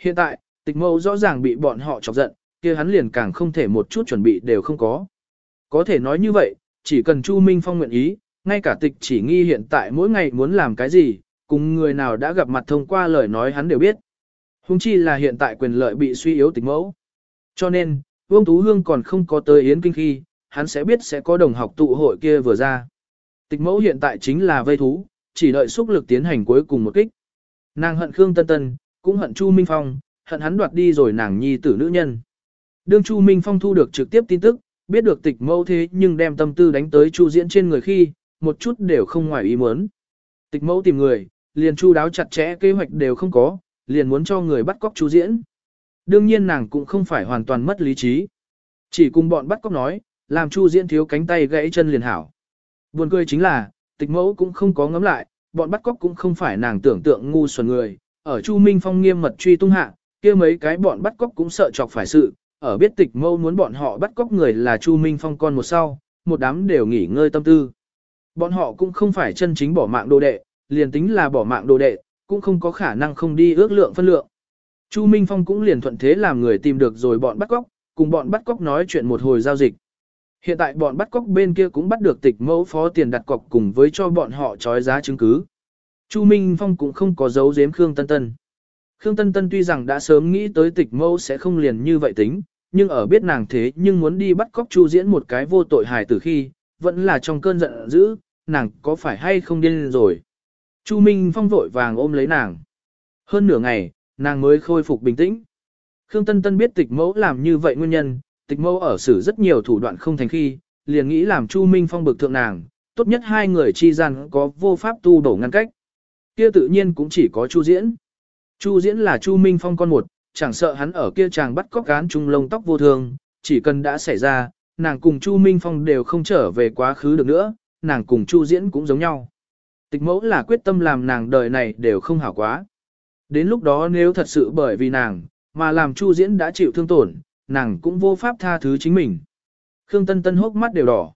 Hiện tại, tịch mẫu rõ ràng bị bọn họ chọc giận, kia hắn liền càng không thể một chút chuẩn bị đều không có. Có thể nói như vậy, chỉ cần Chu Minh Phong nguyện ý, ngay cả tịch chỉ nghi hiện tại mỗi ngày muốn làm cái gì, cùng người nào đã gặp mặt thông qua lời nói hắn đều biết. Hùng chi là hiện tại quyền lợi bị suy yếu tịch mẫu. Cho nên, Vương Tú Hương còn không có tới Yến Kinh khi, hắn sẽ biết sẽ có đồng học tụ hội kia vừa ra. Tịch mẫu hiện tại chính là vây thú, chỉ đợi xúc lực tiến hành cuối cùng một kích. Nàng hận Khương Tân Tân, cũng hận Chu Minh Phong, hận hắn đoạt đi rồi nàng nhi tử nữ nhân. Đương Chu Minh Phong thu được trực tiếp tin tức, biết được tịch mẫu thế nhưng đem tâm tư đánh tới Chu Diễn trên người khi, một chút đều không ngoài ý muốn. Tịch mẫu tìm người, liền chu đáo chặt chẽ kế hoạch đều không có, liền muốn cho người bắt cóc Chu Diễn. Đương nhiên nàng cũng không phải hoàn toàn mất lý trí. Chỉ cùng bọn bắt cóc nói, làm Chu Diễn thiếu cánh tay gãy chân liền hảo. Buồn cười chính là, tịch mẫu cũng không có ngấm lại, bọn bắt cóc cũng không phải nàng tưởng tượng ngu xuẩn người. Ở Chu Minh Phong nghiêm mật truy tung hạ, kia mấy cái bọn bắt cóc cũng sợ chọc phải sự, ở biết tịch mâu muốn bọn họ bắt cóc người là Chu Minh Phong con một sau, một đám đều nghỉ ngơi tâm tư. Bọn họ cũng không phải chân chính bỏ mạng đồ đệ, liền tính là bỏ mạng đồ đệ, cũng không có khả năng không đi ước lượng phân lượng. Chu Minh Phong cũng liền thuận thế làm người tìm được rồi bọn bắt cóc, cùng bọn bắt cóc nói chuyện một hồi giao dịch. Hiện tại bọn bắt cóc bên kia cũng bắt được tịch mẫu phó tiền đặt cọc cùng với cho bọn họ trói giá chứng cứ. Chu Minh Phong cũng không có giấu giếm Khương Tân Tân. Khương Tân Tân tuy rằng đã sớm nghĩ tới tịch mẫu sẽ không liền như vậy tính, nhưng ở biết nàng thế nhưng muốn đi bắt cóc Chu diễn một cái vô tội hài từ khi, vẫn là trong cơn giận dữ, nàng có phải hay không điên rồi. Chu Minh Phong vội vàng ôm lấy nàng. Hơn nửa ngày, nàng mới khôi phục bình tĩnh. Khương Tân Tân biết tịch mẫu làm như vậy nguyên nhân, tịch mẫu ở xử rất nhiều thủ đoạn không thành khi, liền nghĩ làm Chu Minh Phong bực thượng nàng, tốt nhất hai người chi gian có vô pháp tu đổ ngăn cách. Kia tự nhiên cũng chỉ có Chu Diễn. Chu Diễn là Chu Minh Phong con một, chẳng sợ hắn ở kia chàng bắt cóc gán trung lông tóc vô thường, chỉ cần đã xảy ra, nàng cùng Chu Minh Phong đều không trở về quá khứ được nữa, nàng cùng Chu Diễn cũng giống nhau. Tịch mẫu là quyết tâm làm nàng đời này đều không hảo quá. Đến lúc đó nếu thật sự bởi vì nàng, mà làm Chu Diễn đã chịu thương tổn, nàng cũng vô pháp tha thứ chính mình. Khương Tân Tân hốc mắt đều đỏ.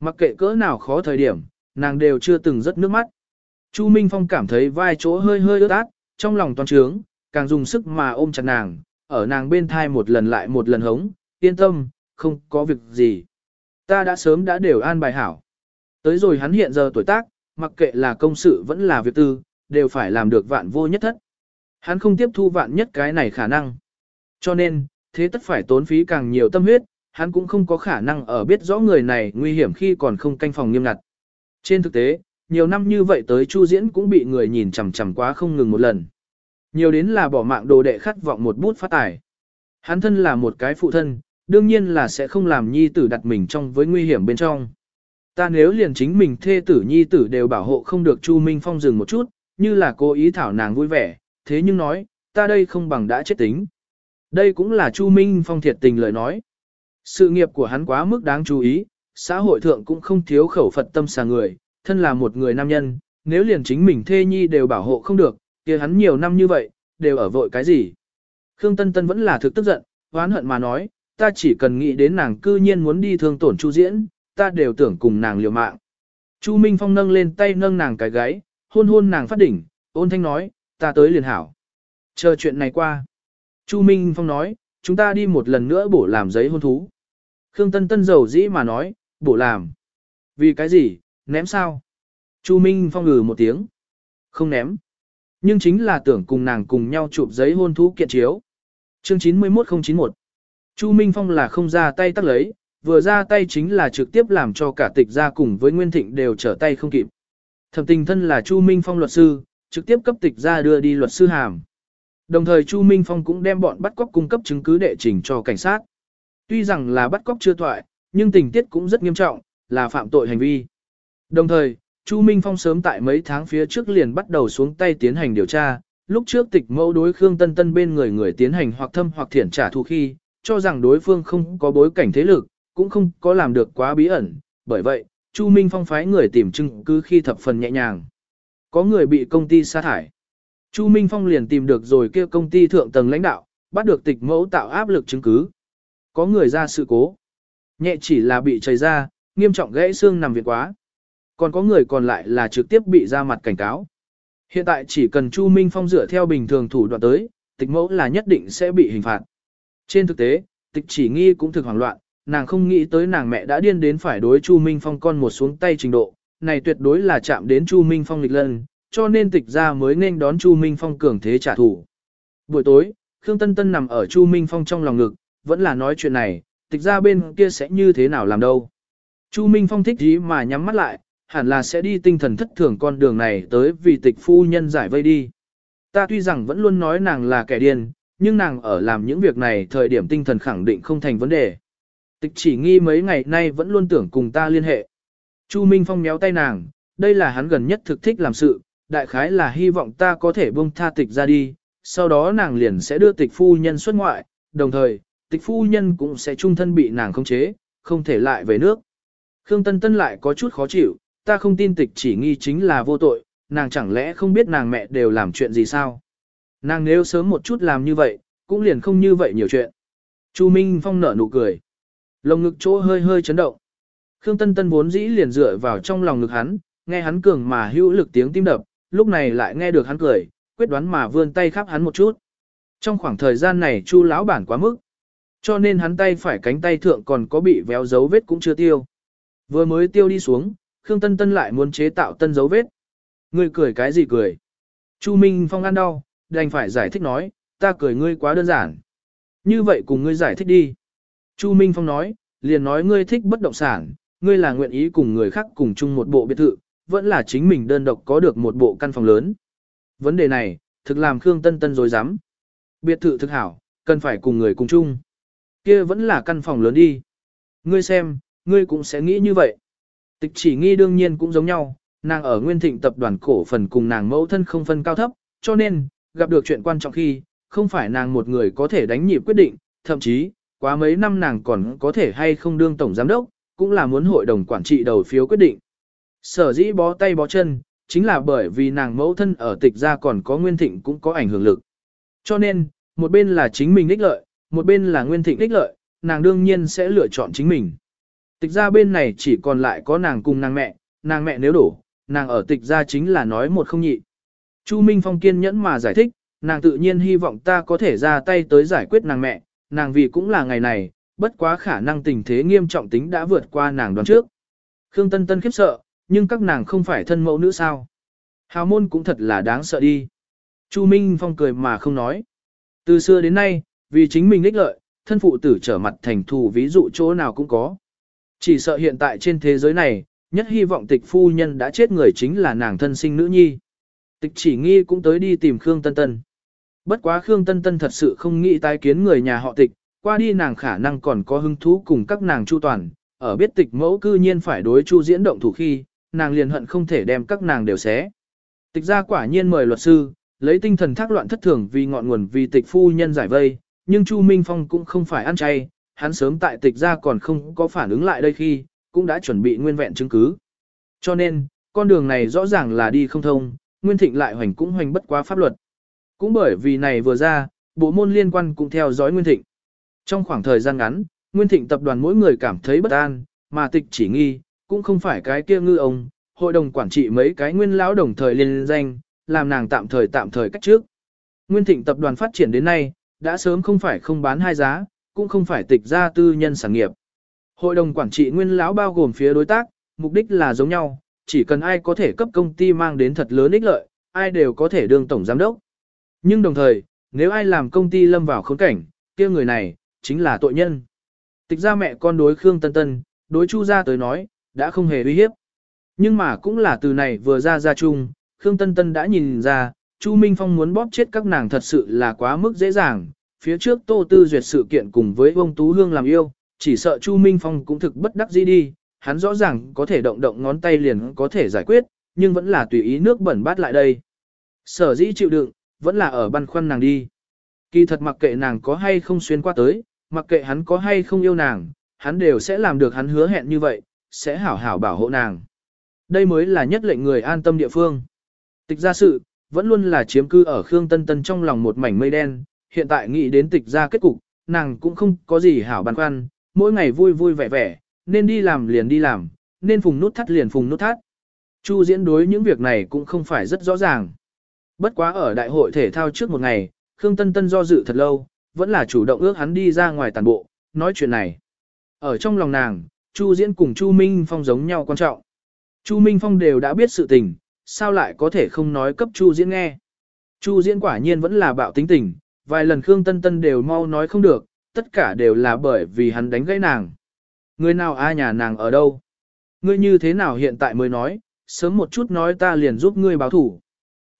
Mặc kệ cỡ nào khó thời điểm, nàng đều chưa từng rớt nước mắt. Chu Minh Phong cảm thấy vai chỗ hơi hơi ướt át, trong lòng toàn trướng, càng dùng sức mà ôm chặt nàng, ở nàng bên thai một lần lại một lần hống, yên tâm, không có việc gì. Ta đã sớm đã đều an bài hảo. Tới rồi hắn hiện giờ tuổi tác, mặc kệ là công sự vẫn là việc tư, đều phải làm được vạn vô nhất thất. Hắn không tiếp thu vạn nhất cái này khả năng. Cho nên, thế tất phải tốn phí càng nhiều tâm huyết, hắn cũng không có khả năng ở biết rõ người này nguy hiểm khi còn không canh phòng nghiêm ngặt. Trên thực tế, nhiều năm như vậy tới Chu Diễn cũng bị người nhìn chằm chằm quá không ngừng một lần. Nhiều đến là bỏ mạng đồ đệ khát vọng một bút phát tài. Hắn thân là một cái phụ thân, đương nhiên là sẽ không làm nhi tử đặt mình trong với nguy hiểm bên trong. Ta nếu liền chính mình thê tử nhi tử đều bảo hộ không được Chu Minh Phong dừng một chút, như là cố ý thảo nàng vui vẻ, thế nhưng nói, ta đây không bằng đã chết tính. Đây cũng là Chu Minh Phong thiệt tình lời nói. Sự nghiệp của hắn quá mức đáng chú ý, xã hội thượng cũng không thiếu khẩu Phật tâm xà người, thân là một người nam nhân, nếu liền chính mình thê nhi đều bảo hộ không được, kia hắn nhiều năm như vậy, đều ở vội cái gì. Khương Tân Tân vẫn là thực tức giận, oán hận mà nói, ta chỉ cần nghĩ đến nàng cư nhiên muốn đi thương tổn Chu Diễn, ta đều tưởng cùng nàng liều mạng. Chu Minh Phong nâng lên tay nâng nàng cái gáy, hôn hôn nàng phát đỉnh, ôn thanh nói, ta tới liền hảo. Chờ chuyện này qua. Chu Minh Phong nói, chúng ta đi một lần nữa bổ làm giấy hôn thú. Khương Tân Tân giàu dĩ mà nói, bổ làm. Vì cái gì, ném sao? Chu Minh Phong ngừ một tiếng. Không ném. Nhưng chính là tưởng cùng nàng cùng nhau chụp giấy hôn thú kiện chiếu. Chương 91091 Chu Minh Phong là không ra tay tắt lấy, vừa ra tay chính là trực tiếp làm cho cả tịch ra cùng với Nguyên Thịnh đều trở tay không kịp. Thẩm tình thân là Chu Minh Phong luật sư, trực tiếp cấp tịch ra đưa đi luật sư hàm. Đồng thời Chu Minh Phong cũng đem bọn bắt cóc cung cấp chứng cứ đệ trình cho cảnh sát. Tuy rằng là bắt cóc chưa thoại, nhưng tình tiết cũng rất nghiêm trọng, là phạm tội hành vi. Đồng thời, Chu Minh Phong sớm tại mấy tháng phía trước liền bắt đầu xuống tay tiến hành điều tra, lúc trước tịch mẫu đối Khương Tân Tân bên người người tiến hành hoặc thâm hoặc thiển trả thù khi, cho rằng đối phương không có bối cảnh thế lực, cũng không có làm được quá bí ẩn, bởi vậy, Chu Minh Phong phái người tìm chứng cứ khi thập phần nhẹ nhàng. Có người bị công ty sa thải. Chu Minh Phong liền tìm được rồi kia công ty thượng tầng lãnh đạo, bắt được tịch mẫu tạo áp lực chứng cứ. Có người ra sự cố. Nhẹ chỉ là bị chảy ra, nghiêm trọng gãy xương nằm viện quá. Còn có người còn lại là trực tiếp bị ra mặt cảnh cáo. Hiện tại chỉ cần Chu Minh Phong dựa theo bình thường thủ đoạn tới, tịch mẫu là nhất định sẽ bị hình phạt. Trên thực tế, tịch chỉ nghi cũng thực hoảng loạn, nàng không nghĩ tới nàng mẹ đã điên đến phải đối Chu Minh Phong con một xuống tay trình độ, này tuyệt đối là chạm đến Chu Minh Phong lịch lần, cho nên tịch ra mới nên đón Chu Minh Phong cường thế trả thù. Buổi tối, Khương Tân Tân nằm ở Chu Minh Phong trong lòng ngực, vẫn là nói chuyện này, tịch ra bên kia sẽ như thế nào làm đâu. Chu Minh Phong thích gì mà nhắm mắt lại, hẳn là sẽ đi tinh thần thất thường con đường này tới vì tịch phu nhân giải vây đi. Ta tuy rằng vẫn luôn nói nàng là kẻ điên, nhưng nàng ở làm những việc này thời điểm tinh thần khẳng định không thành vấn đề. Tịch chỉ nghi mấy ngày nay vẫn luôn tưởng cùng ta liên hệ. Chu Minh Phong méo tay nàng, đây là hắn gần nhất thực thích làm sự, đại khái là hy vọng ta có thể buông tha tịch ra đi, sau đó nàng liền sẽ đưa tịch phu nhân xuất ngoại, đồng thời, tịch phu nhân cũng sẽ trung thân bị nàng khống chế, không thể lại về nước. Khương Tân Tân lại có chút khó chịu, ta không tin tịch chỉ nghi chính là vô tội, nàng chẳng lẽ không biết nàng mẹ đều làm chuyện gì sao? Nàng nếu sớm một chút làm như vậy, cũng liền không như vậy nhiều chuyện. Chu Minh Phong nở nụ cười. Lồng ngực chỗ hơi hơi chấn động. Khương Tân Tân vốn dĩ liền dựa vào trong lòng ngực hắn, nghe hắn cường mà hữu lực tiếng tim đập, lúc này lại nghe được hắn cười, quyết đoán mà vươn tay khắp hắn một chút. Trong khoảng thời gian này Chu lão bản quá mức, cho nên hắn tay phải cánh tay thượng còn có bị véo dấu vết cũng chưa tiêu. Vừa mới tiêu đi xuống, Khương Tân Tân lại muốn chế tạo tân dấu vết. Ngươi cười cái gì cười? Chu Minh Phong ăn đau, đành phải giải thích nói, ta cười ngươi quá đơn giản. Như vậy cùng ngươi giải thích đi. Chu Minh Phong nói, liền nói ngươi thích bất động sản, ngươi là nguyện ý cùng người khác cùng chung một bộ biệt thự, vẫn là chính mình đơn độc có được một bộ căn phòng lớn. Vấn đề này, thực làm Khương Tân Tân dối rắm Biệt thự thực hảo, cần phải cùng người cùng chung. kia vẫn là căn phòng lớn đi. Ngươi xem, ngươi cũng sẽ nghĩ như vậy. Tịch chỉ nghi đương nhiên cũng giống nhau, nàng ở nguyên thịnh tập đoàn cổ phần cùng nàng mẫu thân không phân cao thấp, cho nên, gặp được chuyện quan trọng khi, không phải nàng một người có thể đánh nhịp quyết định, thậm chí, quá mấy năm nàng còn có thể hay không đương tổng giám đốc, cũng là muốn hội đồng quản trị đầu phiếu quyết định. Sở dĩ bó tay bó chân, chính là bởi vì nàng mẫu thân ở tịch gia còn có nguyên thịnh cũng có ảnh hưởng lực. Cho nên, một bên là chính mình ích lợi, một bên là nguyên thịnh ích lợi, nàng đương nhiên sẽ lựa chọn chính mình. Tịch gia bên này chỉ còn lại có nàng cùng nàng mẹ, nàng mẹ nếu đổ, nàng ở tịch gia chính là nói một không nhị. Chu Minh Phong kiên nhẫn mà giải thích, nàng tự nhiên hy vọng ta có thể ra tay tới giải quyết nàng mẹ, nàng vì cũng là ngày này, bất quá khả năng tình thế nghiêm trọng tính đã vượt qua nàng đoán trước. Khương Tân Tân khiếp sợ, nhưng các nàng không phải thân mẫu nữ sao. Hào môn cũng thật là đáng sợ đi. Chu Minh Phong cười mà không nói. Từ xưa đến nay, vì chính mình ích lợi, thân phụ tử trở mặt thành thù ví dụ chỗ nào cũng có. Chỉ sợ hiện tại trên thế giới này, nhất hy vọng tịch phu nhân đã chết người chính là nàng thân sinh nữ nhi. Tịch chỉ nghi cũng tới đi tìm Khương Tân Tân. Bất quá Khương Tân Tân thật sự không nghĩ tái kiến người nhà họ tịch, qua đi nàng khả năng còn có hứng thú cùng các nàng chu toàn, ở biết tịch mẫu cư nhiên phải đối chu diễn động thủ khi, nàng liền hận không thể đem các nàng đều xé. Tịch ra quả nhiên mời luật sư, lấy tinh thần thác loạn thất thường vì ngọn nguồn vì tịch phu nhân giải vây, nhưng Chu Minh Phong cũng không phải ăn chay, hắn sớm tại tịch ra còn không có phản ứng lại đây khi, cũng đã chuẩn bị nguyên vẹn chứng cứ. Cho nên, con đường này rõ ràng là đi không thông, Nguyên Thịnh lại hoành cũng hoành bất quá pháp luật. Cũng bởi vì này vừa ra, bộ môn liên quan cũng theo dõi Nguyên Thịnh. Trong khoảng thời gian ngắn, Nguyên Thịnh tập đoàn mỗi người cảm thấy bất an, mà tịch chỉ nghi, cũng không phải cái kia ngư ông, hội đồng quản trị mấy cái nguyên lão đồng thời liên danh, làm nàng tạm thời tạm thời cách trước. Nguyên Thịnh tập đoàn phát triển đến nay, đã sớm không phải không bán hai giá, cũng không phải tịch ra tư nhân sản nghiệp. Hội đồng quản trị nguyên lão bao gồm phía đối tác, mục đích là giống nhau, chỉ cần ai có thể cấp công ty mang đến thật lớn ích lợi, ai đều có thể đương tổng giám đốc. Nhưng đồng thời, nếu ai làm công ty lâm vào khốn cảnh, kia người này, chính là tội nhân. Tịch ra mẹ con đối Khương Tân Tân, đối Chu gia tới nói, đã không hề uy hiếp. Nhưng mà cũng là từ này vừa ra ra chung, Khương Tân Tân đã nhìn ra, Chu Minh Phong muốn bóp chết các nàng thật sự là quá mức dễ dàng. Phía trước Tô Tư duyệt sự kiện cùng với ông Tú Hương làm yêu, chỉ sợ Chu Minh Phong cũng thực bất đắc dĩ đi, hắn rõ ràng có thể động động ngón tay liền có thể giải quyết, nhưng vẫn là tùy ý nước bẩn bát lại đây. Sở dĩ chịu đựng, vẫn là ở băn khoăn nàng đi. Kỳ thật mặc kệ nàng có hay không xuyên qua tới, mặc kệ hắn có hay không yêu nàng, hắn đều sẽ làm được hắn hứa hẹn như vậy, sẽ hảo hảo bảo hộ nàng. Đây mới là nhất lệnh người an tâm địa phương. Tịch gia sự, vẫn luôn là chiếm cư ở Khương Tân Tân trong lòng một mảnh mây đen, hiện tại nghĩ đến tịch ra kết cục, nàng cũng không có gì hảo băn khoăn, mỗi ngày vui vui vẻ vẻ, nên đi làm liền đi làm, nên phùng nút thắt liền phùng nút thắt. Chu diễn đối những việc này cũng không phải rất rõ ràng. Bất quá ở đại hội thể thao trước một ngày, Khương Tân Tân do dự thật lâu, vẫn là chủ động ước hắn đi ra ngoài tàn bộ, nói chuyện này. Ở trong lòng nàng, Chu Diễn cùng Chu Minh Phong giống nhau quan trọng. Chu Minh Phong đều đã biết sự tình, sao lại có thể không nói cấp Chu Diễn nghe. Chu Diễn quả nhiên vẫn là bạo tính tình, vài lần Khương Tân Tân đều mau nói không được, tất cả đều là bởi vì hắn đánh gãy nàng. Người nào ai nhà nàng ở đâu? Ngươi như thế nào hiện tại mới nói, sớm một chút nói ta liền giúp ngươi báo thủ.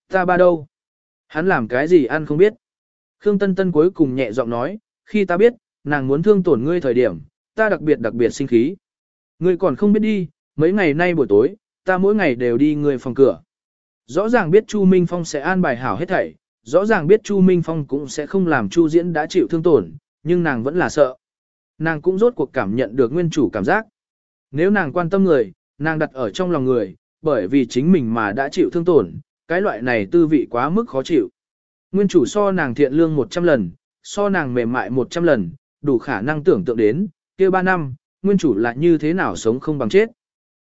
Ta ba đâu? Hắn làm cái gì ăn không biết. Khương Tân Tân cuối cùng nhẹ giọng nói, khi ta biết, nàng muốn thương tổn ngươi thời điểm, ta đặc biệt đặc biệt sinh khí. Ngươi còn không biết đi, mấy ngày nay buổi tối, ta mỗi ngày đều đi ngươi phòng cửa. Rõ ràng biết Chu Minh Phong sẽ an bài hảo hết thảy, rõ ràng biết Chu Minh Phong cũng sẽ không làm Chu Diễn đã chịu thương tổn, nhưng nàng vẫn là sợ. Nàng cũng rốt cuộc cảm nhận được nguyên chủ cảm giác. Nếu nàng quan tâm người, nàng đặt ở trong lòng người, bởi vì chính mình mà đã chịu thương tổn, cái loại này tư vị quá mức khó chịu. Nguyên chủ so nàng thiện lương 100 lần, so nàng mềm mại 100 lần, đủ khả năng tưởng tượng đến, kia 3 năm, nguyên chủ là như thế nào sống không bằng chết.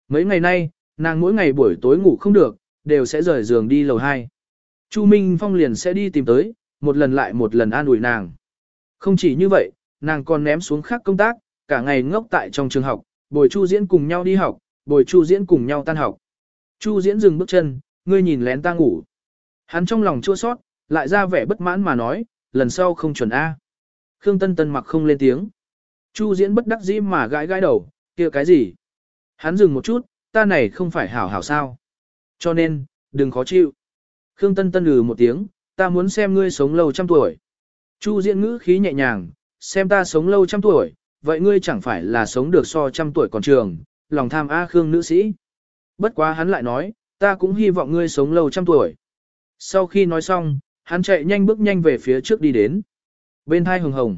Mấy ngày nay, nàng mỗi ngày buổi tối ngủ không được, đều sẽ rời giường đi lầu 2. Chu Minh Phong liền sẽ đi tìm tới, một lần lại một lần an ủi nàng. Không chỉ như vậy, nàng còn ném xuống khác công tác, cả ngày ngốc tại trong trường học, bồi Chu Diễn cùng nhau đi học, bồi Chu Diễn cùng nhau tan học. Chu Diễn dừng bước chân, ngươi nhìn lén ta ngủ. Hắn trong lòng chua sót, lại ra vẻ bất mãn mà nói, lần sau không chuẩn A. Khương Tân Tân mặc không lên tiếng. Chu Diễn bất đắc dĩ mà gãi gãi đầu, kia cái gì? Hắn dừng một chút, ta này không phải hảo hảo sao. Cho nên, đừng khó chịu. Khương Tân Tân lừ một tiếng, ta muốn xem ngươi sống lâu trăm tuổi. Chu Diễn ngữ khí nhẹ nhàng, xem ta sống lâu trăm tuổi, vậy ngươi chẳng phải là sống được so trăm tuổi còn trường, lòng tham A Khương nữ sĩ. Bất quá hắn lại nói, ta cũng hy vọng ngươi sống lâu trăm tuổi. Sau khi nói xong, hắn chạy nhanh bước nhanh về phía trước đi đến. Bên thai hồng hồng.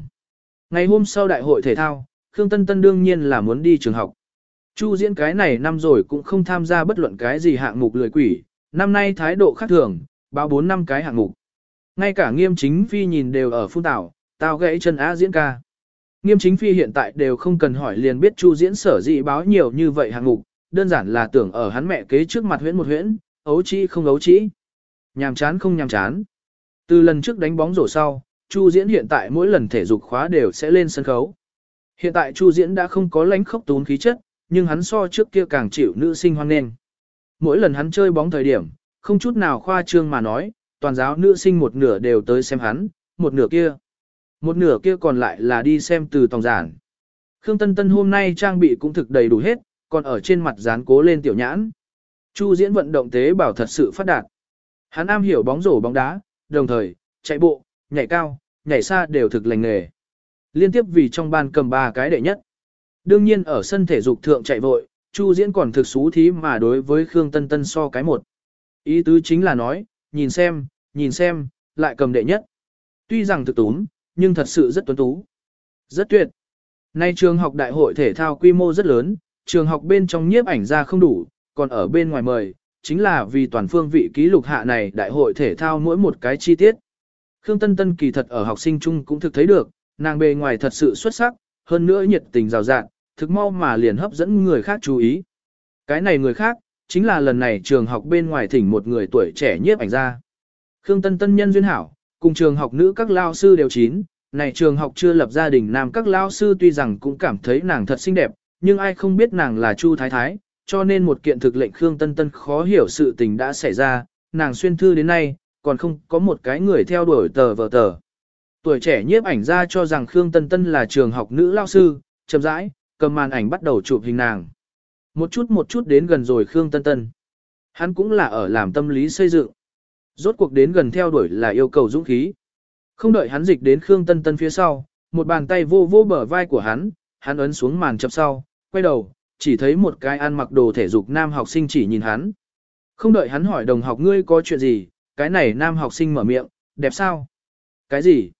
Ngày hôm sau đại hội thể thao, Khương Tân Tân đương nhiên là muốn đi trường học. Chu diễn cái này năm rồi cũng không tham gia bất luận cái gì hạng mục lười quỷ, năm nay thái độ khác thường, báo 4 năm cái hạng mục. Ngay cả nghiêm chính phi nhìn đều ở phun tảo, tao gãy chân á diễn ca. Nghiêm chính phi hiện tại đều không cần hỏi liền biết chu diễn sở dị báo nhiều như vậy hạng mục, đơn giản là tưởng ở hắn mẹ kế trước mặt huyễn một huyễn, ấu trĩ không ấu trĩ. Nhàm chán không nhàm chán. Từ lần trước đánh bóng rổ sau, Chu Diễn hiện tại mỗi lần thể dục khóa đều sẽ lên sân khấu. Hiện tại Chu Diễn đã không có lãnh khốc tốn khí chất, nhưng hắn so trước kia càng chịu nữ sinh hoan nghênh. Mỗi lần hắn chơi bóng thời điểm, không chút nào khoa trương mà nói, toàn giáo nữ sinh một nửa đều tới xem hắn, một nửa kia. Một nửa kia còn lại là đi xem từ tòng giản. Khương Tân Tân hôm nay trang bị cũng thực đầy đủ hết, còn ở trên mặt dán cố lên tiểu nhãn. Chu diễn vận động tế bảo thật sự phát đạt. Hắn am hiểu bóng rổ bóng đá, đồng thời, chạy bộ, nhảy cao, nhảy xa đều thực lành nghề. Liên tiếp vì trong ban cầm ba cái đệ nhất. Đương nhiên ở sân thể dục thượng chạy vội, Chu diễn còn thực xú thí mà đối với Khương Tân Tân so cái một. Ý tứ chính là nói, nhìn xem, nhìn xem, lại cầm đệ nhất. Tuy rằng thực túm, nhưng thật sự rất tuấn tú. Rất tuyệt. Nay trường học đại hội thể thao quy mô rất lớn, trường học bên trong nhiếp ảnh ra không đủ, còn ở bên ngoài mời, chính là vì toàn phương vị ký lục hạ này đại hội thể thao mỗi một cái chi tiết. Khương Tân Tân kỳ thật ở học sinh chung cũng thực thấy được, nàng bề ngoài thật sự xuất sắc, hơn nữa nhiệt tình rào rạng, thực mau mà liền hấp dẫn người khác chú ý. Cái này người khác, chính là lần này trường học bên ngoài thỉnh một người tuổi trẻ nhiếp ảnh ra. Khương Tân Tân nhân duyên hảo, cùng trường học nữ các lao sư đều chín, này trường học chưa lập gia đình nam các lao sư tuy rằng cũng cảm thấy nàng thật xinh đẹp, nhưng ai không biết nàng là Chu Thái Thái, cho nên một kiện thực lệnh Khương Tân Tân khó hiểu sự tình đã xảy ra, nàng xuyên thư đến nay, còn không có một cái người theo đuổi tờ vờ tờ. Tuổi trẻ nhiếp ảnh ra cho rằng Khương Tân Tân là trường học nữ lao sư, chậm rãi, cầm màn ảnh bắt đầu chụp hình nàng. Một chút một chút đến gần rồi Khương Tân Tân. Hắn cũng là ở làm tâm lý xây dựng. Rốt cuộc đến gần theo đuổi là yêu cầu dũng khí. Không đợi hắn dịch đến Khương Tân Tân phía sau, một bàn tay vô vô bờ vai của hắn, hắn ấn xuống màn chập sau, quay đầu, chỉ thấy một cái ăn mặc đồ thể dục nam học sinh chỉ nhìn hắn. Không đợi hắn hỏi đồng học ngươi có chuyện gì, cái này nam học sinh mở miệng, đẹp sao? Cái gì?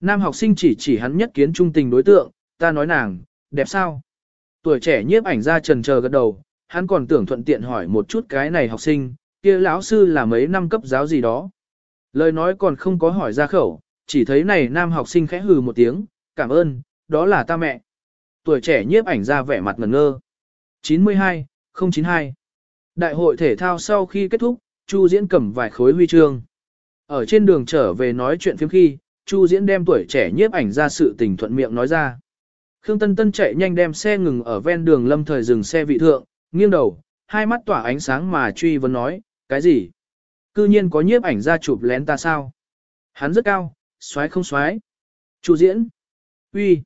Nam học sinh chỉ chỉ hắn nhất kiến trung tình đối tượng, ta nói nàng, đẹp sao? Tuổi trẻ nhiếp ảnh ra trần chờ gật đầu, hắn còn tưởng thuận tiện hỏi một chút cái này học sinh, kia lão sư là mấy năm cấp giáo gì đó. Lời nói còn không có hỏi ra khẩu, chỉ thấy này nam học sinh khẽ hừ một tiếng, cảm ơn, đó là ta mẹ. Tuổi trẻ nhiếp ảnh ra vẻ mặt ngẩn ngơ. 92, 092. Đại hội thể thao sau khi kết thúc, Chu Diễn cầm vài khối huy chương. Ở trên đường trở về nói chuyện phiếm khi, Chu Diễn đem tuổi trẻ nhiếp ảnh ra sự tình thuận miệng nói ra. Khương Tân Tân chạy nhanh đem xe ngừng ở ven đường lâm thời dừng xe vị thượng, nghiêng đầu, hai mắt tỏa ánh sáng mà truy vấn nói, cái gì? Cư nhiên có nhiếp ảnh ra chụp lén ta sao? Hắn rất cao, xoái không xoái. Chu Diễn. uy.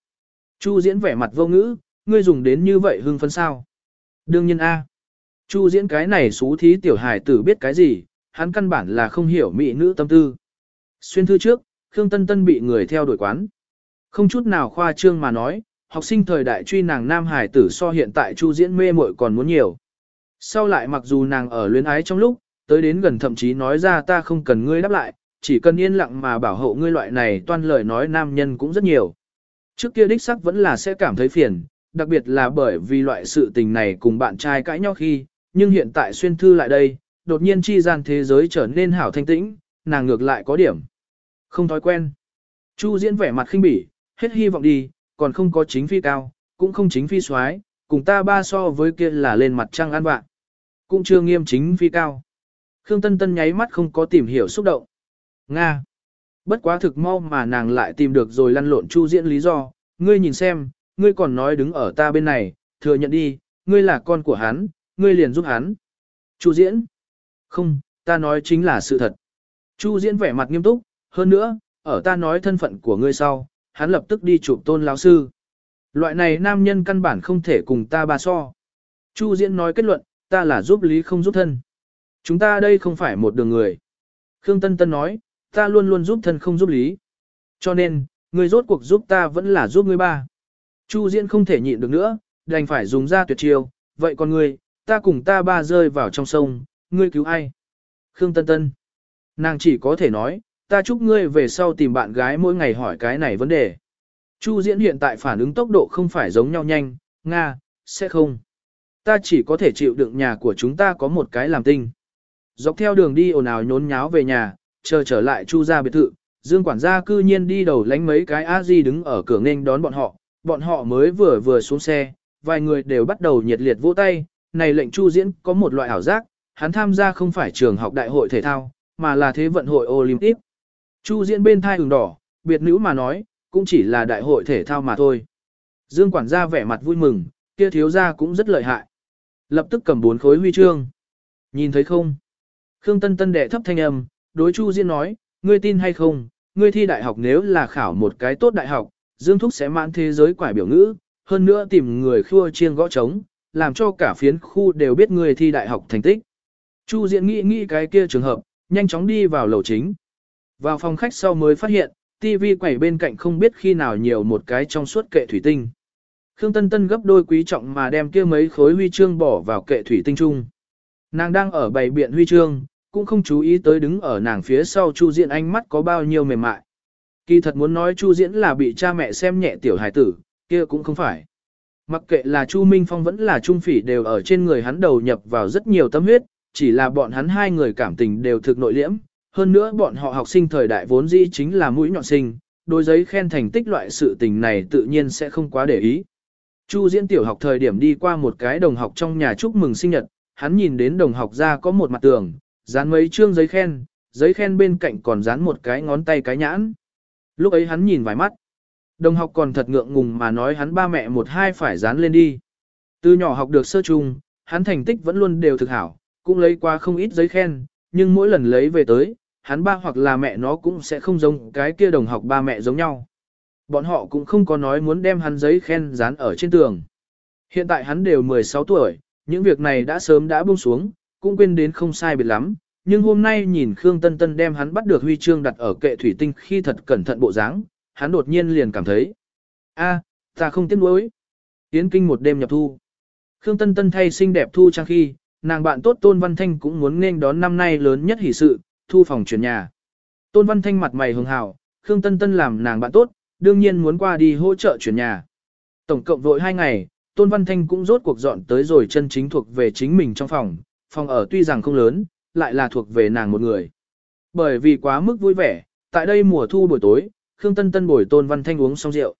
Chu Diễn vẻ mặt vô ngữ, ngươi dùng đến như vậy hưng phấn sao? Đương nhiên A. Chu Diễn cái này xú thí tiểu hải tử biết cái gì, hắn căn bản là không hiểu mỹ nữ tâm tư. Xuyên thư trước, Khương Tân Tân bị người theo đuổi quán. Không chút nào khoa trương mà nói, học sinh thời đại truy nàng nam hải tử so hiện tại Chu Diễn mê muội còn muốn nhiều. Sau lại mặc dù nàng ở luyến ái trong lúc, tới đến gần thậm chí nói ra ta không cần ngươi đáp lại, chỉ cần yên lặng mà bảo hộ ngươi loại này toan lời nói nam nhân cũng rất nhiều. Trước kia đích sắc vẫn là sẽ cảm thấy phiền, đặc biệt là bởi vì loại sự tình này cùng bạn trai cãi nhau khi, nhưng hiện tại xuyên thư lại đây, đột nhiên chi gian thế giới trở nên hảo thanh tĩnh, nàng ngược lại có điểm. Không thói quen. Chu diễn vẻ mặt khinh bỉ, hết hy vọng đi, còn không có chính phi cao, cũng không chính phi soái cùng ta ba so với kia là lên mặt trăng ăn bạn. Cũng chưa nghiêm chính phi cao. Khương Tân Tân nháy mắt không có tìm hiểu xúc động. Nga. Bất quá thực mau mà nàng lại tìm được rồi lăn lộn chu diễn lý do, ngươi nhìn xem, ngươi còn nói đứng ở ta bên này, thừa nhận đi, ngươi là con của hắn, ngươi liền giúp hắn. Chu diễn. Không, ta nói chính là sự thật. Chu diễn vẻ mặt nghiêm túc, hơn nữa, ở ta nói thân phận của ngươi sau, hắn lập tức đi chụp tôn lão sư. Loại này nam nhân căn bản không thể cùng ta ba so. Chu diễn nói kết luận, ta là giúp lý không giúp thân. Chúng ta đây không phải một đường người. Khương Tân Tân nói, ta luôn luôn giúp thân không giúp lý. Cho nên, người rốt cuộc giúp ta vẫn là giúp người ba. Chu Diễn không thể nhịn được nữa, đành phải dùng ra tuyệt chiêu, vậy còn ngươi, ta cùng ta ba rơi vào trong sông, ngươi cứu ai? Khương Tân Tân. Nàng chỉ có thể nói, ta chúc ngươi về sau tìm bạn gái mỗi ngày hỏi cái này vấn đề. Chu Diễn hiện tại phản ứng tốc độ không phải giống nhau nhanh, Nga, sẽ không. Ta chỉ có thể chịu đựng nhà của chúng ta có một cái làm tinh. Dọc theo đường đi ồn ào nhốn nháo về nhà, chờ trở lại Chu ra biệt thự, Dương quản gia cư nhiên đi đầu lánh mấy cái a di đứng ở cửa nghênh đón bọn họ, bọn họ mới vừa vừa xuống xe, vài người đều bắt đầu nhiệt liệt vỗ tay, này lệnh Chu Diễn có một loại ảo giác, hắn tham gia không phải trường học đại hội thể thao, mà là thế vận hội Olympic. Chu Diễn bên thai ửng đỏ, biệt nữ mà nói, cũng chỉ là đại hội thể thao mà thôi. Dương quản gia vẻ mặt vui mừng, kia thiếu gia cũng rất lợi hại. Lập tức cầm bốn khối huy chương. Nhìn thấy không? Khương Tân Tân đệ thấp thanh âm, đối Chu Diễn nói, ngươi tin hay không, ngươi thi đại học nếu là khảo một cái tốt đại học, Dương Thúc sẽ mãn thế giới quải biểu ngữ, hơn nữa tìm người khua chiêng gõ trống, làm cho cả phiến khu đều biết ngươi thi đại học thành tích. Chu Diễn nghĩ nghĩ cái kia trường hợp, nhanh chóng đi vào lầu chính. Vào phòng khách sau mới phát hiện, TV quẩy bên cạnh không biết khi nào nhiều một cái trong suốt kệ thủy tinh. Khương Tân Tân gấp đôi quý trọng mà đem kia mấy khối huy chương bỏ vào kệ thủy tinh chung. Nàng đang ở bày biện huy chương, cũng không chú ý tới đứng ở nàng phía sau Chu Diễn ánh mắt có bao nhiêu mềm mại. Kỳ thật muốn nói Chu Diễn là bị cha mẹ xem nhẹ tiểu hài tử, kia cũng không phải. Mặc kệ là Chu Minh Phong vẫn là Trung Phỉ đều ở trên người hắn đầu nhập vào rất nhiều tâm huyết, chỉ là bọn hắn hai người cảm tình đều thực nội liễm, hơn nữa bọn họ học sinh thời đại vốn dĩ chính là mũi nhọn sinh, đôi giấy khen thành tích loại sự tình này tự nhiên sẽ không quá để ý. Chu Diễn tiểu học thời điểm đi qua một cái đồng học trong nhà chúc mừng sinh nhật, hắn nhìn đến đồng học ra có một mặt tường, dán mấy chương giấy khen, giấy khen bên cạnh còn dán một cái ngón tay cái nhãn. Lúc ấy hắn nhìn vài mắt. Đồng học còn thật ngượng ngùng mà nói hắn ba mẹ một hai phải dán lên đi. Từ nhỏ học được sơ chung, hắn thành tích vẫn luôn đều thực hảo, cũng lấy qua không ít giấy khen, nhưng mỗi lần lấy về tới, hắn ba hoặc là mẹ nó cũng sẽ không giống cái kia đồng học ba mẹ giống nhau. Bọn họ cũng không có nói muốn đem hắn giấy khen dán ở trên tường. Hiện tại hắn đều 16 tuổi, những việc này đã sớm đã buông xuống, cũng quên đến không sai biệt lắm. Nhưng hôm nay nhìn Khương Tân Tân đem hắn bắt được huy chương đặt ở kệ thủy tinh khi thật cẩn thận bộ dáng, hắn đột nhiên liền cảm thấy. a, ta không tiếc nuối. Tiến kinh một đêm nhập thu. Khương Tân Tân thay xinh đẹp thu trang khi, nàng bạn tốt Tôn Văn Thanh cũng muốn nên đón năm nay lớn nhất hỷ sự, thu phòng chuyển nhà. Tôn Văn Thanh mặt mày hường hào, Khương Tân Tân làm nàng bạn tốt, đương nhiên muốn qua đi hỗ trợ chuyển nhà. Tổng cộng vội hai ngày, Tôn Văn Thanh cũng rốt cuộc dọn tới rồi chân chính thuộc về chính mình trong phòng, phòng ở tuy rằng không lớn, lại là thuộc về nàng một người. Bởi vì quá mức vui vẻ, tại đây mùa thu buổi tối, Khương Tân Tân bồi Tôn Văn Thanh uống xong rượu.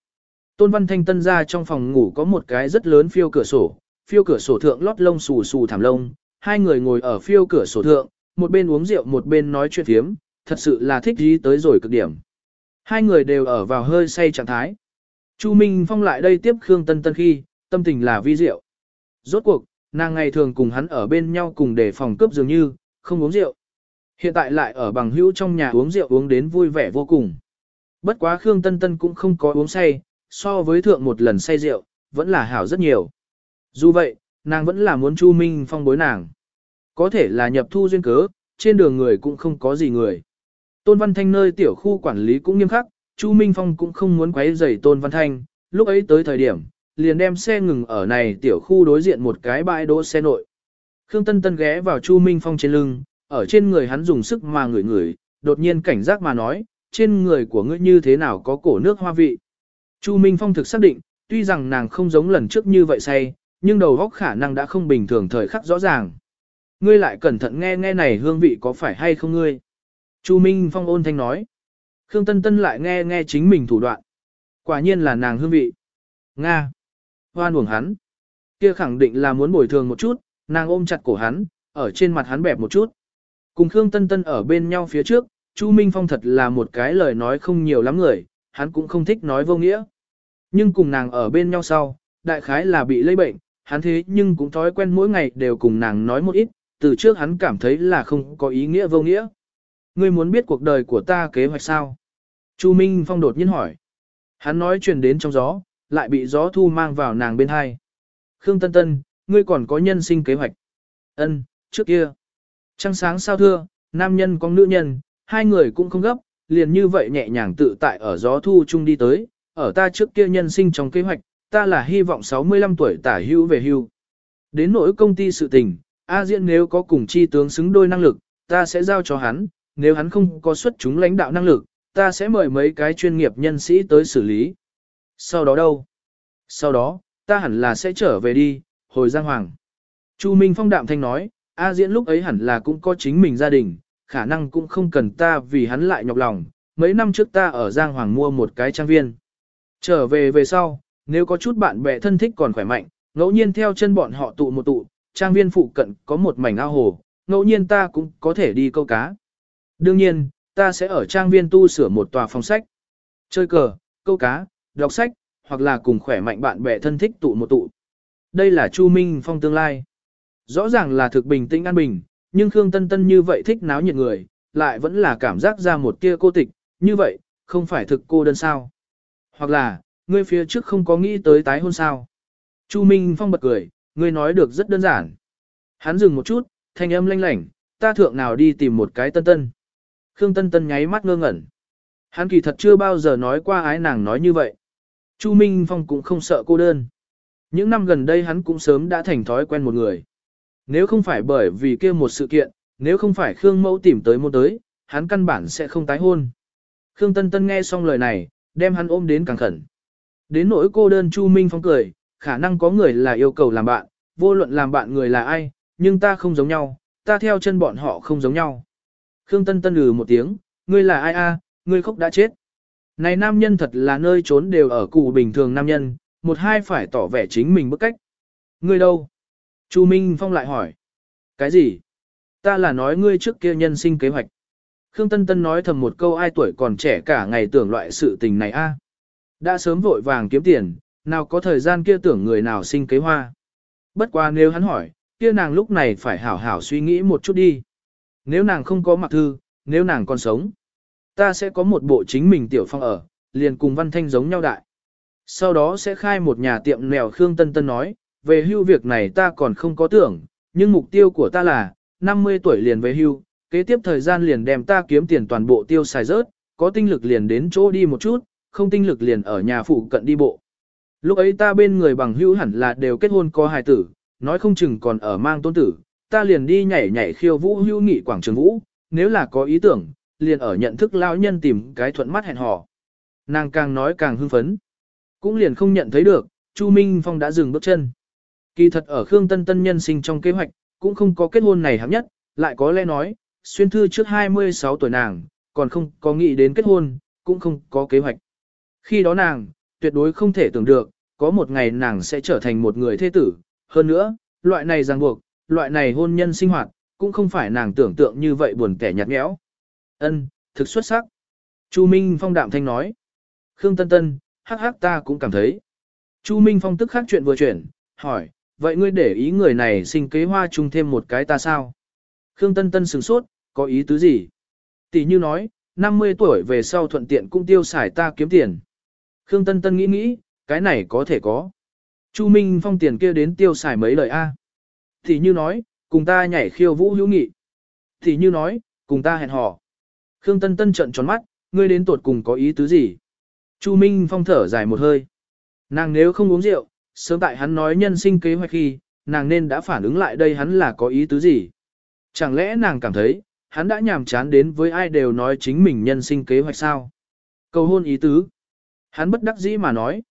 Tôn Văn Thanh tân ra trong phòng ngủ có một cái rất lớn phiêu cửa sổ, phiêu cửa sổ thượng lót lông xù xù thảm lông, hai người ngồi ở phiêu cửa sổ thượng, một bên uống rượu một bên nói chuyện thiếm, thật sự là thích ý tới rồi cực điểm. Hai người đều ở vào hơi say trạng thái. Chu Minh Phong lại đây tiếp Khương Tân Tân khi, tâm tình là vi rượu. Rốt cuộc, nàng ngày thường cùng hắn ở bên nhau cùng để phòng cướp dường như, không uống rượu. Hiện tại lại ở bằng hữu trong nhà uống rượu uống đến vui vẻ vô cùng. Bất quá Khương Tân Tân cũng không có uống say, so với thượng một lần say rượu, vẫn là hảo rất nhiều. Dù vậy, nàng vẫn là muốn Chu Minh Phong bối nàng. Có thể là nhập thu duyên cớ, trên đường người cũng không có gì người. Tôn Văn Thanh nơi tiểu khu quản lý cũng nghiêm khắc, Chu Minh Phong cũng không muốn quấy rầy Tôn Văn Thanh, lúc ấy tới thời điểm, liền đem xe ngừng ở này tiểu khu đối diện một cái bãi đỗ xe nội. Khương Tân Tân ghé vào Chu Minh Phong trên lưng, ở trên người hắn dùng sức mà ngửi ngửi, đột nhiên cảnh giác mà nói, trên người của ngươi như thế nào có cổ nước hoa vị. Chu Minh Phong thực xác định, tuy rằng nàng không giống lần trước như vậy say, nhưng đầu óc khả năng đã không bình thường thời khắc rõ ràng. Ngươi lại cẩn thận nghe nghe này hương vị có phải hay không ngươi. Chu Minh Phong ôn thanh nói. Khương Tân Tân lại nghe nghe chính mình thủ đoạn. Quả nhiên là nàng hương vị. Nga. Hoan uổng hắn. Kia khẳng định là muốn bồi thường một chút, nàng ôm chặt cổ hắn, ở trên mặt hắn bẹp một chút. Cùng Khương Tân Tân ở bên nhau phía trước, Chu Minh Phong thật là một cái lời nói không nhiều lắm người, hắn cũng không thích nói vô nghĩa. Nhưng cùng nàng ở bên nhau sau, đại khái là bị lây bệnh, hắn thế nhưng cũng thói quen mỗi ngày đều cùng nàng nói một ít, từ trước hắn cảm thấy là không có ý nghĩa vô nghĩa. Ngươi muốn biết cuộc đời của ta kế hoạch sao? Chu Minh Phong đột nhiên hỏi. Hắn nói truyền đến trong gió, lại bị gió thu mang vào nàng bên hai. Khương Tân Tân, ngươi còn có nhân sinh kế hoạch. Ân, trước kia. Trăng sáng sao thưa, nam nhân có nữ nhân, hai người cũng không gấp, liền như vậy nhẹ nhàng tự tại ở gió thu chung đi tới, ở ta trước kia nhân sinh trong kế hoạch, ta là hy vọng 65 tuổi tả hữu về hưu. Đến nỗi công ty sự tình, A Diễn nếu có cùng chi tướng xứng đôi năng lực, ta sẽ giao cho hắn, nếu hắn không có xuất chúng lãnh đạo năng lực, ta sẽ mời mấy cái chuyên nghiệp nhân sĩ tới xử lý. Sau đó đâu? Sau đó, ta hẳn là sẽ trở về đi, hồi Giang Hoàng. Chu Minh Phong đạm thanh nói, A Diễn lúc ấy hẳn là cũng có chính mình gia đình, khả năng cũng không cần ta vì hắn lại nhọc lòng. Mấy năm trước ta ở Giang Hoàng mua một cái trang viên. Trở về về sau, nếu có chút bạn bè thân thích còn khỏe mạnh, ngẫu nhiên theo chân bọn họ tụ một tụ, trang viên phụ cận có một mảnh ao hồ, ngẫu nhiên ta cũng có thể đi câu cá. Đương nhiên, ta sẽ ở trang viên tu sửa một tòa phòng sách. Chơi cờ, câu cá, đọc sách, hoặc là cùng khỏe mạnh bạn bè thân thích tụ một tụ. Đây là Chu Minh Phong tương lai. Rõ ràng là thực bình tĩnh an bình, nhưng Khương Tân Tân như vậy thích náo nhiệt người, lại vẫn là cảm giác ra một tia cô tịch, như vậy, không phải thực cô đơn sao. Hoặc là, ngươi phía trước không có nghĩ tới tái hôn sao. Chu Minh Phong bật cười, ngươi nói được rất đơn giản. Hắn dừng một chút, thanh âm lanh lảnh, ta thượng nào đi tìm một cái tân tân. Khương Tân Tân nháy mắt ngơ ngẩn. Hắn kỳ thật chưa bao giờ nói qua ái nàng nói như vậy. Chu Minh Phong cũng không sợ cô đơn. Những năm gần đây hắn cũng sớm đã thành thói quen một người. Nếu không phải bởi vì kia một sự kiện, nếu không phải Khương Mẫu tìm tới môn tới, hắn căn bản sẽ không tái hôn. Khương Tân Tân nghe xong lời này, đem hắn ôm đến càng khẩn. Đến nỗi cô đơn Chu Minh Phong cười, khả năng có người là yêu cầu làm bạn, vô luận làm bạn người là ai, nhưng ta không giống nhau, ta theo chân bọn họ không giống nhau. Khương Tân Tân lừ một tiếng, ngươi là ai a? ngươi khóc đã chết. Này nam nhân thật là nơi trốn đều ở cụ bình thường nam nhân, một hai phải tỏ vẻ chính mình bức cách. Ngươi đâu? Chu Minh Phong lại hỏi. Cái gì? Ta là nói ngươi trước kia nhân sinh kế hoạch. Khương Tân Tân nói thầm một câu ai tuổi còn trẻ cả ngày tưởng loại sự tình này a. Đã sớm vội vàng kiếm tiền, nào có thời gian kia tưởng người nào sinh kế hoa. Bất qua nếu hắn hỏi, kia nàng lúc này phải hảo hảo suy nghĩ một chút đi. Nếu nàng không có mặc thư, nếu nàng còn sống, ta sẽ có một bộ chính mình tiểu phong ở, liền cùng văn thanh giống nhau đại. Sau đó sẽ khai một nhà tiệm nèo Khương Tân Tân nói, về hưu việc này ta còn không có tưởng, nhưng mục tiêu của ta là, 50 tuổi liền về hưu, kế tiếp thời gian liền đem ta kiếm tiền toàn bộ tiêu xài rớt, có tinh lực liền đến chỗ đi một chút, không tinh lực liền ở nhà phụ cận đi bộ. Lúc ấy ta bên người bằng hữu hẳn là đều kết hôn có hài tử, nói không chừng còn ở mang tôn tử, ta liền đi nhảy nhảy khiêu vũ hưu nghị quảng trường vũ, nếu là có ý tưởng, liền ở nhận thức lao nhân tìm cái thuận mắt hẹn hò. Nàng càng nói càng hưng phấn. Cũng liền không nhận thấy được, Chu Minh Phong đã dừng bước chân. Kỳ thật ở Khương Tân Tân nhân sinh trong kế hoạch, cũng không có kết hôn này hấp nhất, lại có lẽ nói, xuyên thư trước 26 tuổi nàng, còn không có nghĩ đến kết hôn, cũng không có kế hoạch. Khi đó nàng, tuyệt đối không thể tưởng được, có một ngày nàng sẽ trở thành một người thế tử. Hơn nữa, loại này ràng buộc, loại này hôn nhân sinh hoạt, cũng không phải nàng tưởng tượng như vậy buồn kẻ nhạt nhẽo. Ân, thực xuất sắc. Chu Minh Phong đạm thanh nói. Khương Tân Tân, hắc hắc ta cũng cảm thấy. Chu Minh Phong tức khắc chuyện vừa chuyển, hỏi, vậy ngươi để ý người này sinh kế hoa chung thêm một cái ta sao? Khương Tân Tân sửng sốt, có ý tứ gì? Tỷ như nói, 50 tuổi về sau thuận tiện cũng tiêu xài ta kiếm tiền. Khương Tân Tân nghĩ nghĩ, cái này có thể có. Chu Minh Phong tiền kia đến tiêu xài mấy lời A. Thì như nói, cùng ta nhảy khiêu vũ hữu nghị. Thì như nói, cùng ta hẹn hò. Khương Tân Tân trợn tròn mắt, ngươi đến tuột cùng có ý tứ gì? Chu Minh Phong thở dài một hơi. Nàng nếu không uống rượu, sớm tại hắn nói nhân sinh kế hoạch khi, nàng nên đã phản ứng lại đây hắn là có ý tứ gì. Chẳng lẽ nàng cảm thấy, hắn đã nhàm chán đến với ai đều nói chính mình nhân sinh kế hoạch sao? Cầu hôn ý tứ. Hắn bất đắc dĩ mà nói.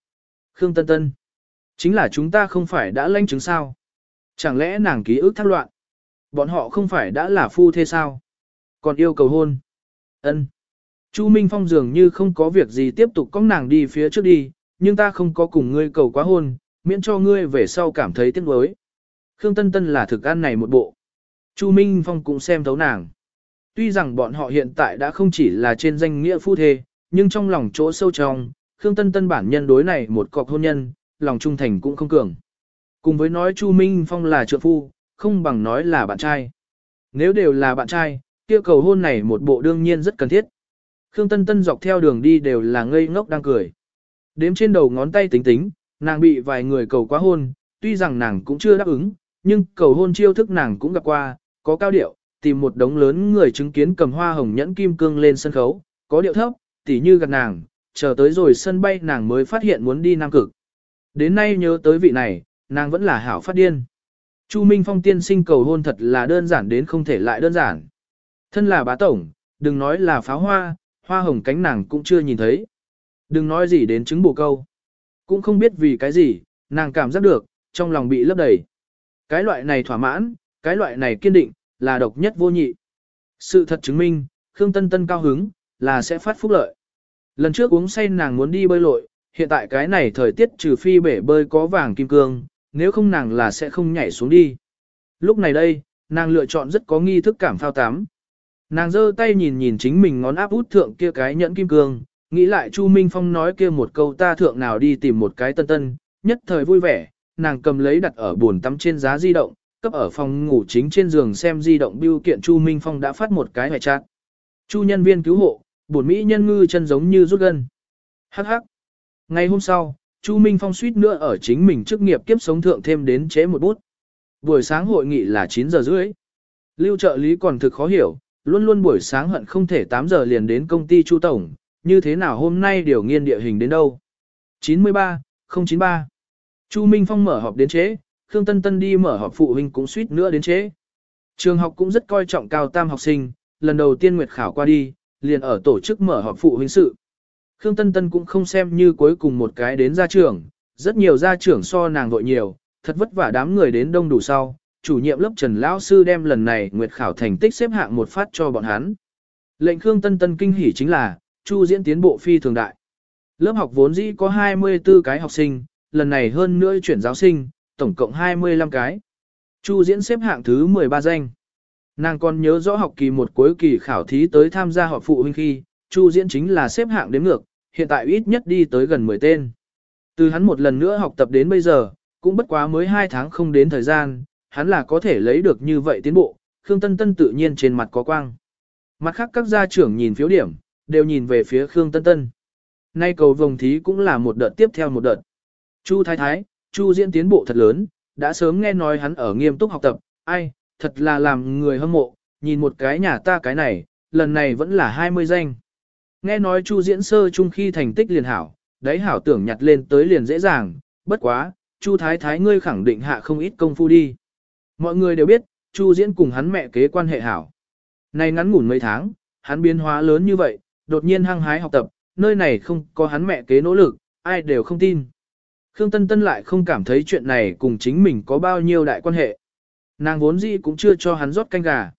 Khương Tân Tân. Chính là chúng ta không phải đã lãnh chứng sao? Chẳng lẽ nàng ký ức thác loạn? Bọn họ không phải đã là phu thế sao? Còn yêu cầu hôn? Ân. Chu Minh Phong dường như không có việc gì tiếp tục có nàng đi phía trước đi, nhưng ta không có cùng ngươi cầu quá hôn, miễn cho ngươi về sau cảm thấy tiếc nuối. Khương Tân Tân là thực ăn này một bộ. Chu Minh Phong cũng xem thấu nàng. Tuy rằng bọn họ hiện tại đã không chỉ là trên danh nghĩa phu thê, nhưng trong lòng chỗ sâu trong, Khương Tân Tân bản nhân đối này một cọc hôn nhân, lòng trung thành cũng không cường. Cùng với nói Chu Minh Phong là trượng phu, không bằng nói là bạn trai. Nếu đều là bạn trai, kia cầu hôn này một bộ đương nhiên rất cần thiết. Khương Tân Tân dọc theo đường đi đều là ngây ngốc đang cười. Đếm trên đầu ngón tay tính tính, nàng bị vài người cầu quá hôn, tuy rằng nàng cũng chưa đáp ứng, nhưng cầu hôn chiêu thức nàng cũng gặp qua, có cao điệu, tìm một đống lớn người chứng kiến cầm hoa hồng nhẫn kim cương lên sân khấu, có điệu thấp, tỉ như gặp nàng, chờ tới rồi sân bay nàng mới phát hiện muốn đi Nam Cực. Đến nay nhớ tới vị này, nàng vẫn là hảo phát điên. Chu Minh Phong tiên sinh cầu hôn thật là đơn giản đến không thể lại đơn giản. Thân là bá tổng, đừng nói là pháo hoa, hoa hồng cánh nàng cũng chưa nhìn thấy. Đừng nói gì đến chứng bổ câu. Cũng không biết vì cái gì, nàng cảm giác được, trong lòng bị lấp đầy. Cái loại này thỏa mãn, cái loại này kiên định, là độc nhất vô nhị. Sự thật chứng minh, Khương Tân Tân cao hứng, là sẽ phát phúc lợi. Lần trước uống say nàng muốn đi bơi lội, hiện tại cái này thời tiết trừ phi bể bơi có vàng kim cương, nếu không nàng là sẽ không nhảy xuống đi. Lúc này đây, nàng lựa chọn rất có nghi thức cảm phao tắm. Nàng giơ tay nhìn nhìn chính mình ngón áp út thượng kia cái nhẫn kim cương, nghĩ lại Chu Minh Phong nói kia một câu ta thượng nào đi tìm một cái tân tân, nhất thời vui vẻ, nàng cầm lấy đặt ở buồn tắm trên giá di động, cấp ở phòng ngủ chính trên giường xem di động biêu kiện Chu Minh Phong đã phát một cái hệ trạng. Chu nhân viên cứu hộ, bổn mỹ nhân ngư chân giống như rút gân. Hắc hắc. Ngày hôm sau, Chu Minh Phong suýt nữa ở chính mình chức nghiệp kiếp sống thượng thêm đến chế một bút. Buổi sáng hội nghị là 9 giờ rưỡi. Lưu trợ lý còn thực khó hiểu, luôn luôn buổi sáng hận không thể 8 giờ liền đến công ty Chu Tổng, như thế nào hôm nay điều nghiên địa hình đến đâu. 93, 093. Chu Minh Phong mở họp đến chế, Khương Tân Tân đi mở họp phụ huynh cũng suýt nữa đến chế. Trường học cũng rất coi trọng cao tam học sinh, lần đầu tiên nguyệt khảo qua đi, liền ở tổ chức mở họp phụ huynh sự. Khương Tân Tân cũng không xem như cuối cùng một cái đến gia trưởng, rất nhiều gia trưởng so nàng vội nhiều, thật vất vả đám người đến đông đủ sau, chủ nhiệm lớp Trần Lão Sư đem lần này nguyệt khảo thành tích xếp hạng một phát cho bọn hắn. Lệnh Khương Tân Tân kinh hỉ chính là, Chu diễn tiến bộ phi thường đại. Lớp học vốn dĩ có 24 cái học sinh, lần này hơn nữa chuyển giáo sinh, tổng cộng 25 cái. Chu diễn xếp hạng thứ 13 danh. Nàng còn nhớ rõ học kỳ một cuối kỳ khảo thí tới tham gia họp phụ huynh khi, Chu diễn chính là xếp hạng đến ngược, hiện tại ít nhất đi tới gần 10 tên. Từ hắn một lần nữa học tập đến bây giờ, cũng bất quá mới 2 tháng không đến thời gian, hắn là có thể lấy được như vậy tiến bộ, Khương Tân Tân tự nhiên trên mặt có quang. Mặt khác các gia trưởng nhìn phiếu điểm, đều nhìn về phía Khương Tân Tân. Nay cầu vồng thí cũng là một đợt tiếp theo một đợt. Chu Thái Thái, Chu diễn tiến bộ thật lớn, đã sớm nghe nói hắn ở nghiêm túc học tập, ai, thật là làm người hâm mộ, nhìn một cái nhà ta cái này, lần này vẫn là 20 danh. Nghe nói Chu diễn sơ chung khi thành tích liền hảo, đấy hảo tưởng nhặt lên tới liền dễ dàng, bất quá, Chu Thái Thái ngươi khẳng định hạ không ít công phu đi. Mọi người đều biết, Chu diễn cùng hắn mẹ kế quan hệ hảo. Nay ngắn ngủn mấy tháng, hắn biến hóa lớn như vậy, đột nhiên hăng hái học tập, nơi này không có hắn mẹ kế nỗ lực, ai đều không tin. Khương Tân Tân lại không cảm thấy chuyện này cùng chính mình có bao nhiêu đại quan hệ. Nàng vốn gì cũng chưa cho hắn rót canh gà.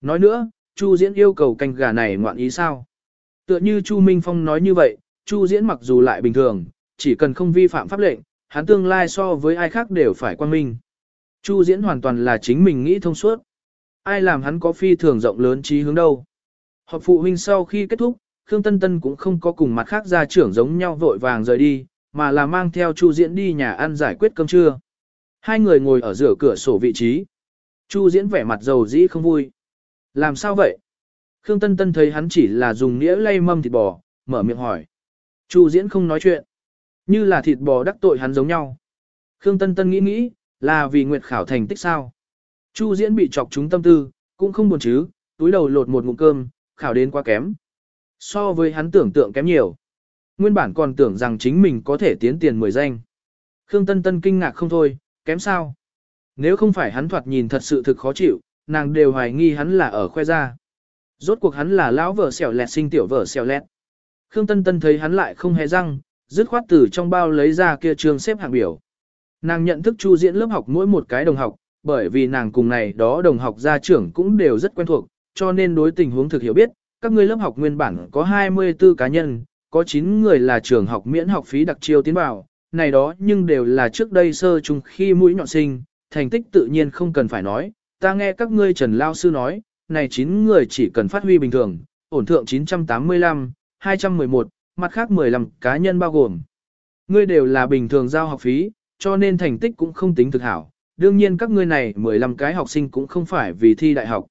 Nói nữa, Chu Diễn yêu cầu canh gà này ngoạn ý sao? Tựa như Chu Minh Phong nói như vậy, Chu Diễn mặc dù lại bình thường, chỉ cần không vi phạm pháp lệnh, hắn tương lai so với ai khác đều phải quan minh. Chu Diễn hoàn toàn là chính mình nghĩ thông suốt. Ai làm hắn có phi thường rộng lớn trí hướng đâu. Họp phụ huynh sau khi kết thúc, Khương Tân Tân cũng không có cùng mặt khác gia trưởng giống nhau vội vàng rời đi, mà là mang theo Chu Diễn đi nhà ăn giải quyết cơm trưa. Hai người ngồi ở giữa cửa sổ vị trí. Chu Diễn vẻ mặt dầu dĩ không vui. Làm sao vậy? Khương Tân Tân thấy hắn chỉ là dùng nĩa lay mâm thịt bò, mở miệng hỏi. Chu Diễn không nói chuyện. Như là thịt bò đắc tội hắn giống nhau. Khương Tân Tân nghĩ nghĩ, là vì Nguyệt khảo thành tích sao. Chu Diễn bị chọc trúng tâm tư, cũng không buồn chứ, túi đầu lột một ngụm cơm, khảo đến quá kém. So với hắn tưởng tượng kém nhiều. Nguyên bản còn tưởng rằng chính mình có thể tiến tiền 10 danh. Khương Tân Tân kinh ngạc không thôi, kém sao? Nếu không phải hắn thoạt nhìn thật sự thực khó chịu, nàng đều hoài nghi hắn là ở khoe ra. Rốt cuộc hắn là lão vợ xẻo lẹt sinh tiểu vợ xẻo lẹt. Khương Tân Tân thấy hắn lại không hề răng, dứt khoát từ trong bao lấy ra kia trường xếp hạng biểu. Nàng nhận thức Chu Diễn lớp học mỗi một cái đồng học, bởi vì nàng cùng này đó đồng học gia trưởng cũng đều rất quen thuộc, cho nên đối tình huống thực hiểu biết, các ngươi lớp học nguyên bản có 24 cá nhân, có 9 người là trường học miễn học phí đặc chiêu tiến vào, này đó nhưng đều là trước đây sơ chung khi mũi nhọn sinh, thành tích tự nhiên không cần phải nói, ta nghe các ngươi Trần Lao Sư nói, này 9 người chỉ cần phát huy bình thường, ổn thượng 985, 211, mặt khác 15 cá nhân bao gồm. Ngươi đều là bình thường giao học phí, cho nên thành tích cũng không tính thực hảo. Đương nhiên các ngươi này 15 cái học sinh cũng không phải vì thi đại học.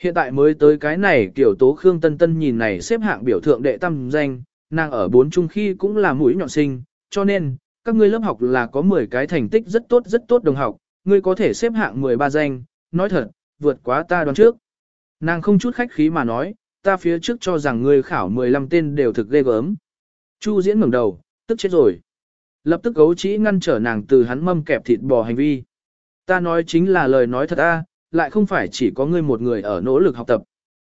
Hiện tại mới tới cái này kiểu tố Khương Tân Tân nhìn này xếp hạng biểu thượng đệ tâm danh, nàng ở bốn trung khi cũng là mũi nhọn sinh, cho nên, các ngươi lớp học là có 10 cái thành tích rất tốt rất tốt đồng học, ngươi có thể xếp hạng 13 danh, nói thật, vượt quá ta đoán trước. Nàng không chút khách khí mà nói, ta phía trước cho rằng ngươi khảo 15 tên đều thực ghê gớm. Chu diễn ngẩng đầu, tức chết rồi. Lập tức gấu chỉ ngăn trở nàng từ hắn mâm kẹp thịt bò hành vi. Ta nói chính là lời nói thật a, lại không phải chỉ có ngươi một người ở nỗ lực học tập.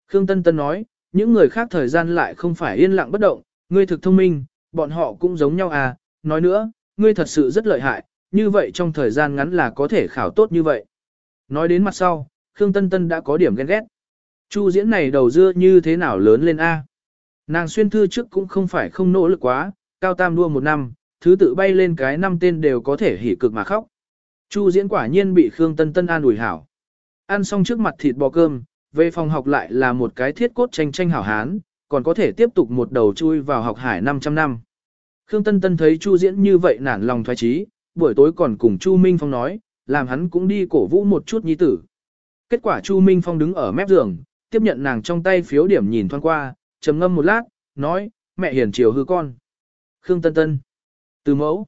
Khương Tân Tân nói, những người khác thời gian lại không phải yên lặng bất động, ngươi thực thông minh, bọn họ cũng giống nhau à, nói nữa, ngươi thật sự rất lợi hại, như vậy trong thời gian ngắn là có thể khảo tốt như vậy. Nói đến mặt sau, Khương Tân Tân đã có điểm ghen ghét. Chu diễn này đầu dưa như thế nào lớn lên A. Nàng xuyên thư trước cũng không phải không nỗ lực quá, cao tam đua một năm, thứ tự bay lên cái năm tên đều có thể hỉ cực mà khóc. Chu diễn quả nhiên bị Khương Tân Tân an ủi hảo. Ăn xong trước mặt thịt bò cơm, về phòng học lại là một cái thiết cốt tranh tranh hảo hán, còn có thể tiếp tục một đầu chui vào học hải 500 năm. Khương Tân Tân thấy Chu diễn như vậy nản lòng thoái trí, buổi tối còn cùng Chu Minh Phong nói, làm hắn cũng đi cổ vũ một chút nhi tử. Kết quả Chu Minh Phong đứng ở mép giường, tiếp nhận nàng trong tay phiếu điểm nhìn thoáng qua, trầm ngâm một lát, nói, mẹ hiền chiều hư con. Khương Tân Tân. Từ mẫu.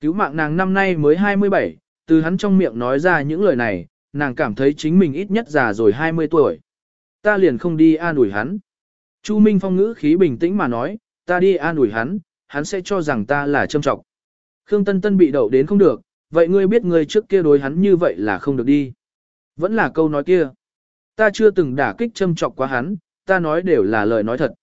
Cứu mạng nàng năm nay mới 27, từ hắn trong miệng nói ra những lời này, nàng cảm thấy chính mình ít nhất già rồi 20 tuổi. Ta liền không đi an ủi hắn. Chu Minh Phong ngữ khí bình tĩnh mà nói, ta đi an ủi hắn, hắn sẽ cho rằng ta là châm trọng. Khương Tân Tân bị đậu đến không được, vậy ngươi biết ngươi trước kia đối hắn như vậy là không được đi. Vẫn là câu nói kia. Ta chưa từng đả kích châm trọng quá hắn, ta nói đều là lời nói thật.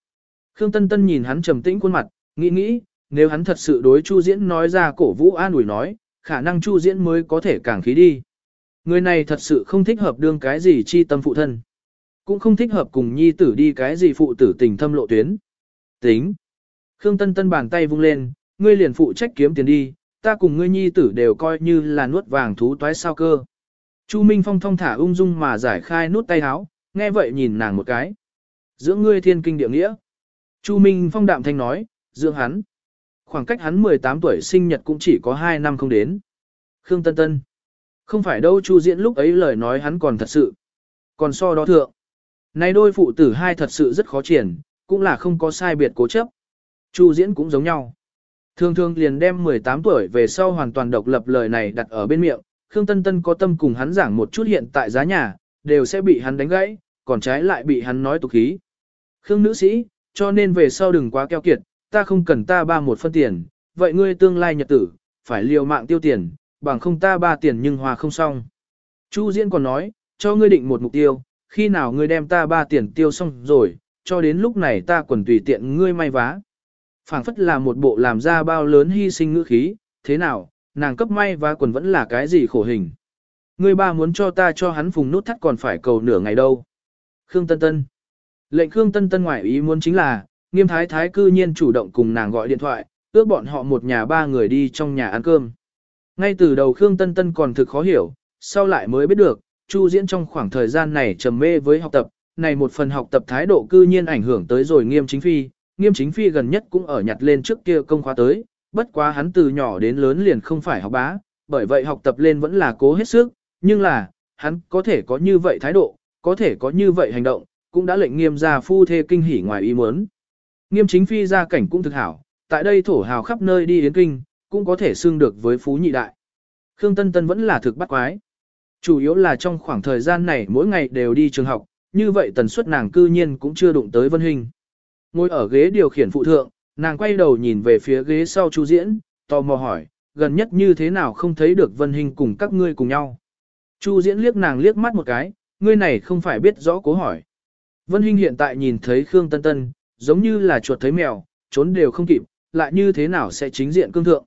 Khương Tân Tân nhìn hắn trầm tĩnh khuôn mặt, nghĩ nghĩ, nếu hắn thật sự đối Chu Diễn nói ra cổ vũ an ủi nói, khả năng Chu Diễn mới có thể càng khí đi. Người này thật sự không thích hợp đương cái gì chi tâm phụ thân. Cũng không thích hợp cùng nhi tử đi cái gì phụ tử tình thâm lộ tuyến. Tính. Khương Tân Tân bàn tay vung lên, ngươi liền phụ trách kiếm tiền đi, ta cùng ngươi nhi tử đều coi như là nuốt vàng thú toái sao cơ. Chu Minh Phong thong thả ung dung mà giải khai nút tay áo, nghe vậy nhìn nàng một cái. Dưỡng ngươi thiên kinh địa nghĩa. Chu Minh Phong đạm thanh nói, dưỡng hắn. Khoảng cách hắn 18 tuổi sinh nhật cũng chỉ có 2 năm không đến. Khương Tân Tân. Không phải đâu Chu Diễn lúc ấy lời nói hắn còn thật sự. Còn so đó thượng. Này đôi phụ tử hai thật sự rất khó triển, cũng là không có sai biệt cố chấp. Chu Diễn cũng giống nhau. Thường thường liền đem 18 tuổi về sau hoàn toàn độc lập lời này đặt ở bên miệng, Khương Tân Tân có tâm cùng hắn giảng một chút hiện tại giá nhà, đều sẽ bị hắn đánh gãy, còn trái lại bị hắn nói tục khí. Khương nữ sĩ, cho nên về sau đừng quá keo kiệt, ta không cần ta ba một phân tiền, vậy ngươi tương lai nhật tử, phải liều mạng tiêu tiền, bằng không ta ba tiền nhưng hòa không xong. Chu Diễn còn nói, cho ngươi định một mục tiêu, khi nào ngươi đem ta ba tiền tiêu xong rồi, cho đến lúc này ta quần tùy tiện ngươi may vá phảng phất là một bộ làm ra bao lớn hy sinh ngữ khí, thế nào, nàng cấp may và quần vẫn là cái gì khổ hình. Ngươi ba muốn cho ta cho hắn phùng nút thắt còn phải cầu nửa ngày đâu. Khương Tân Tân Lệnh Khương Tân Tân ngoại ý muốn chính là, nghiêm thái thái cư nhiên chủ động cùng nàng gọi điện thoại, ước bọn họ một nhà ba người đi trong nhà ăn cơm. Ngay từ đầu Khương Tân Tân còn thực khó hiểu, sau lại mới biết được, Chu Diễn trong khoảng thời gian này trầm mê với học tập, này một phần học tập thái độ cư nhiên ảnh hưởng tới rồi nghiêm chính phi, nghiêm chính phi gần nhất cũng ở nhặt lên trước kia công khóa tới, bất quá hắn từ nhỏ đến lớn liền không phải học bá, bởi vậy học tập lên vẫn là cố hết sức, nhưng là, hắn có thể có như vậy thái độ, có thể có như vậy hành động, cũng đã lệnh nghiêm gia phu thê kinh hỉ ngoài ý muốn. Nghiêm chính phi gia cảnh cũng thực hảo, tại đây thổ hào khắp nơi đi đến kinh, cũng có thể xưng được với phú nhị đại. Khương Tân Tân vẫn là thực bắt quái. Chủ yếu là trong khoảng thời gian này mỗi ngày đều đi trường học, như vậy tần suất nàng cư nhiên cũng chưa đụng tới Vân Hình. Ngồi ở ghế điều khiển phụ thượng, nàng quay đầu nhìn về phía ghế sau Chu Diễn, tò mò hỏi, gần nhất như thế nào không thấy được Vân Hình cùng các ngươi cùng nhau. Chu Diễn liếc nàng liếc mắt một cái, ngươi này không phải biết rõ cố hỏi. Vân Hinh hiện tại nhìn thấy Khương Tân Tân, giống như là chuột thấy mèo, trốn đều không kịp, lại như thế nào sẽ chính diện cương thượng.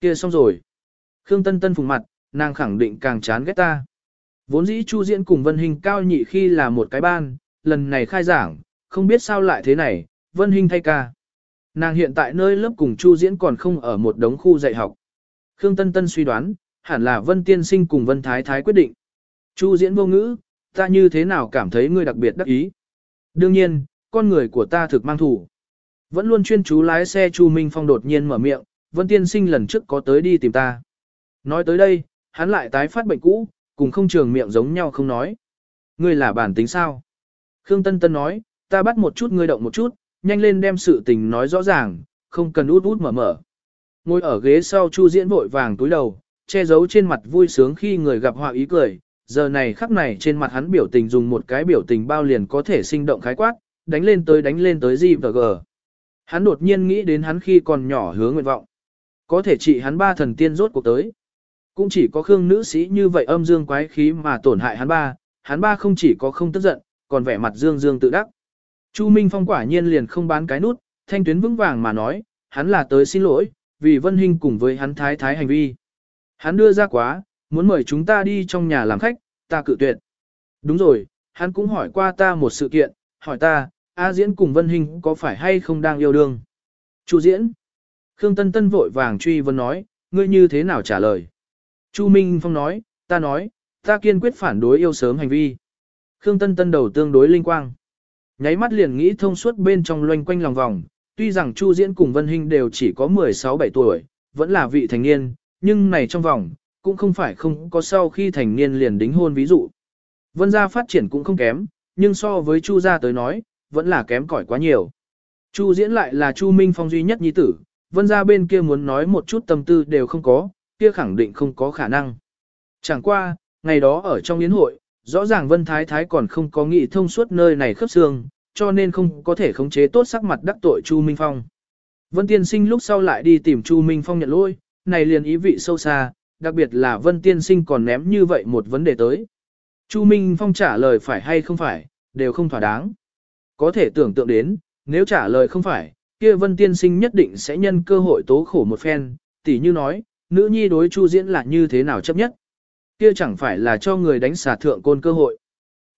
kia xong rồi. Khương Tân Tân phùng mặt, nàng khẳng định càng chán ghét ta. Vốn dĩ Chu Diễn cùng Vân Hinh cao nhị khi là một cái ban, lần này khai giảng, không biết sao lại thế này, Vân Hinh thay ca. Nàng hiện tại nơi lớp cùng Chu Diễn còn không ở một đống khu dạy học. Khương Tân Tân suy đoán, hẳn là Vân Tiên Sinh cùng Vân Thái Thái quyết định. Chu Diễn vô ngữ, ta như thế nào cảm thấy ngươi đặc biệt đắc ý. Đương nhiên, con người của ta thực mang thủ. Vẫn luôn chuyên chú lái xe Chu Minh Phong đột nhiên mở miệng, Vân Tiên Sinh lần trước có tới đi tìm ta. Nói tới đây, hắn lại tái phát bệnh cũ, cùng không trường miệng giống nhau không nói. Ngươi là bản tính sao? Khương Tân Tân nói, ta bắt một chút ngươi động một chút, nhanh lên đem sự tình nói rõ ràng, không cần út út mở mở. Ngồi ở ghế sau Chu Diễn vội vàng túi đầu, che giấu trên mặt vui sướng khi người gặp họa ý cười, giờ này khắc này trên mặt hắn biểu tình dùng một cái biểu tình bao liền có thể sinh động khái quát, đánh lên tới đánh lên tới gì và gờ. Hắn đột nhiên nghĩ đến hắn khi còn nhỏ hứa nguyện vọng. Có thể trị hắn ba thần tiên rốt cuộc tới. Cũng chỉ có Khương nữ sĩ như vậy âm dương quái khí mà tổn hại hắn ba, hắn ba không chỉ có không tức giận, còn vẻ mặt dương dương tự đắc. Chu Minh Phong quả nhiên liền không bán cái nút, thanh tuyến vững vàng mà nói, hắn là tới xin lỗi, vì Vân Hinh cùng với hắn thái thái hành vi. Hắn đưa ra quá, muốn mời chúng ta đi trong nhà làm khách, ta cự tuyệt. Đúng rồi, hắn cũng hỏi qua ta một sự kiện, hỏi ta, A Diễn cùng Vân Hinh có phải hay không đang yêu đương? Chu Diễn. Khương Tân Tân vội vàng truy vấn nói, ngươi như thế nào trả lời? Chu Minh Phong nói, ta nói, ta kiên quyết phản đối yêu sớm hành vi. Khương Tân Tân đầu tương đối linh quang. Nháy mắt liền nghĩ thông suốt bên trong loanh quanh lòng vòng, tuy rằng Chu Diễn cùng Vân Hinh đều chỉ có 16-17 tuổi, vẫn là vị thành niên, nhưng này trong vòng, cũng không phải không có sau khi thành niên liền đính hôn ví dụ. Vân gia phát triển cũng không kém, nhưng so với Chu gia tới nói, vẫn là kém cỏi quá nhiều. Chu diễn lại là Chu Minh Phong duy nhất nhi tử, vân gia bên kia muốn nói một chút tâm tư đều không có, kia khẳng định không có khả năng. Chẳng qua, ngày đó ở trong yến hội, rõ ràng vân thái thái còn không có nghị thông suốt nơi này khớp xương, cho nên không có thể khống chế tốt sắc mặt đắc tội Chu Minh Phong. Vân tiên sinh lúc sau lại đi tìm Chu Minh Phong nhận lỗi, này liền ý vị sâu xa, đặc biệt là Vân tiên sinh còn ném như vậy một vấn đề tới. Chu Minh Phong trả lời phải hay không phải, đều không thỏa đáng. Có thể tưởng tượng đến, nếu trả lời không phải, kia Vân Tiên Sinh nhất định sẽ nhân cơ hội tố khổ một phen, tỉ như nói, nữ nhi đối Chu Diễn là như thế nào chấp nhất. Kia chẳng phải là cho người đánh xả thượng côn cơ hội.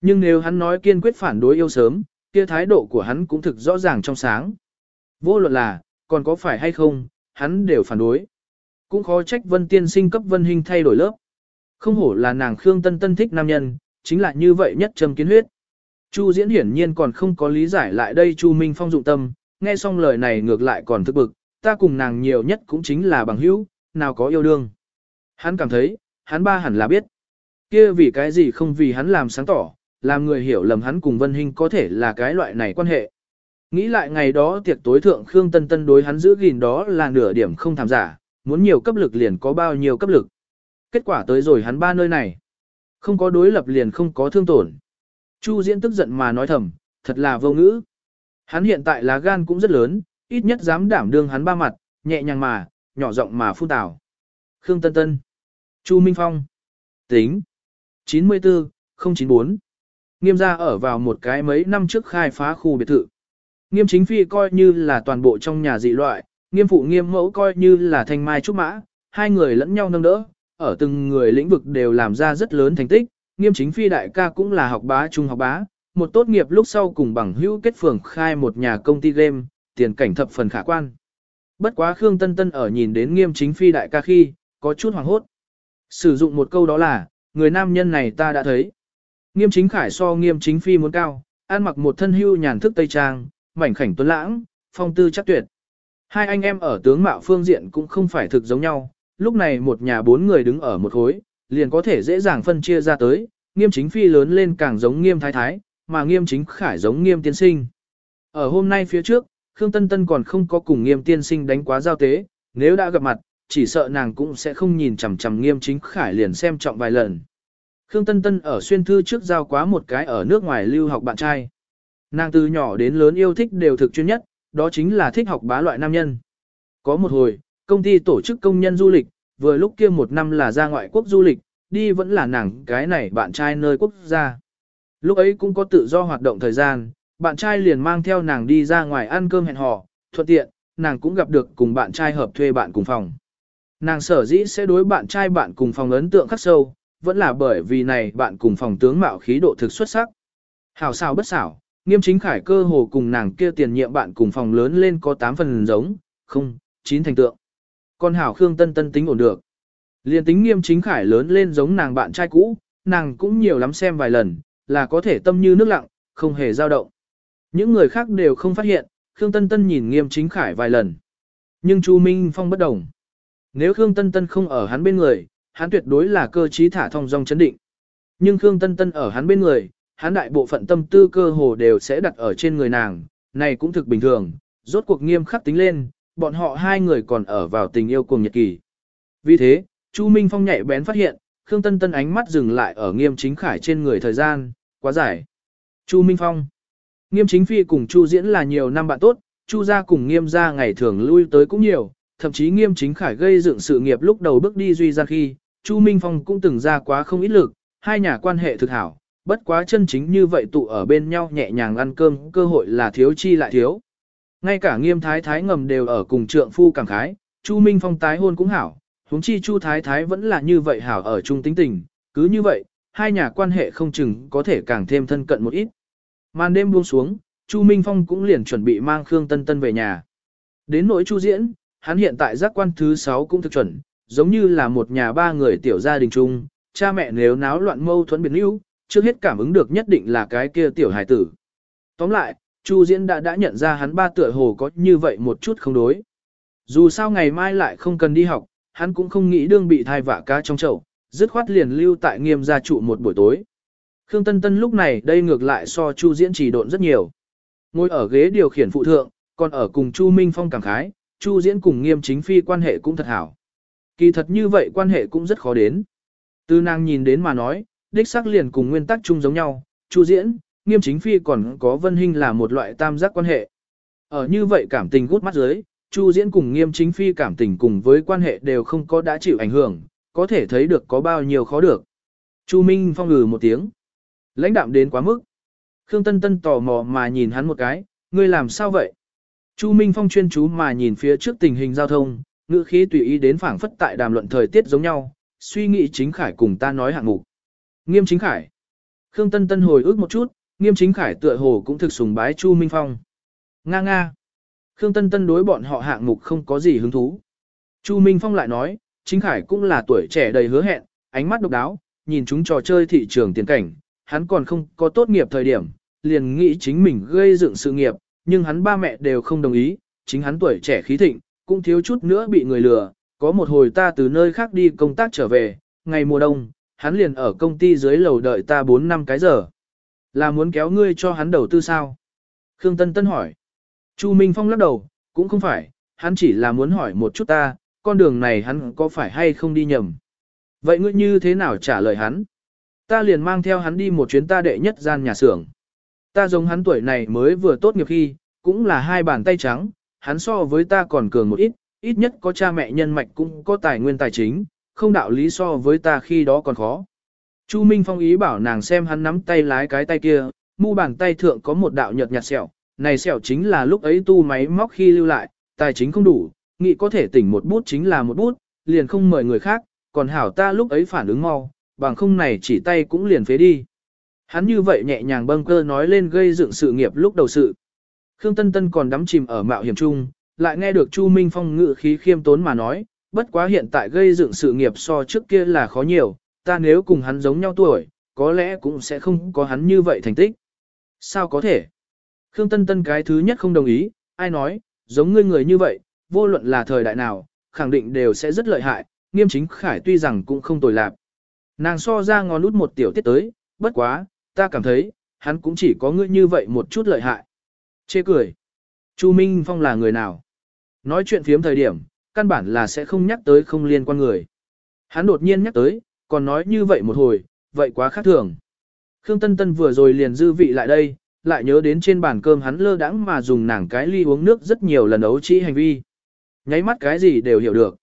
Nhưng nếu hắn nói kiên quyết phản đối yêu sớm, kia thái độ của hắn cũng thực rõ ràng trong sáng. Vô luận là, còn có phải hay không, hắn đều phản đối. Cũng khó trách Vân Tiên Sinh cấp Vân Hình thay đổi lớp. Không hổ là nàng Khương Tân Tân thích nam nhân, chính là như vậy nhất trầm kiến huyết. Chu diễn hiển nhiên còn không có lý giải lại đây Chu Minh Phong dụng tâm, nghe xong lời này ngược lại còn thức bực, ta cùng nàng nhiều nhất cũng chính là bằng hữu, nào có yêu đương. Hắn cảm thấy, hắn ba hẳn là biết. kia vì cái gì không vì hắn làm sáng tỏ, làm người hiểu lầm hắn cùng Vân Hinh có thể là cái loại này quan hệ. Nghĩ lại ngày đó tiệc tối thượng Khương Tân Tân đối hắn giữ gìn đó là nửa điểm không tham giả, muốn nhiều cấp lực liền có bao nhiêu cấp lực. Kết quả tới rồi hắn ba nơi này. Không có đối lập liền không có thương tổn. Chu Diễn tức giận mà nói thầm, thật là vô ngữ. Hắn hiện tại lá gan cũng rất lớn, ít nhất dám đảm đương hắn ba mặt, nhẹ nhàng mà, nhỏ giọng mà phun tào. Khương Tân Tân. Chu Minh Phong. Tính. 94-094. Nghiêm gia ở vào một cái mấy năm trước khai phá khu biệt thự. Nghiêm chính phi coi như là toàn bộ trong nhà dị loại, nghiêm phụ nghiêm mẫu coi như là thanh mai trúc mã, hai người lẫn nhau nâng đỡ, ở từng người lĩnh vực đều làm ra rất lớn thành tích, nghiêm chính phi đại ca cũng là học bá trung học bá, một tốt nghiệp lúc sau cùng bằng hữu kết phường khai một nhà công ty game, tiền cảnh thập phần khả quan. Bất quá Khương Tân Tân ở nhìn đến nghiêm chính phi đại ca khi, có chút hoàng hốt. Sử dụng một câu đó là, người nam nhân này ta đã thấy. Nghiêm chính khải so nghiêm chính phi muốn cao, ăn mặc một thân hưu nhàn thức tây trang, mảnh khảnh tuấn lãng, phong tư chắc tuyệt. Hai anh em ở tướng mạo phương diện cũng không phải thực giống nhau, lúc này một nhà bốn người đứng ở một khối, liền có thể dễ dàng phân chia ra tới, nghiêm chính phi lớn lên càng giống nghiêm thái thái, mà nghiêm chính khải giống nghiêm tiên sinh. Ở hôm nay phía trước, Khương Tân Tân còn không có cùng nghiêm tiên sinh đánh quá giao tế, nếu đã gặp mặt, chỉ sợ nàng cũng sẽ không nhìn chằm chằm nghiêm chính khải liền xem trọng vài lần. Khương Tân Tân ở xuyên thư trước giao quá một cái ở nước ngoài lưu học bạn trai. Nàng từ nhỏ đến lớn yêu thích đều thực chuyên nhất, đó chính là thích học bá loại nam nhân. Có một hồi, công ty tổ chức công nhân du lịch, vừa lúc kia một năm là ra ngoại quốc du lịch, đi vẫn là nàng cái này bạn trai nơi quốc gia. Lúc ấy cũng có tự do hoạt động thời gian, bạn trai liền mang theo nàng đi ra ngoài ăn cơm hẹn hò, thuận tiện, nàng cũng gặp được cùng bạn trai hợp thuê bạn cùng phòng. Nàng sở dĩ sẽ đối bạn trai bạn cùng phòng ấn tượng khắc sâu, vẫn là bởi vì này bạn cùng phòng tướng mạo khí độ thực xuất sắc. Hảo xảo bất xảo, nghiêm chính khải cơ hồ cùng nàng kia tiền nhiệm bạn cùng phòng lớn lên có 8 phần giống, không, 9 thành tượng. Còn Hảo Khương Tân Tân tính ổn được. Liên tính nghiêm chính khải lớn lên giống nàng bạn trai cũ, nàng cũng nhiều lắm xem vài lần, là có thể tâm như nước lặng, không hề dao động. Những người khác đều không phát hiện, Khương Tân Tân nhìn nghiêm chính khải vài lần. Nhưng Chu Minh Phong bất đồng. Nếu Khương Tân Tân không ở hắn bên người, hắn tuyệt đối là cơ trí thả thông dong chấn định. Nhưng Khương Tân Tân ở hắn bên người, hắn đại bộ phận tâm tư cơ hồ đều sẽ đặt ở trên người nàng, này cũng thực bình thường, rốt cuộc nghiêm khắc tính lên, bọn họ hai người còn ở vào tình yêu cùng nhật kỳ. Vì thế, Chu Minh Phong nhạy bén phát hiện, Khương Tân Tân ánh mắt dừng lại ở nghiêm chính khải trên người thời gian, quá dài. Chu Minh Phong Nghiêm chính phi cùng Chu diễn là nhiều năm bạn tốt, Chu gia cùng nghiêm gia ngày thường lui tới cũng nhiều, thậm chí nghiêm chính khải gây dựng sự nghiệp lúc đầu bước đi duy ra khi, Chu Minh Phong cũng từng ra quá không ít lực, hai nhà quan hệ thực hảo, bất quá chân chính như vậy tụ ở bên nhau nhẹ nhàng ăn cơm, cơ hội là thiếu chi lại thiếu. Ngay cả nghiêm thái thái ngầm đều ở cùng trượng phu cảm khái, Chu Minh Phong tái hôn cũng hảo, huống chi Chu thái thái vẫn là như vậy hảo ở chung tính tình, cứ như vậy, hai nhà quan hệ không chừng có thể càng thêm thân cận một ít. Màn đêm buông xuống, Chu Minh Phong cũng liền chuẩn bị mang Khương Tân Tân về nhà. Đến nỗi Chu Diễn, hắn hiện tại giác quan thứ 6 cũng thực chuẩn, giống như là một nhà ba người tiểu gia đình chung, cha mẹ nếu náo loạn mâu thuẫn biệt níu, trước hết cảm ứng được nhất định là cái kia tiểu hài tử. Tóm lại, Chu Diễn đã đã nhận ra hắn ba tựa hồ có như vậy một chút không đối. Dù sao ngày mai lại không cần đi học, hắn cũng không nghĩ đương bị thai vạ cá trong chậu, dứt khoát liền lưu tại nghiêm gia trụ một buổi tối. Khương Tân Tân lúc này đây ngược lại so Chu Diễn chỉ độn rất nhiều. Ngồi ở ghế điều khiển phụ thượng, còn ở cùng Chu Minh Phong cảm khái, Chu Diễn cùng nghiêm chính phi quan hệ cũng thật hảo. Kỳ thật như vậy quan hệ cũng rất khó đến. Từ nàng nhìn đến mà nói, đích xác liền cùng nguyên tắc chung giống nhau, Chu Diễn, nghiêm chính phi còn có Vân Hinh là một loại tam giác quan hệ. Ở như vậy cảm tình gút mắt dưới, Chu Diễn cùng nghiêm chính phi cảm tình cùng với quan hệ đều không có đã chịu ảnh hưởng, có thể thấy được có bao nhiêu khó được. Chu Minh Phong ngừ một tiếng. Lãnh đạm đến quá mức. Khương Tân Tân tò mò mà nhìn hắn một cái, ngươi làm sao vậy? Chu Minh Phong chuyên chú mà nhìn phía trước tình hình giao thông, ngữ khí tùy ý đến phảng phất tại đàm luận thời tiết giống nhau, suy nghĩ chính khải cùng ta nói hạng mục. Nghiêm chính khải. Khương Tân Tân hồi ức một chút, nghiêm chính khải tựa hồ cũng thực sùng bái Chu Minh Phong. Nga nga. Khương Tân Tân đối bọn họ hạng mục không có gì hứng thú. Chu Minh Phong lại nói, chính khải cũng là tuổi trẻ đầy hứa hẹn, ánh mắt độc đáo, nhìn chúng trò chơi thị trường tiền cảnh, hắn còn không có tốt nghiệp thời điểm, liền nghĩ chính mình gây dựng sự nghiệp, nhưng hắn ba mẹ đều không đồng ý, chính hắn tuổi trẻ khí thịnh, cũng thiếu chút nữa bị người lừa, có một hồi ta từ nơi khác đi công tác trở về, ngày mùa đông, hắn liền ở công ty dưới lầu đợi ta 4 năm cái giờ. Là muốn kéo ngươi cho hắn đầu tư sao? Khương Tân Tân hỏi. Chu Minh Phong lắc đầu, cũng không phải, hắn chỉ là muốn hỏi một chút ta, con đường này hắn có phải hay không đi nhầm. Vậy ngươi như thế nào trả lời hắn? Ta liền mang theo hắn đi một chuyến ta đệ nhất gian nhà xưởng. Ta giống hắn tuổi này mới vừa tốt nghiệp khi, cũng là hai bàn tay trắng, hắn so với ta còn cường một ít, ít nhất có cha mẹ nhân mạch cũng có tài nguyên tài chính, không đạo lý so với ta khi đó còn khó. Chu Minh Phong ý bảo nàng xem hắn nắm tay lái cái tay kia, mu bàn tay thượng có một đạo nhợt nhạt sẹo, này sẹo chính là lúc ấy tu máy móc khi lưu lại, tài chính không đủ, nghĩ có thể tỉnh một bút chính là một bút, liền không mời người khác, còn hảo ta lúc ấy phản ứng mau, bằng không này chỉ tay cũng liền phế đi. Hắn như vậy nhẹ nhàng bâng cơ nói lên gây dựng sự nghiệp lúc đầu sự. Khương Tân Tân còn đắm chìm ở mạo hiểm chung, lại nghe được Chu Minh Phong ngự khí khiêm tốn mà nói, bất quá hiện tại gây dựng sự nghiệp so trước kia là khó nhiều, ta nếu cùng hắn giống nhau tuổi, có lẽ cũng sẽ không có hắn như vậy thành tích. Sao có thể? Khương Tân Tân cái thứ nhất không đồng ý, ai nói, giống ngươi người như vậy, vô luận là thời đại nào, khẳng định đều sẽ rất lợi hại, nghiêm chính khải tuy rằng cũng không tồi lạc. Nàng so ra ngón út một tiểu tiết tới, bất quá, ta cảm thấy, hắn cũng chỉ có ngươi như vậy một chút lợi hại. Chê cười. Chu Minh Phong là người nào? Nói chuyện phiếm thời điểm, căn bản là sẽ không nhắc tới không liên quan người. Hắn đột nhiên nhắc tới, còn nói như vậy một hồi, vậy quá khác thường. Khương Tân Tân vừa rồi liền dư vị lại đây, lại nhớ đến trên bàn cơm hắn lơ đãng mà dùng nàng cái ly uống nước rất nhiều lần ấu trĩ hành vi. Nháy mắt cái gì đều hiểu được.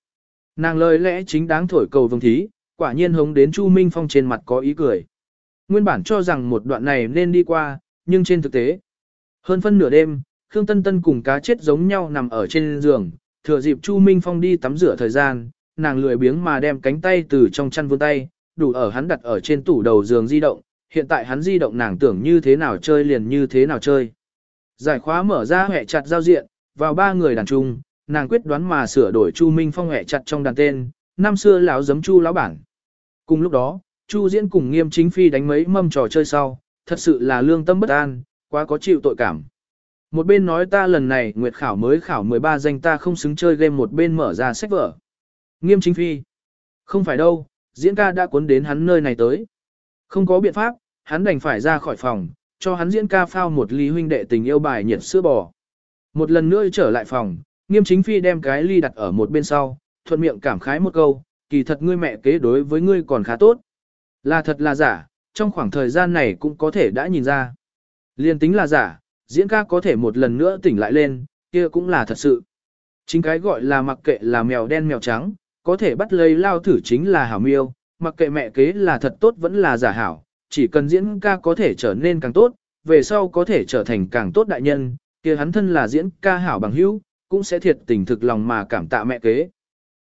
Nàng lời lẽ chính đáng thổi cầu vương thí, quả nhiên hống đến Chu Minh Phong trên mặt có ý cười. Nguyên bản cho rằng một đoạn này nên đi qua, nhưng trên thực tế. Hơn phân nửa đêm, Khương Tân Tân cùng cá chết giống nhau nằm ở trên giường, thừa dịp Chu Minh Phong đi tắm rửa thời gian, nàng lười biếng mà đem cánh tay từ trong chăn vươn tay, đủ ở hắn đặt ở trên tủ đầu giường di động, hiện tại hắn di động nàng tưởng như thế nào chơi liền như thế nào chơi. Giải khóa mở ra hệ chặt giao diện, vào ba người đàn trung, nàng quyết đoán mà sửa đổi Chu Minh Phong hệ chặt trong đàn tên, năm xưa lão giấm Chu lão bản. Cùng lúc đó, Chu Diễn cùng Nghiêm Chính Phi đánh mấy mâm trò chơi sau, thật sự là lương tâm bất an, quá có chịu tội cảm. Một bên nói ta lần này nguyệt khảo mới khảo 13 danh ta không xứng chơi game một bên mở ra sách vở. Nghiêm Chính Phi. Không phải đâu, diễn ca đã cuốn đến hắn nơi này tới. Không có biện pháp, hắn đành phải ra khỏi phòng, cho hắn diễn ca phao một ly huynh đệ tình yêu bài nhiệt sữa bò. Một lần nữa trở lại phòng, nghiêm chính phi đem cái ly đặt ở một bên sau, thuận miệng cảm khái một câu, kỳ thật ngươi mẹ kế đối với ngươi còn khá tốt. Là thật là giả, trong khoảng thời gian này cũng có thể đã nhìn ra. Liên tính là giả, diễn ca có thể một lần nữa tỉnh lại lên, kia cũng là thật sự. Chính cái gọi là mặc kệ là mèo đen mèo trắng, có thể bắt lấy lao thử chính là hảo miêu, mặc kệ mẹ kế là thật tốt vẫn là giả hảo, chỉ cần diễn ca có thể trở nên càng tốt, về sau có thể trở thành càng tốt đại nhân, kia hắn thân là diễn ca hảo bằng hữu, cũng sẽ thiệt tình thực lòng mà cảm tạ mẹ kế.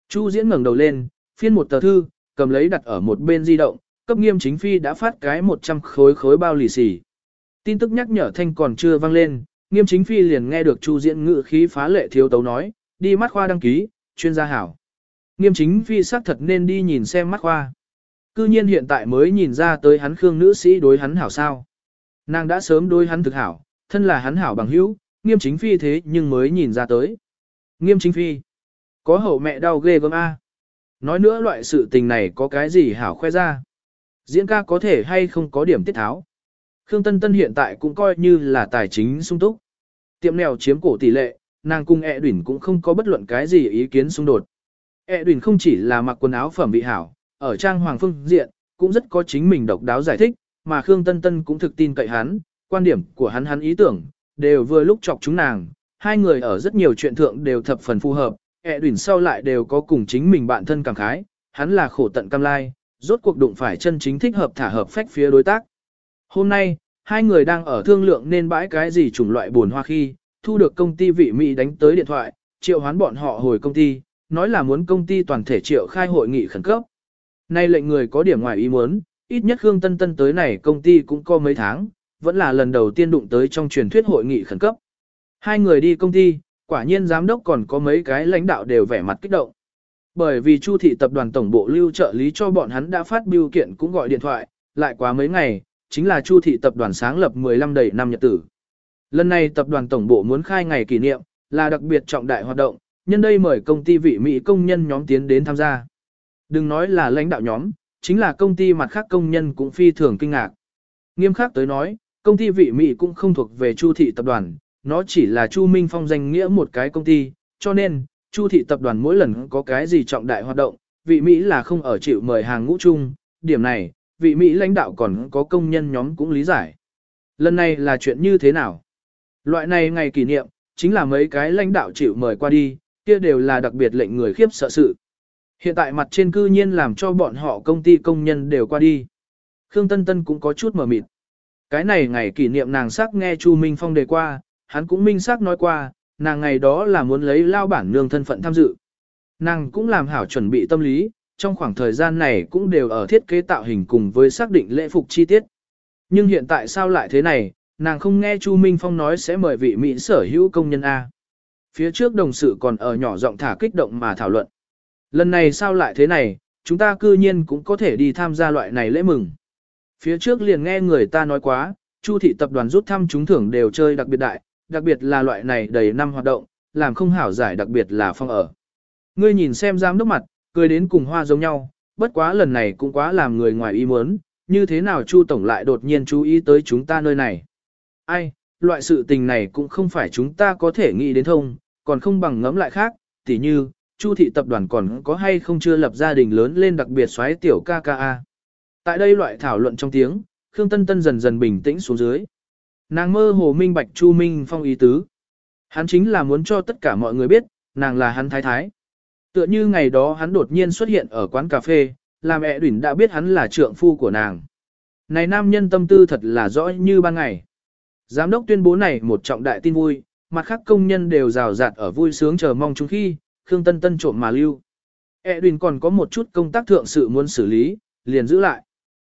Chu diễn ngẩng đầu lên, phiên một tờ thư, cầm lấy đặt ở một bên di động, cấp nghiêm chính phi đã phát cái 100 khối khối bao lì xì. Tin tức nhắc nhở thanh còn chưa vang lên, nghiêm chính phi liền nghe được chu diễn ngự khí phá lệ thiếu tấu nói, đi mắt khoa đăng ký, chuyên gia hảo. Nghiêm chính phi xác thật nên đi nhìn xem mắt khoa. Cư nhiên hiện tại mới nhìn ra tới hắn khương nữ sĩ đối hắn hảo sao. Nàng đã sớm đối hắn thực hảo, thân là hắn hảo bằng hữu, nghiêm chính phi thế nhưng mới nhìn ra tới. Nghiêm chính phi, có hậu mẹ đau ghê gớm A. Nói nữa loại sự tình này có cái gì hảo khoe ra. Diễn ca có thể hay không có điểm tiết tháo. Khương Tân Tân hiện tại cũng coi như là tài chính sung túc. Tiệm nèo chiếm cổ tỷ lệ, nàng cung ẹ e đuyển cũng không có bất luận cái gì ý kiến xung đột. E ẹ đuyển không chỉ là mặc quần áo phẩm vị hảo, ở trang hoàng phương diện, cũng rất có chính mình độc đáo giải thích, mà Khương Tân Tân cũng thực tin cậy hắn, quan điểm của hắn hắn ý tưởng, đều vừa lúc chọc chúng nàng, hai người ở rất nhiều chuyện thượng đều thập phần phù hợp, e ẹ đuyển sau lại đều có cùng chính mình bạn thân cảm khái, hắn là khổ tận cam lai, rốt cuộc đụng phải chân chính thích hợp thả hợp phách phía đối tác. Hôm nay, hai người đang ở thương lượng nên bãi cái gì chủng loại buồn hoa khi, thu được công ty vị Mỹ đánh tới điện thoại, triệu hoán bọn họ hồi công ty, nói là muốn công ty toàn thể triệu khai hội nghị khẩn cấp. Nay lệnh người có điểm ngoài ý muốn, ít nhất Khương Tân Tân tới này công ty cũng có mấy tháng, vẫn là lần đầu tiên đụng tới trong truyền thuyết hội nghị khẩn cấp. Hai người đi công ty, quả nhiên giám đốc còn có mấy cái lãnh đạo đều vẻ mặt kích động. Bởi vì Chu thị tập đoàn tổng bộ lưu trợ lý cho bọn hắn đã phát biểu kiện cũng gọi điện thoại, lại quá mấy ngày, chính là Chu thị tập đoàn sáng lập 15 đầy năm nhật tử. Lần này tập đoàn tổng bộ muốn khai ngày kỷ niệm, là đặc biệt trọng đại hoạt động, nhân đây mời công ty vị Mỹ công nhân nhóm tiến đến tham gia. Đừng nói là lãnh đạo nhóm, chính là công ty mặt khác công nhân cũng phi thường kinh ngạc. Nghiêm khắc tới nói, công ty vị Mỹ cũng không thuộc về Chu thị tập đoàn, nó chỉ là Chu Minh Phong danh nghĩa một cái công ty, cho nên, Chu thị tập đoàn mỗi lần có cái gì trọng đại hoạt động, vị Mỹ là không ở chịu mời hàng ngũ chung, điểm này, vị Mỹ lãnh đạo còn có công nhân nhóm cũng lý giải. Lần này là chuyện như thế nào? Loại này ngày kỷ niệm, chính là mấy cái lãnh đạo chịu mời qua đi, kia đều là đặc biệt lệnh người khiếp sợ sự. Hiện tại mặt trên cư nhiên làm cho bọn họ công ty công nhân đều qua đi. Khương Tân Tân cũng có chút mờ mịt. Cái này ngày kỷ niệm nàng sắc nghe Chu Minh Phong đề qua, hắn cũng minh xác nói qua, nàng ngày đó là muốn lấy lao bản nương thân phận tham dự. Nàng cũng làm hảo chuẩn bị tâm lý, trong khoảng thời gian này cũng đều ở thiết kế tạo hình cùng với xác định lễ phục chi tiết. Nhưng hiện tại sao lại thế này, nàng không nghe Chu Minh Phong nói sẽ mời vị Mỹ sở hữu công nhân A. Phía trước đồng sự còn ở nhỏ giọng thả kích động mà thảo luận. Lần này sao lại thế này, chúng ta cư nhiên cũng có thể đi tham gia loại này lễ mừng. Phía trước liền nghe người ta nói quá, Chu thị tập đoàn rút thăm trúng thưởng đều chơi đặc biệt đại, đặc biệt là loại này đầy năm hoạt động, làm không hảo giải đặc biệt là phong ở. Ngươi nhìn xem giám đốc mặt, cười đến cùng hoa giống nhau, bất quá lần này cũng quá làm người ngoài ý muốn, như thế nào Chu tổng lại đột nhiên chú ý tới chúng ta nơi này. Ai, loại sự tình này cũng không phải chúng ta có thể nghĩ đến thông, còn không bằng ngẫm lại khác, tỉ như, Chu thị tập đoàn còn có hay không chưa lập gia đình lớn lên đặc biệt xoáy tiểu KKA. Tại đây loại thảo luận trong tiếng, Khương Tân Tân dần dần bình tĩnh xuống dưới. Nàng mơ hồ minh bạch Chu Minh Phong ý tứ. Hắn chính là muốn cho tất cả mọi người biết, nàng là hắn thái thái. Tựa như ngày đó hắn đột nhiên xuất hiện ở quán cà phê, làm ẹ đuỷn đã biết hắn là trượng phu của nàng. Này nam nhân tâm tư thật là rõ như ban ngày. Giám đốc tuyên bố này một trọng đại tin vui, mặt khác công nhân đều rào rạt ở vui sướng chờ mong chung khi, Khương Tân Tân trộm mà lưu. Edwin còn có một chút công tác thượng sự muốn xử lý, liền giữ lại.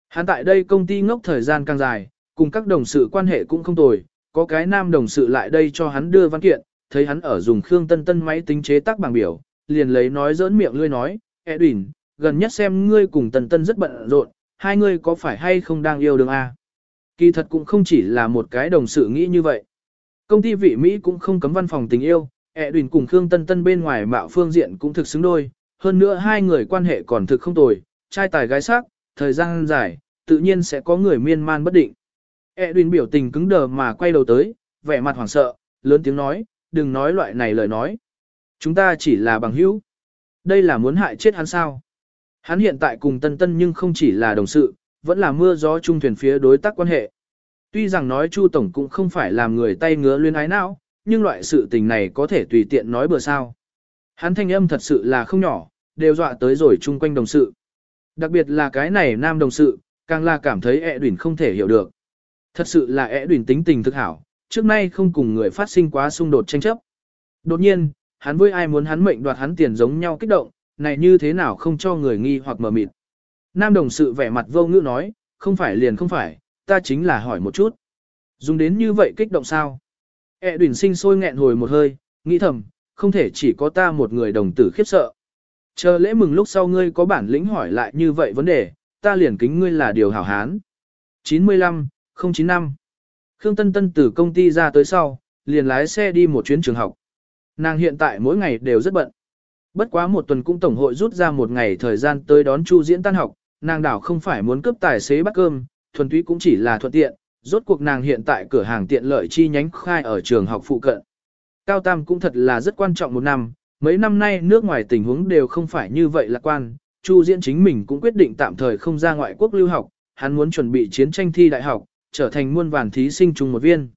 Hắn tại đây công ty ngốc thời gian càng dài, cùng các đồng sự quan hệ cũng không tồi, có cái nam đồng sự lại đây cho hắn đưa văn kiện, thấy hắn ở dùng Khương Tân Tân máy tính chế tác bảng biểu, liền lấy nói giỡn miệng lươi nói, Edwin, gần nhất xem ngươi cùng Tân Tân rất bận rộn, hai ngươi có phải hay không đang yêu đương a? Kỳ thật cũng không chỉ là một cái đồng sự nghĩ như vậy. Công ty vị Mỹ cũng không cấm văn phòng tình yêu, Edwin cùng Khương Tân Tân bên ngoài mạo phương diện cũng thực xứng đôi, hơn nữa hai người quan hệ còn thực không tồi, trai tài gái sắc, thời gian dài, tự nhiên sẽ có người miên man bất định. Edwin biểu tình cứng đờ mà quay đầu tới, vẻ mặt hoảng sợ, lớn tiếng nói, đừng nói loại này lời nói. Chúng ta chỉ là bằng hữu. Đây là muốn hại chết hắn sao? Hắn hiện tại cùng Tân Tân nhưng không chỉ là đồng sự, vẫn là mưa gió chung thuyền phía đối tác quan hệ. Tuy rằng nói Chu Tổng cũng không phải làm người tay ngứa luyến ái não, nhưng loại sự tình này có thể tùy tiện nói bừa sao. Hắn thanh âm thật sự là không nhỏ, đều dọa tới rồi chung quanh đồng sự. Đặc biệt là cái này nam đồng sự, càng là cảm thấy ẹ đuyển không thể hiểu được. Thật sự là ẻ đùn tính tình thực hảo, trước nay không cùng người phát sinh quá xung đột tranh chấp. Đột nhiên, hắn với ai muốn hắn mệnh đoạt hắn tiền giống nhau kích động, này như thế nào không cho người nghi hoặc mờ mịt. Nam đồng sự vẻ mặt vô ngữ nói, không phải liền không phải, ta chính là hỏi một chút. Dùng đến như vậy kích động sao? E đùn sinh sôi nghẹn hồi một hơi, nghĩ thầm, không thể chỉ có ta một người đồng tử khiếp sợ. Chờ lễ mừng lúc sau ngươi có bản lĩnh hỏi lại như vậy vấn đề, ta liền kính ngươi là điều hảo hán. 95, 095 Khương Tân Tân từ công ty ra tới sau, liền lái xe đi một chuyến trường học. Nàng hiện tại mỗi ngày đều rất bận. Bất quá một tuần cũng tổng hội rút ra một ngày thời gian tới đón Chu Diễn tan học, nàng đảo không phải muốn cướp tài xế bắt cơm, thuần túy cũng chỉ là thuận tiện, rốt cuộc nàng hiện tại cửa hàng tiện lợi chi nhánh khai ở trường học phụ cận. Cao Tam cũng thật là rất quan trọng một năm, mấy năm nay nước ngoài tình huống đều không phải như vậy lạc quan, Chu Diễn chính mình cũng quyết định tạm thời không ra ngoại quốc lưu học, hắn muốn chuẩn bị chiến tranh thi đại học, trở thành muôn vàn thí sinh chung một viên.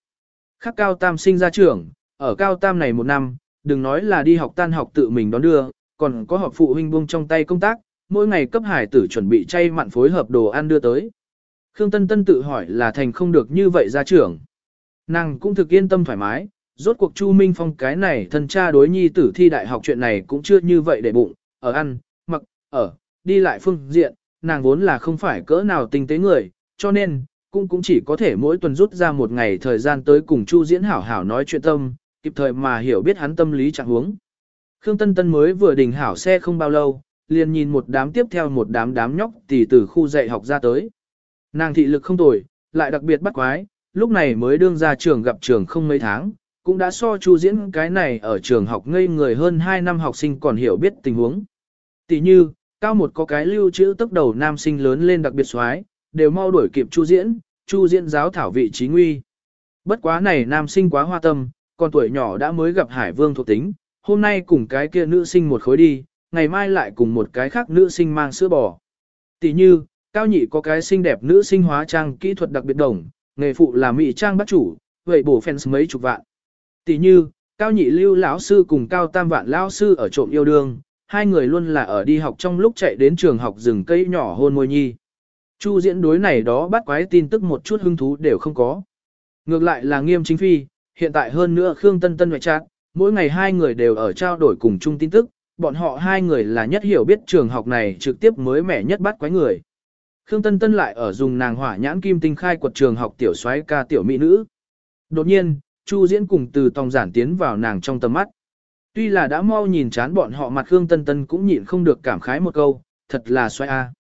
Khác Cao Tam sinh ra trưởng, ở Cao Tam này một năm, đừng nói là đi học tan học tự mình đón đưa, còn có họp phụ huynh buông trong tay công tác, mỗi ngày cấp hải tử chuẩn bị chay mặn phối hợp đồ ăn đưa tới. Khương Tân Tân tự hỏi là thành không được như vậy ra trưởng. Nàng cũng thực yên tâm thoải mái, rốt cuộc Chu Minh Phong cái này thân cha đối nhi tử thi đại học chuyện này cũng chưa như vậy để bụng, ở ăn, mặc, ở, đi lại phương diện, nàng vốn là không phải cỡ nào tinh tế người, cho nên, cũng cũng chỉ có thể mỗi tuần rút ra một ngày thời gian tới cùng Chu Diễn hảo hảo nói chuyện tâm, kịp thời mà hiểu biết hắn tâm lý trạng huống. Khương Tân Tân mới vừa đình hảo xe không bao lâu, liền nhìn một đám tiếp theo một đám đám nhóc tỷ từ khu dạy học ra tới. Nàng thị lực không tồi, lại đặc biệt bắt quái, lúc này mới đương ra trường gặp trường không mấy tháng, cũng đã so chu diễn cái này ở trường học ngây người hơn 2 năm học sinh còn hiểu biết tình huống. Tỷ như, cao một có cái lưu trữ tức đầu nam sinh lớn lên đặc biệt xoái, đều mau đuổi kịp chu diễn, chu diễn giáo thảo vị trí nguy. Bất quá này nam sinh quá hoa tâm, còn tuổi nhỏ đã mới gặp Hải Vương thuộc tính, hôm nay cùng cái kia nữ sinh một khối đi, ngày mai lại cùng một cái khác nữ sinh mang sữa bò. Tỷ như, cao nhị có cái xinh đẹp nữ sinh hóa trang kỹ thuật đặc biệt đồng, nghề phụ là mỹ trang bắt chủ, vậy bổ fans mấy chục vạn. Tỷ như, cao nhị lưu lão sư cùng cao tam vạn lão sư ở trộm yêu đương, hai người luôn là ở đi học trong lúc chạy đến trường học rừng cây nhỏ hôn môi nhi. Chu diễn đối này đó bắt quái tin tức một chút hứng thú đều không có. Ngược lại là nghiêm chính phi, hiện tại hơn nữa Khương Tân Tân ngoại trạng, mỗi ngày hai người đều ở trao đổi cùng chung tin tức, bọn họ hai người là nhất hiểu biết trường học này trực tiếp mới mẻ nhất bắt quái người. Khương Tân Tân lại ở dùng nàng hỏa nhãn kim tinh khai quật trường học tiểu soái ca tiểu mỹ nữ. Đột nhiên, Chu Diễn cùng từ tòng giản tiến vào nàng trong tầm mắt. Tuy là đã mau nhìn chán bọn họ mặt Khương Tân Tân cũng nhịn không được cảm khái một câu, thật là xoay a.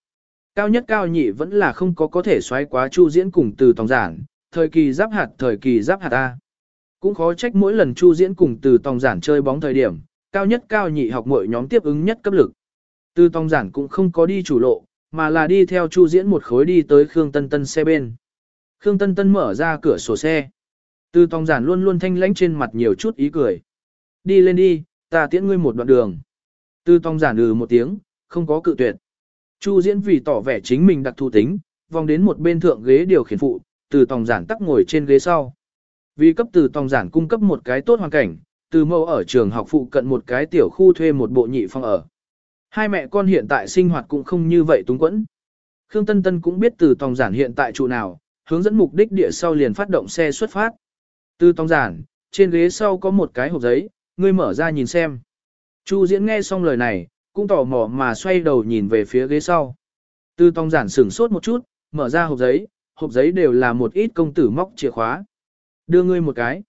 Cao nhất cao nhị vẫn là không có có thể xoáy quá Chu Diễn cùng từ tòng giản, thời kỳ giáp hạt thời kỳ giáp hạt ta. Cũng khó trách mỗi lần Chu diễn cùng từ tòng giản chơi bóng thời điểm, cao nhất cao nhị học mỗi nhóm tiếp ứng nhất cấp lực. Từ tòng giản cũng không có đi chủ lộ, mà là đi theo Chu diễn một khối đi tới Khương Tân Tân xe bên. Khương Tân Tân mở ra cửa sổ xe. Từ tòng giản luôn luôn thanh lãnh trên mặt nhiều chút ý cười. Đi lên đi, ta tiễn ngươi một đoạn đường. Từ tòng giản ừ một tiếng, không có cự tuyệt. Chu diễn vì tỏ vẻ chính mình đặc thù tính, vòng đến một bên thượng ghế điều khiển phụ, từ tòng giản tắc ngồi trên ghế sau. Vì cấp từ tòng giản cung cấp một cái tốt hoàn cảnh, từ mẫu ở trường học phụ cận một cái tiểu khu thuê một bộ nhị phòng ở. Hai mẹ con hiện tại sinh hoạt cũng không như vậy túng quẫn. Khương Tân Tân cũng biết từ tòng giản hiện tại trụ nào, hướng dẫn mục đích địa sau liền phát động xe xuất phát. Từ tòng giản, trên ghế sau có một cái hộp giấy, ngươi mở ra nhìn xem. Chu diễn nghe xong lời này, cũng tò mò mà xoay đầu nhìn về phía ghế sau. Tư Tong giản sửng sốt một chút, mở ra hộp giấy, hộp giấy đều là một ít công tử móc chìa khóa. Đưa ngươi một cái.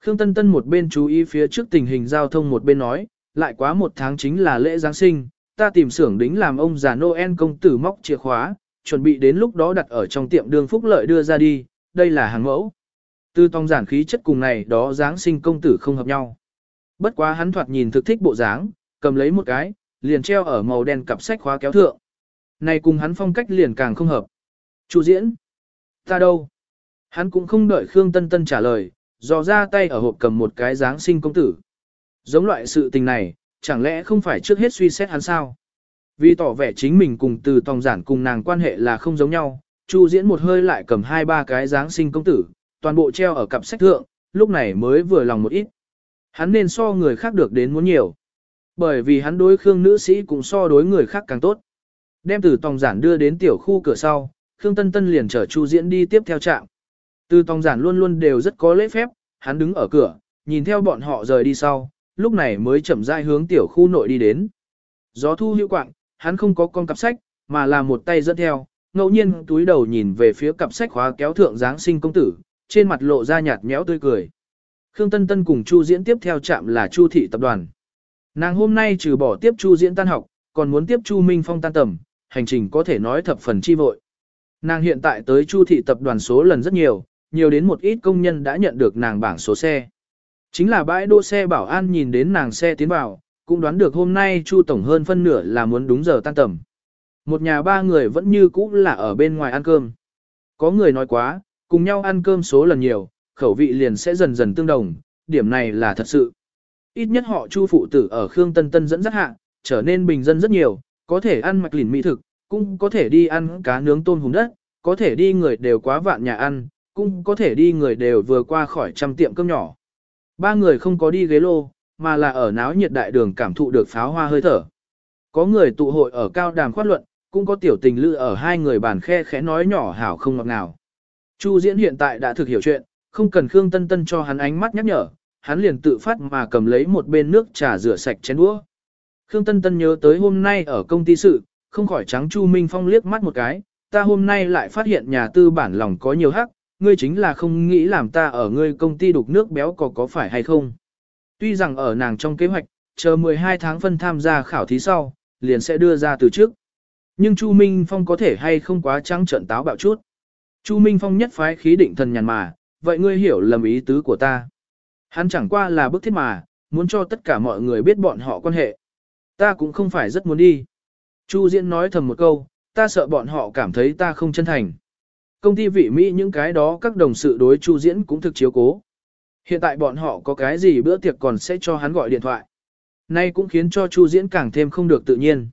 Khương Tân Tân một bên chú ý phía trước tình hình giao thông một bên nói, lại quá một tháng chính là lễ Giáng sinh, ta tìm xưởng đính làm ông già Noel công tử móc chìa khóa, chuẩn bị đến lúc đó đặt ở trong tiệm đường phúc lợi đưa ra đi, đây là hàng mẫu. Tư tông giản khí chất cùng này đó Giáng sinh công tử không hợp nhau. Bất quá hắn thoạt nhìn thực thích bộ dáng, cầm lấy một cái, liền treo ở màu đen cặp sách khóa kéo thượng. Này cùng hắn phong cách liền càng không hợp. Chu diễn. Ta đâu? Hắn cũng không đợi Khương Tân Tân trả lời, dò ra tay ở hộp cầm một cái dáng sinh công tử. Giống loại sự tình này, chẳng lẽ không phải trước hết suy xét hắn sao? Vì tỏ vẻ chính mình cùng từ tòng giản cùng nàng quan hệ là không giống nhau, Chu diễn một hơi lại cầm hai ba cái dáng sinh công tử, toàn bộ treo ở cặp sách thượng, lúc này mới vừa lòng một ít. Hắn nên so người khác được đến muốn nhiều. Bởi vì hắn đối Khương nữ sĩ cũng so đối người khác càng tốt. Đem từ tòng giản đưa đến tiểu khu cửa sau, Khương Tân Tân liền chở Chu Diễn đi tiếp theo trạm. Từ tòng giản luôn luôn đều rất có lễ phép, hắn đứng ở cửa, nhìn theo bọn họ rời đi sau, lúc này mới chậm rãi hướng tiểu khu nội đi đến. Gió thu hữu quạng, hắn không có con cặp sách, mà là một tay dẫn theo, ngẫu nhiên túi đầu nhìn về phía cặp sách khóa kéo thượng dáng sinh công tử, trên mặt lộ ra nhạt nhẽo tươi cười. Khương Tân Tân cùng Chu Diễn tiếp theo trạm là Chu thị tập đoàn. Nàng hôm nay trừ bỏ tiếp Chu Diễn tan học, còn muốn tiếp Chu Minh Phong tan tầm, hành trình có thể nói thập phần chi vội. Nàng hiện tại tới Chu thị tập đoàn số lần rất nhiều, nhiều đến một ít công nhân đã nhận được nàng bảng số xe. Chính là bãi đỗ xe bảo an nhìn đến nàng xe tiến vào, cũng đoán được hôm nay Chu tổng hơn phân nửa là muốn đúng giờ tan tầm. Một nhà ba người vẫn như cũ là ở bên ngoài ăn cơm. Có người nói quá, cùng nhau ăn cơm số lần nhiều, khẩu vị liền sẽ dần dần tương đồng, điểm này là thật sự. Ít nhất họ Chu phụ tử ở Khương Tân Tân dẫn dắt hạ, trở nên bình dân rất nhiều, có thể ăn mạch lìn mỹ thực, cũng có thể đi ăn cá nướng tôm hùm đất, có thể đi người đều quá vạn nhà ăn, cũng có thể đi người đều vừa qua khỏi trăm tiệm cơm nhỏ. Ba người không có đi ghế lô, mà là ở náo nhiệt đại đường cảm thụ được pháo hoa hơi thở. Có người tụ hội ở cao đàm khoát luận, cũng có tiểu tình lữ ở hai người bàn khe khẽ nói nhỏ hảo không ngọt ngào. Chu diễn hiện tại đã thực hiểu chuyện, không cần Khương Tân Tân cho hắn ánh mắt nhắc nhở, hắn liền tự phát mà cầm lấy một bên nước trà rửa sạch chén đũa. Khương Tân Tân nhớ tới hôm nay ở công ty sự, không khỏi trắng Chu Minh Phong liếc mắt một cái, ta hôm nay lại phát hiện nhà tư bản lòng có nhiều hắc, ngươi chính là không nghĩ làm ta ở ngươi công ty đục nước béo có có phải hay không. Tuy rằng ở nàng trong kế hoạch, chờ 12 tháng phân tham gia khảo thí sau, liền sẽ đưa ra từ trước. Nhưng Chu Minh Phong có thể hay không quá trắng trận táo bạo chút. Chu Minh Phong nhất phái khí định thần nhàn mà, vậy ngươi hiểu lầm ý tứ của ta. Hắn chẳng qua là bức thiết mà, muốn cho tất cả mọi người biết bọn họ quan hệ. Ta cũng không phải rất muốn đi. Chu Diễn nói thầm một câu, ta sợ bọn họ cảm thấy ta không chân thành. Công ty vị Mỹ những cái đó các đồng sự đối Chu Diễn cũng thực chiếu cố. Hiện tại bọn họ có cái gì bữa tiệc còn sẽ cho hắn gọi điện thoại. Nay cũng khiến cho Chu Diễn càng thêm không được tự nhiên.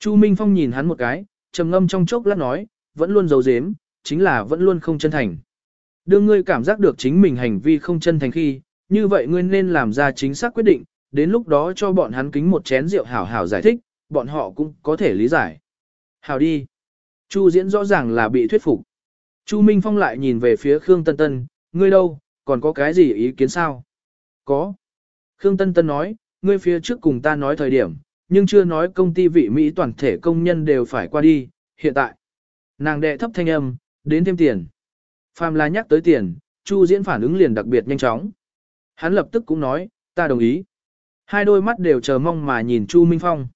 Chu Minh Phong nhìn hắn một cái, trầm ngâm trong chốc lát nói, vẫn luôn giấu giếm, chính là vẫn luôn không chân thành. Đưa ngươi cảm giác được chính mình hành vi không chân thành khi, như vậy ngươi nên làm ra chính xác quyết định, đến lúc đó cho bọn hắn kính một chén rượu hảo hảo giải thích, bọn họ cũng có thể lý giải. Hảo đi. Chu diễn rõ ràng là bị thuyết phục. Chu Minh Phong lại nhìn về phía Khương Tân Tân, ngươi đâu, còn có cái gì ý kiến sao? Có. Khương Tân Tân nói, ngươi phía trước cùng ta nói thời điểm, nhưng chưa nói công ty vị Mỹ toàn thể công nhân đều phải qua đi, hiện tại. Nàng đệ thấp thanh âm, đến thêm tiền. Phàm là nhắc tới tiền, Chu diễn phản ứng liền đặc biệt nhanh chóng. Hắn lập tức cũng nói, ta đồng ý. Hai đôi mắt đều chờ mong mà nhìn Chu Minh Phong.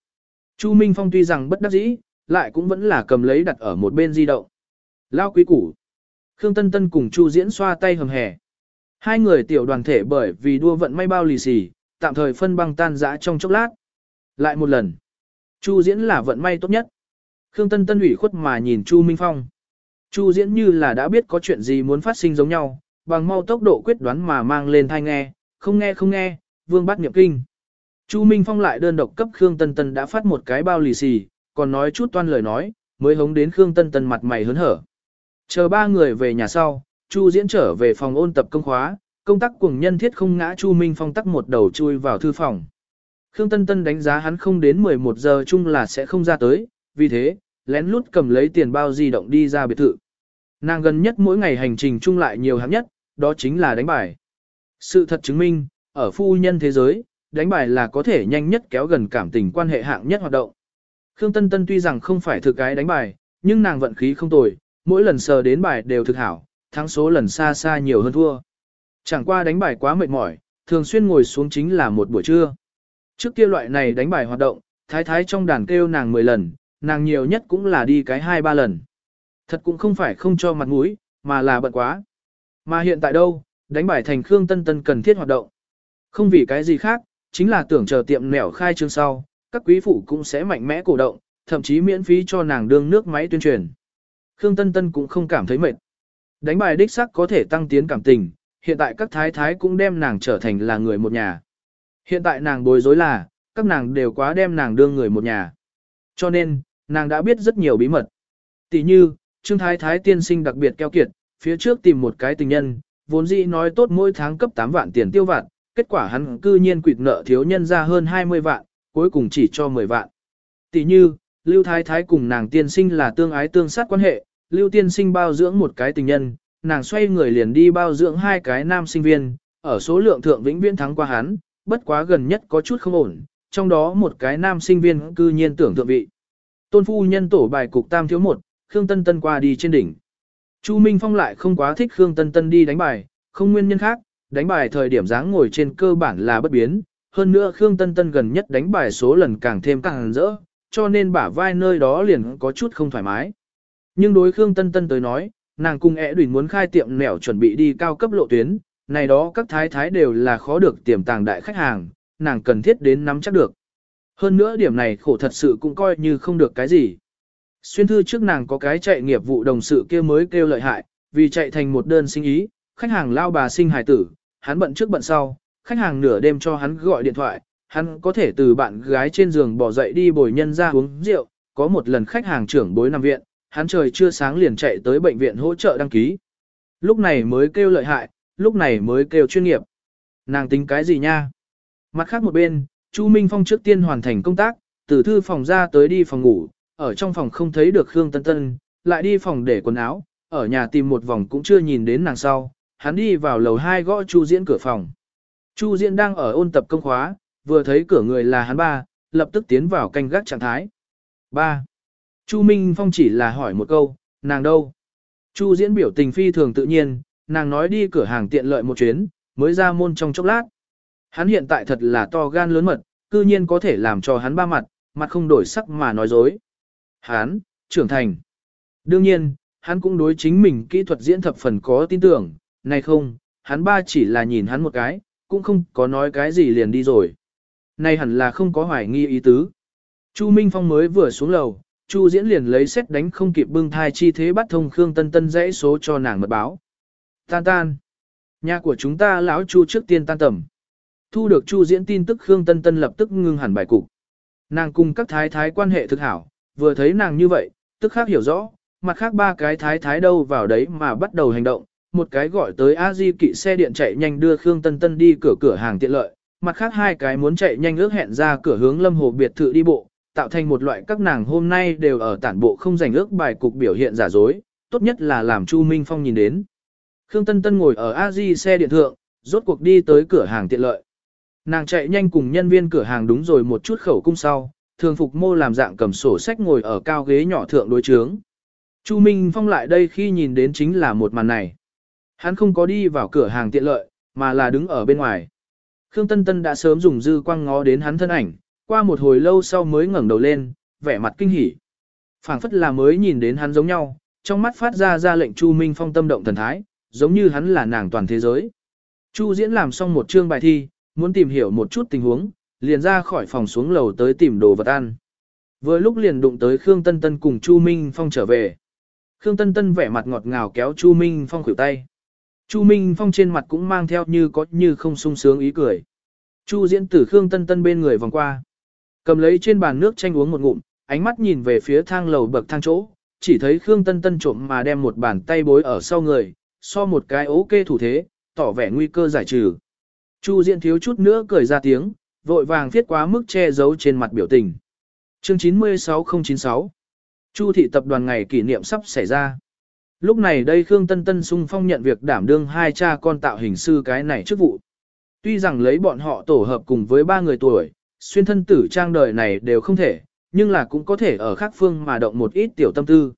Chu Minh Phong tuy rằng bất đắc dĩ, lại cũng vẫn là cầm lấy đặt ở một bên di động. Lao quý củ. Khương Tân Tân cùng Chu Diễn xoa tay hầm hè. Hai người tiểu đoàn thể bởi vì đua vận may bao lì xì, tạm thời phân băng tan rã trong chốc lát. Lại một lần. Chu Diễn là vận may tốt nhất. Khương Tân Tân ủy khuất mà nhìn Chu Minh Phong. Chu Diễn như là đã biết có chuyện gì muốn phát sinh giống nhau, bằng mau tốc độ quyết đoán mà mang lên thai nghe, không nghe không nghe, vương bắt niệm kinh. Chu Minh Phong lại đơn độc cấp Khương Tân Tân đã phát một cái bao lì xì, còn nói chút toan lời nói, mới hống đến Khương Tân Tân mặt mày hớn hở. Chờ ba người về nhà sau, Chu Diễn trở về phòng ôn tập công khóa, công tác cùng nhân thiết không ngã Chu Minh Phong tắc một đầu chui vào thư phòng. Khương Tân Tân đánh giá hắn không đến 11 giờ chung là sẽ không ra tới, vì thế, lén lút cầm lấy tiền bao di động đi ra biệt thự. Nàng gần nhất mỗi ngày hành trình chung lại nhiều hạng nhất, đó chính là đánh bài. Sự thật chứng minh, ở phu nhân thế giới, đánh bài là có thể nhanh nhất kéo gần cảm tình quan hệ hạng nhất hoạt động. Khương Tân Tân tuy rằng không phải thực cái đánh bài, nhưng nàng vận khí không tồi, mỗi lần sờ đến bài đều thực hảo, thắng số lần xa xa nhiều hơn thua. Chẳng qua đánh bài quá mệt mỏi, thường xuyên ngồi xuống chính là một buổi trưa. Trước kia loại này đánh bài hoạt động, thái thái trong đàn kêu nàng 10 lần, nàng nhiều nhất cũng là đi cái 2-3 lần. Thật cũng không phải không cho mặt mũi, mà là bận quá. Mà hiện tại đâu, đánh bài thành Khương Tân Tân cần thiết hoạt động. Không vì cái gì khác, chính là tưởng chờ tiệm nẻo khai trương sau, các quý phụ cũng sẽ mạnh mẽ cổ động, thậm chí miễn phí cho nàng đương nước máy tuyên truyền. Khương Tân Tân cũng không cảm thấy mệt. Đánh bài đích sắc có thể tăng tiến cảm tình, hiện tại các thái thái cũng đem nàng trở thành là người một nhà. Hiện tại nàng bối rối là, các nàng đều quá đem nàng đương người một nhà. Cho nên, nàng đã biết rất nhiều bí mật. Tỷ như, Trương Thái Thái tiên sinh đặc biệt keo kiệt, phía trước tìm một cái tình nhân, vốn dĩ nói tốt mỗi tháng cấp 8 vạn tiền tiêu vạn, kết quả hắn cư nhiên quỵt nợ thiếu nhân ra hơn 20 vạn, cuối cùng chỉ cho 10 vạn. Tỷ như, Lưu Thái Thái cùng nàng tiên sinh là tương ái tương sát quan hệ, Lưu tiên sinh bao dưỡng một cái tình nhân, nàng xoay người liền đi bao dưỡng hai cái nam sinh viên, ở số lượng thượng vĩnh viễn thắng qua hắn, bất quá gần nhất có chút không ổn, trong đó một cái nam sinh viên cư nhiên tưởng thượng vị. Tôn phu nhân tổ bài cục tam thiếu một, Khương Tân Tân qua đi trên đỉnh. Chu Minh Phong lại không quá thích Khương Tân Tân đi đánh bài, không nguyên nhân khác, đánh bài thời điểm dáng ngồi trên cơ bản là bất biến, hơn nữa Khương Tân Tân gần nhất đánh bài số lần càng thêm càng rỡ, cho nên bả vai nơi đó liền có chút không thoải mái. Nhưng đối Khương Tân Tân tới nói, nàng cùng ẻ đùi muốn khai tiệm nẻo chuẩn bị đi cao cấp lộ tuyến, này đó các thái thái đều là khó được tiềm tàng đại khách hàng, nàng cần thiết đến nắm chắc được. Hơn nữa điểm này khổ thật sự cũng coi như không được cái gì. Xuyên thư trước nàng có cái chạy nghiệp vụ đồng sự kia mới kêu lợi hại, vì chạy thành một đơn sinh ý, khách hàng lao bà sinh hài tử, hắn bận trước bận sau, khách hàng nửa đêm cho hắn gọi điện thoại, hắn có thể từ bạn gái trên giường bỏ dậy đi bồi nhân ra uống rượu, có một lần khách hàng trưởng bối nằm viện, hắn trời chưa sáng liền chạy tới bệnh viện hỗ trợ đăng ký. Lúc này mới kêu lợi hại, lúc này mới kêu chuyên nghiệp. Nàng tính cái gì nha? Mặt khác một bên, Chu Minh Phong trước tiên hoàn thành công tác, từ thư phòng ra tới đi phòng ngủ, ở trong phòng không thấy được Khương Tân Tân, lại đi phòng để quần áo, ở nhà tìm một vòng cũng chưa nhìn đến nàng sau, hắn đi vào lầu 2 gõ Chu Diễn cửa phòng. Chu Diễn đang ở ôn tập công khóa, vừa thấy cửa người là hắn ba, lập tức tiến vào canh gác trạng thái. Ba. Chu Minh Phong chỉ là hỏi một câu, nàng đâu? Chu Diễn biểu tình phi thường tự nhiên, nàng nói đi cửa hàng tiện lợi một chuyến, mới ra môn trong chốc lát. Hắn hiện tại thật là to gan lớn mật, cư nhiên có thể làm cho hắn ba mặt, mặt không đổi sắc mà nói dối. Hắn, trưởng thành. Đương nhiên, hắn cũng đối chính mình kỹ thuật diễn thập phần có tin tưởng, này không, hắn ba chỉ là nhìn hắn một cái, cũng không có nói cái gì liền đi rồi. Này hẳn là không có hoài nghi ý tứ. Chu Minh Phong mới vừa xuống lầu, Chu Diễn liền lấy xét đánh không kịp bưng thai chi thế bắt thông Khương Tân Tân dãy số cho nàng mật báo. Tan tan. Nhà của chúng ta lão Chu trước tiên tan tầm. Thu được Chu Diễn tin tức Khương Tân Tân lập tức ngưng hẳn bài cục. Nàng cùng các thái thái quan hệ thực hảo, vừa thấy nàng như vậy, tức khác hiểu rõ, mặt khác ba cái thái thái đâu vào đấy mà bắt đầu hành động, một cái gọi tới a di kỵ xe điện chạy nhanh đưa Khương Tân Tân đi cửa cửa hàng tiện lợi, mặt khác hai cái muốn chạy nhanh ước hẹn ra cửa hướng lâm hồ biệt thự đi bộ, tạo thành một loại các nàng hôm nay đều ở tản bộ không giành ước bài cục biểu hiện giả dối, tốt nhất là làm Chu Minh Phong nhìn đến. Khương Tân Tân ngồi ở a di xe điện thượng, rốt cuộc đi tới cửa hàng tiện lợi. Nàng chạy nhanh cùng nhân viên cửa hàng đúng rồi một chút khẩu cung sau, thường phục mô làm dạng cầm sổ sách ngồi ở cao ghế nhỏ thượng đối trướng. Chu Minh Phong lại đây khi nhìn đến chính là một màn này. Hắn không có đi vào cửa hàng tiện lợi, mà là đứng ở bên ngoài. Khương Tân Tân đã sớm dùng dư quang ngó đến hắn thân ảnh, qua một hồi lâu sau mới ngẩng đầu lên, vẻ mặt kinh hỉ. phảng phất là mới nhìn đến hắn giống nhau, trong mắt phát ra ra lệnh Chu Minh Phong tâm động thần thái, giống như hắn là nàng toàn thế giới. Chu Diễn làm xong một chương bài thi, muốn tìm hiểu một chút tình huống, liền ra khỏi phòng xuống lầu tới tìm đồ vật ăn. Vừa lúc liền đụng tới Khương Tân Tân cùng Chu Minh Phong trở về. Khương Tân Tân vẻ mặt ngọt ngào kéo Chu Minh Phong khuỷu tay. Chu Minh Phong trên mặt cũng mang theo như có như không sung sướng ý cười. Chu Diễn từ Khương Tân Tân bên người vòng qua. Cầm lấy trên bàn nước chanh uống một ngụm, ánh mắt nhìn về phía thang lầu bậc thang chỗ, chỉ thấy Khương Tân Tân trộm mà đem một bàn tay bối ở sau người, so một cái ok thủ thế, tỏ vẻ nguy cơ giải trừ. Chu Diễn thiếu chút nữa cười ra tiếng, vội vàng viết quá mức che giấu trên mặt biểu tình. Chương 96096 Chu thị tập đoàn ngày kỷ niệm sắp xảy ra. Lúc này đây Khương Tân Tân sung phong nhận việc đảm đương hai cha con tạo hình sư cái này chức vụ. Tuy rằng lấy bọn họ tổ hợp cùng với ba người tuổi, xuyên thân tử trang đời này đều không thể, nhưng là cũng có thể ở khác phương mà động một ít tiểu tâm tư.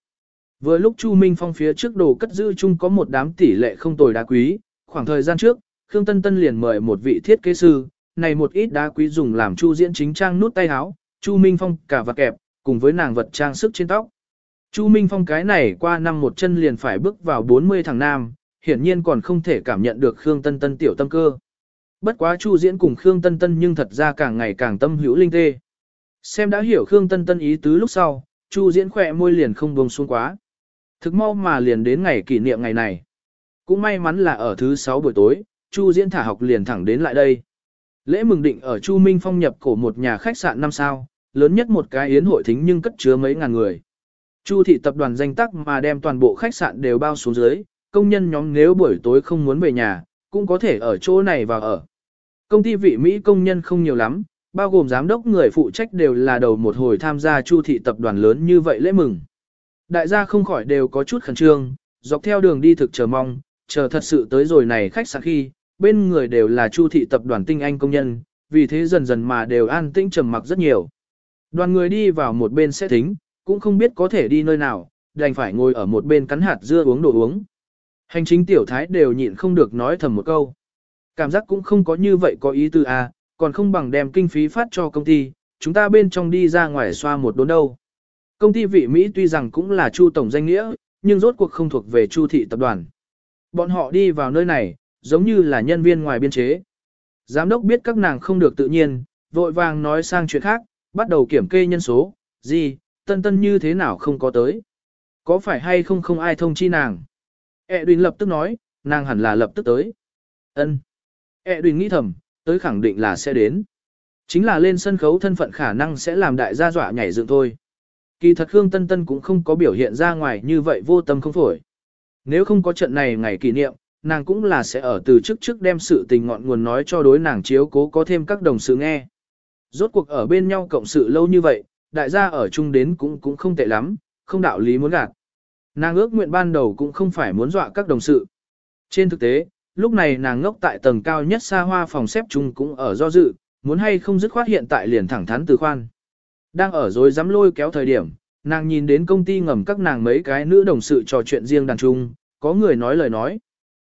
Vừa lúc Chu Minh Phong phía trước đồ cất giữ chung có một đám tỷ lệ không tồi đá quý, khoảng thời gian trước, Khương Tân Tân liền mời một vị thiết kế sư, này một ít đá quý dùng làm Chu diễn chính trang nút tay áo, Chu Minh Phong cả vật kẹp, cùng với nàng vật trang sức trên tóc. Chu Minh Phong cái này qua năm một chân liền phải bước vào 40 thằng nam, hiển nhiên còn không thể cảm nhận được Khương Tân Tân tiểu tâm cơ. Bất quá Chu Diễn cùng Khương Tân Tân nhưng thật ra càng ngày càng tâm hữu linh tê. Xem đã hiểu Khương Tân Tân ý tứ lúc sau, Chu Diễn khỏe môi liền không buông xuống quá. Thực mau mà liền đến ngày kỷ niệm ngày này. Cũng may mắn là ở thứ 6 buổi tối, Chu Diễn thả học liền thẳng đến lại đây. Lễ mừng định ở Chu Minh Phong nhập cổ một nhà khách sạn 5 sao, lớn nhất một cái yến hội thính nhưng cất chứa mấy ngàn người. Chu thị tập đoàn danh tắc mà đem toàn bộ khách sạn đều bao xuống dưới, công nhân nhóm nếu buổi tối không muốn về nhà, cũng có thể ở chỗ này và ở. Công ty vị Mỹ công nhân không nhiều lắm, bao gồm giám đốc người phụ trách đều là đầu một hồi tham gia chu thị tập đoàn lớn như vậy lễ mừng. Đại gia không khỏi đều có chút khẩn trương, dọc theo đường đi thực chờ mong, chờ thật sự tới rồi này khách sạn khi, bên người đều là chu thị tập đoàn tinh anh công nhân, vì thế dần dần mà đều an tĩnh trầm mặc rất nhiều. Đoàn người đi vào một bên sẽ thính, cũng không biết có thể đi nơi nào, đành phải ngồi ở một bên cắn hạt dưa uống đồ uống. Hành chính tiểu thái đều nhịn không được nói thầm một câu. Cảm giác cũng không có như vậy có ý tư à, còn không bằng đem kinh phí phát cho công ty, chúng ta bên trong đi ra ngoài xoa một đốn đâu. Công ty vị Mỹ tuy rằng cũng là Chu tổng danh nghĩa, nhưng rốt cuộc không thuộc về Chu thị tập đoàn. Bọn họ đi vào nơi này, giống như là nhân viên ngoài biên chế. Giám đốc biết các nàng không được tự nhiên, vội vàng nói sang chuyện khác, bắt đầu kiểm kê nhân số, gì, tân tân như thế nào không có tới. Có phải hay không không ai thông chi nàng? E Edwin lập tức nói, nàng hẳn là lập tức tới. Ân. E Edwin nghĩ thầm, tới khẳng định là sẽ đến. Chính là lên sân khấu thân phận khả năng sẽ làm đại gia dọa nhảy dựng thôi. Kỳ thật Khương Tân Tân cũng không có biểu hiện ra ngoài như vậy vô tâm không phổi. Nếu không có trận này ngày kỷ niệm, nàng cũng là sẽ ở từ trước trước đem sự tình ngọn nguồn nói cho đối nàng chiếu cố có thêm các đồng sự nghe. Rốt cuộc ở bên nhau cộng sự lâu như vậy, đại gia ở chung đến cũng cũng không tệ lắm, không đạo lý muốn gạt. Nàng ước nguyện ban đầu cũng không phải muốn dọa các đồng sự. Trên thực tế, lúc này nàng ngốc tại tầng cao nhất xa hoa phòng xếp chung cũng ở do dự, muốn hay không dứt khoát hiện tại liền thẳng thắn từ khoan. Đang ở rồi dám lôi kéo thời điểm, nàng nhìn đến công ty ngầm các nàng mấy cái nữ đồng sự trò chuyện riêng đàn chung, có người nói lời nói.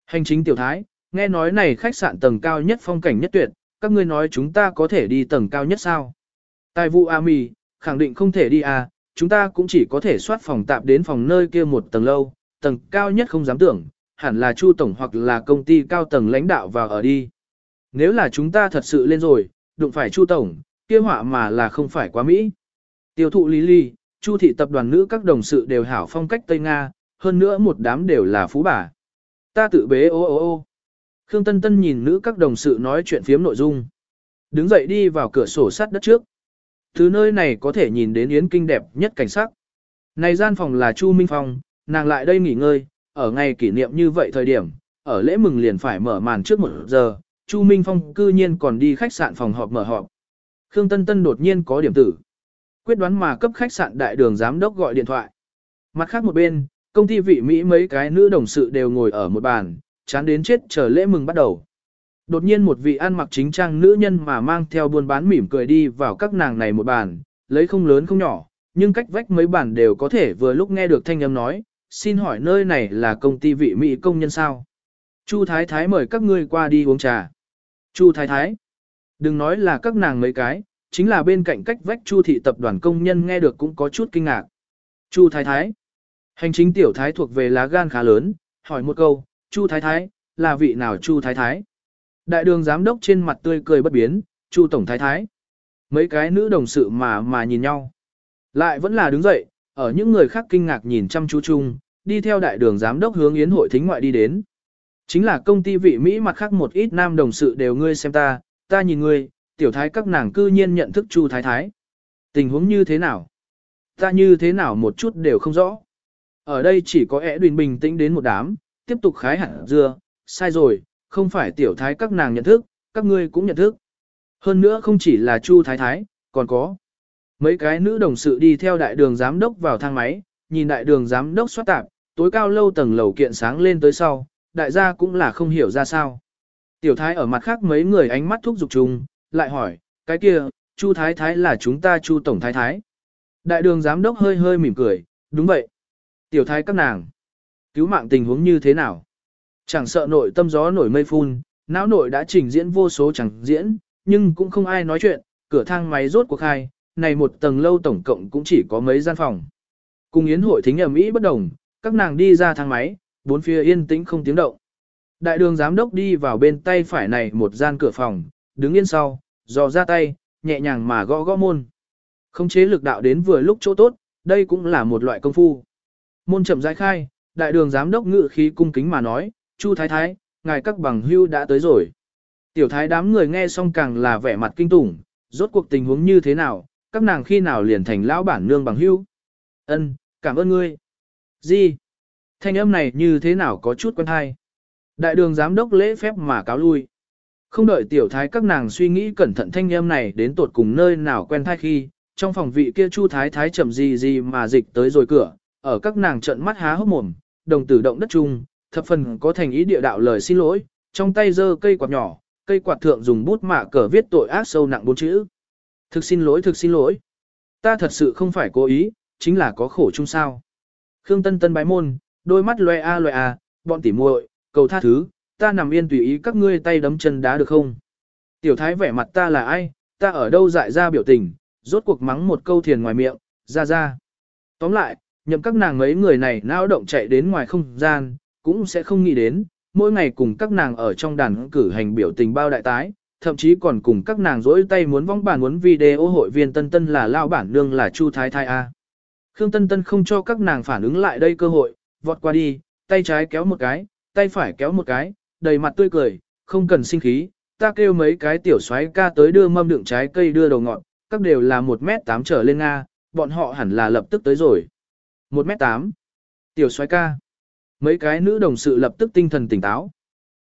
Hành chính tiểu thái, nghe nói này khách sạn tầng cao nhất phong cảnh nhất tuyệt, các ngươi nói chúng ta có thể đi tầng cao nhất sao? Tài vụ A mì, khẳng định không thể đi à, chúng ta cũng chỉ có thể soát phòng tạm đến phòng nơi kia một tầng lâu, tầng cao nhất không dám tưởng, hẳn là Chu tổng hoặc là công ty cao tầng lãnh đạo vào ở đi. Nếu là chúng ta thật sự lên rồi, đụng phải Chu tổng, kia họa mà là không phải quá Mỹ. Tiêu thụ Lý Ly, Chu thị tập đoàn nữ các đồng sự đều hảo phong cách Tây Nga, hơn nữa một đám đều là phú bà. Ta tự bế ô ô ô. Khương Tân Tân nhìn nữ các đồng sự nói chuyện phiếm nội dung. Đứng dậy đi vào cửa sổ sắt đất trước. Từ nơi này có thể nhìn đến Yến Kinh đẹp nhất cảnh sắc. Này gian phòng là Chu Minh Phong, nàng lại đây nghỉ ngơi, ở ngày kỷ niệm như vậy thời điểm, ở lễ mừng liền phải mở màn trước một giờ, Chu Minh Phong cư nhiên còn đi khách sạn phòng họp mở họp. Khương Tân Tân đột nhiên có điểm tử. Quyết đoán mà cấp khách sạn đại đường giám đốc gọi điện thoại. Mặt khác một bên, công ty vị Mỹ mấy cái nữ đồng sự đều ngồi ở một bàn, chán đến chết chờ lễ mừng bắt đầu. Đột nhiên một vị ăn mặc chính trang nữ nhân mà mang theo buôn bán mỉm cười đi vào các nàng này một bàn, lấy không lớn không nhỏ, nhưng cách vách mấy bàn đều có thể vừa lúc nghe được thanh âm nói, xin hỏi nơi này là công ty vị Mỹ công nhân sao? Chu Thái Thái mời các ngươi qua đi uống trà. Chu Thái Thái, đừng nói là các nàng mấy cái, chính là bên cạnh cách vách Chu thị tập đoàn công nhân nghe được cũng có chút kinh ngạc. Chu Thái Thái, Hành chính tiểu thái thuộc về lá gan khá lớn, hỏi một câu, Chu Thái Thái, là vị nào Chu Thái Thái? Đại đường giám đốc trên mặt tươi cười bất biến, Chu Tổng Thái Thái. Mấy cái nữ đồng sự mà mà nhìn nhau. Lại vẫn là đứng dậy, ở những người khác kinh ngạc nhìn chăm chú chung, đi theo đại đường giám đốc hướng yến hội thính ngoại đi đến. Chính là công ty vị Mỹ mặt khác một ít nam đồng sự đều ngươi xem ta, ta nhìn ngươi, tiểu thái các nàng cư nhiên nhận thức Chu Thái Thái. Tình huống như thế nào? Ta như thế nào một chút đều không rõ. Ở đây chỉ có ẻ đùn bình tĩnh đến một đám, tiếp tục khái hẳn dưa, sai rồi, không phải tiểu thái các nàng nhận thức, các ngươi cũng nhận thức. Hơn nữa không chỉ là Chu Thái Thái, còn có mấy cái nữ đồng sự đi theo đại đường giám đốc vào thang máy, nhìn đại đường giám đốc xoát tạp, tối cao lâu tầng lầu kiện sáng lên tới sau, đại gia cũng là không hiểu ra sao. Tiểu thái ở mặt khác mấy người ánh mắt thúc giục chung, lại hỏi, cái kia, Chu Thái Thái là chúng ta Chu Tổng Thái Thái. Đại đường giám đốc hơi hơi mỉm cười, đúng vậy. Tiểu thái các nàng, cứu mạng tình huống như thế nào? Chẳng sợ nội tâm gió nổi mây phun, não nội đã trình diễn vô số chẳng diễn, nhưng cũng không ai nói chuyện, cửa thang máy rốt cuộc hai, này một tầng lâu tổng cộng cũng chỉ có mấy gian phòng. Cùng yến hội thính ở Mỹ bất đồng, các nàng đi ra thang máy, bốn phía yên tĩnh không tiếng động. Đại đường giám đốc đi vào bên tay phải này một gian cửa phòng, đứng yên sau, dò ra tay, nhẹ nhàng mà gõ gõ môn. Không chế lực đạo đến vừa lúc chỗ tốt, đây cũng là một loại công phu. Môn chậm rãi khai, đại đường giám đốc ngự khí cung kính mà nói, Chu Thái Thái, ngài các bằng hưu đã tới rồi. Tiểu thái đám người nghe xong càng là vẻ mặt kinh tủng, rốt cuộc tình huống như thế nào, các nàng khi nào liền thành lão bản nương bằng hưu. Ân, cảm ơn ngươi. Gì? Thanh âm này như thế nào có chút quen hay? Đại đường giám đốc lễ phép mà cáo lui. Không đợi tiểu thái các nàng suy nghĩ cẩn thận thanh âm này đến tột cùng nơi nào quen thai khi, trong phòng vị kia chu thái thái chậm gì gì mà dịch tới rồi cửa, ở các nàng trận mắt há hốc mồm, đồng tử động đất chung, thập phần có thành ý địa đạo lời xin lỗi, trong tay giơ cây quạt nhỏ, cây quạt thượng dùng bút mạ cờ viết tội ác sâu nặng bốn chữ. Thực xin lỗi, thực xin lỗi. Ta thật sự không phải cố ý, chính là có khổ chung sao. Khương Tân Tân bái môn, đôi mắt loe a loe a, bọn tỉ muội, cầu tha thứ, ta nằm yên tùy ý các ngươi tay đấm chân đá được không? Tiểu thái vẻ mặt ta là ai, ta ở đâu dại ra biểu tình, rốt cuộc mắng một câu thiền ngoài miệng, ra ra. Tóm lại, nhậm các nàng mấy người này não động chạy đến ngoài không gian, cũng sẽ không nghĩ đến, mỗi ngày cùng các nàng ở trong đàn cử hành biểu tình bao đại tái, thậm chí còn cùng các nàng dỗi tay muốn vong bản muốn video hội viên Tân Tân là lao bản nương là Chu Thái Thái A. Khương Tân Tân không cho các nàng phản ứng lại đây cơ hội, vọt qua đi, tay trái kéo một cái, tay phải kéo một cái, đầy mặt tươi cười, không cần sinh khí, ta kêu mấy cái tiểu xoáy ca tới đưa mâm đựng trái cây đưa đầu ngọn, các đều là 1m8 trở lên Nga, bọn họ hẳn là lập tức tới rồi. 1m8. Tiểu xoáy ca. Mấy cái nữ đồng sự lập tức tinh thần tỉnh táo.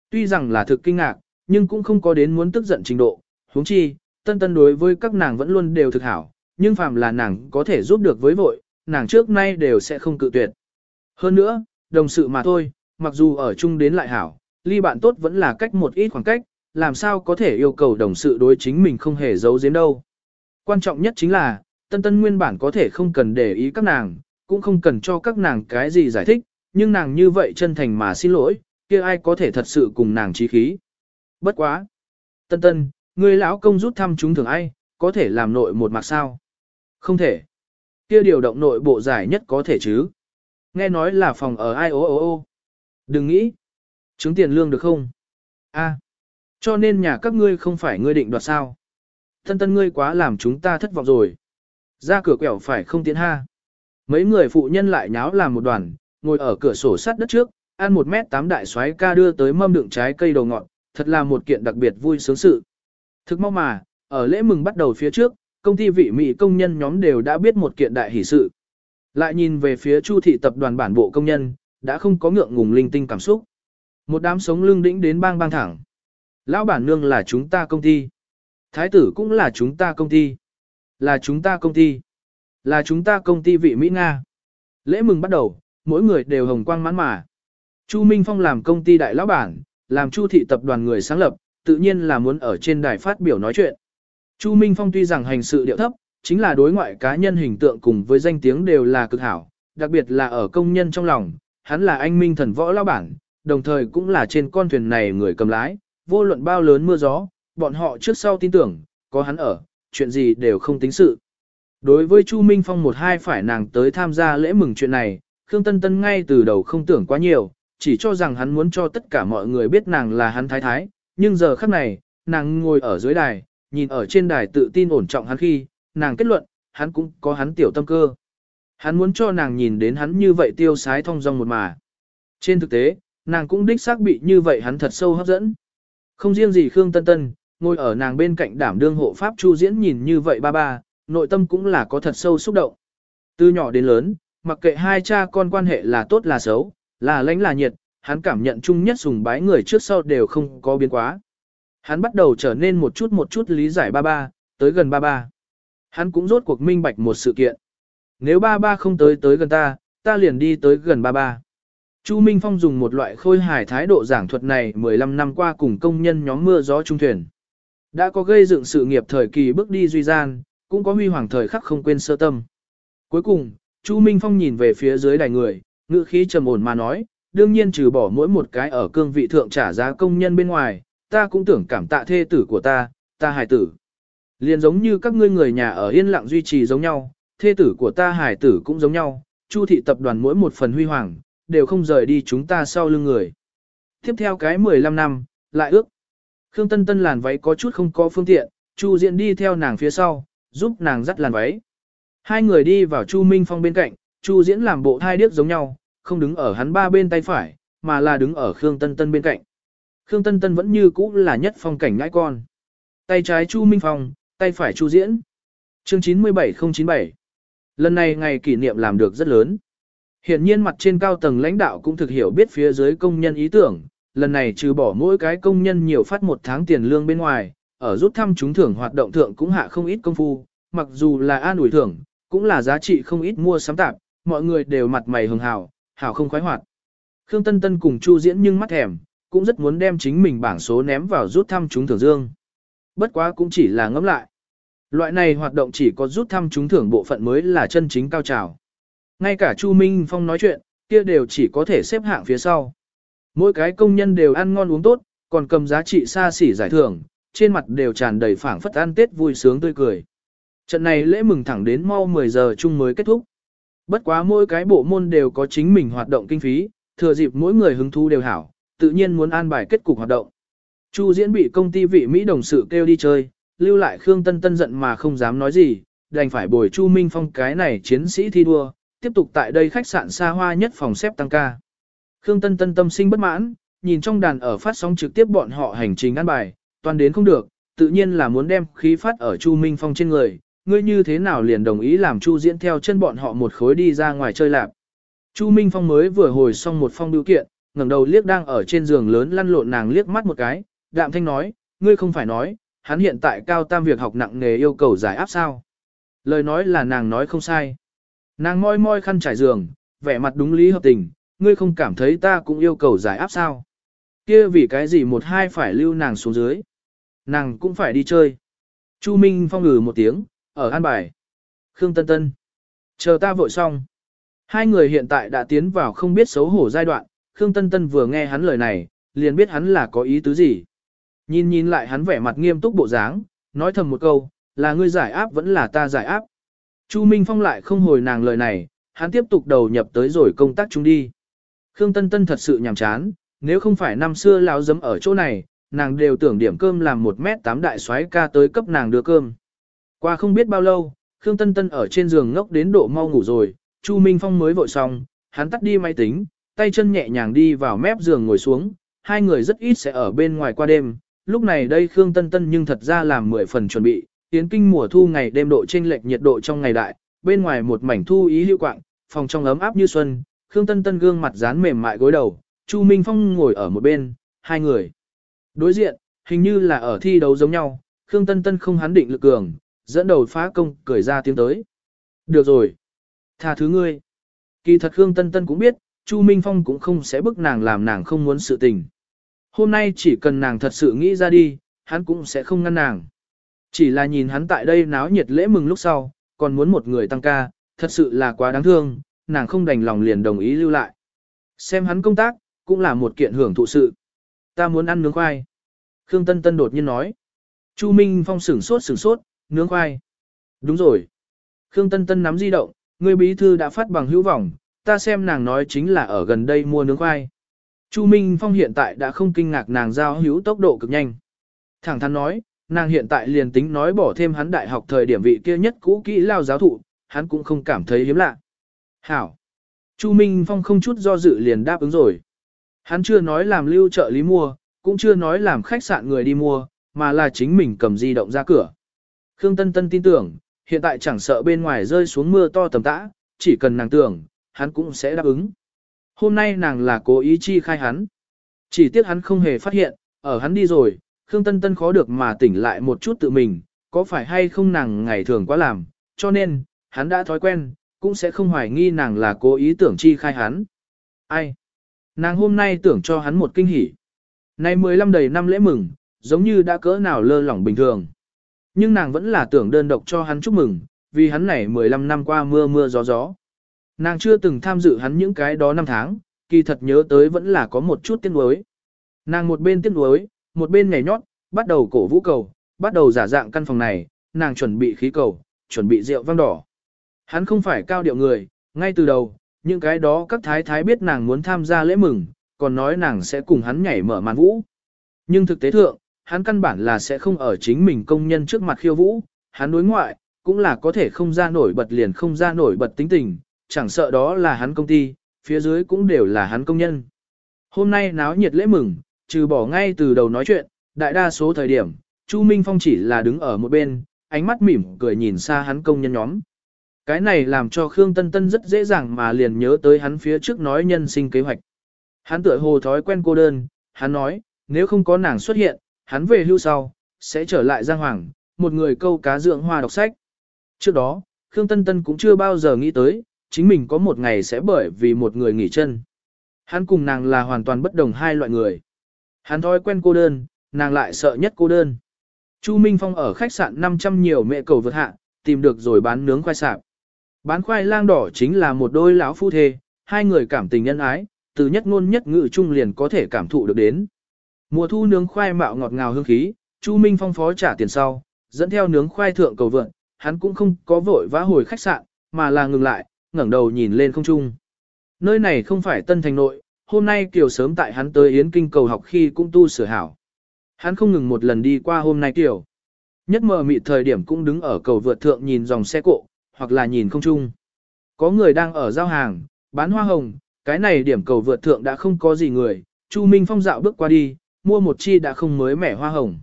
Tuy rằng là thực kinh ngạc, nhưng cũng không có đến muốn tức giận trình độ. huống chi, tân tân đối với các nàng vẫn luôn đều thực hảo, nhưng phàm là nàng có thể giúp được với vội, nàng trước nay đều sẽ không cự tuyệt. Hơn nữa, đồng sự mà thôi, mặc dù ở chung đến lại hảo, ly bạn tốt vẫn là cách một ít khoảng cách, làm sao có thể yêu cầu đồng sự đối chính mình không hề giấu giếm đâu. Quan trọng nhất chính là, tân tân nguyên bản có thể không cần để ý các nàng, cũng không cần cho các nàng cái gì giải thích, nhưng nàng như vậy chân thành mà xin lỗi, kia ai có thể thật sự cùng nàng trí khí. Bất quá. Tân tân, người lão công rút thăm chúng thường ai, có thể làm nội một mặt sao? Không thể. Kia điều động nội bộ giải nhất có thể chứ. Nghe nói là phòng ở ai ô ô ô. Đừng nghĩ. Chứng tiền lương được không? A. Cho nên nhà các ngươi không phải ngươi định đoạt sao. Tân tân ngươi quá làm chúng ta thất vọng rồi. Ra cửa quẹo phải không tiến ha. Mấy người phụ nhân lại nháo làm một đoàn, ngồi ở cửa sổ sắt đất trước, ăn một mét tám đại xoáy ca đưa tới mâm đựng trái cây đầu ngọt, thật là một kiện đặc biệt vui sướng sự. Thực mau mà, ở lễ mừng bắt đầu phía trước, công ty vị mỹ công nhân nhóm đều đã biết một kiện đại hỷ sự. Lại nhìn về phía Chu thị tập đoàn bản bộ công nhân, đã không có ngượng ngùng linh tinh cảm xúc. Một đám sống lưng đĩnh đến bang bang thẳng. Lão bản nương là chúng ta công ty. Thái tử cũng là chúng ta công ty. Là chúng ta công ty. Là chúng ta công ty vị Mỹ Nga. Lễ mừng bắt đầu, mỗi người đều hồng quang mãn mà. Chu Minh Phong làm công ty đại lão bản, làm Chu thị tập đoàn người sáng lập, tự nhiên là muốn ở trên đài phát biểu nói chuyện. Chu Minh Phong tuy rằng hành sự điệu thấp, chính là đối ngoại cá nhân hình tượng cùng với danh tiếng đều là cực hảo, đặc biệt là ở công nhân trong lòng, hắn là anh minh thần võ lão bản, đồng thời cũng là trên con thuyền này người cầm lái, vô luận bao lớn mưa gió, bọn họ trước sau tin tưởng, có hắn ở, chuyện gì đều không tính sự. Đối với Chu Minh Phong một hai phải nàng tới tham gia lễ mừng chuyện này, Khương Tân Tân ngay từ đầu không tưởng quá nhiều, chỉ cho rằng hắn muốn cho tất cả mọi người biết nàng là hắn thái thái, nhưng giờ khắc này, nàng ngồi ở dưới đài, nhìn ở trên đài tự tin ổn trọng hắn khi, nàng kết luận, hắn cũng có hắn tiểu tâm cơ. Hắn muốn cho nàng nhìn đến hắn như vậy tiêu sái thong dong một mà. Trên thực tế, nàng cũng đích xác bị như vậy hắn thật sâu hấp dẫn. Không riêng gì Khương Tân Tân, ngồi ở nàng bên cạnh đảm đương hộ pháp Chu Diễn nhìn như vậy ba ba, nội tâm cũng là có thật sâu xúc động. Từ nhỏ đến lớn, mặc kệ hai cha con quan hệ là tốt là xấu, là lãnh là nhiệt, hắn cảm nhận chung nhất sùng bái người trước sau đều không có biến quá. Hắn bắt đầu trở nên một chút một chút lý giải ba ba, tới gần ba ba. Hắn cũng rốt cuộc minh bạch một sự kiện. Nếu ba ba không tới tới gần ta, ta liền đi tới gần ba ba. Chu Minh Phong dùng một loại khôi hài thái độ giảng thuật này 15 năm qua cùng công nhân nhóm mưa gió trung thuyền. Đã có gây dựng sự nghiệp thời kỳ bước đi duy gian, cũng có huy hoàng thời khắc không quên sơ tâm. Cuối cùng, Chu Minh Phong nhìn về phía dưới đài người, ngữ khí trầm ổn mà nói, đương nhiên trừ bỏ mỗi một cái ở cương vị thượng trả giá công nhân bên ngoài, ta cũng tưởng cảm tạ thê tử của ta, ta hài tử. Liền giống như các ngươi người nhà ở yên lặng duy trì giống nhau, thê tử của ta hài tử cũng giống nhau, Chu thị tập đoàn mỗi một phần huy hoàng, đều không rời đi chúng ta sau lưng người. Tiếp theo cái 15 năm, lại ước. Khương Tân Tân làn váy có chút không có phương tiện, Chu Diễn đi theo nàng phía sau, giúp nàng dắt làn váy. Hai người đi vào Chu Minh Phong bên cạnh, Chu Diễn làm bộ thai điếc giống nhau, không đứng ở hắn ba bên tay phải, mà là đứng ở Khương Tân Tân bên cạnh. Khương Tân Tân vẫn như cũ là nhất phong cảnh ngãi con. Tay trái Chu Minh Phong, tay phải Chu Diễn. Chương 97097 Lần này ngày kỷ niệm làm được rất lớn. Hiện nhiên mặt trên cao tầng lãnh đạo cũng thực hiểu biết phía dưới công nhân ý tưởng, lần này trừ bỏ mỗi cái công nhân nhiều phát một tháng tiền lương bên ngoài, ở rút thăm trúng thưởng hoạt động thượng cũng hạ không ít công phu, mặc dù là an ủi thưởng, cũng là giá trị không ít mua sắm tạp, mọi người đều mặt mày hường hào, hảo không khoái hoạt. Khương Tân Tân cùng Chu Diễn nhưng mắt thèm, cũng rất muốn đem chính mình bảng số ném vào rút thăm trúng thưởng dương. Bất quá cũng chỉ là ngẫm lại. Loại này hoạt động chỉ có rút thăm trúng thưởng bộ phận mới là chân chính cao trào. Ngay cả Chu Minh Phong nói chuyện, kia đều chỉ có thể xếp hạng phía sau. Mỗi cái công nhân đều ăn ngon uống tốt, còn cầm giá trị xa xỉ giải thưởng, trên mặt đều tràn đầy phảng phất ăn Tết vui sướng tươi cười. Trận này lễ mừng thẳng đến mau 10 giờ chung mới kết thúc. Bất quá mỗi cái bộ môn đều có chính mình hoạt động kinh phí, thừa dịp mỗi người hứng thú đều hảo, tự nhiên muốn an bài kết cục hoạt động. Chu diễn bị công ty vị Mỹ đồng sự kêu đi chơi, lưu lại Khương Tân Tân giận mà không dám nói gì, đành phải bồi Chu Minh Phong cái này chiến sĩ thi đua, tiếp tục tại đây khách sạn xa hoa nhất phòng xếp tăng ca. Khương Tân Tân tâm sinh bất mãn, nhìn trong đàn ở phát sóng trực tiếp bọn họ hành trình ăn bài, toàn đến không được, tự nhiên là muốn đem khí phát ở Chu Minh Phong trên người, ngươi như thế nào liền đồng ý làm Chu diễn theo chân bọn họ một khối đi ra ngoài chơi lạp. Chu Minh Phong mới vừa hồi xong một phong biểu kiện, ngẩng đầu liếc đang ở trên giường lớn lăn lộn nàng liếc mắt một cái, đạm thanh nói, ngươi không phải nói, hắn hiện tại cao tam việc học nặng nghề yêu cầu giải áp sao. Lời nói là nàng nói không sai. Nàng moi moi khăn trải giường, vẻ mặt đúng lý hợp tình, ngươi không cảm thấy ta cũng yêu cầu giải áp sao. Kia vì cái gì một hai phải lưu nàng xuống dưới. Nàng cũng phải đi chơi. Chu Minh Phong ngừ một tiếng, ở an bài. Khương Tân Tân. Chờ ta vội xong. Hai người hiện tại đã tiến vào không biết xấu hổ giai đoạn, Khương Tân Tân vừa nghe hắn lời này, liền biết hắn là có ý tứ gì. Nhìn nhìn lại hắn vẻ mặt nghiêm túc bộ dáng, nói thầm một câu, là ngươi giải áp vẫn là ta giải áp. Chu Minh Phong lại không hồi nàng lời này, hắn tiếp tục đầu nhập tới rồi công tác chúng đi. Khương Tân Tân thật sự nhàm chán, nếu không phải năm xưa lão dấm ở chỗ này, nàng đều tưởng điểm cơm làm một mét tám đại soái ca tới cấp nàng đưa cơm. Qua không biết bao lâu, Khương Tân Tân ở trên giường ngốc đến độ mau ngủ rồi, Chu Minh Phong mới vội xong, hắn tắt đi máy tính, tay chân nhẹ nhàng đi vào mép giường ngồi xuống, hai người rất ít sẽ ở bên ngoài qua đêm. Lúc này đây Khương Tân Tân nhưng thật ra làm 10 phần chuẩn bị, tiến kinh mùa thu ngày đêm độ chênh lệch nhiệt độ trong ngày đại, bên ngoài một mảnh thu ý hữu quạng, phòng trong ấm áp như xuân, Khương Tân Tân gương mặt dán mềm mại gối đầu, Chu Minh Phong ngồi ở một bên, hai người. Đối diện, hình như là ở thi đấu giống nhau, Khương Tân Tân không hắn định lực cường, dẫn đầu phá công, cười ra tiếng tới. Được rồi. Tha thứ ngươi. Kỳ thật Khương Tân Tân cũng biết, Chu Minh Phong cũng không sẽ bức nàng làm nàng không muốn sự tình. Hôm nay chỉ cần nàng thật sự nghĩ ra đi, hắn cũng sẽ không ngăn nàng. Chỉ là nhìn hắn tại đây náo nhiệt lễ mừng lúc sau, còn muốn một người tăng ca, thật sự là quá đáng thương, nàng không đành lòng liền đồng ý lưu lại. Xem hắn công tác, cũng là một kiện hưởng thụ sự. Ta muốn ăn nướng khoai. Khương Tân Tân đột nhiên nói. Chu Minh Phong sửng sốt sửng sốt, nướng khoai. Đúng rồi. Khương Tân Tân nắm di động, người bí thư đã phát bằng hữu vọng, ta xem nàng nói chính là ở gần đây mua nướng khoai. Chu Minh Phong hiện tại đã không kinh ngạc nàng giao hữu tốc độ cực nhanh. Thẳng thắn nói, nàng hiện tại liền tính nói bỏ thêm hắn đại học thời điểm vị kia nhất cũ kỹ lao giáo thụ, hắn cũng không cảm thấy hiếm lạ. Hảo! Chu Minh Phong không chút do dự liền đáp ứng rồi. Hắn chưa nói làm lưu trợ lý mua, cũng chưa nói làm khách sạn người đi mua, mà là chính mình cầm di động ra cửa. Khương Tân Tân tin tưởng, hiện tại chẳng sợ bên ngoài rơi xuống mưa to tầm tã, chỉ cần nàng tưởng, hắn cũng sẽ đáp ứng. Hôm nay nàng là cố ý chi khai hắn. Chỉ tiếc hắn không hề phát hiện, ở hắn đi rồi, Khương Tân Tân khó được mà tỉnh lại một chút tự mình, có phải hay không nàng ngày thường quá làm, cho nên, hắn đã thói quen, cũng sẽ không hoài nghi nàng là cố ý tưởng chi khai hắn. Ai? Nàng hôm nay tưởng cho hắn một kinh hỉ. Nay 15 đầy năm lễ mừng, giống như đã cỡ nào lơ lỏng bình thường. Nhưng nàng vẫn là tưởng đơn độc cho hắn chúc mừng, vì hắn này 15 năm qua mưa mưa gió gió. Nàng chưa từng tham dự hắn những cái đó năm tháng, kỳ thật nhớ tới vẫn là có một chút tiếc nuối. Nàng một bên tiếc nuối, một bên nhảy nhót, bắt đầu cổ vũ cầu, bắt đầu giả dạng căn phòng này, nàng chuẩn bị khí cầu, chuẩn bị rượu vang đỏ. Hắn không phải cao điệu người, ngay từ đầu, những cái đó các thái thái biết nàng muốn tham gia lễ mừng, còn nói nàng sẽ cùng hắn nhảy mở màn vũ. Nhưng thực tế thượng, hắn căn bản là sẽ không ở chính mình công nhân trước mặt khiêu vũ, hắn đối ngoại, cũng là có thể không ra nổi bật liền không ra nổi bật tính tình, chẳng sợ đó là hắn công ty, phía dưới cũng đều là hắn công nhân. Hôm nay náo nhiệt lễ mừng, trừ bỏ ngay từ đầu nói chuyện, đại đa số thời điểm, Chu Minh Phong chỉ là đứng ở một bên, ánh mắt mỉm cười nhìn xa hắn công nhân nhóm. Cái này làm cho Khương Tân Tân rất dễ dàng mà liền nhớ tới hắn phía trước nói nhân sinh kế hoạch. Hắn tựa hồ thói quen cô đơn, hắn nói, nếu không có nàng xuất hiện, hắn về hưu sau, sẽ trở lại Giang Hoàng, một người câu cá dưỡng hoa đọc sách. Trước đó, Khương Tân Tân cũng chưa bao giờ nghĩ tới, chính mình có một ngày sẽ bởi vì một người nghỉ chân. Hắn cùng nàng là hoàn toàn bất đồng hai loại người. Hắn thói quen cô đơn, nàng lại sợ nhất cô đơn. Chu Minh Phong ở khách sạn 500 nhiều mẹ cầu vượt hạ, tìm được rồi bán nướng khoai sạp. Bán khoai lang đỏ chính là một đôi lão phu thê, hai người cảm tình nhân ái, từ nhất ngôn nhất ngữ chung liền có thể cảm thụ được đến. Mùa thu nướng khoai mạo ngọt ngào hương khí, Chu Minh Phong phó trả tiền sau, dẫn theo nướng khoai thượng cầu vượn, hắn cũng không có vội vã hồi khách sạn, mà là ngừng lại, ngẩng đầu nhìn lên không trung. Nơi này không phải Tân Thành nội, hôm nay Kiều sớm tại hắn tới Yến Kinh cầu học khi cũng tu sửa hảo. Hắn không ngừng một lần đi qua hôm nay Kiều. Nhất mờ mị thời điểm cũng đứng ở cầu vượt thượng nhìn dòng xe cộ, hoặc là nhìn không chung, Có người đang ở giao hàng, bán hoa hồng, cái này điểm cầu vượt thượng đã không có gì người, Chu Minh Phong dạo bước qua đi, mua một chi đã không mới mẻ hoa hồng.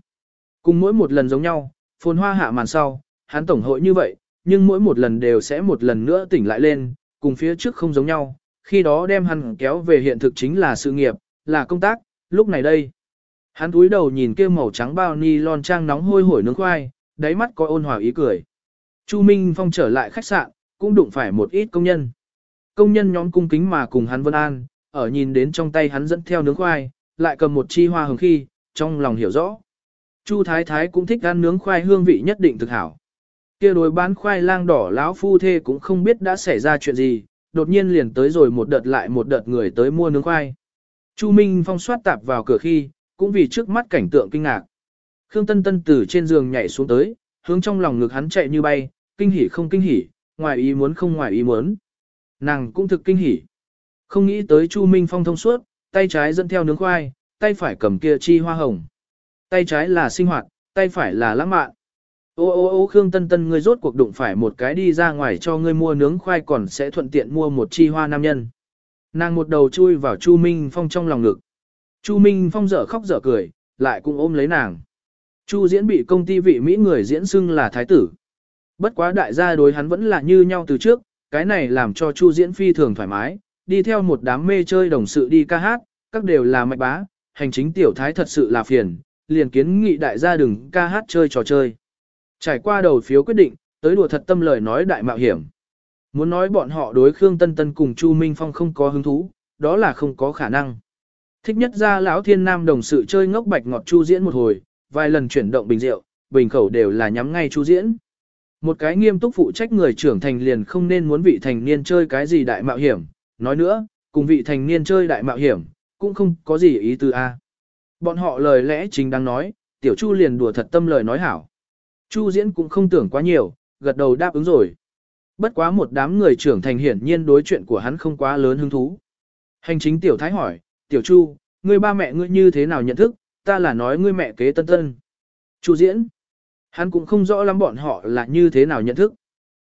Cùng mỗi một lần giống nhau, phồn hoa hạ màn sau, hắn tổng hội như vậy, nhưng mỗi một lần đều sẽ một lần nữa tỉnh lại lên, cùng phía trước không giống nhau, khi đó đem hắn kéo về hiện thực chính là sự nghiệp, là công tác, lúc này đây. Hắn túi đầu nhìn kia màu trắng bao ni lon trang nóng hôi hổi nướng khoai, đáy mắt có ôn hòa ý cười. Chu Minh Phong trở lại khách sạn, cũng đụng phải một ít công nhân. Công nhân nhóm cung kính mà cùng hắn vân an, ở nhìn đến trong tay hắn dẫn theo nướng khoai, lại cầm một chi hoa hồng khi, trong lòng hiểu rõ. Chu Thái Thái cũng thích ăn nướng khoai hương vị nhất định thực hảo. Kia đối bán khoai lang đỏ lão phu thê cũng không biết đã xảy ra chuyện gì, đột nhiên liền tới rồi một đợt lại một đợt người tới mua nướng khoai. Chu Minh Phong soát tạp vào cửa khi, cũng vì trước mắt cảnh tượng kinh ngạc. Khương Tân Tân từ trên giường nhảy xuống tới, hướng trong lòng ngực hắn chạy như bay, kinh hỉ không kinh hỉ, ngoài ý muốn không ngoài ý muốn. Nàng cũng thực kinh hỉ. Không nghĩ tới Chu Minh Phong thông suốt, tay trái dẫn theo nướng khoai, tay phải cầm kia chi hoa hồng. Tay trái là sinh hoạt, tay phải là lãng mạn. Ô ô ô Khương Tân Tân ngươi rốt cuộc đụng phải một cái đi ra ngoài cho ngươi mua nướng khoai còn sẽ thuận tiện mua một chi hoa nam nhân. Nàng một đầu chui vào Chu Minh Phong trong lòng ngực. Chu Minh Phong dở khóc dở cười, lại cũng ôm lấy nàng. Chu diễn bị công ty vị Mỹ người diễn xưng là thái tử. Bất quá đại gia đối hắn vẫn là như nhau từ trước, cái này làm cho Chu diễn phi thường thoải mái, đi theo một đám mê chơi đồng sự đi ca hát, các đều là mạch bá, hành chính tiểu thái thật sự là phiền, liền kiến nghị đại gia đừng ca hát chơi trò chơi. Trải qua đầu phiếu quyết định, tới đùa thật tâm lời nói đại mạo hiểm. Muốn nói bọn họ đối Khương Tân Tân cùng Chu Minh Phong không có hứng thú, đó là không có khả năng. Thích nhất ra lão thiên nam đồng sự chơi ngốc bạch ngọt Chu diễn một hồi, vài lần chuyển động bình rượu, bình khẩu đều là nhắm ngay Chu diễn. Một cái nghiêm túc phụ trách người trưởng thành liền không nên muốn vị thành niên chơi cái gì đại mạo hiểm, nói nữa, cùng vị thành niên chơi đại mạo hiểm, cũng không có gì ý tư a. Bọn họ lời lẽ chính đang nói, tiểu Chu liền đùa thật tâm lời nói hảo. Chu diễn cũng không tưởng quá nhiều, gật đầu đáp ứng rồi. Bất quá một đám người trưởng thành hiển nhiên đối chuyện của hắn không quá lớn hứng thú. Hành chính tiểu thái hỏi, tiểu chu, ngươi ba mẹ ngươi như thế nào nhận thức, ta là nói ngươi mẹ kế tân tân. Chu diễn, hắn cũng không rõ lắm bọn họ là như thế nào nhận thức.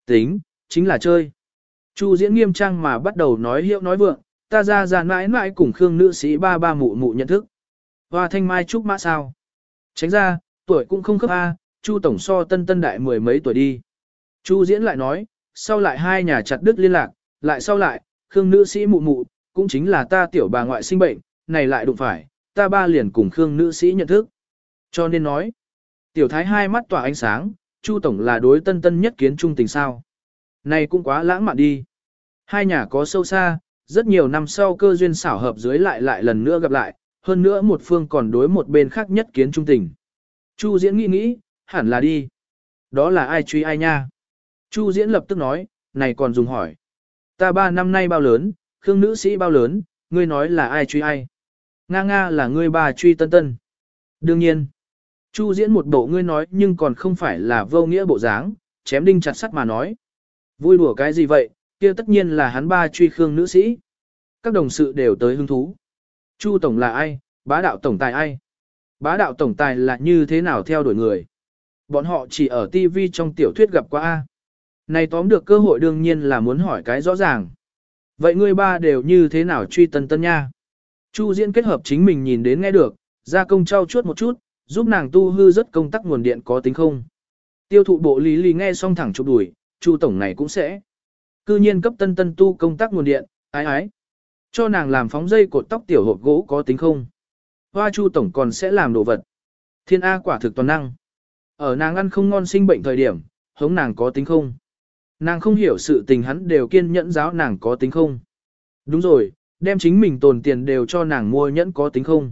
Tính, chính là chơi. Chu diễn nghiêm trang mà bắt đầu nói hiệu nói vượng, ta ra ra mãi mãi cùng Khương nữ sĩ ba ba mụ mụ nhận thức. Hoa thanh mai trúc mã sao? Tránh ra, tuổi cũng không khớp A, Chu tổng so tân tân đại mười mấy tuổi đi. Chu diễn lại nói, sau lại hai nhà chặt đứt liên lạc, lại sau lại, Khương nữ sĩ mụ mụ, cũng chính là ta tiểu bà ngoại sinh bệnh, này lại đụng phải, ta ba liền cùng Khương nữ sĩ nhận thức. Cho nên nói, tiểu thái hai mắt tỏa ánh sáng, Chu tổng là đối tân tân nhất kiến trung tình sao. Này cũng quá lãng mạn đi. Hai nhà có sâu xa, rất nhiều năm sau cơ duyên xảo hợp dưới lại lại lần nữa gặp lại, hơn nữa một phương còn đối một bên khác nhất kiến trung tình. Chu diễn nghĩ nghĩ, hẳn là đi. Đó là ai truy ai nha? Chu diễn lập tức nói, này còn dùng hỏi. Ta ba năm nay bao lớn, Khương nữ sĩ bao lớn, ngươi nói là ai truy ai? Nga nga là ngươi ba truy tân tân. Đương nhiên. Chu diễn một bộ ngươi nói nhưng còn không phải là vô nghĩa bộ dáng, chém đinh chặt sắt mà nói. Vui đùa cái gì vậy, kia tất nhiên là hắn ba truy Khương nữ sĩ. Các đồng sự đều tới hứng thú. Chu tổng là ai, bá đạo tổng tài ai? Bá đạo tổng tài là như thế nào theo đuổi người? Bọn họ chỉ ở TV trong tiểu thuyết gặp qua A. Này tóm được cơ hội đương nhiên là muốn hỏi cái rõ ràng. Vậy ngươi ba đều như thế nào truy tân tân nha? Chu diễn kết hợp chính mình nhìn đến nghe được, ra công trao chuốt một chút, giúp nàng tu hư rất công tắc nguồn điện có tính không. Tiêu thụ bộ lý lý nghe xong thẳng chụp đuổi, Chu tổng này cũng sẽ. Cư nhiên cấp tân tân tu công tác nguồn điện, ái ái. Cho nàng làm phóng dây cột tóc tiểu hộp gỗ có tính không? Hoa Chu tổng còn sẽ làm đồ vật. Thiên A quả thực toàn năng. Ở nàng ăn không ngon sinh bệnh thời điểm, hống nàng có tính không? Nàng không hiểu sự tình hắn đều kiên nhẫn giáo nàng có tính không? Đúng rồi, đem chính mình tồn tiền đều cho nàng mua nhẫn có tính không?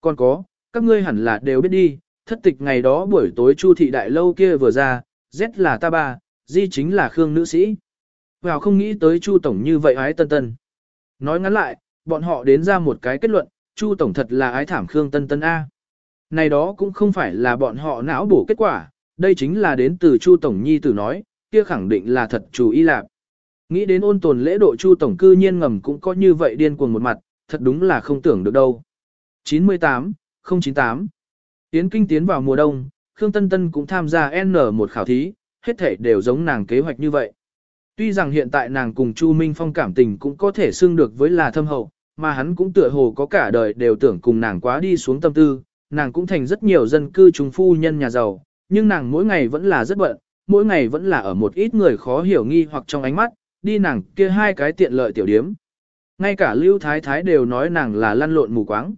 Còn có, các ngươi hẳn là đều biết đi, thất tịch ngày đó buổi tối Chu thị đại lâu kia vừa ra, Z là ta ba, Di chính là Khương nữ sĩ. Vào không nghĩ tới Chu tổng như vậy ái tân tân. Nói ngắn lại, bọn họ đến ra một cái kết luận, Chu tổng thật là ái thảm Khương tân tân A. Này đó cũng không phải là bọn họ não bổ kết quả, đây chính là đến từ Chu tổng nhi tử nói, kia khẳng định là thật chủ y lạc. Nghĩ đến ôn tồn lễ độ Chu tổng cư nhiên ngầm cũng có như vậy điên cuồng một mặt, thật đúng là không tưởng được đâu. 98, 098 Tiến kinh tiến vào mùa đông, Khương Tân Tân cũng tham gia N1 khảo thí, hết thể đều giống nàng kế hoạch như vậy. Tuy rằng hiện tại nàng cùng Chu Minh Phong cảm tình cũng có thể xưng được với là thâm hậu, mà hắn cũng tựa hồ có cả đời đều tưởng cùng nàng quá đi xuống tâm tư, nàng cũng thành rất nhiều dân cư trung phu nhân nhà giàu, nhưng nàng mỗi ngày vẫn là rất bận, mỗi ngày vẫn là ở một ít người khó hiểu nghi hoặc trong ánh mắt, đi nàng kia hai cái tiện lợi tiểu điếm. Ngay cả Lưu Thái Thái đều nói nàng là lăn lộn mù quáng.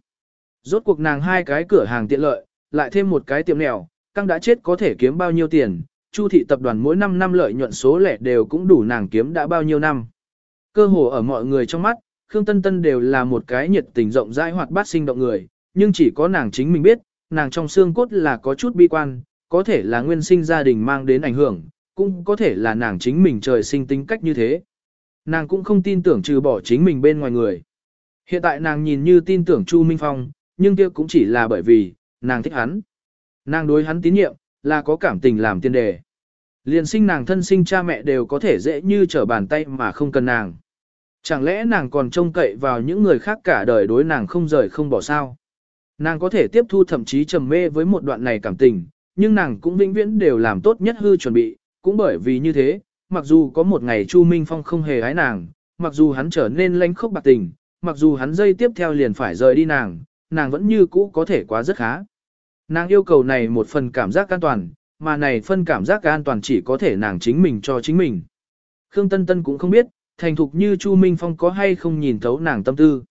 Rốt cuộc nàng hai cái cửa hàng tiện lợi, lại thêm một cái tiệm nẻo, căng đã chết có thể kiếm bao nhiêu tiền, Chu thị tập đoàn mỗi năm năm lợi nhuận số lẻ đều cũng đủ nàng kiếm đã bao nhiêu năm. Cơ hồ ở mọi người trong mắt, Khương Tân Tân đều là một cái nhiệt tình rộng rãi hoạt bát sinh động người, nhưng chỉ có nàng chính mình biết, nàng trong xương cốt là có chút bi quan, có thể là nguyên sinh gia đình mang đến ảnh hưởng, cũng có thể là nàng chính mình trời sinh tính cách như thế. Nàng cũng không tin tưởng trừ bỏ chính mình bên ngoài người. Hiện tại nàng nhìn như tin tưởng Chu Minh Phong, nhưng kia cũng chỉ là bởi vì, nàng thích hắn. Nàng đối hắn tín nhiệm, là có cảm tình làm tiên đề. Liền sinh nàng thân sinh cha mẹ đều có thể dễ như trở bàn tay mà không cần nàng. Chẳng lẽ nàng còn trông cậy vào những người khác cả đời đối nàng không rời không bỏ sao? Nàng có thể tiếp thu thậm chí trầm mê với một đoạn này cảm tình, nhưng nàng cũng vĩnh viễn đều làm tốt nhất hư chuẩn bị, cũng bởi vì như thế, mặc dù có một ngày Chu Minh Phong không hề ái nàng, mặc dù hắn trở nên lanh khốc bạc tình, mặc dù hắn dây tiếp theo liền phải rời đi nàng, nàng vẫn như cũ có thể quá rất khá. Nàng yêu cầu này một phần cảm giác an toàn, mà này phân cảm giác an toàn chỉ có thể nàng chính mình cho chính mình. Khương Tân Tân cũng không biết, thành thục như Chu Minh Phong có hay không nhìn thấu nàng tâm tư.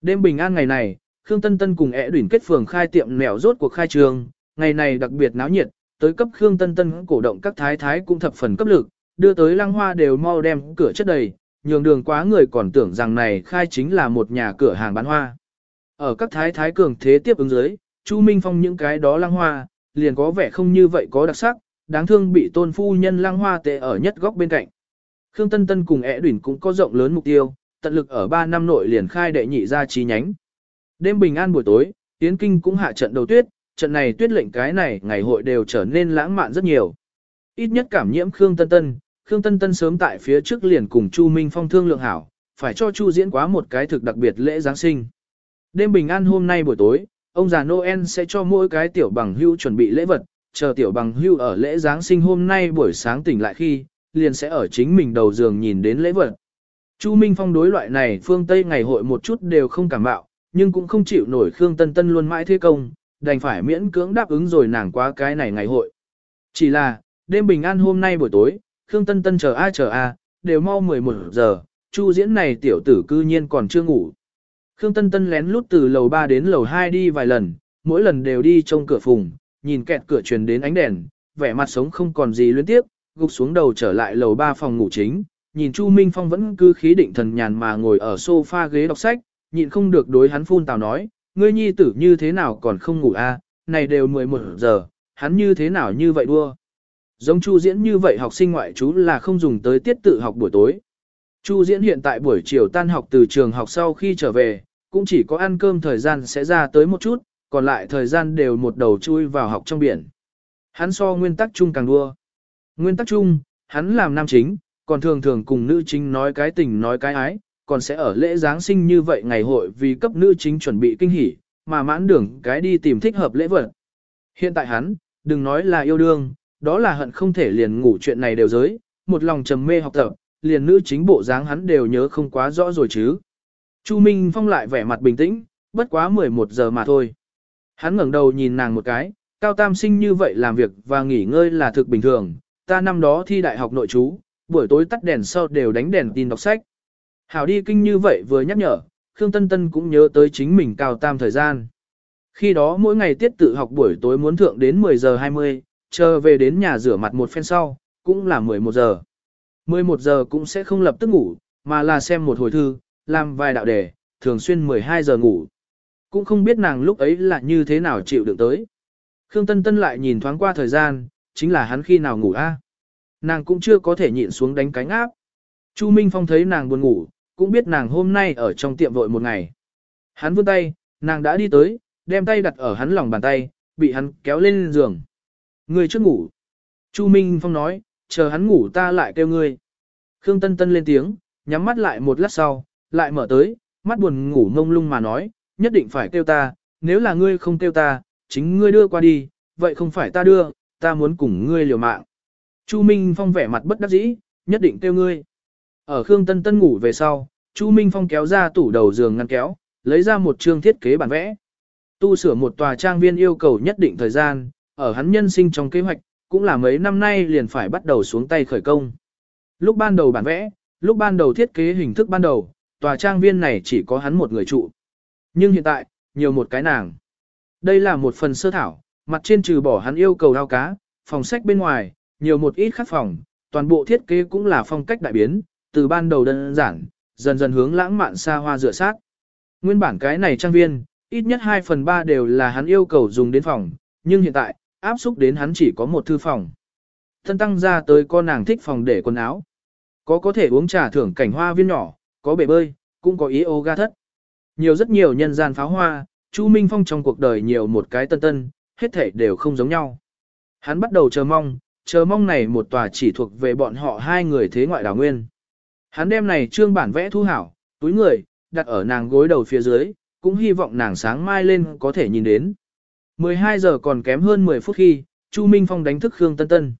Đêm bình an ngày này, Khương Tân Tân cùng ẻ đuỷn kết phường khai tiệm mèo rốt cuộc khai trường, ngày này đặc biệt náo nhiệt, tới cấp Khương Tân Tân cổ động các thái thái cũng thập phần cấp lực, đưa tới lăng hoa đều mau đem cửa chất đầy, nhường đường quá người còn tưởng rằng này khai chính là một nhà cửa hàng bán hoa. Ở các thái thái cường thế tiếp ứng dưới, Chu Minh Phong những cái đó lăng hoa, liền có vẻ không như vậy có đặc sắc, đáng thương bị tôn phu nhân lăng hoa tệ ở nhất góc bên cạnh. Khương Tân Tân cùng ẻ đuỷn cũng có rộng lớn mục tiêu, tận lực ở 3 năm nội liền khai đệ nhị ra chi nhánh. Đêm bình an buổi tối, Tiến Kinh cũng hạ trận đầu tuyết, trận này tuyết lệnh cái này ngày hội đều trở nên lãng mạn rất nhiều. Ít nhất cảm nhiễm Khương Tân Tân, Khương Tân Tân sớm tại phía trước liền cùng Chu Minh Phong thương lượng hảo, phải cho Chu diễn quá một cái thực đặc biệt lễ Giáng sinh. Đêm bình an hôm nay buổi tối, ông già Noel sẽ cho mỗi cái tiểu bằng hưu chuẩn bị lễ vật, chờ tiểu bằng hưu ở lễ Giáng sinh hôm nay buổi sáng tỉnh lại khi, liền sẽ ở chính mình đầu giường nhìn đến lễ vật. Chu Minh Phong đối loại này phương Tây ngày hội một chút đều không cảm bạo, nhưng cũng không chịu nổi Khương Tân Tân luôn mãi thế công, đành phải miễn cưỡng đáp ứng rồi nàng quá cái này ngày hội. Chỉ là, đêm bình an hôm nay buổi tối, Khương Tân Tân chờ a chờ a, đều mau 11 giờ, Chu diễn này tiểu tử cư nhiên còn chưa ngủ. Khương Tân Tân lén lút từ lầu 3 đến lầu 2 đi vài lần, mỗi lần đều đi trong cửa phùng, nhìn kẹt cửa truyền đến ánh đèn, vẻ mặt sống không còn gì luyến tiếp, gục xuống đầu trở lại lầu 3 phòng ngủ chính, nhìn Chu Minh Phong vẫn cứ khí định thần nhàn mà ngồi ở sofa ghế đọc sách, nhịn không được đối hắn phun tào nói, ngươi nhi tử như thế nào còn không ngủ a? này đều 11 giờ, hắn như thế nào như vậy đua. Giống Chu Diễn như vậy học sinh ngoại chú là không dùng tới tiết tự học buổi tối. Chu Diễn hiện tại buổi chiều tan học từ trường học sau khi trở về, cũng chỉ có ăn cơm thời gian sẽ ra tới một chút, còn lại thời gian đều một đầu chui vào học trong biển. Hắn so nguyên tắc chung càng đua. Nguyên tắc chung, hắn làm nam chính, còn thường thường cùng nữ chính nói cái tình nói cái ái, còn sẽ ở lễ Giáng sinh như vậy ngày hội vì cấp nữ chính chuẩn bị kinh hỉ, mà mãn đường cái đi tìm thích hợp lễ vật. Hiện tại hắn, đừng nói là yêu đương, đó là hận không thể liền ngủ chuyện này đều giới, một lòng trầm mê học tập, liền nữ chính bộ dáng hắn đều nhớ không quá rõ rồi chứ. Chu Minh Phong lại vẻ mặt bình tĩnh, bất quá 11 giờ mà thôi. Hắn ngẩng đầu nhìn nàng một cái, cao tam sinh như vậy làm việc và nghỉ ngơi là thực bình thường, ta năm đó thi đại học nội chú, buổi tối tắt đèn sau đều đánh đèn tin đọc sách. Hảo đi kinh như vậy vừa nhắc nhở, Khương Tân Tân cũng nhớ tới chính mình cao tam thời gian. Khi đó mỗi ngày tiết tự học buổi tối muốn thượng đến 10 giờ 20, chờ về đến nhà rửa mặt một phen sau, cũng là 11 giờ. 11 giờ cũng sẽ không lập tức ngủ, mà là xem một hồi thư, làm vài đạo đề, thường xuyên 12 giờ ngủ. Cũng không biết nàng lúc ấy là như thế nào chịu đựng tới. Khương Tân Tân lại nhìn thoáng qua thời gian, chính là hắn khi nào ngủ a? Nàng cũng chưa có thể nhịn xuống đánh cánh áp. Chu Minh Phong thấy nàng buồn ngủ, cũng biết nàng hôm nay ở trong tiệm vội một ngày. Hắn vươn tay, nàng đã đi tới, đem tay đặt ở hắn lòng bàn tay, bị hắn kéo lên giường. Người trước ngủ. Chu Minh Phong nói, chờ hắn ngủ ta lại kêu ngươi. Khương Tân Tân lên tiếng, nhắm mắt lại một lát sau, lại mở tới, mắt buồn ngủ ngông lung mà nói, nhất định phải kêu ta, nếu là ngươi không kêu ta, chính ngươi đưa qua đi, vậy không phải ta đưa, ta muốn cùng ngươi liều mạng. Chu Minh Phong vẻ mặt bất đắc dĩ, nhất định kêu ngươi. Ở Khương Tân Tân ngủ về sau, Chu Minh Phong kéo ra tủ đầu giường ngăn kéo, lấy ra một chương thiết kế bản vẽ. Tu sửa một tòa trang viên yêu cầu nhất định thời gian, ở hắn nhân sinh trong kế hoạch, cũng là mấy năm nay liền phải bắt đầu xuống tay khởi công. Lúc ban đầu bản vẽ, lúc ban đầu thiết kế hình thức ban đầu, tòa trang viên này chỉ có hắn một người trụ. Nhưng hiện tại, nhiều một cái nàng. Đây là một phần sơ thảo, mặt trên trừ bỏ hắn yêu cầu ao cá, phòng sách bên ngoài, nhiều một ít khác phòng, toàn bộ thiết kế cũng là phong cách đại biến, từ ban đầu đơn giản, dần dần hướng lãng mạn xa hoa dựa sát. Nguyên bản cái này trang viên, ít nhất 2 phần 3 đều là hắn yêu cầu dùng đến phòng, nhưng hiện tại, áp xúc đến hắn chỉ có một thư phòng. Thân tăng ra tới con nàng thích phòng để quần áo. Có có thể uống trà thưởng cảnh hoa viên nhỏ, có bể bơi, cũng có yoga thất. Nhiều rất nhiều nhân gian pháo hoa, Chu Minh Phong trong cuộc đời nhiều một cái tân tân, hết thể đều không giống nhau. Hắn bắt đầu chờ mong, chờ mong này một tòa chỉ thuộc về bọn họ hai người thế ngoại đảo nguyên. Hắn đem này trương bản vẽ thu hảo, túi người, đặt ở nàng gối đầu phía dưới, cũng hy vọng nàng sáng mai lên có thể nhìn đến. 12 giờ còn kém hơn 10 phút khi, Chu Minh Phong đánh thức Khương Tân Tân.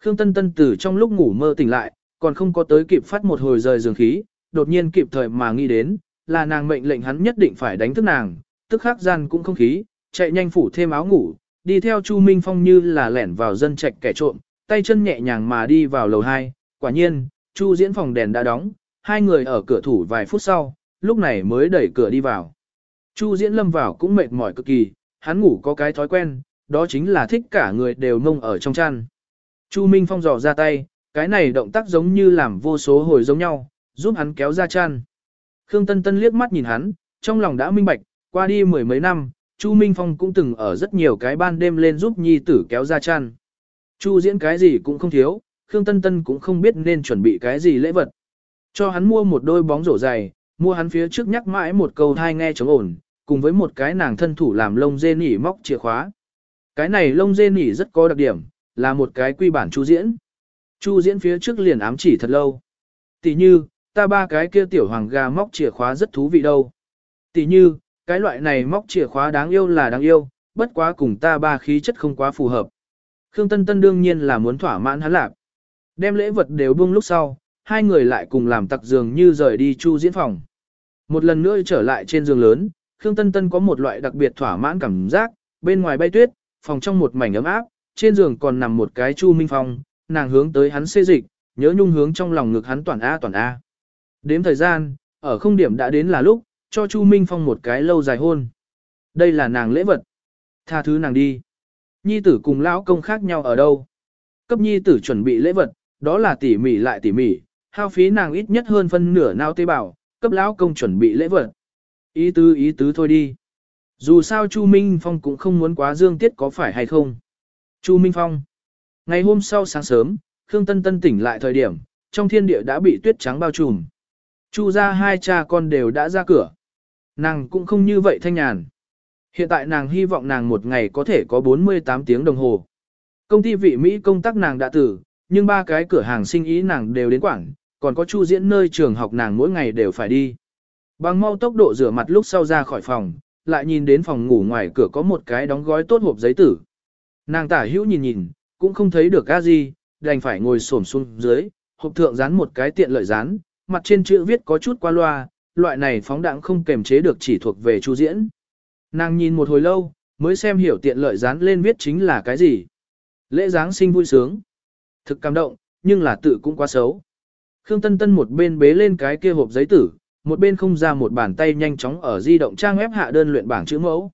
Khương Tân Tân từ trong lúc ngủ mơ tỉnh lại, còn không có tới kịp phát một hồi rời giường khí, đột nhiên kịp thời mà nghĩ đến, là nàng mệnh lệnh hắn nhất định phải đánh thức nàng, tức khắc gian cũng không khí, chạy nhanh phủ thêm áo ngủ, đi theo Chu Minh Phong như là lẻn vào dân trạch kẻ trộm, tay chân nhẹ nhàng mà đi vào lầu 2, quả nhiên, Chu diễn phòng đèn đã đóng, hai người ở cửa thủ vài phút sau, lúc này mới đẩy cửa đi vào. Chu diễn lâm vào cũng mệt mỏi cực kỳ, hắn ngủ có cái thói quen, đó chính là thích cả người đều mông ở trong chăn. Chu Minh Phong dò ra tay, cái này động tác giống như làm vô số hồi giống nhau, giúp hắn kéo ra chăn. Khương Tân Tân liếc mắt nhìn hắn, trong lòng đã minh bạch, qua đi mười mấy năm, Chu Minh Phong cũng từng ở rất nhiều cái ban đêm lên giúp nhi tử kéo ra chăn. Chu diễn cái gì cũng không thiếu, Khương Tân Tân cũng không biết nên chuẩn bị cái gì lễ vật. Cho hắn mua một đôi bóng rổ dày, mua hắn phía trước nhắc mãi một câu thai nghe chống ổn, cùng với một cái nàng thân thủ làm lông dê nỉ móc chìa khóa. Cái này lông dê nỉ rất có đặc điểm, là một cái quy bản chu diễn. Chu diễn phía trước liền ám chỉ thật lâu. Tỷ như, ta ba cái kia tiểu hoàng gà móc chìa khóa rất thú vị đâu. Tỷ như, cái loại này móc chìa khóa đáng yêu là đáng yêu, bất quá cùng ta ba khí chất không quá phù hợp. Khương Tân Tân đương nhiên là muốn thỏa mãn hắn lạc. Đem lễ vật đều buông lúc sau, hai người lại cùng làm tặc giường như rời đi chu diễn phòng. Một lần nữa trở lại trên giường lớn, Khương Tân Tân có một loại đặc biệt thỏa mãn cảm giác, bên ngoài bay tuyết, phòng trong một mảnh ấm áp, trên giường còn nằm một cái Chu Minh Phong, nàng hướng tới hắn xê dịch, nhớ nhung hướng trong lòng ngực hắn toàn A toàn A. Đếm thời gian, ở không điểm đã đến là lúc, cho Chu Minh Phong một cái lâu dài hôn. Đây là nàng lễ vật. Tha thứ nàng đi. Nhi tử cùng lão công khác nhau ở đâu? Cấp nhi tử chuẩn bị lễ vật, đó là tỉ mỉ lại tỉ mỉ, hao phí nàng ít nhất hơn phân nửa nao tế bào, cấp lão công chuẩn bị lễ vật. Ý tứ ý tứ thôi đi. Dù sao Chu Minh Phong cũng không muốn quá dương tiết có phải hay không. Chu Minh Phong. Ngày hôm sau sáng sớm, Khương Tân Tân tỉnh lại thời điểm, trong thiên địa đã bị tuyết trắng bao trùm. Chu ra hai cha con đều đã ra cửa. Nàng cũng không như vậy thanh nhàn. Hiện tại nàng hy vọng nàng một ngày có thể có 48 tiếng đồng hồ. Công ty vị Mỹ công tác nàng đã tử, nhưng ba cái cửa hàng sinh ý nàng đều đến quảng, còn có chu diễn nơi trường học nàng mỗi ngày đều phải đi. Bằng mau tốc độ rửa mặt lúc sau ra khỏi phòng, lại nhìn đến phòng ngủ ngoài cửa có một cái đóng gói tốt hộp giấy tử. Nàng tả hữu nhìn nhìn, cũng không thấy được a gì, đành phải ngồi xổm xuống dưới, hộp thượng dán một cái tiện lợi dán, mặt trên chữ viết có chút qua loa, loại này phóng đẳng không kềm chế được chỉ thuộc về chu diễn. Nàng nhìn một hồi lâu, mới xem hiểu tiện lợi dán lên viết chính là cái gì. Lễ Giáng sinh vui sướng. Thực cảm động, nhưng là tự cũng quá xấu. Khương Tân Tân một bên bế lên cái kia hộp giấy tử, một bên không ra một bàn tay nhanh chóng ở di động trang web hạ đơn luyện bảng chữ mẫu.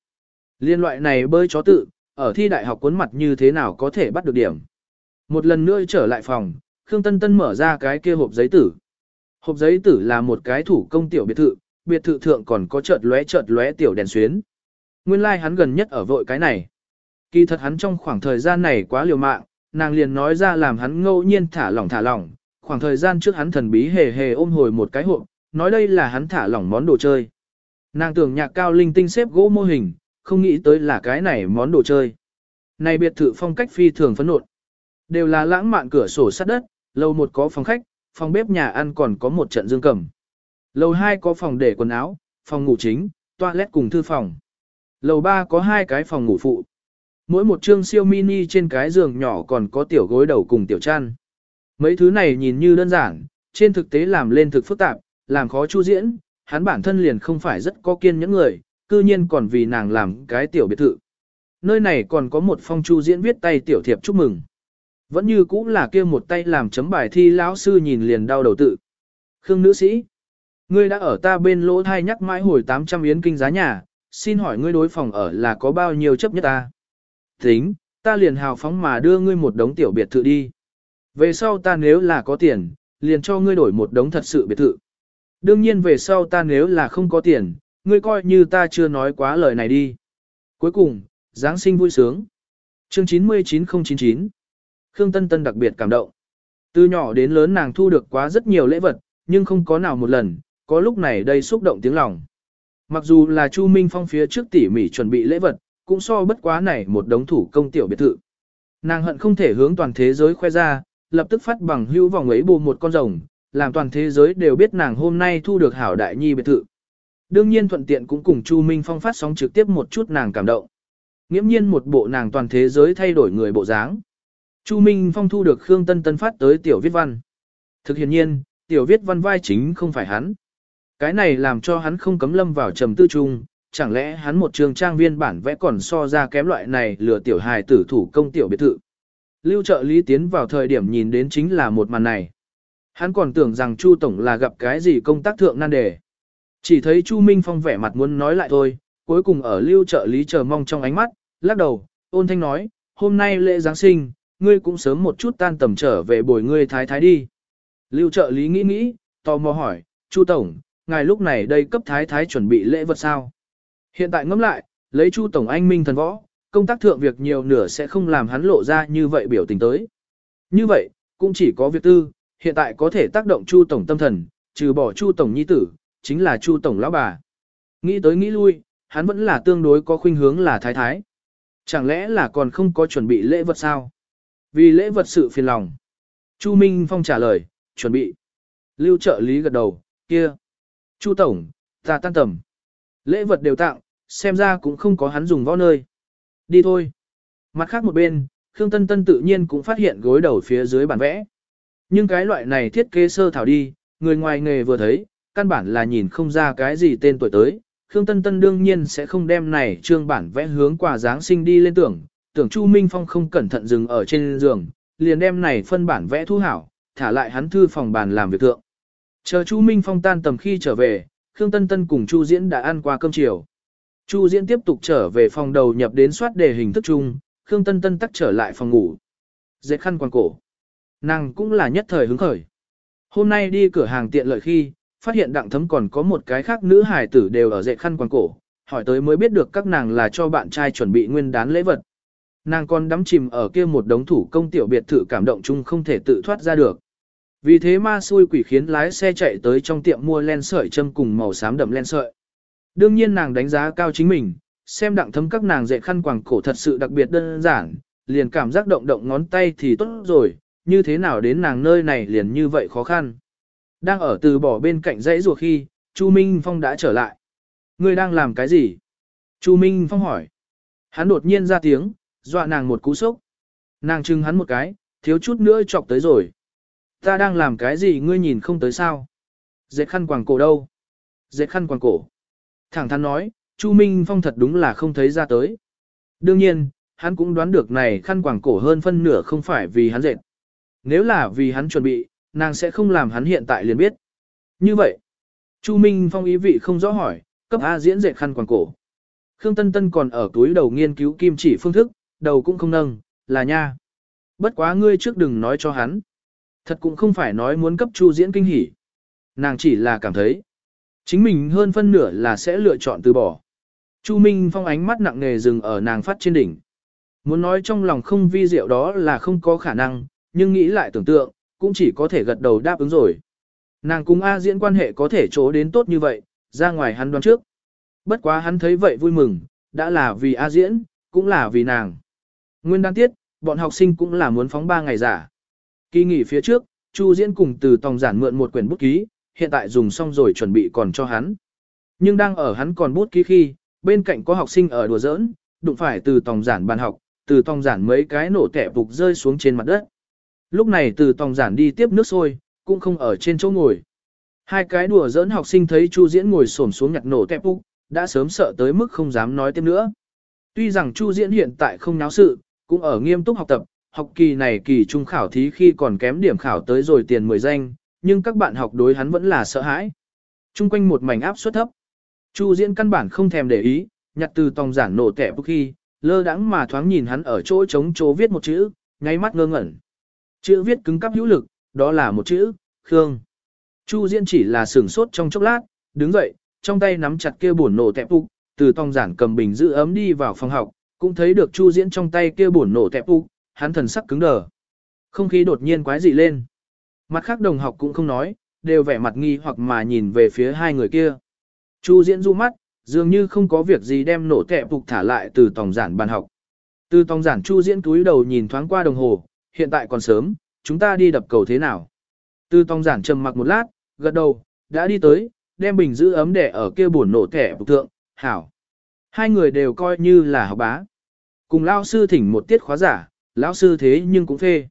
Liên loại này bơi chó tự, ở thi đại học cuốn mặt như thế nào có thể bắt được điểm. Một lần nữa trở lại phòng, Khương Tân Tân mở ra cái kia hộp giấy tử. Hộp giấy tử là một cái thủ công tiểu biệt thự, biệt thự thượng còn có chợt lóe chợt lóe tiểu đèn xuyến. Nguyên lai like hắn gần nhất ở vội cái này. Kỳ thật hắn trong khoảng thời gian này quá liều mạng, nàng liền nói ra làm hắn ngẫu nhiên thả lỏng thả lỏng, khoảng thời gian trước hắn thần bí hề hề ôm hồi một cái hộp, nói đây là hắn thả lỏng món đồ chơi. Nàng tưởng nhạc cao linh tinh xếp gỗ mô hình, không nghĩ tới là cái này món đồ chơi. Này biệt thự phong cách phi thường phấn nộn. Đều là lãng mạn cửa sổ sắt đất, lầu một có phòng khách, phòng bếp nhà ăn còn có một trận dương cầm. Lầu hai có phòng để quần áo, phòng ngủ chính, toilet cùng thư phòng. Lầu ba có hai cái phòng ngủ phụ. Mỗi một chương siêu mini trên cái giường nhỏ còn có tiểu gối đầu cùng tiểu chăn. Mấy thứ này nhìn như đơn giản, trên thực tế làm lên thực phức tạp, làm khó chu diễn, hắn bản thân liền không phải rất có kiên những người, cư nhiên còn vì nàng làm cái tiểu biệt thự. Nơi này còn có một phong chu diễn viết tay tiểu thiệp chúc mừng. Vẫn như cũng là kia một tay làm chấm bài thi lão sư nhìn liền đau đầu tự. Khương nữ sĩ, ngươi đã ở ta bên lỗ thai nhắc mãi hồi 800 yến kinh giá nhà, xin hỏi ngươi đối phòng ở là có bao nhiêu chấp nhất ta? Tính, ta liền hào phóng mà đưa ngươi một đống tiểu biệt thự đi. Về sau ta nếu là có tiền, liền cho ngươi đổi một đống thật sự biệt thự. Đương nhiên về sau ta nếu là không có tiền, ngươi coi như ta chưa nói quá lời này đi. Cuối cùng, Giáng sinh vui sướng. Chương 99099 Khương Tân Tân đặc biệt cảm động. Từ nhỏ đến lớn nàng thu được quá rất nhiều lễ vật, nhưng không có nào một lần, có lúc này đây xúc động tiếng lòng. Mặc dù là Chu Minh Phong phía trước tỉ mỉ chuẩn bị lễ vật, cũng so bất quá này một đống thủ công tiểu biệt thự. Nàng hận không thể hướng toàn thế giới khoe ra, lập tức phát bằng hữu vòng ấy bù một con rồng, làm toàn thế giới đều biết nàng hôm nay thu được hảo đại nhi biệt thự. Đương nhiên thuận tiện cũng cùng Chu Minh Phong phát sóng trực tiếp một chút nàng cảm động. Nghiễm nhiên một bộ nàng toàn thế giới thay đổi người bộ dáng. Chu Minh Phong thu được Khương Tân Tân phát tới tiểu viết văn. Thực hiện nhiên, tiểu viết văn vai chính không phải hắn. Cái này làm cho hắn không cấm lâm vào trầm tư trung, chẳng lẽ hắn một trường trang viên bản vẽ còn so ra kém loại này lừa tiểu hài tử thủ công tiểu biệt thự. Lưu trợ lý tiến vào thời điểm nhìn đến chính là một màn này. Hắn còn tưởng rằng Chu Tổng là gặp cái gì công tác thượng nan đề. Chỉ thấy Chu Minh Phong vẻ mặt muốn nói lại thôi, cuối cùng ở lưu trợ lý chờ mong trong ánh mắt, lắc đầu, ôn thanh nói, hôm nay lễ Giáng sinh, ngươi cũng sớm một chút tan tầm trở về bồi ngươi thái thái đi. Lưu trợ lý nghĩ nghĩ, tò mò hỏi, Chu Tổng, ngài lúc này đây cấp thái thái chuẩn bị lễ vật sao? Hiện tại ngẫm lại, lấy Chu Tổng anh minh thần võ, công tác thượng việc nhiều nửa sẽ không làm hắn lộ ra như vậy biểu tình tới. Như vậy, cũng chỉ có việc tư, hiện tại có thể tác động Chu Tổng tâm thần, trừ bỏ Chu Tổng nhi tử, chính là Chu Tổng lão bà. Nghĩ tới nghĩ lui, hắn vẫn là tương đối có khuynh hướng là thái thái. Chẳng lẽ là còn không có chuẩn bị lễ vật sao? Vì lễ vật sự phiền lòng. Chu Minh Phong trả lời, chuẩn bị. Lưu trợ lý gật đầu, kia. Chu Tổng, ta tan tầm. Lễ vật đều tặng, xem ra cũng không có hắn dùng võ nơi. Đi thôi. Mặt khác một bên, Khương Tân Tân tự nhiên cũng phát hiện gối đầu phía dưới bản vẽ. Nhưng cái loại này thiết kế sơ thảo đi, người ngoài nghề vừa thấy, căn bản là nhìn không ra cái gì tên tuổi tới. Khương Tân Tân đương nhiên sẽ không đem này trương bản vẽ hướng quà Giáng sinh đi lên tưởng, tưởng Chu Minh Phong không cẩn thận dừng ở trên giường, liền đem này phân bản vẽ thu hảo, thả lại hắn thư phòng bàn làm việc thượng. Chờ Chu Minh Phong tan tầm khi trở về, Khương Tân Tân cùng Chu Diễn đã ăn qua cơm chiều. Chu Diễn tiếp tục trở về phòng đầu nhập đến soát đề hình thức chung, Khương Tân Tân tắt trở lại phòng ngủ. Dệt khăn quàng cổ. Nàng cũng là nhất thời hứng khởi. Hôm nay đi cửa hàng tiện lợi khi, phát hiện đặng thấm còn có một cái khác nữ hài tử đều ở dệt khăn quàng cổ, hỏi tới mới biết được các nàng là cho bạn trai chuẩn bị nguyên đán lễ vật. Nàng còn đắm chìm ở kia một đống thủ công tiểu biệt thự cảm động chung không thể tự thoát ra được. Vì thế ma xui quỷ khiến lái xe chạy tới trong tiệm mua len sợi châm cùng màu xám đậm len sợi. Đương nhiên nàng đánh giá cao chính mình, xem đặng thấm các nàng dạy khăn quàng cổ thật sự đặc biệt đơn giản, liền cảm giác động động ngón tay thì tốt rồi, như thế nào đến nàng nơi này liền như vậy khó khăn. Đang ở từ bỏ bên cạnh dãy ruột khi, Chu Minh Phong đã trở lại. Ngươi đang làm cái gì? Chu Minh Phong hỏi. Hắn đột nhiên ra tiếng, dọa nàng một cú sốc. Nàng trưng hắn một cái, thiếu chút nữa chọc tới rồi. Ta đang làm cái gì ngươi nhìn không tới sao? Dệt khăn quàng cổ đâu? Dệt khăn quàng cổ. Thẳng thắn nói, Chu Minh Phong thật đúng là không thấy ra tới. Đương nhiên, hắn cũng đoán được này khăn quàng cổ hơn phân nửa không phải vì hắn dệt. Nếu là vì hắn chuẩn bị, nàng sẽ không làm hắn hiện tại liền biết. Như vậy, Chu Minh Phong ý vị không rõ hỏi, cấp A diễn dệt khăn quàng cổ. Khương Tân Tân còn ở túi đầu nghiên cứu kim chỉ phương thức, đầu cũng không nâng, là nha. Bất quá ngươi trước đừng nói cho hắn. Thật cũng không phải nói muốn cấp Chu diễn kinh hỉ. Nàng chỉ là cảm thấy, chính mình hơn phân nửa là sẽ lựa chọn từ bỏ. Chu Minh Phong ánh mắt nặng nề dừng ở nàng phát trên đỉnh. Muốn nói trong lòng không vi diệu đó là không có khả năng, nhưng nghĩ lại tưởng tượng, cũng chỉ có thể gật đầu đáp ứng rồi. Nàng cùng A diễn quan hệ có thể chỗ đến tốt như vậy, ra ngoài hắn đoán trước. Bất quá hắn thấy vậy vui mừng, đã là vì A diễn, cũng là vì nàng. Nguyên đan tiết, bọn học sinh cũng là muốn phóng 3 ngày giả. Kỳ nghỉ phía trước, Chu diễn cùng từ tòng giản mượn một quyển bút ký, hiện tại dùng xong rồi chuẩn bị còn cho hắn. Nhưng đang ở hắn còn bút ký khi, bên cạnh có học sinh ở đùa giỡn, đụng phải từ tòng giản bàn học, từ tòng giản mấy cái nổ tẻ phục rơi xuống trên mặt đất. Lúc này từ tòng giản đi tiếp nước sôi, cũng không ở trên chỗ ngồi. Hai cái đùa giỡn học sinh thấy Chu Diễn ngồi xổm xuống nhặt nổ tẹp úc, đã sớm sợ tới mức không dám nói tiếp nữa. Tuy rằng Chu Diễn hiện tại không náo sự, cũng ở nghiêm túc học tập, học kỳ này kỳ trung khảo thí khi còn kém điểm khảo tới rồi tiền 10 danh, nhưng các bạn học đối hắn vẫn là sợ hãi. Trung quanh một mảnh áp suất thấp. Chu Diễn căn bản không thèm để ý, nhặt từ tòng giản nổ tẻ khi, lơ đãng mà thoáng nhìn hắn ở chỗ trống chỗ viết một chữ, ngay mắt ngơ ngẩn. Chữ viết cứng cắp hữu lực, đó là một chữ, Khương. Chu Diễn chỉ là sửng sốt trong chốc lát, đứng dậy, trong tay nắm chặt kia bổn nổ tẹp phục, từ tòng giản cầm bình giữ ấm đi vào phòng học, cũng thấy được Chu Diễn trong tay kia bổn nổ tẹp phục, hắn thần sắc cứng đờ. Không khí đột nhiên quái dị lên. Mặt khác đồng học cũng không nói, đều vẻ mặt nghi hoặc mà nhìn về phía hai người kia. Chu Diễn du mắt, dường như không có việc gì đem nổ tẹp phục thả lại từ tòng giản bàn học. Từ tòng giản Chu Diễn túi đầu nhìn thoáng qua đồng hồ, hiện tại còn sớm, chúng ta đi đập cầu thế nào? Từ tòng giản trầm mặc một lát, gật đầu, đã đi tới, đem bình giữ ấm để ở kia buồn nổ thẻ phục thượng, hảo. Hai người đều coi như là học bá. Cùng lao sư thỉnh một tiết khóa giả, lão sư thế nhưng cũng phê.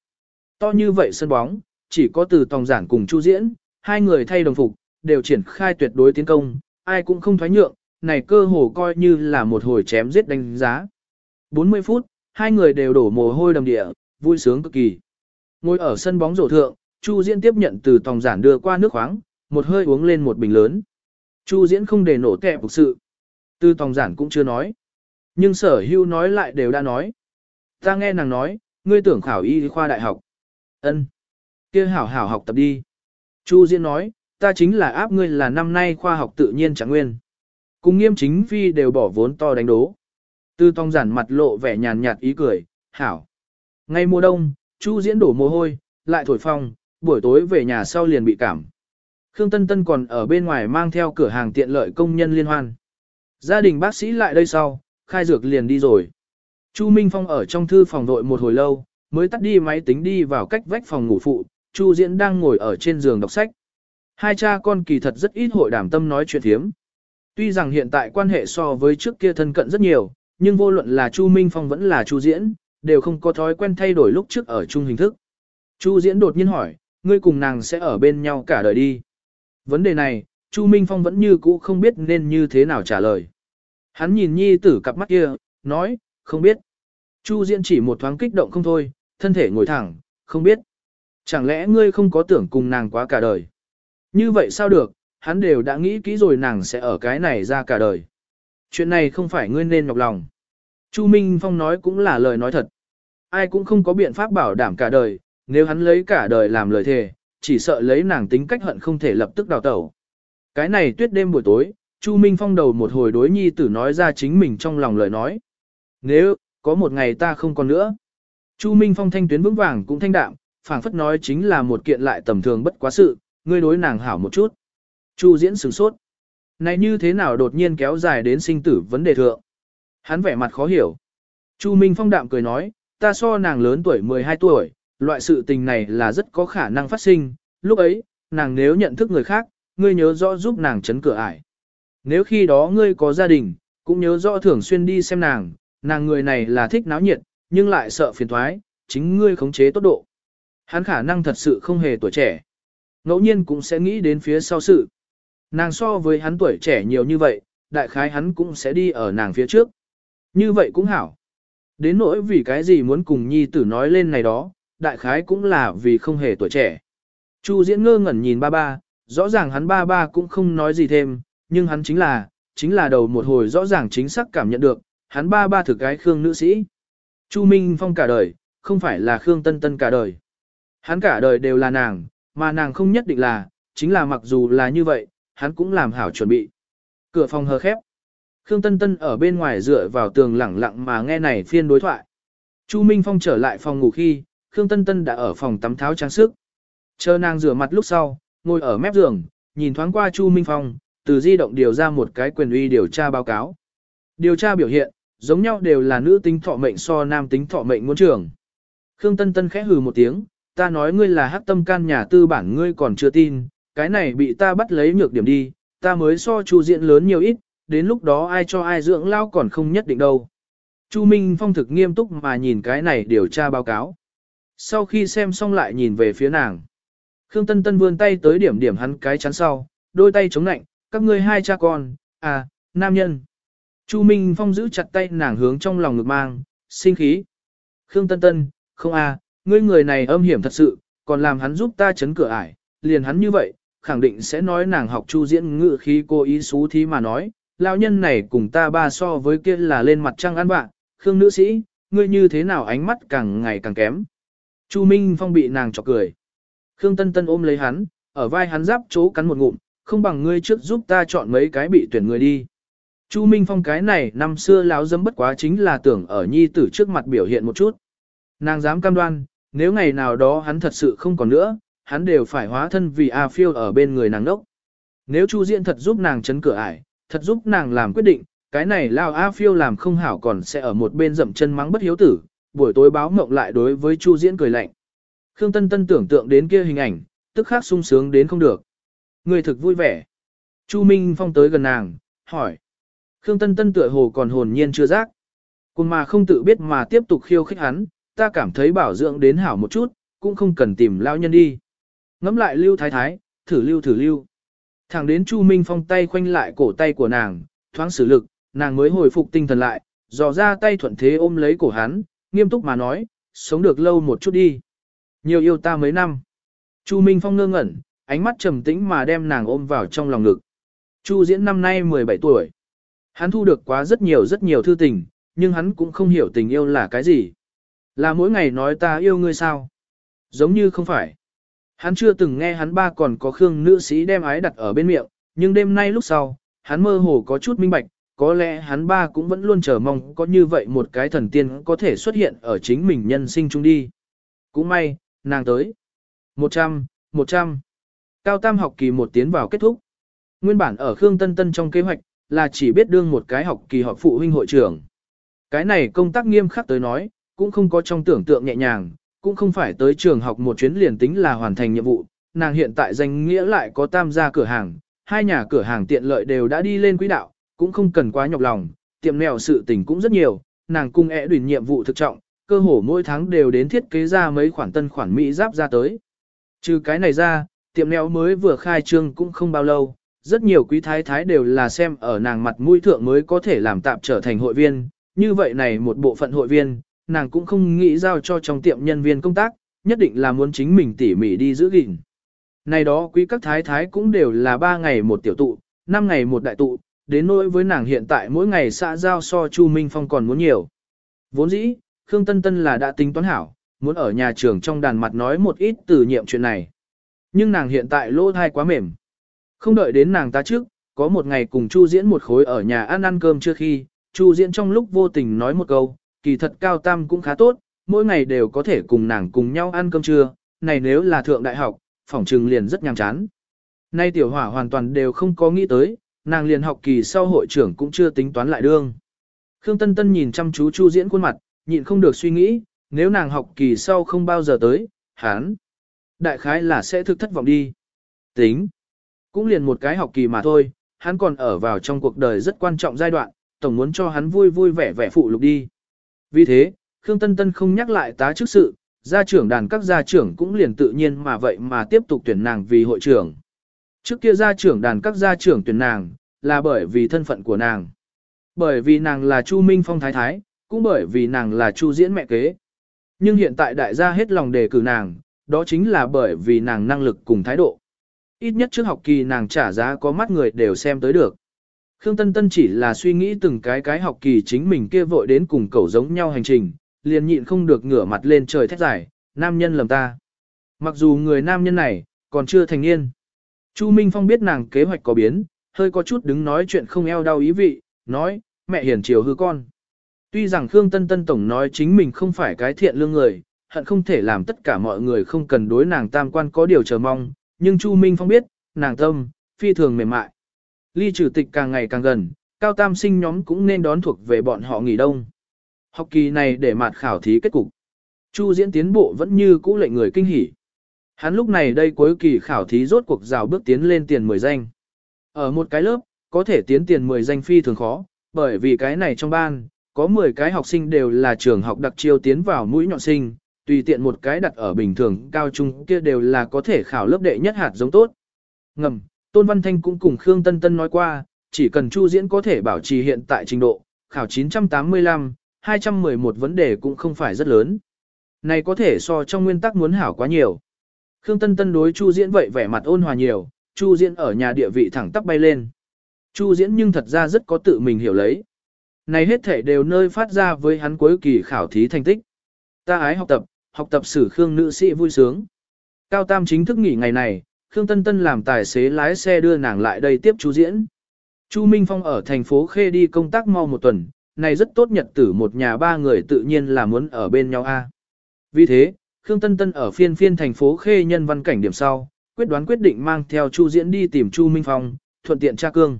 To như vậy sân bóng, chỉ có từ tòng giản cùng chu diễn, hai người thay đồng phục, đều triển khai tuyệt đối tiến công, ai cũng không thoái nhượng, này cơ hồ coi như là một hồi chém giết đánh giá. 40 phút, hai người đều đổ mồ hôi đầm địa, vui sướng cực kỳ. Ngồi ở sân bóng rổ thượng, Chu Diễn tiếp nhận từ tòng giản đưa qua nước khoáng, một hơi uống lên một bình lớn. Chu Diễn không để nổ kẹp phục sự. Từ tòng giản cũng chưa nói. Nhưng sở hưu nói lại đều đã nói. Ta nghe nàng nói, ngươi tưởng khảo y khoa đại học. ân kia hảo hảo học tập đi. Chu Diễn nói, ta chính là áp ngươi là năm nay khoa học tự nhiên chẳng nguyên. Cùng nghiêm chính phi đều bỏ vốn to đánh đố. Tư tòng giản mặt lộ vẻ nhàn nhạt ý cười, hảo. Ngay mùa đông, Chu Diễn đổ mồ hôi, lại thổi phong, buổi tối về nhà sau liền bị cảm. Khương Tân Tân còn ở bên ngoài mang theo cửa hàng tiện lợi công nhân liên hoan. Gia đình bác sĩ lại đây sau, khai dược liền đi rồi. Chu Minh Phong ở trong thư phòng đội một hồi lâu, mới tắt đi máy tính đi vào cách vách phòng ngủ phụ, Chu Diễn đang ngồi ở trên giường đọc sách. Hai cha con kỳ thật rất ít hội đàm tâm nói chuyện thiếm. Tuy rằng hiện tại quan hệ so với trước kia thân cận rất nhiều, nhưng vô luận là Chu Minh Phong vẫn là Chu Diễn, đều không có thói quen thay đổi lúc trước ở chung hình thức. Chu Diễn đột nhiên hỏi, ngươi cùng nàng sẽ ở bên nhau cả đời đi. Vấn đề này, Chu Minh Phong vẫn như cũ không biết nên như thế nào trả lời. Hắn nhìn nhi tử cặp mắt kia, nói, không biết. Chu Diễn chỉ một thoáng kích động không thôi, thân thể ngồi thẳng, không biết. Chẳng lẽ ngươi không có tưởng cùng nàng quá cả đời? Như vậy sao được, hắn đều đã nghĩ kỹ rồi nàng sẽ ở cái này ra cả đời. Chuyện này không phải ngươi nên nhọc lòng. Chu Minh Phong nói cũng là lời nói thật. Ai cũng không có biện pháp bảo đảm cả đời, nếu hắn lấy cả đời làm lời thề, chỉ sợ lấy nàng tính cách hận không thể lập tức đào tẩu. Cái này tuyết đêm buổi tối, Chu Minh Phong đầu một hồi đối nhi tử nói ra chính mình trong lòng lời nói. Nếu, có một ngày ta không còn nữa. Chu Minh Phong thanh tuyến vững vàng cũng thanh đạm, phảng phất nói chính là một kiện lại tầm thường bất quá sự, ngươi đối nàng hảo một chút. Chu diễn sửng sốt. Này như thế nào đột nhiên kéo dài đến sinh tử vấn đề thượng. Hắn vẻ mặt khó hiểu. Chu Minh Phong đạm cười nói, ta so nàng lớn tuổi 12 tuổi, loại sự tình này là rất có khả năng phát sinh, lúc ấy, nàng nếu nhận thức người khác, ngươi nhớ rõ giúp nàng chấn cửa ải. Nếu khi đó ngươi có gia đình, cũng nhớ rõ thường xuyên đi xem nàng, nàng người này là thích náo nhiệt, nhưng lại sợ phiền thoái, chính ngươi khống chế tốt độ. Hắn khả năng thật sự không hề tuổi trẻ. Ngẫu nhiên cũng sẽ nghĩ đến phía sau sự. Nàng so với hắn tuổi trẻ nhiều như vậy, đại khái hắn cũng sẽ đi ở nàng phía trước. Như vậy cũng hảo. Đến nỗi vì cái gì muốn cùng nhi tử nói lên này đó, đại khái cũng là vì không hề tuổi trẻ. Chu diễn ngơ ngẩn nhìn ba ba, rõ ràng hắn ba ba cũng không nói gì thêm, nhưng hắn chính là, chính là đầu một hồi rõ ràng chính xác cảm nhận được, hắn ba ba thực cái Khương nữ sĩ. Chu Minh Phong cả đời, không phải là Khương Tân Tân cả đời. Hắn cả đời đều là nàng, mà nàng không nhất định là, chính là mặc dù là như vậy, hắn cũng làm hảo chuẩn bị. Cửa phòng hờ khép. Khương Tân Tân ở bên ngoài dựa vào tường lẳng lặng mà nghe này phiên đối thoại. Chu Minh Phong trở lại phòng ngủ khi, Khương Tân Tân đã ở phòng tắm tháo trang sức. Chờ nàng rửa mặt lúc sau, ngồi ở mép giường, nhìn thoáng qua Chu Minh Phong, từ di động điều ra một cái quyền uy điều tra báo cáo. Điều tra biểu hiện, giống nhau đều là nữ tính thọ mệnh so nam tính thọ mệnh muốn trưởng. Khương Tân Tân khẽ hừ một tiếng, ta nói ngươi là hắc tâm can nhà tư bản ngươi còn chưa tin, cái này bị ta bắt lấy nhược điểm đi, ta mới so chu diện lớn nhiều ít, đến lúc đó ai cho ai dưỡng lao còn không nhất định đâu. Chu Minh Phong thực nghiêm túc mà nhìn cái này điều tra báo cáo. Sau khi xem xong lại nhìn về phía nàng. Khương Tân Tân vươn tay tới điểm điểm hắn cái chắn sau, đôi tay chống nạnh, các ngươi hai cha con, à, nam nhân. Chu Minh Phong giữ chặt tay nàng hướng trong lòng ngực mang, sinh khí. Khương Tân Tân, không à, ngươi người này âm hiểm thật sự, còn làm hắn giúp ta chấn cửa ải, liền hắn như vậy, khẳng định sẽ nói nàng học chu diễn ngự khí cô ý xú thí mà nói, lão nhân này cùng ta ba so với kia là lên mặt trăng ăn bạn, Khương nữ sĩ, ngươi như thế nào ánh mắt càng ngày càng kém. Chu Minh Phong bị nàng chọc cười. Khương Tân Tân ôm lấy hắn, ở vai hắn giáp chỗ cắn một ngụm, không bằng ngươi trước giúp ta chọn mấy cái bị tuyển người đi. Chu Minh Phong cái này năm xưa láo dâm bất quá chính là tưởng ở nhi tử trước mặt biểu hiện một chút. Nàng dám cam đoan, nếu ngày nào đó hắn thật sự không còn nữa, hắn đều phải hóa thân vì A phiêu ở bên người nàng đốc. Nếu Chu Diễn thật giúp nàng chấn cửa ải, thật giúp nàng làm quyết định, cái này lao A phiêu làm không hảo còn sẽ ở một bên dậm chân mắng bất hiếu tử, buổi tối báo mộng lại đối với Chu Diễn cười lạnh. Khương Tân Tân tưởng tượng đến kia hình ảnh, tức khắc sung sướng đến không được. Người thực vui vẻ. Chu Minh Phong tới gần nàng, hỏi. Khương Tân Tân tựa hồ còn hồn nhiên chưa giác. Cùng mà không tự biết mà tiếp tục khiêu khích hắn, ta cảm thấy bảo dưỡng đến hảo một chút, cũng không cần tìm lao nhân đi. Ngắm lại lưu thái thái, thử lưu thử lưu. Thẳng đến Chu Minh Phong tay khoanh lại cổ tay của nàng, thoáng sử lực, nàng mới hồi phục tinh thần lại, dò ra tay thuận thế ôm lấy cổ hắn, nghiêm túc mà nói, sống được lâu một chút đi. Nhiều yêu ta mấy năm. Chu Minh Phong ngơ ngẩn, ánh mắt trầm tĩnh mà đem nàng ôm vào trong lòng ngực. Chu Diễn năm nay 17 tuổi. Hắn thu được quá rất nhiều rất nhiều thư tình, nhưng hắn cũng không hiểu tình yêu là cái gì. Là mỗi ngày nói ta yêu ngươi sao? Giống như không phải. Hắn chưa từng nghe hắn ba còn có Khương nữ sĩ đem ái đặt ở bên miệng, nhưng đêm nay lúc sau, hắn mơ hồ có chút minh bạch, có lẽ hắn ba cũng vẫn luôn chờ mong có như vậy một cái thần tiên có thể xuất hiện ở chính mình nhân sinh chung đi. Cũng may, nàng tới. 100, 100. Cao tam học kỳ một tiến vào kết thúc. Nguyên bản ở Khương Tân Tân trong kế hoạch, là chỉ biết đương một cái học kỳ họp phụ huynh hội trưởng. Cái này công tác nghiêm khắc tới nói, cũng không có trong tưởng tượng nhẹ nhàng, cũng không phải tới trường học một chuyến liền tính là hoàn thành nhiệm vụ, nàng hiện tại danh nghĩa lại có tam gia cửa hàng, hai nhà cửa hàng tiện lợi đều đã đi lên quỹ đạo, cũng không cần quá nhọc lòng, tiệm mèo sự tình cũng rất nhiều, nàng cung ẻ đùn nhiệm vụ thực trọng, cơ hồ mỗi tháng đều đến thiết kế ra mấy khoản tân khoản mỹ giáp ra tới. Trừ cái này ra, tiệm mèo mới vừa khai trương cũng không bao lâu, rất nhiều quý thái thái đều là xem ở nàng mặt mũi thượng mới có thể làm tạm trở thành hội viên, như vậy này một bộ phận hội viên, nàng cũng không nghĩ giao cho trong tiệm nhân viên công tác, nhất định là muốn chính mình tỉ mỉ đi giữ gìn. Này đó quý các thái thái cũng đều là 3 ngày một tiểu tụ, 5 ngày một đại tụ, đến nỗi với nàng hiện tại mỗi ngày xã giao so Chu Minh Phong còn muốn nhiều. Vốn dĩ, Khương Tân Tân là đã tính toán hảo, muốn ở nhà trường trong đàn mặt nói một ít từ nhiệm chuyện này. Nhưng nàng hiện tại lỗ thai quá mềm. Không đợi đến nàng ta trước, có một ngày cùng Chu Diễn một khối ở nhà ăn ăn cơm trước khi, Chu Diễn trong lúc vô tình nói một câu, kỳ thật cao tam cũng khá tốt, mỗi ngày đều có thể cùng nàng cùng nhau ăn cơm trưa, này nếu là thượng đại học, phỏng trừng liền rất nhàm chán. Nay tiểu hỏa hoàn toàn đều không có nghĩ tới, nàng liền học kỳ sau hội trưởng cũng chưa tính toán lại đương. Khương Tân Tân nhìn chăm chú Chu Diễn khuôn mặt, nhịn không được suy nghĩ, nếu nàng học kỳ sau không bao giờ tới, hán. Đại khái là sẽ thực thất vọng đi. Tính. Cũng liền một cái học kỳ mà thôi, hắn còn ở vào trong cuộc đời rất quan trọng giai đoạn, tổng muốn cho hắn vui vui vẻ vẻ phụ lục đi. Vì thế, Khương Tân Tân không nhắc lại tá chức sự, gia trưởng đàn các gia trưởng cũng liền tự nhiên mà vậy mà tiếp tục tuyển nàng vì hội trưởng. Trước kia gia trưởng đàn các gia trưởng tuyển nàng, là bởi vì thân phận của nàng. Bởi vì nàng là Chu Minh Phong Thái Thái, cũng bởi vì nàng là Chu Diễn mẹ kế. Nhưng hiện tại đại gia hết lòng đề cử nàng, đó chính là bởi vì nàng năng lực cùng thái độ. Ít nhất trước học kỳ nàng trả giá có mắt người đều xem tới được. Khương Tân Tân chỉ là suy nghĩ từng cái cái học kỳ chính mình kia vội đến cùng cậu giống nhau hành trình, liền nhịn không được ngửa mặt lên trời thét giải, nam nhân lầm ta. Mặc dù người nam nhân này, còn chưa thành niên. Chu Minh Phong biết nàng kế hoạch có biến, hơi có chút đứng nói chuyện không eo đau ý vị, nói, mẹ hiền chiều hư con. Tuy rằng Khương Tân Tân Tổng nói chính mình không phải cái thiện lương người, hận không thể làm tất cả mọi người không cần đối nàng tam quan có điều chờ mong, nhưng Chu Minh Phong biết, nàng tâm, phi thường mềm mại. Ly trừ tịch càng ngày càng gần, cao tam sinh nhóm cũng nên đón thuộc về bọn họ nghỉ đông. Học kỳ này để mặt khảo thí kết cục. Chu diễn tiến bộ vẫn như cũ lệnh người kinh hỉ. Hắn lúc này đây cuối kỳ khảo thí rốt cuộc rào bước tiến lên tiền 10 danh. Ở một cái lớp, có thể tiến tiền 10 danh phi thường khó, bởi vì cái này trong ban, có 10 cái học sinh đều là trường học đặc chiêu tiến vào mũi nhọn sinh, tùy tiện một cái đặt ở bình thường cao trung kia đều là có thể khảo lớp đệ nhất hạt giống tốt. Ngầm, Tôn Văn Thanh cũng cùng Khương Tân Tân nói qua, chỉ cần Chu Diễn có thể bảo trì hiện tại trình độ, khảo 985, 211 vấn đề cũng không phải rất lớn. Này có thể so trong nguyên tắc muốn hảo quá nhiều. Khương Tân Tân đối Chu Diễn vậy vẻ mặt ôn hòa nhiều, Chu Diễn ở nhà địa vị thẳng tắp bay lên. Chu Diễn nhưng thật ra rất có tự mình hiểu lấy. Này hết thể đều nơi phát ra với hắn cuối kỳ khảo thí thành tích. Ta ái học tập, học tập sử Khương nữ sĩ vui sướng. Cao Tam chính thức nghỉ ngày này, Khương Tân Tân làm tài xế lái xe đưa nàng lại đây tiếp Chu Diễn. Chu Minh Phong ở thành phố Khê đi công tác mau một tuần, này rất tốt nhật tử một nhà ba người tự nhiên là muốn ở bên nhau a. Vì thế, Khương Tân Tân ở phiên phiên thành phố Khê nhân văn cảnh điểm sau, quyết đoán quyết định mang theo Chu Diễn đi tìm Chu Minh Phong, thuận tiện tra cương.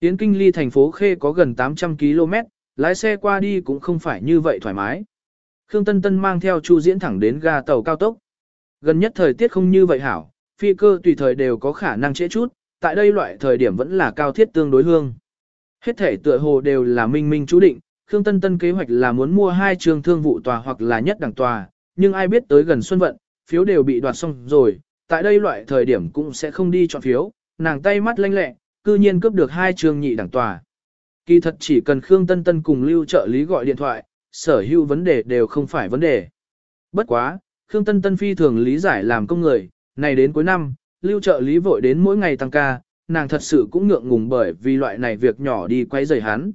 Tiến kinh ly thành phố Khê có gần 800 km, lái xe qua đi cũng không phải như vậy thoải mái. Khương Tân Tân mang theo Chu Diễn thẳng đến ga tàu cao tốc. Gần nhất thời tiết không như vậy hảo, phi cơ tùy thời đều có khả năng trễ chút, tại đây loại thời điểm vẫn là cao thiết tương đối hương. Hết thể tựa hồ đều là minh minh chú định, Khương Tân Tân kế hoạch là muốn mua hai trường thương vụ tòa hoặc là nhất đẳng tòa, nhưng ai biết tới gần xuân vận, phiếu đều bị đoạt xong rồi, tại đây loại thời điểm cũng sẽ không đi chọn phiếu, nàng tay mắt lanh lẹ, cư nhiên cướp được hai trường nhị đẳng tòa. Kỳ thật chỉ cần Khương Tân Tân cùng lưu trợ lý gọi điện thoại, sở hữu vấn đề đều không phải vấn đề. Bất quá, Khương Tân Tân phi thường lý giải làm công người, này đến cuối năm, lưu trợ lý vội đến mỗi ngày tăng ca, nàng thật sự cũng ngượng ngùng bởi vì loại này việc nhỏ đi quay rời hắn.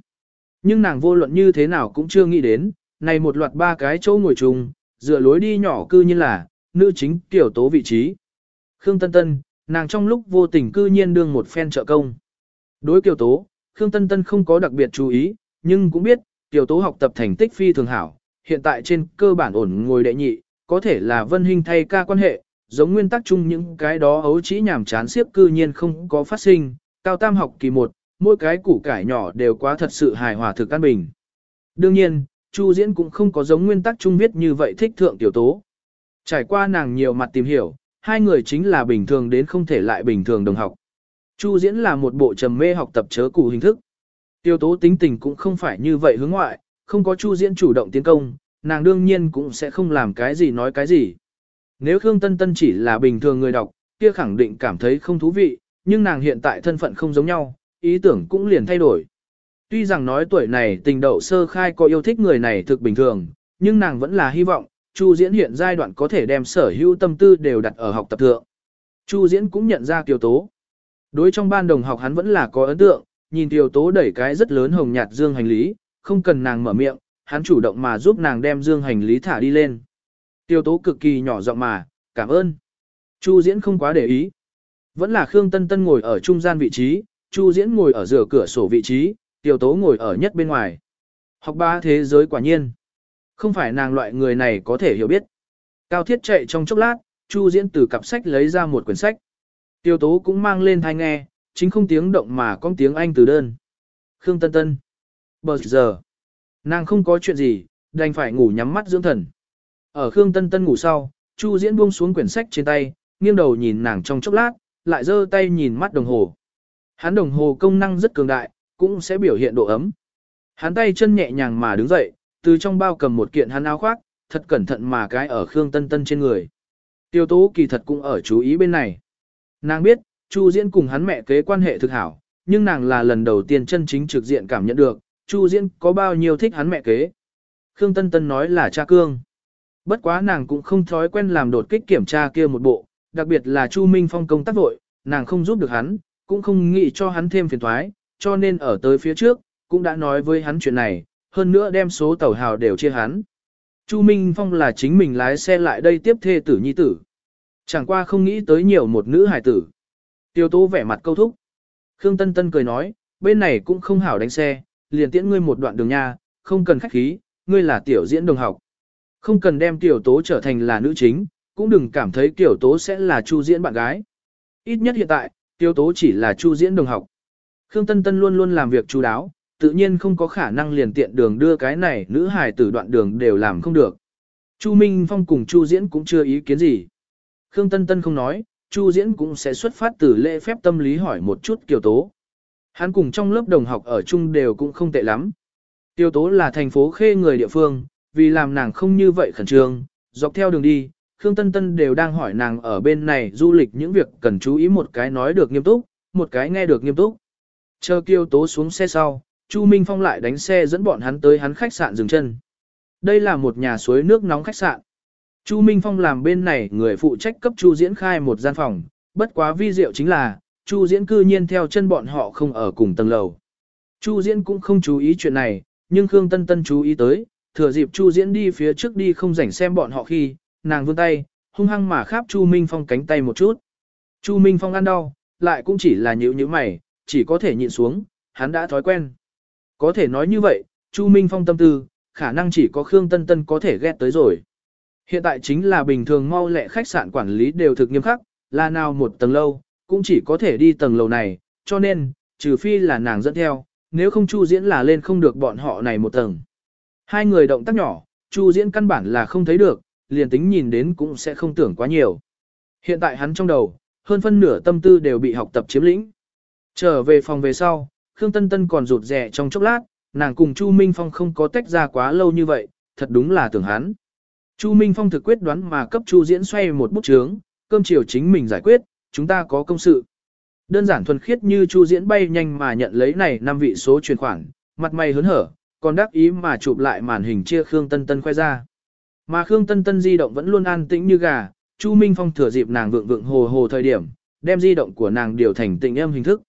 Nhưng nàng vô luận như thế nào cũng chưa nghĩ đến, này một loạt ba cái chỗ ngồi chung, dựa lối đi nhỏ cư nhiên là, nữ chính tiểu tố vị trí. Khương Tân Tân, nàng trong lúc vô tình cư nhiên đương một phen trợ công. Đối kiều tố, Khương Tân Tân không có đặc biệt chú ý, nhưng cũng biết, kiều tố học tập thành tích phi thường hảo, hiện tại trên cơ bản ổn ngồi đệ nhị, có thể là vân hình thay ca quan hệ, giống nguyên tắc chung những cái đó ấu trĩ nhảm chán siếp cư nhiên không có phát sinh, cao tam học kỳ một, mỗi cái củ cải nhỏ đều quá thật sự hài hòa thực căn bình. Đương nhiên, Chu Diễn cũng không có giống nguyên tắc chung viết như vậy thích thượng tiểu tố. Trải qua nàng nhiều mặt tìm hiểu, hai người chính là bình thường đến không thể lại bình thường đồng học. Chu diễn là một bộ trầm mê học tập chớ cụ hình thức. tiểu tố tính tình cũng không phải như vậy hướng ngoại, không có chu diễn chủ động tiến công, nàng đương nhiên cũng sẽ không làm cái gì nói cái gì. Nếu Khương Tân Tân chỉ là bình thường người đọc, kia khẳng định cảm thấy không thú vị, nhưng nàng hiện tại thân phận không giống nhau, ý tưởng cũng liền thay đổi. Tuy rằng nói tuổi này tình đậu sơ khai có yêu thích người này thực bình thường, nhưng nàng vẫn là hy vọng, Chu Diễn hiện giai đoạn có thể đem sở hữu tâm tư đều đặt ở học tập thượng. Chu Diễn cũng nhận ra Kiều Tố. Đối trong ban đồng học hắn vẫn là có ấn tượng, nhìn Kiều Tố đẩy cái rất lớn hồng nhạt dương hành lý, không cần nàng mở miệng, hắn chủ động mà giúp nàng đem dương hành lý thả đi lên. Tiêu tố cực kỳ nhỏ giọng mà, cảm ơn. Chu diễn không quá để ý. Vẫn là Khương Tân Tân ngồi ở trung gian vị trí, Chu diễn ngồi ở giữa cửa sổ vị trí, tiêu tố ngồi ở nhất bên ngoài. Học ba thế giới quả nhiên. Không phải nàng loại người này có thể hiểu biết. Cao thiết chạy trong chốc lát, Chu diễn từ cặp sách lấy ra một quyển sách. Tiêu tố cũng mang lên thai nghe, chính không tiếng động mà có tiếng Anh từ đơn. Khương Tân Tân. Bờ giờ. Nàng không có chuyện gì, đành phải ngủ nhắm mắt dưỡng thần. Ở Khương Tân Tân ngủ sau, Chu Diễn buông xuống quyển sách trên tay, nghiêng đầu nhìn nàng trong chốc lát, lại giơ tay nhìn mắt đồng hồ. Hắn đồng hồ công năng rất cường đại, cũng sẽ biểu hiện độ ấm. Hắn tay chân nhẹ nhàng mà đứng dậy, từ trong bao cầm một kiện hắn áo khoác, thật cẩn thận mà cái ở Khương Tân Tân trên người. Tiêu tố kỳ thật cũng ở chú ý bên này. Nàng biết, Chu Diễn cùng hắn mẹ kế quan hệ thực hảo, nhưng nàng là lần đầu tiên chân chính trực diện cảm nhận được, Chu Diễn có bao nhiêu thích hắn mẹ kế. Khương Tân Tân nói là cha cương. Bất quá nàng cũng không thói quen làm đột kích kiểm tra kia một bộ, đặc biệt là Chu Minh Phong công tác vội, nàng không giúp được hắn, cũng không nghĩ cho hắn thêm phiền thoái, cho nên ở tới phía trước, cũng đã nói với hắn chuyện này, hơn nữa đem số tàu hào đều chia hắn. Chu Minh Phong là chính mình lái xe lại đây tiếp thê tử nhi tử. Chẳng qua không nghĩ tới nhiều một nữ hài tử. Tiêu tố vẻ mặt câu thúc. Khương Tân Tân cười nói, bên này cũng không hảo đánh xe, liền tiễn ngươi một đoạn đường nha, không cần khách khí, ngươi là tiểu diễn đồng học. Không cần đem tiểu tố trở thành là nữ chính, cũng đừng cảm thấy tiểu tố sẽ là chu diễn bạn gái. Ít nhất hiện tại, tiểu tố chỉ là chu diễn đồng học. Khương Tân Tân luôn luôn làm việc chu đáo, tự nhiên không có khả năng liền tiện đường đưa cái này nữ hài tử đoạn đường đều làm không được. Chu Minh Phong cùng Chu Diễn cũng chưa ý kiến gì. Khương Tân Tân không nói, Chu Diễn cũng sẽ xuất phát từ lễ phép tâm lý hỏi một chút Kiều Tố. Hắn cùng trong lớp đồng học ở chung đều cũng không tệ lắm. Tiêu Tố là thành phố khê người địa phương, vì làm nàng không như vậy khẩn trương, dọc theo đường đi, Khương Tân Tân đều đang hỏi nàng ở bên này du lịch những việc cần chú ý một cái nói được nghiêm túc, một cái nghe được nghiêm túc. Chờ Kiều Tố xuống xe sau, Chu Minh Phong lại đánh xe dẫn bọn hắn tới hắn khách sạn dừng chân. Đây là một nhà suối nước nóng khách sạn. Chu Minh Phong làm bên này người phụ trách cấp Chu Diễn khai một gian phòng, bất quá vi diệu chính là, Chu Diễn cư nhiên theo chân bọn họ không ở cùng tầng lầu. Chu Diễn cũng không chú ý chuyện này, nhưng Khương Tân Tân chú ý tới, thừa dịp Chu Diễn đi phía trước đi không rảnh xem bọn họ khi, nàng vươn tay, hung hăng mà kháp Chu Minh Phong cánh tay một chút. Chu Minh Phong ăn đau, lại cũng chỉ là nhíu nhíu mày, chỉ có thể nhịn xuống, hắn đã thói quen. Có thể nói như vậy, Chu Minh Phong tâm tư, khả năng chỉ có Khương Tân Tân có thể ghét tới rồi. Hiện tại chính là bình thường mau lẹ khách sạn quản lý đều thực nghiêm khắc, là nào một tầng lâu, cũng chỉ có thể đi tầng lầu này, cho nên, trừ phi là nàng dẫn theo, nếu không Chu Diễn là lên không được bọn họ này một tầng. Hai người động tác nhỏ, Chu Diễn căn bản là không thấy được, liền tính nhìn đến cũng sẽ không tưởng quá nhiều. Hiện tại hắn trong đầu, hơn phân nửa tâm tư đều bị học tập chiếm lĩnh. Trở về phòng về sau, Khương Tân Tân còn rụt rè trong chốc lát, nàng cùng Chu Minh Phong không có tách ra quá lâu như vậy, thật đúng là tưởng hắn. Chu Minh Phong thực quyết đoán mà cấp Chu Diễn xoay một bút chướng, cơm chiều chính mình giải quyết, chúng ta có công sự. Đơn giản thuần khiết như Chu Diễn bay nhanh mà nhận lấy này năm vị số chuyển khoản, mặt mày hớn hở, còn đắc ý mà chụp lại màn hình chia Khương Tân Tân khoe ra. Mà Khương Tân Tân di động vẫn luôn an tĩnh như gà, Chu Minh Phong thừa dịp nàng vượng vượng hồ hồ thời điểm, đem di động của nàng điều thành tình em hình thức.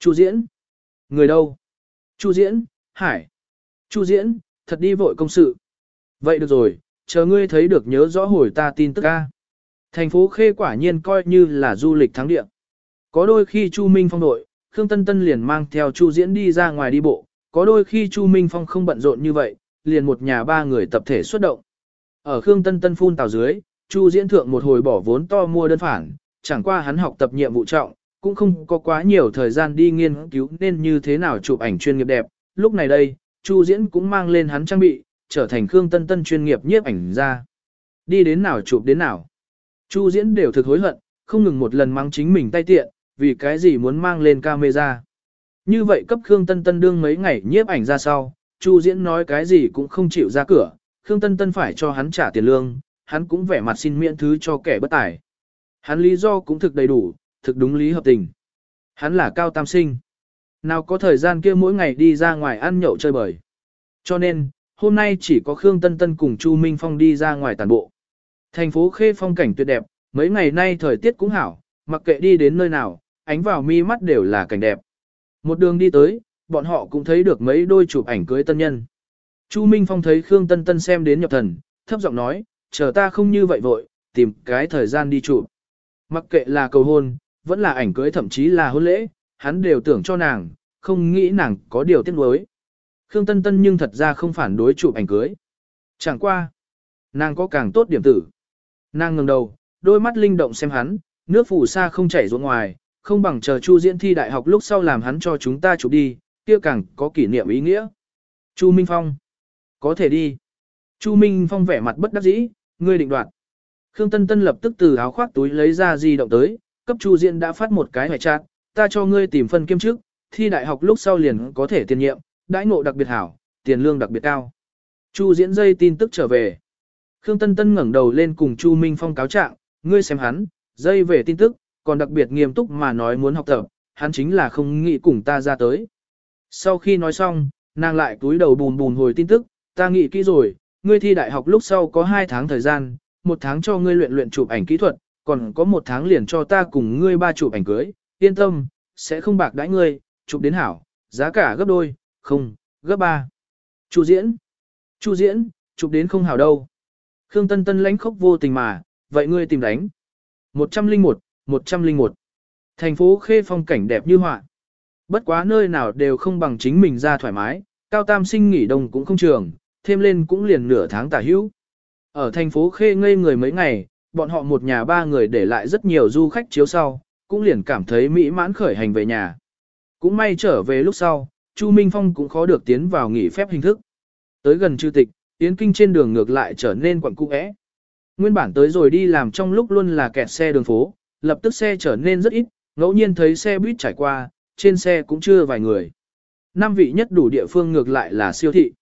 Chu Diễn. Người đâu? Chu Diễn, Hải. Chu Diễn, thật đi vội công sự. Vậy được rồi, chờ ngươi thấy được nhớ rõ hồi ta tin tức ca. Thành phố Khê quả nhiên coi như là du lịch thắng địa. Có đôi khi Chu Minh Phong đội, Khương Tân Tân liền mang theo Chu Diễn đi ra ngoài đi bộ, có đôi khi Chu Minh Phong không bận rộn như vậy, liền một nhà ba người tập thể xuất động. Ở Khương Tân Tân phun tàu dưới, Chu Diễn thượng một hồi bỏ vốn to mua đơn phản, chẳng qua hắn học tập nhiệm vụ trọng, cũng không có quá nhiều thời gian đi nghiên cứu nên như thế nào chụp ảnh chuyên nghiệp đẹp. Lúc này đây, Chu Diễn cũng mang lên hắn trang bị, trở thành Khương Tân Tân chuyên nghiệp nhiếp ảnh ra. Đi đến nào chụp đến nào. Chu diễn đều thực hối hận, không ngừng một lần mang chính mình tay tiện, vì cái gì muốn mang lên camera. Như vậy cấp Khương Tân Tân đương mấy ngày nhiếp ảnh ra sau, Chu diễn nói cái gì cũng không chịu ra cửa, Khương Tân Tân phải cho hắn trả tiền lương, hắn cũng vẻ mặt xin miễn thứ cho kẻ bất tài. Hắn lý do cũng thực đầy đủ, thực đúng lý hợp tình. Hắn là cao tam sinh. Nào có thời gian kia mỗi ngày đi ra ngoài ăn nhậu chơi bời. Cho nên, hôm nay chỉ có Khương Tân Tân cùng Chu Minh Phong đi ra ngoài tàn bộ. Thành phố Khê phong cảnh tuyệt đẹp, mấy ngày nay thời tiết cũng hảo, mặc kệ đi đến nơi nào, ánh vào mi mắt đều là cảnh đẹp. Một đường đi tới, bọn họ cũng thấy được mấy đôi chụp ảnh cưới tân nhân. Chu Minh Phong thấy Khương Tân Tân xem đến nhập thần, thấp giọng nói, chờ ta không như vậy vội, tìm cái thời gian đi chụp. Mặc kệ là cầu hôn, vẫn là ảnh cưới thậm chí là hôn lễ, hắn đều tưởng cho nàng, không nghĩ nàng có điều tiếc nuối. Khương Tân Tân nhưng thật ra không phản đối chụp ảnh cưới. Chẳng qua, nàng có càng tốt điểm tử. Nàng ngẩng đầu, đôi mắt linh động xem hắn, nước phủ xa không chảy ruộng ngoài, không bằng chờ Chu diễn thi đại học lúc sau làm hắn cho chúng ta chụp đi, kia càng có kỷ niệm ý nghĩa. Chu Minh Phong, có thể đi. Chu Minh Phong vẻ mặt bất đắc dĩ, ngươi định đoạt. Khương Tân Tân lập tức từ áo khoác túi lấy ra di động tới, cấp Chu Diễn đã phát một cái hoài trạng, ta cho ngươi tìm phân kiêm chức, thi đại học lúc sau liền có thể tiền nhiệm, đãi ngộ đặc biệt hảo, tiền lương đặc biệt cao. Chu Diễn dây tin tức trở về. Khương Tân Tân ngẩng đầu lên cùng Chu Minh Phong cáo trạng, ngươi xem hắn, dây về tin tức, còn đặc biệt nghiêm túc mà nói muốn học tập, hắn chính là không nghĩ cùng ta ra tới. Sau khi nói xong, nàng lại túi đầu bùn bùn hồi tin tức, ta nghĩ kỹ rồi, ngươi thi đại học lúc sau có 2 tháng thời gian, một tháng cho ngươi luyện luyện chụp ảnh kỹ thuật, còn có một tháng liền cho ta cùng ngươi ba chụp ảnh cưới, yên tâm, sẽ không bạc đãi ngươi, chụp đến hảo, giá cả gấp đôi, không, gấp ba. Chu diễn, chu diễn, chụp đến không hảo đâu. Khương Tân Tân lãnh khốc vô tình mà, vậy ngươi tìm đánh. 101, 101. Thành phố khê phong cảnh đẹp như họa. Bất quá nơi nào đều không bằng chính mình ra thoải mái, cao tam sinh nghỉ đông cũng không trường, thêm lên cũng liền nửa tháng tả hữu. Ở thành phố khê ngây người mấy ngày, bọn họ một nhà ba người để lại rất nhiều du khách chiếu sau, cũng liền cảm thấy mỹ mãn khởi hành về nhà. Cũng may trở về lúc sau, Chu Minh Phong cũng khó được tiến vào nghỉ phép hình thức. Tới gần chư tịch, tiến kinh trên đường ngược lại trở nên quặng cung ẽ. Nguyên bản tới rồi đi làm trong lúc luôn là kẹt xe đường phố, lập tức xe trở nên rất ít, ngẫu nhiên thấy xe buýt trải qua, trên xe cũng chưa vài người. Năm vị nhất đủ địa phương ngược lại là siêu thị.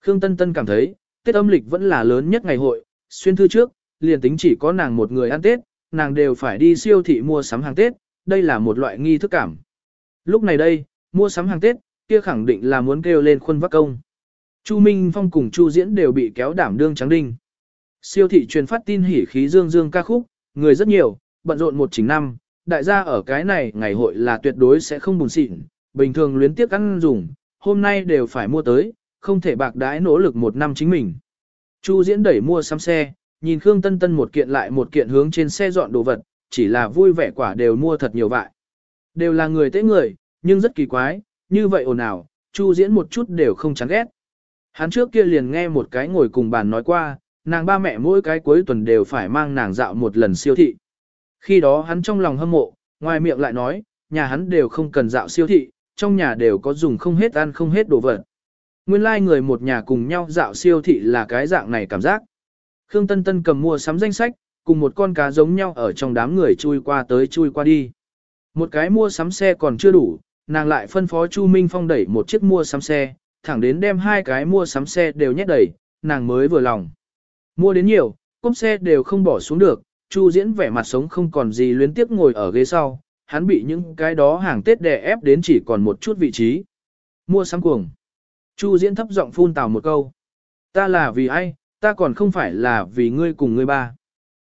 Khương Tân Tân cảm thấy, Tết âm lịch vẫn là lớn nhất ngày hội, xuyên thư trước, liền tính chỉ có nàng một người ăn Tết, nàng đều phải đi siêu thị mua sắm hàng Tết, đây là một loại nghi thức cảm. Lúc này đây, mua sắm hàng Tết, kia khẳng định là muốn kêu lên khuôn vác công. Chu Minh Phong cùng Chu Diễn đều bị kéo đảm đương trắng đinh. Siêu thị truyền phát tin hỉ khí dương dương ca khúc, người rất nhiều, bận rộn một chính năm, đại gia ở cái này ngày hội là tuyệt đối sẽ không buồn xịn, bình thường luyến tiếc ăn dùng, hôm nay đều phải mua tới, không thể bạc đãi nỗ lực một năm chính mình. Chu diễn đẩy mua sắm xe, nhìn Khương Tân Tân một kiện lại một kiện hướng trên xe dọn đồ vật, chỉ là vui vẻ quả đều mua thật nhiều vại. Đều là người tế người, nhưng rất kỳ quái, như vậy ồn ào, Chu diễn một chút đều không chán ghét. Hắn trước kia liền nghe một cái ngồi cùng bàn nói qua, nàng ba mẹ mỗi cái cuối tuần đều phải mang nàng dạo một lần siêu thị. Khi đó hắn trong lòng hâm mộ, ngoài miệng lại nói, nhà hắn đều không cần dạo siêu thị, trong nhà đều có dùng không hết ăn không hết đồ vật. Nguyên lai like người một nhà cùng nhau dạo siêu thị là cái dạng này cảm giác. Khương Tân Tân cầm mua sắm danh sách, cùng một con cá giống nhau ở trong đám người chui qua tới chui qua đi. Một cái mua sắm xe còn chưa đủ, nàng lại phân phó Chu Minh Phong đẩy một chiếc mua sắm xe, thẳng đến đem hai cái mua sắm xe đều nhét đầy, nàng mới vừa lòng. Mua đến nhiều, cốp xe đều không bỏ xuống được, Chu Diễn vẻ mặt sống không còn gì luyến tiếc ngồi ở ghế sau, hắn bị những cái đó hàng Tết đè ép đến chỉ còn một chút vị trí. Mua sắm cuồng. Chu diễn thấp giọng phun tào một câu. Ta là vì ai, ta còn không phải là vì ngươi cùng ngươi ba.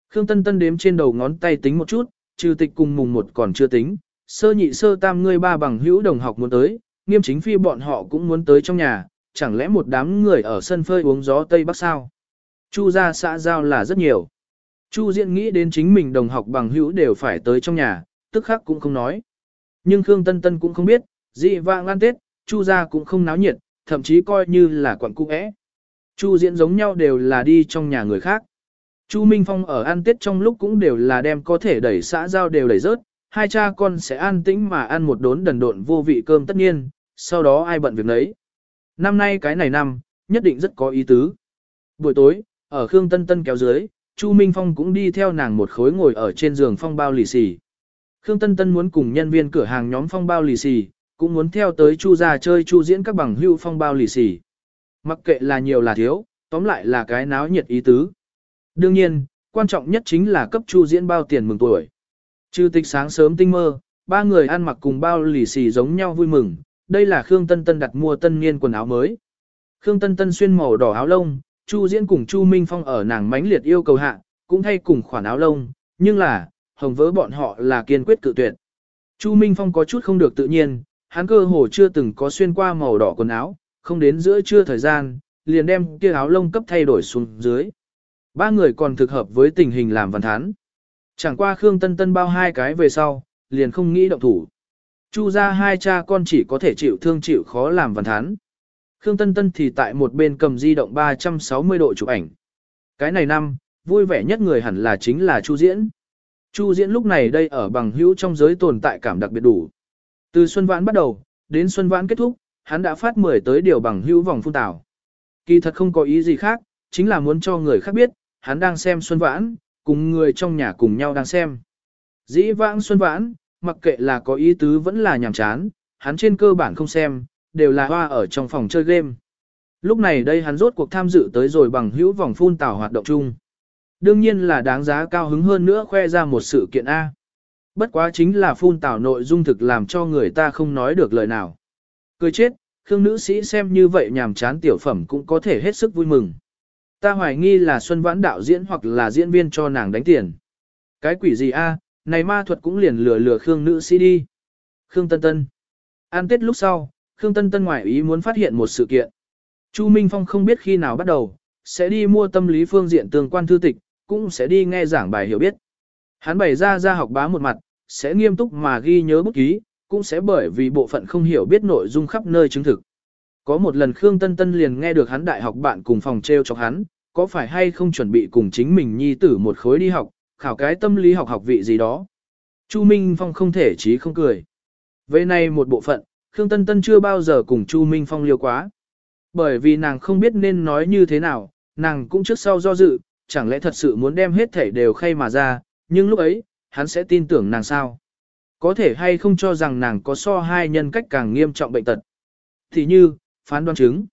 Khương Tân Tân đếm trên đầu ngón tay tính một chút, trừ tịch cùng mùng một còn chưa tính, sơ nhị sơ tam ngươi ba bằng hữu đồng học muốn tới, nghiêm chính phi bọn họ cũng muốn tới trong nhà, chẳng lẽ một đám người ở sân phơi uống gió Tây Bắc sao? Chu ra xã giao là rất nhiều. Chu Diễn nghĩ đến chính mình đồng học bằng hữu đều phải tới trong nhà, tức khắc cũng không nói. Nhưng Khương Tân Tân cũng không biết, dị vạng ăn Tết, Chu gia cũng không náo nhiệt, thậm chí coi như là quận cung ẽ. Chu diễn giống nhau đều là đi trong nhà người khác. Chu Minh Phong ở ăn tết trong lúc cũng đều là đem có thể đẩy xã giao đều đẩy rớt, hai cha con sẽ an tĩnh mà ăn một đốn đần độn vô vị cơm tất nhiên, sau đó ai bận việc nấy. Năm nay cái này năm, nhất định rất có ý tứ. Buổi tối, ở Khương Tân Tân kéo dưới, Chu Minh Phong cũng đi theo nàng một khối ngồi ở trên giường phong bao lì xì. Khương Tân Tân muốn cùng nhân viên cửa hàng nhóm phong bao lì xì, cũng muốn theo tới Chu ra chơi Chu diễn các bằng hưu phong bao lì xì. Mặc kệ là nhiều là thiếu, tóm lại là cái náo nhiệt ý tứ. Đương nhiên, quan trọng nhất chính là cấp Chu diễn bao tiền mừng tuổi. Chư tịch sáng sớm tinh mơ, ba người ăn mặc cùng bao lì xì giống nhau vui mừng, đây là Khương Tân Tân đặt mua tân niên quần áo mới. Khương Tân Tân xuyên màu đỏ áo lông, Chu Diễn cùng Chu Minh Phong ở nàng mãnh liệt yêu cầu hạ, cũng thay cùng khoản áo lông, nhưng là, hồng vỡ bọn họ là kiên quyết cự tuyệt. Chu Minh Phong có chút không được tự nhiên, hắn cơ hồ chưa từng có xuyên qua màu đỏ quần áo, không đến giữa trưa thời gian, liền đem kia áo lông cấp thay đổi xuống dưới. Ba người còn thực hợp với tình hình làm văn thán. Chẳng qua Khương Tân Tân bao hai cái về sau, liền không nghĩ động thủ. Chu ra hai cha con chỉ có thể chịu thương chịu khó làm văn thán. Khương Tân Tân thì tại một bên cầm di động 360 độ chụp ảnh. Cái này năm, vui vẻ nhất người hẳn là chính là Chu Diễn. Chu Diễn lúc này đây ở bằng hữu trong giới tồn tại cảm đặc biệt đủ. Từ Xuân Vãn bắt đầu, đến Xuân Vãn kết thúc, hắn đã phát 10 tới điều bằng hữu vòng phun tảo. Kỳ thật không có ý gì khác, chính là muốn cho người khác biết, hắn đang xem Xuân Vãn, cùng người trong nhà cùng nhau đang xem. Dĩ vãng Xuân Vãn, mặc kệ là có ý tứ vẫn là nhàm chán, hắn trên cơ bản không xem, đều là hoa ở trong phòng chơi game. Lúc này đây hắn rốt cuộc tham dự tới rồi bằng hữu vòng phun tảo hoạt động chung. Đương nhiên là đáng giá cao hứng hơn nữa khoe ra một sự kiện A. Bất quá chính là phun tảo nội dung thực làm cho người ta không nói được lời nào. Cười chết, Khương nữ sĩ xem như vậy nhàm chán tiểu phẩm cũng có thể hết sức vui mừng. Ta hoài nghi là Xuân Vãn đạo diễn hoặc là diễn viên cho nàng đánh tiền. Cái quỷ gì a? này ma thuật cũng liền lừa lừa Khương nữ sĩ đi. Khương Tân Tân. An tết lúc sau, Khương Tân Tân ngoại ý muốn phát hiện một sự kiện. Chu Minh Phong không biết khi nào bắt đầu, sẽ đi mua tâm lý phương diện tương quan thư tịch, cũng sẽ đi nghe giảng bài hiểu biết. Hắn bày ra ra học bá một mặt, sẽ nghiêm túc mà ghi nhớ bút ký, cũng sẽ bởi vì bộ phận không hiểu biết nội dung khắp nơi chứng thực. Có một lần Khương Tân Tân liền nghe được hắn đại học bạn cùng phòng treo chọc hắn, có phải hay không chuẩn bị cùng chính mình nhi tử một khối đi học, khảo cái tâm lý học học vị gì đó. Chu Minh Phong không thể chí không cười. Về này một bộ phận, Khương Tân Tân chưa bao giờ cùng Chu Minh Phong liêu quá. Bởi vì nàng không biết nên nói như thế nào, nàng cũng trước sau do dự, chẳng lẽ thật sự muốn đem hết thể đều khay mà ra, nhưng lúc ấy, hắn sẽ tin tưởng nàng sao? Có thể hay không cho rằng nàng có so hai nhân cách càng nghiêm trọng bệnh tật. Thì như, phán đoán chứng.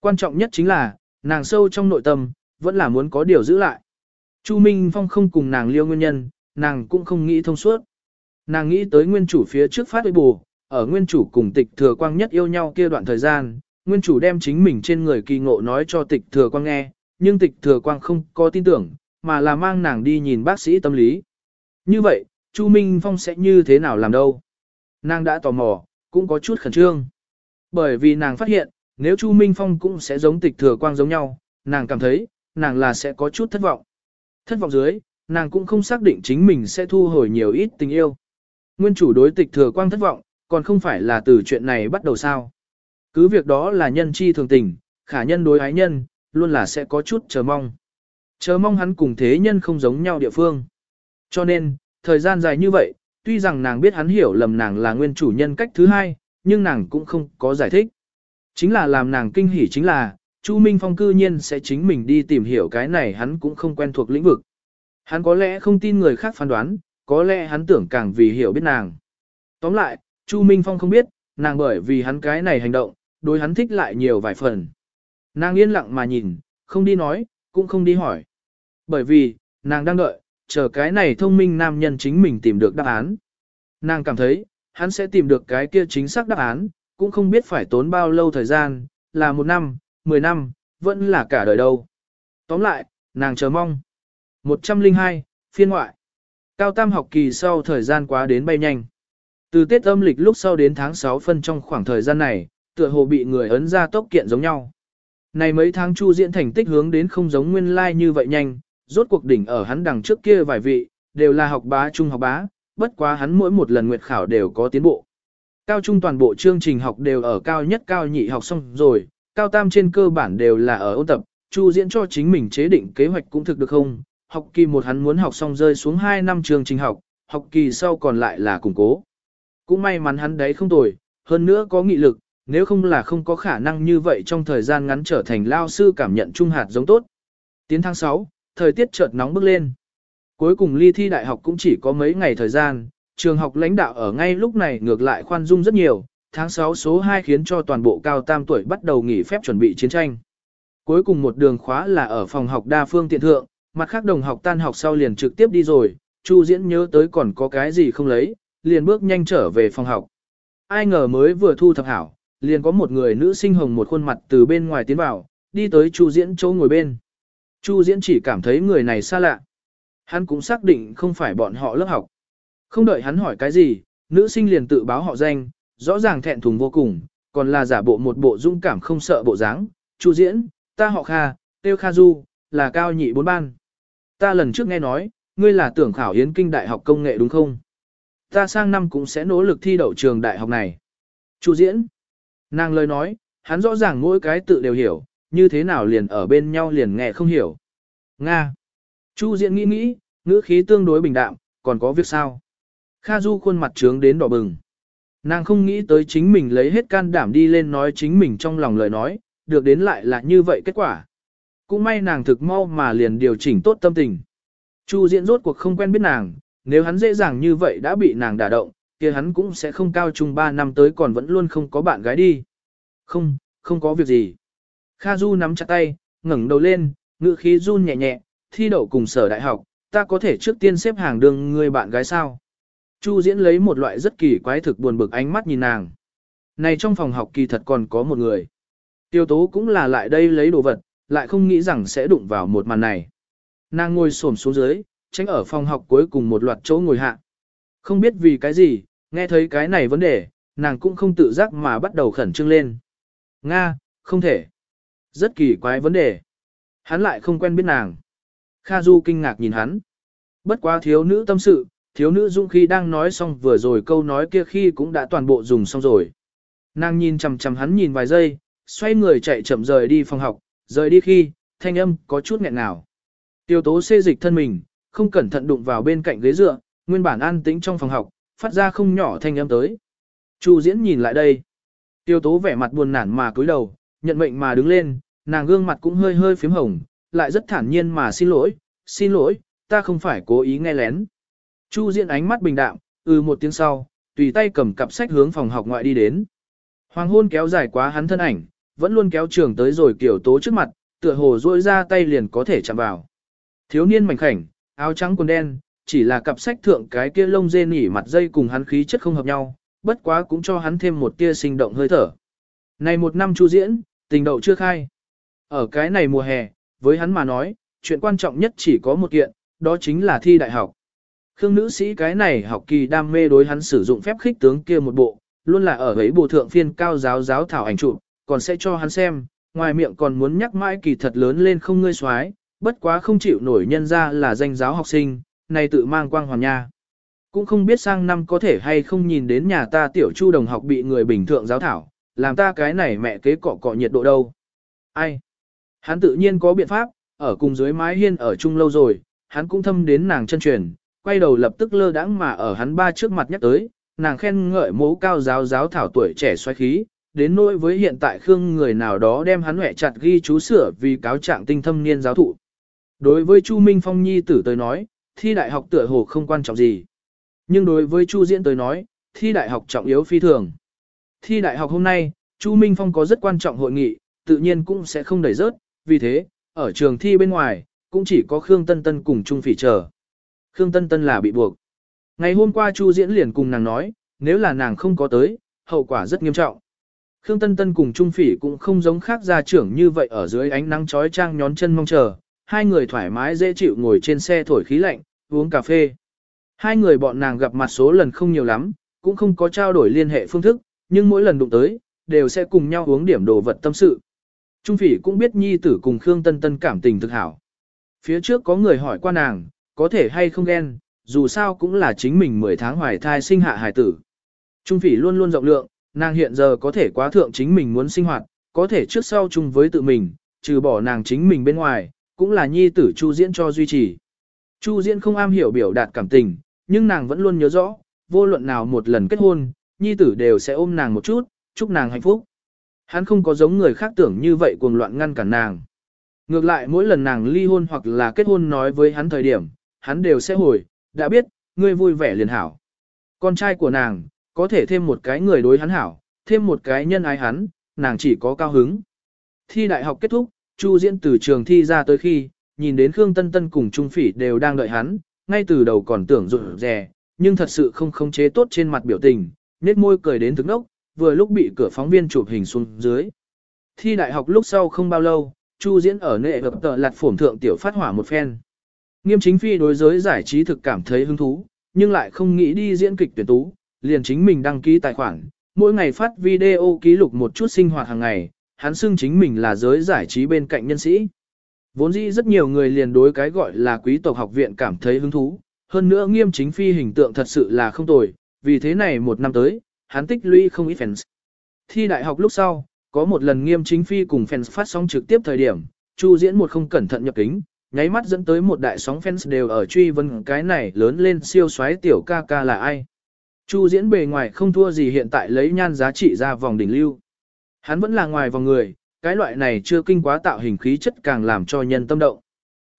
Quan trọng nhất chính là, nàng sâu trong nội tâm, vẫn là muốn có điều giữ lại. Chu Minh Phong không cùng nàng liêu nguyên nhân, nàng cũng không nghĩ thông suốt. Nàng nghĩ tới nguyên chủ phía trước phát với bù, ở nguyên chủ cùng tịch thừa quang nhất yêu nhau kia đoạn thời gian, nguyên chủ đem chính mình trên người kỳ ngộ nói cho tịch thừa quang nghe, nhưng tịch thừa quang không có tin tưởng, mà là mang nàng đi nhìn bác sĩ tâm lý. Như vậy, Chu Minh Phong sẽ như thế nào làm đâu? Nàng đã tò mò, cũng có chút khẩn trương. Bởi vì nàng phát hiện, nếu Chu Minh Phong cũng sẽ giống tịch thừa quang giống nhau, nàng cảm thấy, nàng là sẽ có chút thất vọng. Thất vọng dưới, nàng cũng không xác định chính mình sẽ thu hồi nhiều ít tình yêu. Nguyên chủ đối tịch thừa quang thất vọng, còn không phải là từ chuyện này bắt đầu sao. Cứ việc đó là nhân chi thường tình, khả nhân đối ái nhân, luôn là sẽ có chút chờ mong. Chờ mong hắn cùng thế nhân không giống nhau địa phương. Cho nên, thời gian dài như vậy, tuy rằng nàng biết hắn hiểu lầm nàng là nguyên chủ nhân cách thứ hai, nhưng nàng cũng không có giải thích. Chính là làm nàng kinh hỉ chính là, Chu Minh Phong cư nhiên sẽ chính mình đi tìm hiểu cái này hắn cũng không quen thuộc lĩnh vực. Hắn có lẽ không tin người khác phán đoán, có lẽ hắn tưởng càng vì hiểu biết nàng. Tóm lại, Chu Minh Phong không biết, nàng bởi vì hắn cái này hành động, đối hắn thích lại nhiều vài phần. Nàng yên lặng mà nhìn, không đi nói, cũng không đi hỏi. Bởi vì, nàng đang đợi, chờ cái này thông minh nam nhân chính mình tìm được đáp án. Nàng cảm thấy, hắn sẽ tìm được cái kia chính xác đáp án, cũng không biết phải tốn bao lâu thời gian, là một năm, mười năm, vẫn là cả đời đâu. Tóm lại, nàng chờ mong. 102, phiên ngoại. Cao tam học kỳ sau thời gian quá đến bay nhanh. Từ Tết âm lịch lúc sau đến tháng 6 phân trong khoảng thời gian này, tựa hồ bị người ấn ra tốc kiện giống nhau. Này mấy tháng chu diễn thành tích hướng đến không giống nguyên lai like như vậy nhanh, rốt cuộc đỉnh ở hắn đằng trước kia vài vị, đều là học bá trung học bá, bất quá hắn mỗi một lần nguyệt khảo đều có tiến bộ. Cao trung toàn bộ chương trình học đều ở cao nhất cao nhị học xong rồi, cao tam trên cơ bản đều là ở ôn tập, Chu diễn cho chính mình chế định kế hoạch cũng thực được không? Học kỳ một hắn muốn học xong rơi xuống 2 năm chương trình học, học kỳ sau còn lại là củng cố. Cũng may mắn hắn đấy không tồi, hơn nữa có nghị lực, nếu không là không có khả năng như vậy trong thời gian ngắn trở thành lao sư cảm nhận trung hạt giống tốt. Tiến tháng 6, thời tiết chợt nóng bức lên. Cuối cùng ly thi đại học cũng chỉ có mấy ngày thời gian, trường học lãnh đạo ở ngay lúc này ngược lại khoan dung rất nhiều, tháng 6 số 2 khiến cho toàn bộ cao tam tuổi bắt đầu nghỉ phép chuẩn bị chiến tranh. Cuối cùng một đường khóa là ở phòng học đa phương tiện thượng, mặt khác đồng học tan học sau liền trực tiếp đi rồi, Chu Diễn nhớ tới còn có cái gì không lấy, liền bước nhanh trở về phòng học. Ai ngờ mới vừa thu thập hảo, liền có một người nữ sinh hồng một khuôn mặt từ bên ngoài tiến vào, đi tới Chu Diễn chỗ ngồi bên. Chu Diễn chỉ cảm thấy người này xa lạ. Hắn cũng xác định không phải bọn họ lớp học. Không đợi hắn hỏi cái gì, nữ sinh liền tự báo họ danh, rõ ràng thẹn thùng vô cùng, còn là giả bộ một bộ dung cảm không sợ bộ dáng. Chu Diễn, ta họ Kha, tiêu Kha Du, là cao nhị bốn ban. Ta lần trước nghe nói, ngươi là tưởng khảo Hiến Kinh Đại học Công nghệ đúng không? Ta sang năm cũng sẽ nỗ lực thi đậu trường đại học này. Chu Diễn. Nàng lời nói, hắn rõ ràng mỗi cái tự đều hiểu, như thế nào liền ở bên nhau liền nghe không hiểu. Nga. Chu Diễn nghĩ nghĩ, ngữ khí tương đối bình đạm, còn có việc sao? Kha Du khuôn mặt trướng đến đỏ bừng. Nàng không nghĩ tới chính mình lấy hết can đảm đi lên nói chính mình trong lòng lời nói, được đến lại là như vậy kết quả. Cũng may nàng thực mau mà liền điều chỉnh tốt tâm tình. Chu Diễn rốt cuộc không quen biết nàng, nếu hắn dễ dàng như vậy đã bị nàng đả động, kia hắn cũng sẽ không cao trung 3 năm tới còn vẫn luôn không có bạn gái đi. Không, không có việc gì. Kha Du nắm chặt tay, ngẩng đầu lên, ngữ khí run nhẹ nhẹ, thi đậu cùng sở đại học, ta có thể trước tiên xếp hàng đường người bạn gái sao? Chu Diễn lấy một loại rất kỳ quái thực buồn bực ánh mắt nhìn nàng. Này trong phòng học kỳ thật còn có một người. Tiêu tố cũng là lại đây lấy đồ vật, lại không nghĩ rằng sẽ đụng vào một màn này. Nàng ngồi xổm xuống dưới, tránh ở phòng học cuối cùng một loạt chỗ ngồi hạ. Không biết vì cái gì, nghe thấy cái này vấn đề, nàng cũng không tự giác mà bắt đầu khẩn trương lên. Nga, không thể. Rất kỳ quái vấn đề. Hắn lại không quen biết nàng. Kha Du kinh ngạc nhìn hắn. Bất quá thiếu nữ tâm sự, thiếu nữ dung khi đang nói xong vừa rồi câu nói kia khi cũng đã toàn bộ dùng xong rồi. Nàng nhìn chằm chằm hắn nhìn vài giây, xoay người chạy chậm rời đi phòng học, rời đi khi, thanh âm có chút nghẹn ngào. Tiêu tố xê dịch thân mình, không cẩn thận đụng vào bên cạnh ghế dựa, nguyên bản an tĩnh trong phòng học, phát ra không nhỏ thanh âm tới. Chu diễn nhìn lại đây. Tiêu tố vẻ mặt buồn nản mà cúi đầu, nhận mệnh mà đứng lên, nàng gương mặt cũng hơi hơi phím hồng, lại rất thản nhiên mà xin lỗi, xin lỗi, ta không phải cố ý nghe lén. Chu diễn ánh mắt bình đạm, ừ một tiếng sau, tùy tay cầm cặp sách hướng phòng học ngoại đi đến. Hoàng hôn kéo dài quá hắn thân ảnh, vẫn luôn kéo trường tới rồi kiểu tố trước mặt, tựa hồ duỗi ra tay liền có thể chạm vào. Thiếu niên mảnh khảnh, áo trắng quần đen, chỉ là cặp sách thượng cái kia lông dê nỉ mặt dây cùng hắn khí chất không hợp nhau, bất quá cũng cho hắn thêm một tia sinh động hơi thở. Này một năm chu diễn, tình đậu chưa khai. Ở cái này mùa hè, với hắn mà nói, chuyện quan trọng nhất chỉ có một kiện, đó chính là thi đại học. Khương nữ sĩ cái này học kỳ đam mê đối hắn sử dụng phép khích tướng kia một bộ, luôn là ở ấy bộ thượng phiên cao giáo giáo thảo ảnh chụp, còn sẽ cho hắn xem, ngoài miệng còn muốn nhắc mãi kỳ thật lớn lên không ngươi xoái, bất quá không chịu nổi nhân ra là danh giáo học sinh, này tự mang quang hoàn nha. Cũng không biết sang năm có thể hay không nhìn đến nhà ta tiểu chu đồng học bị người bình thượng giáo thảo, làm ta cái này mẹ kế cọ cọ nhiệt độ đâu. Ai? Hắn tự nhiên có biện pháp, ở cùng dưới mái hiên ở chung lâu rồi, hắn cũng thâm đến nàng chân truyền, quay đầu lập tức lơ đãng mà ở hắn ba trước mặt nhắc tới, nàng khen ngợi mố cao giáo giáo thảo tuổi trẻ xoay khí, đến nỗi với hiện tại khương người nào đó đem hắn hẹ chặt ghi chú sửa vì cáo trạng tinh thâm niên giáo thụ. Đối với Chu Minh Phong Nhi tử tới nói, thi đại học tựa hồ không quan trọng gì. Nhưng đối với Chu Diễn tới nói, thi đại học trọng yếu phi thường. Thi đại học hôm nay, Chu Minh Phong có rất quan trọng hội nghị, tự nhiên cũng sẽ không đẩy rớt, vì thế, ở trường thi bên ngoài, cũng chỉ có Khương Tân Tân cùng Trung Phỉ chờ. Khương Tân Tân là bị buộc. Ngày hôm qua Chu Diễn liền cùng nàng nói, nếu là nàng không có tới, hậu quả rất nghiêm trọng. Khương Tân Tân cùng Trung Phỉ cũng không giống khác gia trưởng như vậy ở dưới ánh nắng chói chang nhón chân mong chờ, hai người thoải mái dễ chịu ngồi trên xe thổi khí lạnh, uống cà phê. Hai người bọn nàng gặp mặt số lần không nhiều lắm, cũng không có trao đổi liên hệ phương thức, nhưng mỗi lần đụng tới, đều sẽ cùng nhau uống điểm đồ vật tâm sự. Trung Phỉ cũng biết nhi tử cùng Khương Tân Tân cảm tình thực hảo. Phía trước có người hỏi qua nàng, có thể hay không ghen, dù sao cũng là chính mình 10 tháng hoài thai sinh hạ hài tử. Trung Phỉ luôn luôn rộng lượng, nàng hiện giờ có thể quá thượng chính mình muốn sinh hoạt, có thể trước sau chung với tự mình, trừ bỏ nàng chính mình bên ngoài, cũng là nhi tử Chu Diễn cho duy trì. Chu Diễn không am hiểu biểu đạt cảm tình, nhưng nàng vẫn luôn nhớ rõ, vô luận nào một lần kết hôn, nhi tử đều sẽ ôm nàng một chút, chúc nàng hạnh phúc. Hắn không có giống người khác tưởng như vậy cuồng loạn ngăn cản nàng. Ngược lại mỗi lần nàng ly hôn hoặc là kết hôn nói với hắn thời điểm, hắn đều sẽ hồi, đã biết, ngươi vui vẻ liền hảo. Con trai của nàng, có thể thêm một cái người đối hắn hảo, thêm một cái nhân ái hắn, nàng chỉ có cao hứng. Thi đại học kết thúc, Chu Diễn từ trường thi ra tới khi, nhìn đến Khương Tân Tân cùng Trung Phỉ đều đang đợi hắn, ngay từ đầu còn tưởng rụt rè, nhưng thật sự không khống chế tốt trên mặt biểu tình, nét môi cười đến thức nốc, vừa lúc bị cửa phóng viên chụp hình xuống dưới. Thi đại học lúc sau không bao lâu, Chu Diễn ở nệ hợp tờ lạt phổm thượng tiểu phát hỏa một phen. Nghiêm chính phi đối giới giải trí thực cảm thấy hứng thú, nhưng lại không nghĩ đi diễn kịch tuyển tú, liền chính mình đăng ký tài khoản, mỗi ngày phát video ký lục một chút sinh hoạt hàng ngày, hắn xưng chính mình là giới giải trí bên cạnh nhân sĩ. Vốn dĩ rất nhiều người liền đối cái gọi là quý tộc học viện cảm thấy hứng thú, hơn nữa nghiêm chính phi hình tượng thật sự là không tồi, vì thế này một năm tới, hắn tích lũy không ít fans. Thi đại học lúc sau, có một lần nghiêm chính phi cùng fans phát sóng trực tiếp thời điểm, Chu diễn một không cẩn thận nhập kính, nháy mắt dẫn tới một đại sóng fans đều ở truy vấn cái này lớn lên siêu xoáy tiểu ca ca là ai. Chu diễn bề ngoài không thua gì hiện tại lấy nhan giá trị ra vòng đỉnh lưu. Hắn vẫn là ngoài vòng người, cái loại này chưa kinh quá tạo hình khí chất càng làm cho nhân tâm động.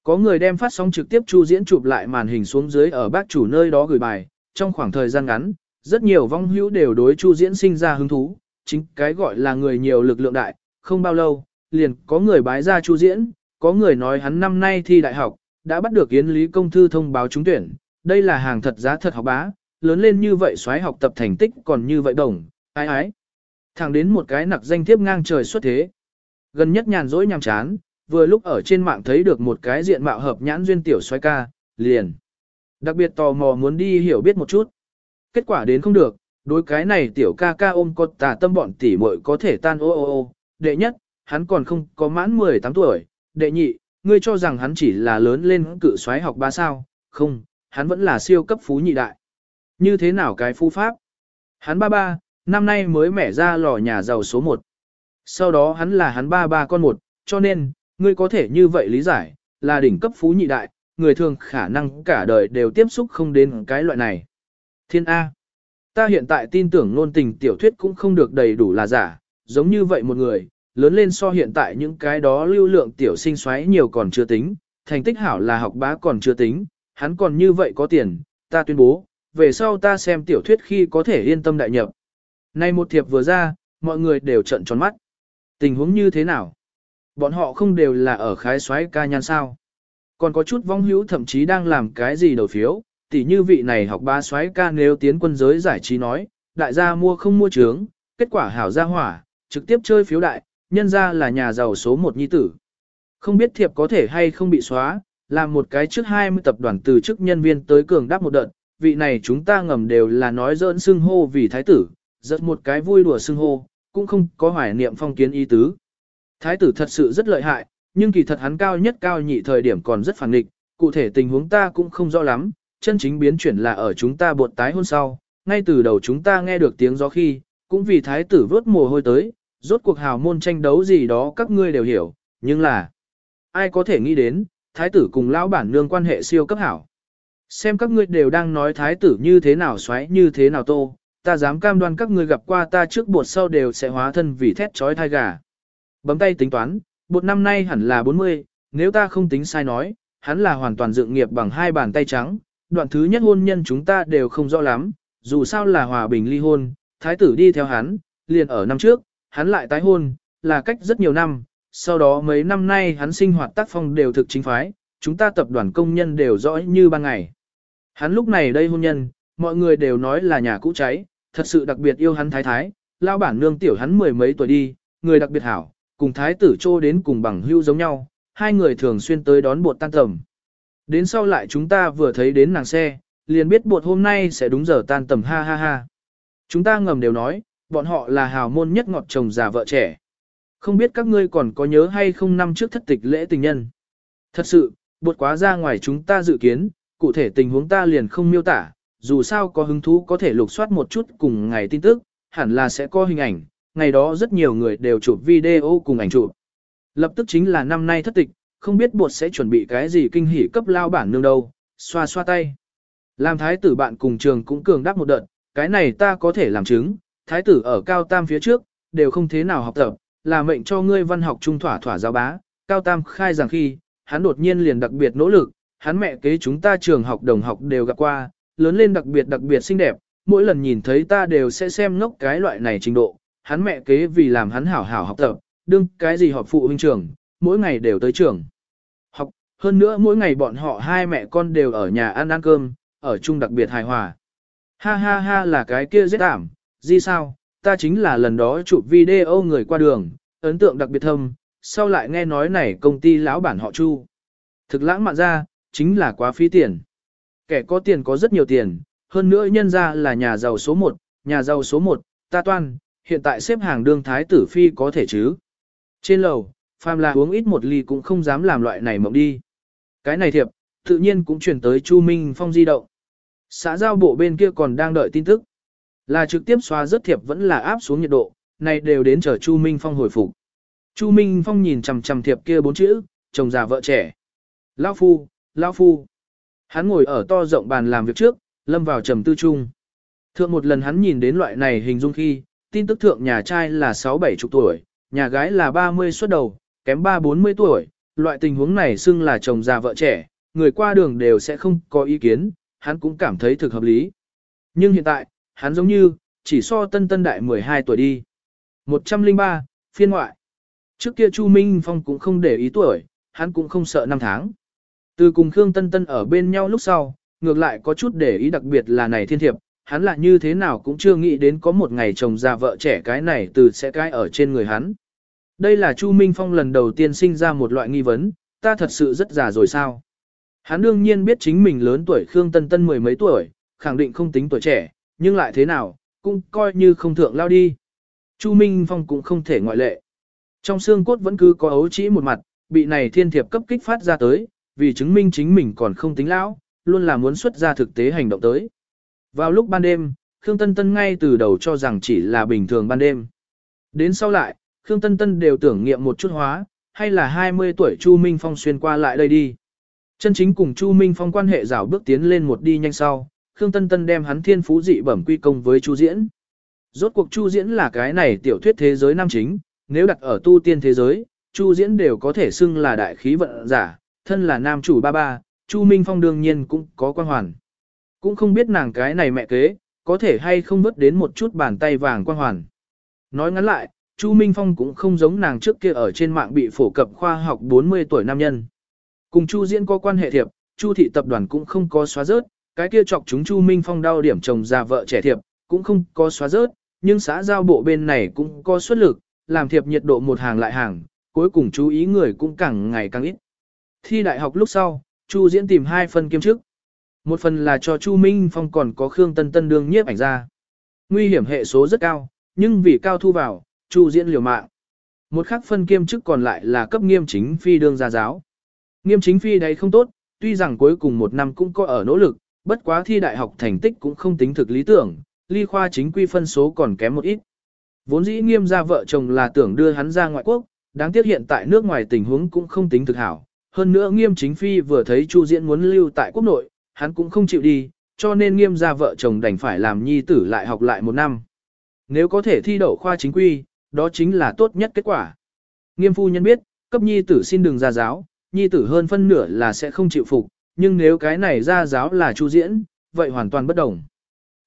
Có người đem phát sóng trực tiếp Chu diễn chụp lại màn hình xuống dưới ở bác chủ nơi đó gửi bài, trong khoảng thời gian ngắn, rất nhiều vong hữu đều đối Chu diễn sinh ra hứng thú, chính cái gọi là người nhiều lực lượng đại, không bao lâu, liền có người bái ra Chu diễn, có người nói hắn năm nay thi đại học, đã bắt được yến lý công thư thông báo trúng tuyển, đây là hàng thật giá thật học bá, lớn lên như vậy xoáy học tập thành tích còn như vậy đồng, ái ái. Thẳng đến một cái nặc danh thiếp ngang trời xuất thế. Gần nhất nhàn rỗi nhàm chán, vừa lúc ở trên mạng thấy được một cái diện mạo hợp nhãn duyên tiểu xoay ca, liền. Đặc biệt tò mò muốn đi hiểu biết một chút. Kết quả đến không được, đối cái này tiểu ca ca ôm có tà tâm bọn tỉ muội có thể tan ô ô ô. Đệ nhất, hắn còn không có mãn 18 tuổi. Đệ nhị, ngươi cho rằng hắn chỉ là lớn lên cự xoáy học ba sao. Không, hắn vẫn là siêu cấp phú nhị đại. Như thế nào cái phu pháp? Hắn ba ba, năm nay mới mẻ ra lò nhà giàu số 1. Sau đó hắn là hắn ba ba con một, cho nên, ngươi có thể như vậy lý giải, là đỉnh cấp phú nhị đại, người thường khả năng cả đời đều tiếp xúc không đến cái loại này. Thiên A. Ta hiện tại tin tưởng nôn tình tiểu thuyết cũng không được đầy đủ là giả, giống như vậy một người, lớn lên so hiện tại những cái đó lưu lượng tiểu sinh xoáy nhiều còn chưa tính, thành tích hảo là học bá còn chưa tính, hắn còn như vậy có tiền, ta tuyên bố, về sau ta xem tiểu thuyết khi có thể yên tâm đại nhập. Nay một thiệp vừa ra, mọi người đều trận tròn mắt. Tình huống như thế nào? Bọn họ không đều là ở khái xoáy ca nhan sao? Còn có chút vong hữu thậm chí đang làm cái gì đầu phiếu, tỉ như vị này học ba xoáy ca nếu tiến quân giới giải trí nói, đại gia mua không mua trướng, kết quả hảo ra hỏa, trực tiếp chơi phiếu đại, nhân ra là nhà giàu số một nhi tử. Không biết thiệp có thể hay không bị xóa, làm một cái trước 20 tập đoàn từ chức nhân viên tới cường đáp một đợt, vị này chúng ta ngầm đều là nói dỡn xưng hô vì thái tử, giật một cái vui đùa xưng hô, cũng không có hoài niệm phong kiến ý tứ. Thái tử thật sự rất lợi hại, nhưng kỳ thật hắn cao nhất cao nhị thời điểm còn rất phản nghịch, cụ thể tình huống ta cũng không rõ lắm, chân chính biến chuyển là ở chúng ta buộc tái hôn sau, ngay từ đầu chúng ta nghe được tiếng gió khi, cũng vì thái tử vớt mồ hôi tới, rốt cuộc hào môn tranh đấu gì đó các ngươi đều hiểu, nhưng là, ai có thể nghĩ đến, thái tử cùng lão bản nương quan hệ siêu cấp hảo. Xem các ngươi đều đang nói thái tử như thế nào xoáy như thế nào tô, ta dám cam đoan các ngươi gặp qua ta trước bột sau đều sẽ hóa thân vì thét trói thai gà. Bấm tay tính toán, bột năm nay hẳn là 40, nếu ta không tính sai nói, hắn là hoàn toàn dựng nghiệp bằng hai bàn tay trắng, đoạn thứ nhất hôn nhân chúng ta đều không rõ lắm, dù sao là hòa bình ly hôn, thái tử đi theo hắn, liền ở năm trước, hắn lại tái hôn, là cách rất nhiều năm, sau đó mấy năm nay hắn sinh hoạt tác phong đều thực chính phái, chúng ta tập đoàn công nhân đều rõ như ban ngày. Hắn lúc này đây hôn nhân, mọi người đều nói là nhà cũ cháy, thật sự đặc biệt yêu hắn thái thái, lao bản nương tiểu hắn mười mấy tuổi đi, người đặc biệt hảo, cùng thái tử trô đến cùng bằng hưu giống nhau, hai người thường xuyên tới đón bột tan tầm. Đến sau lại chúng ta vừa thấy đến nàng xe, liền biết bột hôm nay sẽ đúng giờ tan tầm ha ha ha. Chúng ta ngầm đều nói, bọn họ là hào môn nhất ngọt chồng già vợ trẻ. Không biết các ngươi còn có nhớ hay không năm trước thất tịch lễ tình nhân. Thật sự, bột quá ra ngoài chúng ta dự kiến, cụ thể tình huống ta liền không miêu tả, dù sao có hứng thú có thể lục soát một chút cùng ngày tin tức, hẳn là sẽ có hình ảnh, ngày đó rất nhiều người đều chụp video cùng ảnh chụp. Lập tức chính là năm nay thất tịch, không biết bột sẽ chuẩn bị cái gì kinh hỉ cấp lao bản nương đâu, xoa xoa tay. Làm thái tử bạn cùng trường cũng cường đáp một đợt, cái này ta có thể làm chứng, thái tử ở cao tam phía trước, đều không thế nào học tập, là mệnh cho ngươi văn học trung thỏa thỏa giáo bá, cao tam khai rằng khi, hắn đột nhiên liền đặc biệt nỗ lực, hắn mẹ kế chúng ta trường học đồng học đều gặp qua, lớn lên đặc biệt đặc biệt xinh đẹp, mỗi lần nhìn thấy ta đều sẽ xem ngốc cái loại này trình độ, hắn mẹ kế vì làm hắn hảo hảo học tập, đương cái gì họp phụ huynh trường, mỗi ngày đều tới trường. Học, hơn nữa mỗi ngày bọn họ hai mẹ con đều ở nhà ăn ăn cơm, ở chung đặc biệt hài hòa. Ha ha ha là cái kia giết ảm, gì sao, ta chính là lần đó chụp video người qua đường, ấn tượng đặc biệt thâm, sau lại nghe nói này công ty lão bản họ Chu. Thực lãng mạn ra, chính là quá phí tiền. Kẻ có tiền có rất nhiều tiền, hơn nữa nhân ra là nhà giàu số 1, nhà giàu số 1, ta toan, hiện tại xếp hàng đương thái tử phi có thể chứ. Trên lầu, phàm là uống ít một ly cũng không dám làm loại này mộng đi. Cái này thiệp, tự nhiên cũng chuyển tới Chu Minh Phong di động. Xã giao bộ bên kia còn đang đợi tin tức. Là trực tiếp xóa rất thiệp vẫn là áp xuống nhiệt độ, này đều đến chờ Chu Minh Phong hồi phục. Chu Minh Phong nhìn chằm chằm thiệp kia bốn chữ, chồng già vợ trẻ. Lão phu, lão phu. Hắn ngồi ở to rộng bàn làm việc trước, lâm vào trầm tư chung. Thượng một lần hắn nhìn đến loại này hình dung khi, tin tức thượng nhà trai là 6-7 chục tuổi, nhà gái là 30 xuất đầu, kém 3-40 tuổi, loại tình huống này xưng là chồng già vợ trẻ, người qua đường đều sẽ không có ý kiến, hắn cũng cảm thấy thực hợp lý. Nhưng hiện tại, hắn giống như, chỉ so tân tân đại 12 tuổi đi. 103, phiên ngoại. Trước kia Chu Minh Phong cũng không để ý tuổi, hắn cũng không sợ năm tháng. Từ cùng Khương Tân Tân ở bên nhau lúc sau, ngược lại có chút để ý đặc biệt là này thiên thiệp, hắn là như thế nào cũng chưa nghĩ đến có một ngày chồng già vợ trẻ cái này từ sẽ cái ở trên người hắn. Đây là Chu Minh Phong lần đầu tiên sinh ra một loại nghi vấn, ta thật sự rất già rồi sao? Hắn đương nhiên biết chính mình lớn tuổi Khương Tân Tân mười mấy tuổi, khẳng định không tính tuổi trẻ, nhưng lại thế nào, cũng coi như không thượng lao đi. Chu Minh Phong cũng không thể ngoại lệ. Trong xương cốt vẫn cứ có ấu trĩ một mặt, bị này thiên thiệp cấp kích phát ra tới, vì chứng minh chính mình còn không tính lão, luôn là muốn xuất ra thực tế hành động tới. Vào lúc ban đêm, Khương Tân Tân ngay từ đầu cho rằng chỉ là bình thường ban đêm. Đến sau lại, Khương Tân Tân đều tưởng nghiệm một chút hóa, hay là 20 tuổi Chu Minh Phong xuyên qua lại đây đi. Chân chính cùng Chu Minh Phong quan hệ rào bước tiến lên một đi nhanh sau, Khương Tân Tân đem hắn thiên phú dị bẩm quy công với Chu Diễn. Rốt cuộc Chu Diễn là cái này tiểu thuyết thế giới nam chính, nếu đặt ở tu tiên thế giới, Chu Diễn đều có thể xưng là đại khí vận giả, thân là nam chủ ba ba, Chu Minh Phong đương nhiên cũng có quan hoàn. Cũng không biết nàng cái này mẹ kế, có thể hay không vứt đến một chút bàn tay vàng quan hoàn. Nói ngắn lại, Chu Minh Phong cũng không giống nàng trước kia ở trên mạng bị phổ cập khoa học 40 tuổi nam nhân. Cùng Chu Diễn có quan hệ thiệp, Chu thị tập đoàn cũng không có xóa rớt, cái kia chọc chúng Chu Minh Phong đau điểm chồng già vợ trẻ thiệp, cũng không có xóa rớt, nhưng xã giao bộ bên này cũng có xuất lực, làm thiệp nhiệt độ một hàng lại hàng, cuối cùng chú ý người cũng càng ngày càng ít. Thi đại học lúc sau, Chu Diễn tìm hai phần kiêm chức. Một phần là cho Chu Minh Phong còn có Khương Tân Tân đương nhiếp ảnh ra. Nguy hiểm hệ số rất cao, nhưng vì cao thu vào, Chu Diễn liều mạng. Một khắc phân kiêm chức còn lại là cấp nghiêm chính phi đương gia giáo. Nghiêm chính phi đấy không tốt, tuy rằng cuối cùng một năm cũng có ở nỗ lực, bất quá thi đại học thành tích cũng không tính thực lý tưởng, ly khoa chính quy phân số còn kém một ít. Vốn dĩ nghiêm gia vợ chồng là tưởng đưa hắn ra ngoại quốc, đáng tiếc hiện tại nước ngoài tình huống cũng không tính thực hảo. Hơn nữa nghiêm chính phi vừa thấy Chu Diễn muốn lưu tại quốc nội, hắn cũng không chịu đi, cho nên nghiêm gia vợ chồng đành phải làm nhi tử lại học lại một năm. Nếu có thể thi đậu khoa chính quy, đó chính là tốt nhất kết quả. Nghiêm phu nhân biết, cấp nhi tử xin đừng ra giáo, nhi tử hơn phân nửa là sẽ không chịu phục, nhưng nếu cái này ra giáo là Chu Diễn, vậy hoàn toàn bất đồng.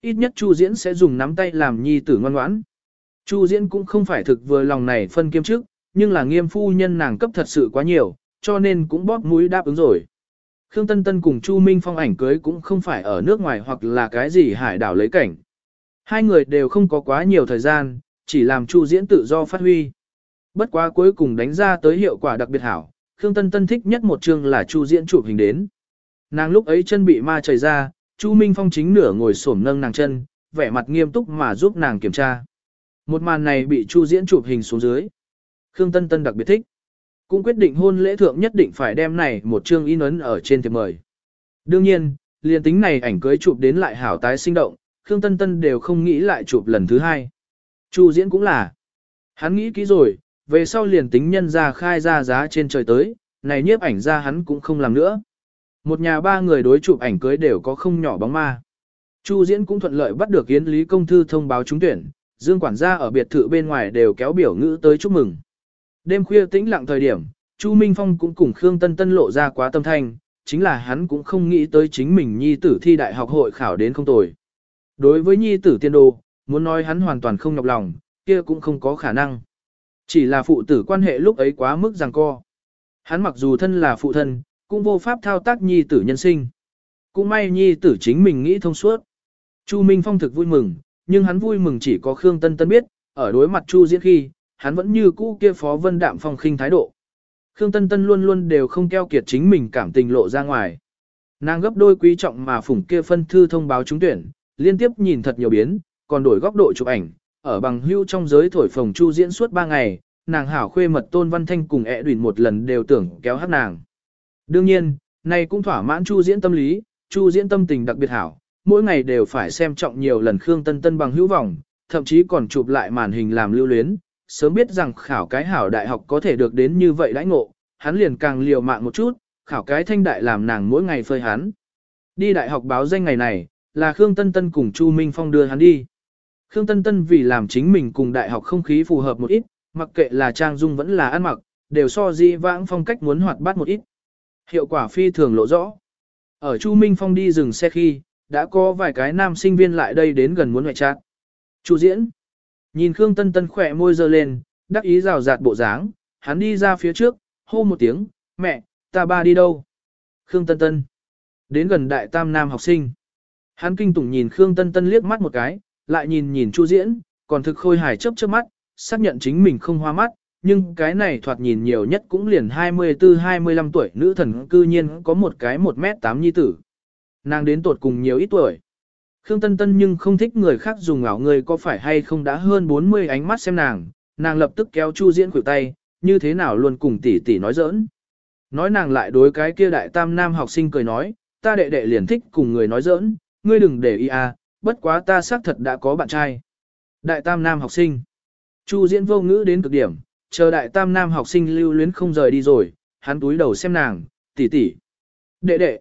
Ít nhất Chu Diễn sẽ dùng nắm tay làm nhi tử ngoan ngoãn. Chu Diễn cũng không phải thực vừa lòng này phân kiêm chức nhưng là nghiêm phu nhân nàng cấp thật sự quá nhiều, cho nên cũng bóp mũi đáp ứng rồi. Khương Tân Tân cùng Chu Minh Phong ảnh cưới cũng không phải ở nước ngoài hoặc là cái gì hải đảo lấy cảnh. Hai người đều không có quá nhiều thời gian, chỉ làm Chu Diễn tự do phát huy. Bất quá cuối cùng đánh ra tới hiệu quả đặc biệt hảo, Khương Tân Tân thích nhất một chương là Chu Diễn chụp hình đến. Nàng lúc ấy chân bị ma chảy ra, Chu Minh Phong chính nửa ngồi xổm nâng nàng chân, vẻ mặt nghiêm túc mà giúp nàng kiểm tra. Một màn này bị Chu Diễn chụp hình xuống dưới. Khương Tân Tân đặc biệt thích. Cũng quyết định hôn lễ thượng nhất định phải đem này một chương in ấn ở trên thiệp mời. Đương nhiên, liền tính này ảnh cưới chụp đến lại hảo tái sinh động, Khương Tân Tân đều không nghĩ lại chụp lần thứ hai. Chu Diễn cũng là. Hắn nghĩ kỹ rồi, về sau liền tính nhân ra khai ra giá trên trời tới, này nhiếp ảnh ra hắn cũng không làm nữa. Một nhà ba người đối chụp ảnh cưới đều có không nhỏ bóng ma. Chu Diễn cũng thuận lợi bắt được Yến Lý Công Thư thông báo trúng tuyển, Dương quản gia ở biệt thự bên ngoài đều kéo biểu ngữ tới chúc mừng. Đêm khuya tĩnh lặng thời điểm, Chu Minh Phong cũng cùng Khương Tân Tân lộ ra quá tâm thanh, chính là hắn cũng không nghĩ tới chính mình nhi tử thi đại học hội khảo đến không tồi. Đối với nhi tử tiên đồ, muốn nói hắn hoàn toàn không nhọc lòng, kia cũng không có khả năng. Chỉ là phụ tử quan hệ lúc ấy quá mức giằng co. Hắn mặc dù thân là phụ thân, cũng vô pháp thao tác nhi tử nhân sinh. Cũng may nhi tử chính mình nghĩ thông suốt. Chu Minh Phong thực vui mừng, nhưng hắn vui mừng chỉ có Khương Tân Tân biết, ở đối mặt Chu Diễn khi, hắn vẫn như cũ kia phó vân đạm phong khinh thái độ. Khương Tân Tân luôn luôn đều không keo kiệt chính mình cảm tình lộ ra ngoài. Nàng gấp đôi quý trọng mà phủng kia phân thư thông báo trúng tuyển, liên tiếp nhìn thật nhiều biến, còn đổi góc độ chụp ảnh, ở bằng hưu trong giới thổi phồng Chu Diễn suốt 3 ngày, nàng hảo khuê mật Tôn Văn Thanh cùng ẹ đùn một lần đều tưởng kéo hát nàng. Đương nhiên, này cũng thỏa mãn Chu Diễn tâm lý, Chu Diễn tâm tình đặc biệt hảo, mỗi ngày đều phải xem trọng nhiều lần Khương Tân Tân bằng hữu vọng, thậm chí còn chụp lại màn hình làm lưu luyến, sớm biết rằng khảo cái hảo đại học có thể được đến như vậy đãi ngộ, hắn liền càng liều mạng một chút, khảo cái thanh đại làm nàng mỗi ngày phơi hắn. Đi đại học báo danh ngày này, là Khương Tân Tân cùng Chu Minh Phong đưa hắn đi. Khương Tân Tân vì làm chính mình cùng đại học không khí phù hợp một ít, mặc kệ là trang dung vẫn là ăn mặc, đều so di vãng phong cách muốn hoạt bát một ít. Hiệu quả phi thường lộ rõ. Ở Chu Minh Phong đi dừng xe khi, đã có vài cái nam sinh viên lại đây đến gần muốn ngoại trát. Chu diễn. Nhìn Khương Tân Tân khỏe môi dơ lên, đắc ý rào rạt bộ dáng, hắn đi ra phía trước, hô một tiếng, mẹ, ta ba đi đâu? Khương Tân Tân. Đến gần đại tam nam học sinh. Hắn kinh tủng nhìn Khương Tân Tân liếc mắt một cái, lại nhìn nhìn Chu diễn, còn thực khôi hài chớp chớp mắt, xác nhận chính mình không hoa mắt, nhưng cái này thoạt nhìn nhiều nhất cũng liền 24-25 tuổi nữ thần cư nhiên có một cái 1m8 nhi tử. Nàng đến tột cùng nhiều ít tuổi. Khương Tân Tân nhưng không thích người khác dùng ảo người có phải hay không đã hơn 40 ánh mắt xem nàng, nàng lập tức kéo Chu Diễn khuỷu tay, như thế nào luôn cùng tỷ tỷ nói giỡn. Nói nàng lại đối cái kia đại tam nam học sinh cười nói, ta đệ đệ liền thích cùng người nói giỡn, ngươi đừng để ý à, bất quá ta xác thật đã có bạn trai. Đại tam nam học sinh. Chu Diễn vô ngữ đến cực điểm, chờ đại tam nam học sinh lưu luyến không rời đi rồi, hắn túi đầu xem nàng, tỷ tỷ. Đệ đệ.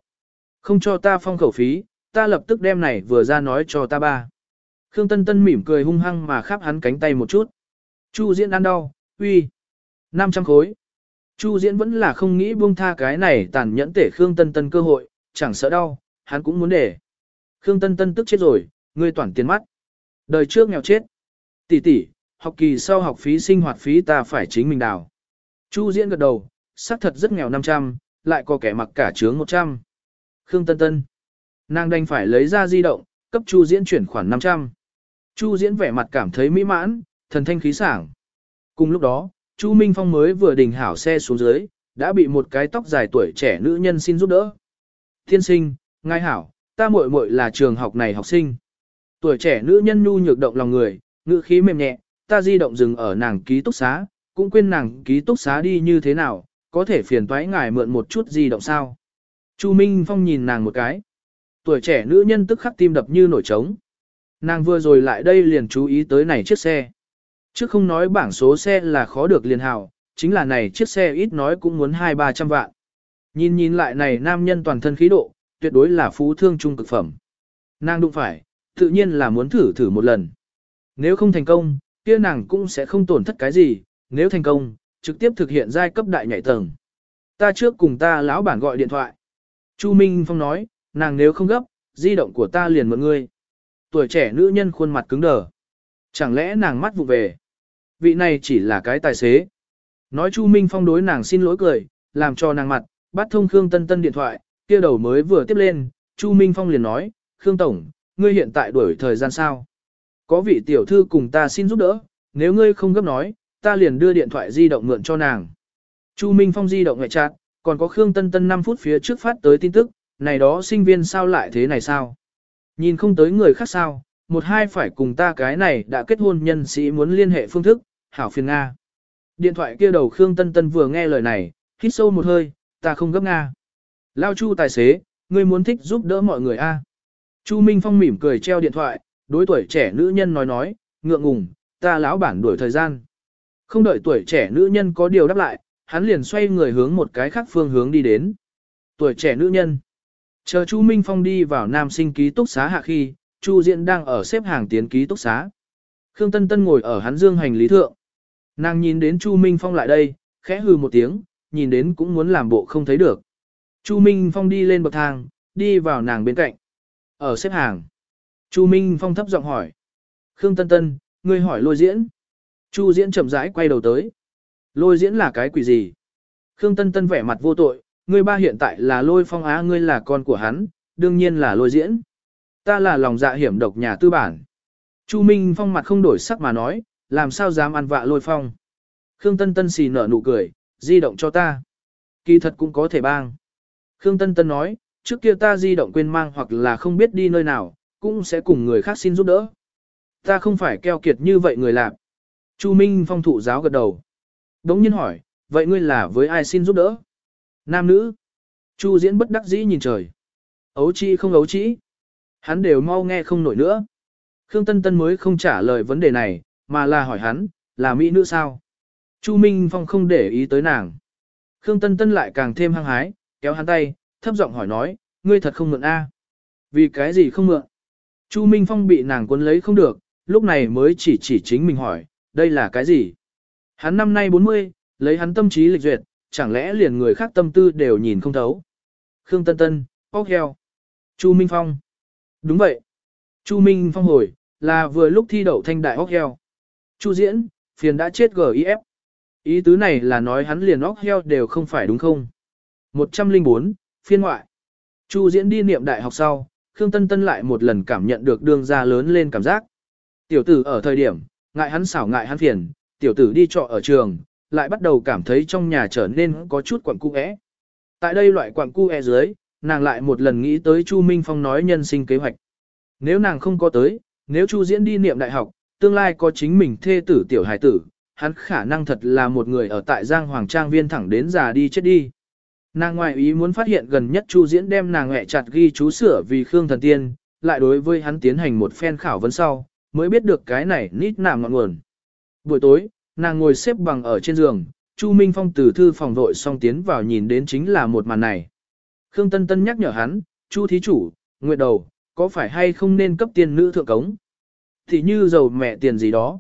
Không cho ta phong khẩu phí, ta lập tức đem này vừa ra nói cho ta ba. Khương Tân Tân mỉm cười hung hăng mà khắp hắn cánh tay một chút. Chu Diễn ăn đau, uy. 500 khối. Chu Diễn vẫn là không nghĩ buông tha cái này tàn nhẫn tể Khương Tân Tân cơ hội, chẳng sợ đau, hắn cũng muốn để. Khương Tân Tân tức chết rồi, ngươi toàn tiền mắt. Đời trước nghèo chết. Tỷ tỷ, học kỳ sau học phí sinh hoạt phí ta phải chính mình đào. Chu Diễn gật đầu, xác thật rất nghèo 500, lại có kẻ mặc cả chướng 100. Khương Tân Tân. Nàng đành phải lấy ra di động, cấp Chu Diễn chuyển khoản 500. Chu Diễn vẻ mặt cảm thấy mỹ mãn, thần thanh khí sảng. Cùng lúc đó, Chu Minh Phong mới vừa đình hảo xe xuống dưới, đã bị một cái tóc dài tuổi trẻ nữ nhân xin giúp đỡ. Thiên sinh, ngài hảo, ta muội muội là trường học này học sinh. Tuổi trẻ nữ nhân nhu nhược động lòng người, ngữ khí mềm nhẹ, ta di động dừng ở nàng ký túc xá, cũng quên nàng ký túc xá đi như thế nào, có thể phiền toái ngài mượn một chút di động sao. Chu Minh Phong nhìn nàng một cái. Tuổi trẻ nữ nhân tức khắc tim đập như nổi trống. Nàng vừa rồi lại đây liền chú ý tới này chiếc xe. Trước không nói bảng số xe là khó được liền hào, chính là này chiếc xe ít nói cũng muốn hai ba trăm vạn. Nhìn nhìn lại này nam nhân toàn thân khí độ, tuyệt đối là phú thương trung cực phẩm. Nàng đụng phải, tự nhiên là muốn thử thử một lần. Nếu không thành công, kia nàng cũng sẽ không tổn thất cái gì, nếu thành công, trực tiếp thực hiện giai cấp đại nhảy tầng. Ta trước cùng ta lão bản gọi điện thoại. Chu Minh Phong nói, nàng nếu không gấp, di động của ta liền mượn ngươi. Tuổi trẻ nữ nhân khuôn mặt cứng đờ. Chẳng lẽ nàng mắt vụ về? Vị này chỉ là cái tài xế. Nói Chu Minh Phong đối nàng xin lỗi cười, làm cho nàng mặt, bắt thông Khương Tân Tân điện thoại, kia đầu mới vừa tiếp lên, Chu Minh Phong liền nói, Khương Tổng, ngươi hiện tại đuổi thời gian sao? Có vị tiểu thư cùng ta xin giúp đỡ, nếu ngươi không gấp nói, ta liền đưa điện thoại di động mượn cho nàng. Chu Minh Phong di động ngại chặt, còn có Khương Tân Tân 5 phút phía trước phát tới tin tức, này đó sinh viên sao lại thế này sao? Nhìn không tới người khác sao, một hai phải cùng ta cái này đã kết hôn nhân sĩ muốn liên hệ phương thức, hảo phiền Nga. Điện thoại kia đầu Khương Tân Tân vừa nghe lời này, hít sâu một hơi, ta không gấp Nga. Lao Chu tài xế, ngươi muốn thích giúp đỡ mọi người a? Chu Minh Phong mỉm cười treo điện thoại, đối tuổi trẻ nữ nhân nói nói, ngượng ngùng, ta lão bản đuổi thời gian. Không đợi tuổi trẻ nữ nhân có điều đáp lại, hắn liền xoay người hướng một cái khác phương hướng đi đến. Tuổi trẻ nữ nhân. Chờ Chu Minh Phong đi vào nam sinh ký túc xá hạ khi, Chu Diễn đang ở xếp hàng tiến ký túc xá. Khương Tân Tân ngồi ở hắn dương hành lý thượng. Nàng nhìn đến Chu Minh Phong lại đây, khẽ hừ một tiếng, nhìn đến cũng muốn làm bộ không thấy được. Chu Minh Phong đi lên bậc thang, đi vào nàng bên cạnh. Ở xếp hàng. Chu Minh Phong thấp giọng hỏi. Khương Tân Tân, ngươi hỏi lôi diễn. Chu diễn chậm rãi quay đầu tới. Lôi diễn là cái quỷ gì? Khương Tân Tân vẻ mặt vô tội, ngươi ba hiện tại là lôi phong á ngươi là con của hắn, đương nhiên là lôi diễn. Ta là lòng dạ hiểm độc nhà tư bản. Chu Minh Phong mặt không đổi sắc mà nói, làm sao dám ăn vạ lôi phong. Khương Tân Tân xì nở nụ cười, di động cho ta. Kỳ thật cũng có thể bang. Khương Tân Tân nói, trước kia ta di động quên mang hoặc là không biết đi nơi nào, cũng sẽ cùng người khác xin giúp đỡ. Ta không phải keo kiệt như vậy người làm. Chu Minh Phong thụ giáo gật đầu. Đống nhiên hỏi, vậy ngươi là với ai xin giúp đỡ? Nam nữ. Chu diễn bất đắc dĩ nhìn trời. Ấu chi không ấu chi. Hắn đều mau nghe không nổi nữa. Khương Tân Tân mới không trả lời vấn đề này, mà là hỏi hắn, là mỹ nữ sao? Chu Minh Phong không để ý tới nàng. Khương Tân Tân lại càng thêm hăng hái, kéo hắn tay, thấp giọng hỏi nói, ngươi thật không mượn A. Vì cái gì không mượn? Chu Minh Phong bị nàng cuốn lấy không được, lúc này mới chỉ chỉ chính mình hỏi, đây là cái gì? Hắn năm nay 40, lấy hắn tâm trí lịch duyệt, chẳng lẽ liền người khác tâm tư đều nhìn không thấu. Khương Tân Tân, óc heo. Chu Minh Phong. Đúng vậy. Chu Minh Phong hồi, là vừa lúc thi đậu thanh đại óc heo. Chu Diễn, phiền đã chết GIF. Ý tứ này là nói hắn liền óc heo đều không phải đúng không? 104, phiên ngoại. Chu Diễn đi niệm đại học sau, Khương Tân Tân lại một lần cảm nhận được đường ra lớn lên cảm giác. Tiểu tử ở thời điểm, ngại hắn xảo ngại hắn phiền, tiểu tử đi trọ ở trường, lại bắt đầu cảm thấy trong nhà trở nên có chút quặng cu é. Tại đây loại quặng cu é dưới, nàng lại một lần nghĩ tới Chu Minh Phong nói nhân sinh kế hoạch. Nếu nàng không có tới, nếu Chu Diễn đi niệm đại học, tương lai có chính mình thê tử tiểu hải tử, hắn khả năng thật là một người ở tại Giang Hoàng Trang Viên thẳng đến già đi chết đi. Nàng ngoại ý muốn phát hiện gần nhất Chu Diễn đem nàng hẹ chặt ghi chú sửa vì Khương Thần Tiên, lại đối với hắn tiến hành một phen khảo vấn sau, mới biết được cái này nít nạm ngọn nguồn. Buổi tối, nàng ngồi xếp bằng ở trên giường, Chu Minh Phong từ thư phòng vội xong tiến vào nhìn đến chính là một màn này. Khương Tân Tân nhắc nhở hắn, Chu thí chủ, nguyện đầu, có phải hay không nên cấp tiền nữ thượng cống? Thì như giàu mẹ tiền gì đó.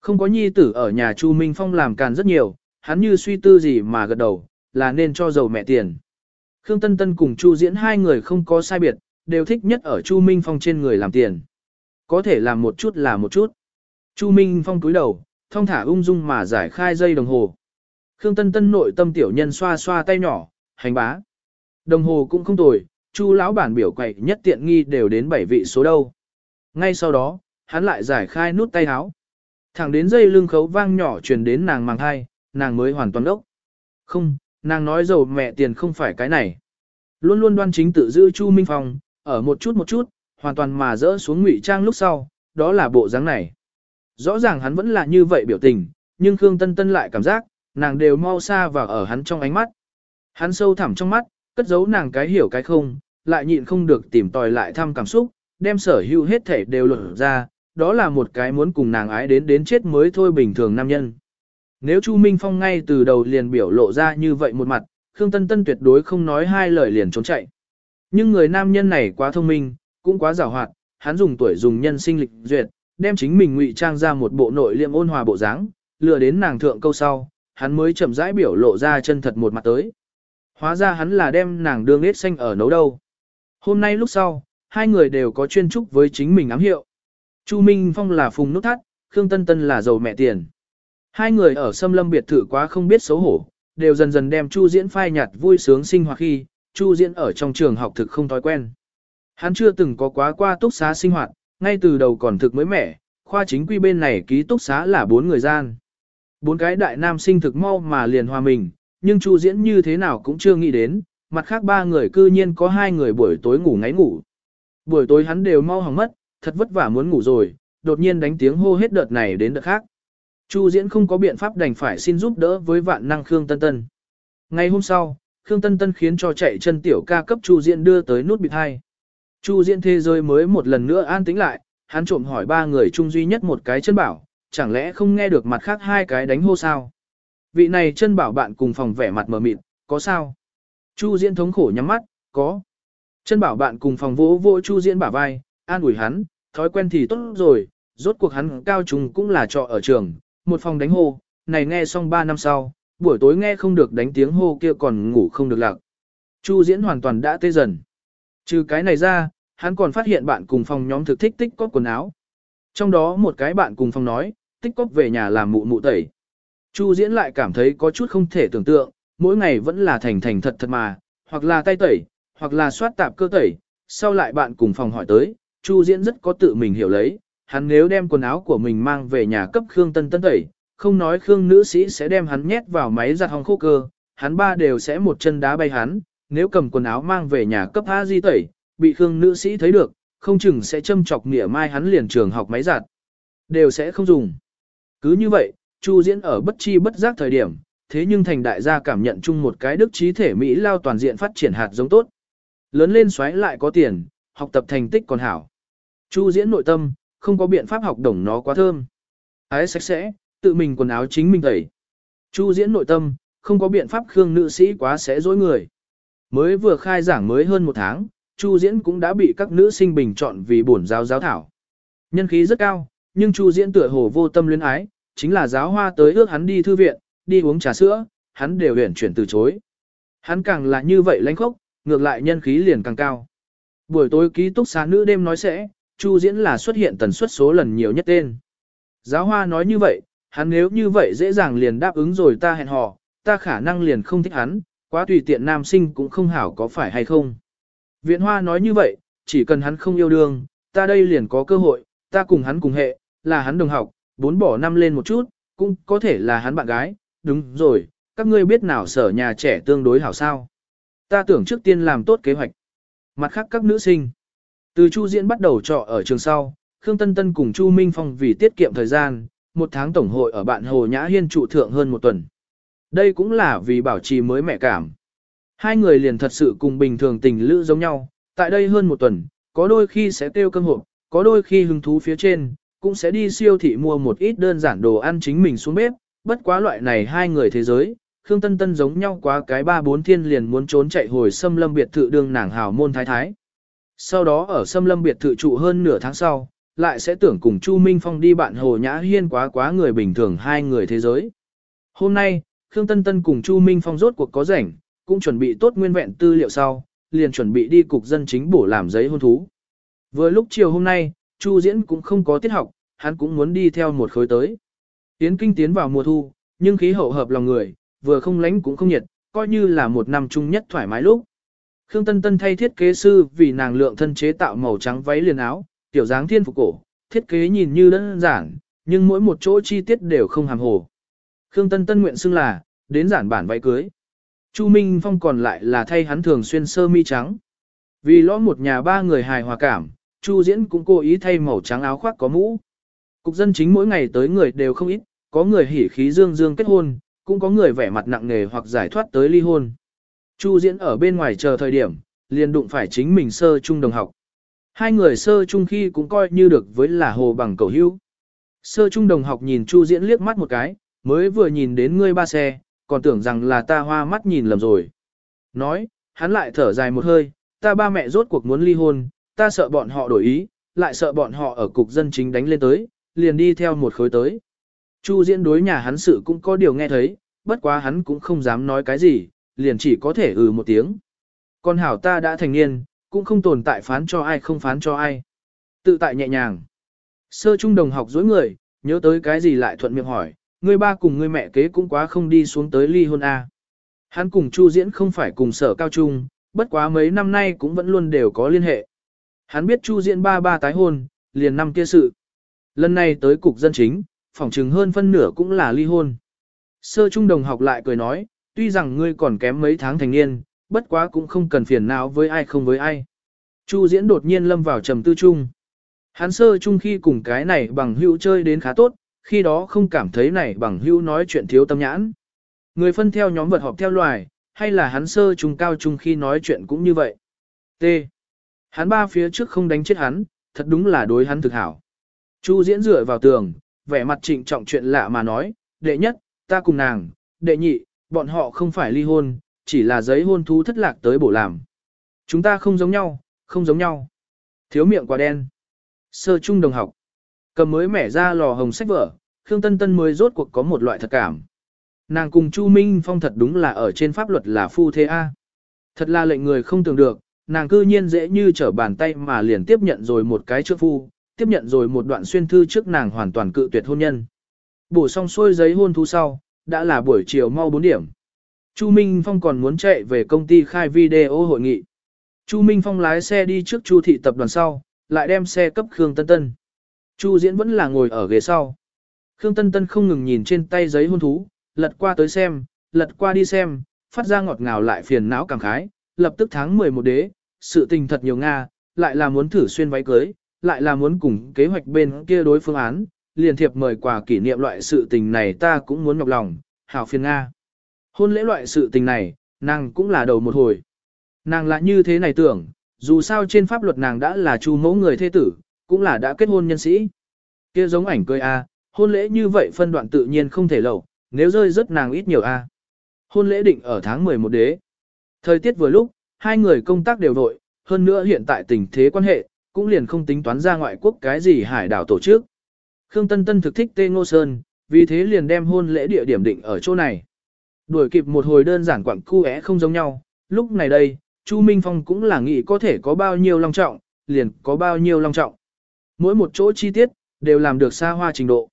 Không có nhi tử ở nhà Chu Minh Phong làm càn rất nhiều, hắn như suy tư gì mà gật đầu, là nên cho giàu mẹ tiền. Khương Tân Tân cùng Chu Diễn hai người không có sai biệt, đều thích nhất ở Chu Minh Phong trên người làm tiền. Có thể làm một chút là một chút. Chu Minh Phong cúi đầu, thong thả ung dung mà giải khai dây đồng hồ. Khương Tân Tân nội tâm tiểu nhân xoa xoa tay nhỏ, hành bá. Đồng hồ cũng không tồi, Chu lão bản biểu quậy nhất tiện nghi đều đến bảy vị số đâu. Ngay sau đó, hắn lại giải khai nút tay áo. Thẳng đến dây lưng khấu vang nhỏ truyền đến nàng màng hai, nàng mới hoàn toàn đốc. Không, nàng nói dầu mẹ tiền không phải cái này. Luôn luôn đoan chính tự giữ Chu Minh Phong, ở một chút một chút, hoàn toàn mà dỡ xuống ngụy trang lúc sau, đó là bộ dáng này. Rõ ràng hắn vẫn là như vậy biểu tình, nhưng Khương Tân Tân lại cảm giác, nàng đều mau xa vào ở hắn trong ánh mắt. Hắn sâu thẳm trong mắt, cất giấu nàng cái hiểu cái không, lại nhịn không được tìm tòi lại thăm cảm xúc, đem sở hữu hết thể đều lộ ra, đó là một cái muốn cùng nàng ái đến đến chết mới thôi bình thường nam nhân. Nếu Chu Minh Phong ngay từ đầu liền biểu lộ ra như vậy một mặt, Khương Tân Tân tuyệt đối không nói hai lời liền trốn chạy. Nhưng người nam nhân này quá thông minh, cũng quá giàu hoạt, hắn dùng tuổi dùng nhân sinh lịch duyệt, đem chính mình ngụy trang ra một bộ nội liêm ôn hòa bộ dáng, lừa đến nàng thượng câu sau, hắn mới chậm rãi biểu lộ ra chân thật một mặt tới. Hóa ra hắn là đem nàng đương nết xanh ở nấu đâu. Hôm nay lúc sau, hai người đều có chuyên trúc với chính mình ám hiệu. Chu Minh Phong là phùng nút thắt, Khương Tân Tân là giàu mẹ tiền. Hai người ở xâm lâm biệt thự quá không biết xấu hổ, đều dần dần đem Chu Diễn phai nhạt vui sướng sinh hoạt khi, Chu Diễn ở trong trường học thực không thói quen. Hắn chưa từng có quá qua túc xá sinh hoạt, ngay từ đầu còn thực mới mẻ, khoa chính quy bên này ký túc xá là bốn người gian. Bốn cái đại nam sinh thực mau mà liền hòa mình, nhưng Chu Diễn như thế nào cũng chưa nghĩ đến, mặt khác ba người cư nhiên có hai người buổi tối ngủ ngáy ngủ. Buổi tối hắn đều mau hỏng mất, thật vất vả muốn ngủ rồi, đột nhiên đánh tiếng hô hết đợt này đến đợt khác. Chu Diễn không có biện pháp đành phải xin giúp đỡ với vạn năng Khương Tân Tân. Ngày hôm sau, Khương Tân Tân khiến cho chạy chân tiểu ca cấp Chu Diễn đưa tới nút bịt hai. Chu Diễn thế giới mới một lần nữa an tĩnh lại, hắn trộm hỏi ba người chung duy nhất một cái chân bảo, chẳng lẽ không nghe được mặt khác hai cái đánh hô sao? Vị này chân bảo bạn cùng phòng vẻ mặt mờ mịt, có sao? Chu Diễn thống khổ nhắm mắt, có. Chân bảo bạn cùng phòng vỗ vỗ Chu Diễn bả vai, an ủi hắn, thói quen thì tốt rồi, rốt cuộc hắn cao trùng cũng là trọ ở trường, một phòng đánh hô, này nghe xong ba năm sau, buổi tối nghe không được đánh tiếng hô kia còn ngủ không được lạc. Chu diễn hoàn toàn đã tê dần. Trừ cái này ra, hắn còn phát hiện bạn cùng phòng nhóm thực thích tích cóp quần áo. Trong đó một cái bạn cùng phòng nói, tích cóp về nhà làm mụ mụ tẩy. Chu diễn lại cảm thấy có chút không thể tưởng tượng, mỗi ngày vẫn là thành thành thật thật mà, hoặc là tay tẩy, hoặc là soát tạp cơ tẩy. Sau lại bạn cùng phòng hỏi tới, Chu diễn rất có tự mình hiểu lấy, hắn nếu đem quần áo của mình mang về nhà cấp Khương Tân Tân tẩy, không nói Khương nữ sĩ sẽ đem hắn nhét vào máy giặt hong khô cơ, hắn ba đều sẽ một chân đá bay hắn, nếu cầm quần áo mang về nhà cấp A Di tẩy, bị Khương nữ sĩ thấy được, không chừng sẽ châm chọc nghĩa mai hắn liền trường học máy giặt. Đều sẽ không dùng. Cứ như vậy, Chu Diễn ở bất chi bất giác thời điểm, thế nhưng thành đại gia cảm nhận chung một cái đức trí thể Mỹ lao toàn diện phát triển hạt giống tốt. Lớn lên xoáy lại có tiền, học tập thành tích còn hảo. Chu Diễn nội tâm, không có biện pháp học đồng nó quá thơm. Ái sạch sẽ, tự mình quần áo chính mình tẩy. Chu Diễn nội tâm, không có biện pháp Khương nữ sĩ quá sẽ dối người. Mới vừa khai giảng mới hơn một tháng, Chu Diễn cũng đã bị các nữ sinh bình chọn vì bổn giáo giáo thảo. Nhân khí rất cao, nhưng Chu Diễn tựa hồ vô tâm luyến ái, chính là giáo hoa tới ước hắn đi thư viện, đi uống trà sữa, hắn đều huyền chuyển từ chối. Hắn càng là như vậy lãnh khốc, ngược lại nhân khí liền càng cao. Buổi tối ký túc xá nữ đêm nói sẽ, Chu Diễn là xuất hiện tần suất số lần nhiều nhất tên. Giáo hoa nói như vậy, hắn nếu như vậy dễ dàng liền đáp ứng rồi ta hẹn hò, ta khả năng liền không thích hắn, quá tùy tiện nam sinh cũng không hảo có phải hay không. Viện hoa nói như vậy, chỉ cần hắn không yêu đương, ta đây liền có cơ hội, ta cùng hắn cùng hệ, là hắn đồng học, bốn bỏ năm lên một chút, cũng có thể là hắn bạn gái, đúng rồi, các ngươi biết nào sở nhà trẻ tương đối hảo sao. Ta tưởng trước tiên làm tốt kế hoạch. Mặt khác các nữ sinh, từ Chu Diễn bắt đầu trọ ở trường sau, Khương Tân Tân cùng Chu Minh Phong vì tiết kiệm thời gian, một tháng tổng hội ở bạn Hồ Nhã Hiên trụ thượng hơn một tuần. Đây cũng là vì bảo trì mới mẹ cảm. Hai người liền thật sự cùng bình thường tình lữ giống nhau, tại đây hơn một tuần, có đôi khi sẽ tiêu cơm hộp, có đôi khi hứng thú phía trên, cũng sẽ đi siêu thị mua một ít đơn giản đồ ăn chính mình xuống bếp, bất quá loại này hai người thế giới, Khương Tân Tân giống nhau quá cái ba bốn thiên liền muốn trốn chạy hồi xâm lâm biệt thự đường nàng hào môn thái thái. Sau đó ở xâm lâm biệt thự trụ hơn nửa tháng sau, lại sẽ tưởng cùng Chu Minh Phong đi bạn Hồ Nhã Hiên quá quá người bình thường hai người thế giới. Hôm nay, Khương Tân Tân cùng Chu Minh Phong rốt cuộc có rảnh, cũng chuẩn bị tốt nguyên vẹn tư liệu sau, liền chuẩn bị đi cục dân chính bổ làm giấy hôn thú. Vừa lúc chiều hôm nay, Chu Diễn cũng không có tiết học, hắn cũng muốn đi theo một khối tới. Tiến kinh tiến vào mùa thu, nhưng khí hậu hợp lòng người, vừa không lánh cũng không nhiệt, coi như là một năm chung nhất thoải mái lúc. Khương Tân Tân thay thiết kế sư vì nàng lượng thân chế tạo màu trắng váy liền áo, tiểu dáng thiên phục cổ, thiết kế nhìn như đơn giản, nhưng mỗi một chỗ chi tiết đều không hàm hồ. Khương Tân Tân nguyện xưng là, đến giản bản váy cưới. Chu Minh Phong còn lại là thay hắn thường xuyên sơ mi trắng. Vì lõ một nhà ba người hài hòa cảm, Chu Diễn cũng cố ý thay màu trắng áo khoác có mũ. Cục dân chính mỗi ngày tới người đều không ít, có người hỉ khí dương dương kết hôn, cũng có người vẻ mặt nặng nề hoặc giải thoát tới ly hôn. Chu Diễn ở bên ngoài chờ thời điểm, liền đụng phải chính mình sơ trung đồng học. Hai người sơ trung khi cũng coi như được với là hồ bằng cầu hữu. Sơ trung đồng học nhìn Chu Diễn liếc mắt một cái, mới vừa nhìn đến ngươi ba xe, còn tưởng rằng là ta hoa mắt nhìn lầm rồi. Nói, hắn lại thở dài một hơi, ta ba mẹ rốt cuộc muốn ly hôn, ta sợ bọn họ đổi ý, lại sợ bọn họ ở cục dân chính đánh lên tới, liền đi theo một khối tới. Chu diễn đối nhà hắn sự cũng có điều nghe thấy, bất quá hắn cũng không dám nói cái gì, liền chỉ có thể ừ một tiếng. Con hảo ta đã thành niên, cũng không tồn tại phán cho ai không phán cho ai. Tự tại nhẹ nhàng. Sơ trung đồng học dối người, nhớ tới cái gì lại thuận miệng hỏi, Ngươi ba cùng ngươi mẹ kế cũng quá không đi xuống tới ly hôn A. Hắn cùng Chu Diễn không phải cùng sở cao trung, bất quá mấy năm nay cũng vẫn luôn đều có liên hệ. Hắn biết Chu Diễn ba ba tái hôn, liền năm kia sự. Lần này tới cục dân chính, phỏng chừng hơn phân nửa cũng là ly hôn. Sơ trung đồng học lại cười nói, tuy rằng ngươi còn kém mấy tháng thành niên, bất quá cũng không cần phiền não với ai không với ai. Chu diễn đột nhiên lâm vào trầm tư trung. Hắn sơ trung khi cùng cái này bằng hữu chơi đến khá tốt, khi đó không cảm thấy này bằng hữu nói chuyện thiếu tâm nhãn. Người phân theo nhóm vật họp theo loài, hay là hắn sơ trung cao trung khi nói chuyện cũng như vậy. T. Hắn ba phía trước không đánh chết hắn, thật đúng là đối hắn thực hảo. Chu diễn dựa vào tường, vẻ mặt trịnh trọng chuyện lạ mà nói, đệ nhất, ta cùng nàng, đệ nhị, bọn họ không phải ly hôn, chỉ là giấy hôn thú thất lạc tới bổ làm. Chúng ta không giống nhau, không giống nhau. Thiếu miệng quá đen. Sơ trung đồng học. Cầm mới mẻ ra lò hồng sách vở, Khương Tân Tân mới rốt cuộc có một loại thật cảm. Nàng cùng Chu Minh Phong thật đúng là ở trên pháp luật là phu thế A. Thật là lệnh người không tưởng được, nàng cư nhiên dễ như trở bàn tay mà liền tiếp nhận rồi một cái trước phu, tiếp nhận rồi một đoạn xuyên thư trước nàng hoàn toàn cự tuyệt hôn nhân. Bổ xong xuôi giấy hôn thu sau, đã là buổi chiều mau 4 điểm. Chu Minh Phong còn muốn chạy về công ty khai video hội nghị. Chu Minh Phong lái xe đi trước Chu thị tập đoàn sau, lại đem xe cấp Khương Tân Tân. Chu Diễn vẫn là ngồi ở ghế sau. Khương Tân Tân không ngừng nhìn trên tay giấy hôn thú, lật qua tới xem, lật qua đi xem, phát ra ngọt ngào lại phiền não cảm khái, lập tức tháng 11 đế, sự tình thật nhiều Nga, lại là muốn thử xuyên váy cưới, lại là muốn cùng kế hoạch bên kia đối phương án, liền thiệp mời quà kỷ niệm loại sự tình này ta cũng muốn nhọc lòng, hảo phiền Nga. Hôn lễ loại sự tình này, nàng cũng là đầu một hồi. Nàng lại như thế này tưởng, dù sao trên pháp luật nàng đã là chu mẫu người thê tử, cũng là đã kết hôn nhân sĩ. kia giống ảnh cười a, hôn lễ như vậy phân đoạn tự nhiên không thể lẩu nếu rơi rất nàng ít nhiều a. Hôn lễ định ở tháng 11 đế. Thời tiết vừa lúc, hai người công tác đều vội, hơn nữa hiện tại tình thế quan hệ, cũng liền không tính toán ra ngoại quốc cái gì hải đảo tổ chức. Khương Tân Tân thực thích Tê Ngô Sơn, vì thế liền đem hôn lễ địa điểm định ở chỗ này. Đuổi kịp một hồi đơn giản quảng cu é không giống nhau, lúc này đây, Chu Minh Phong cũng là nghĩ có thể có bao nhiêu long trọng, liền có bao nhiêu long trọng. Mỗi một chỗ chi tiết, đều làm được xa hoa trình độ.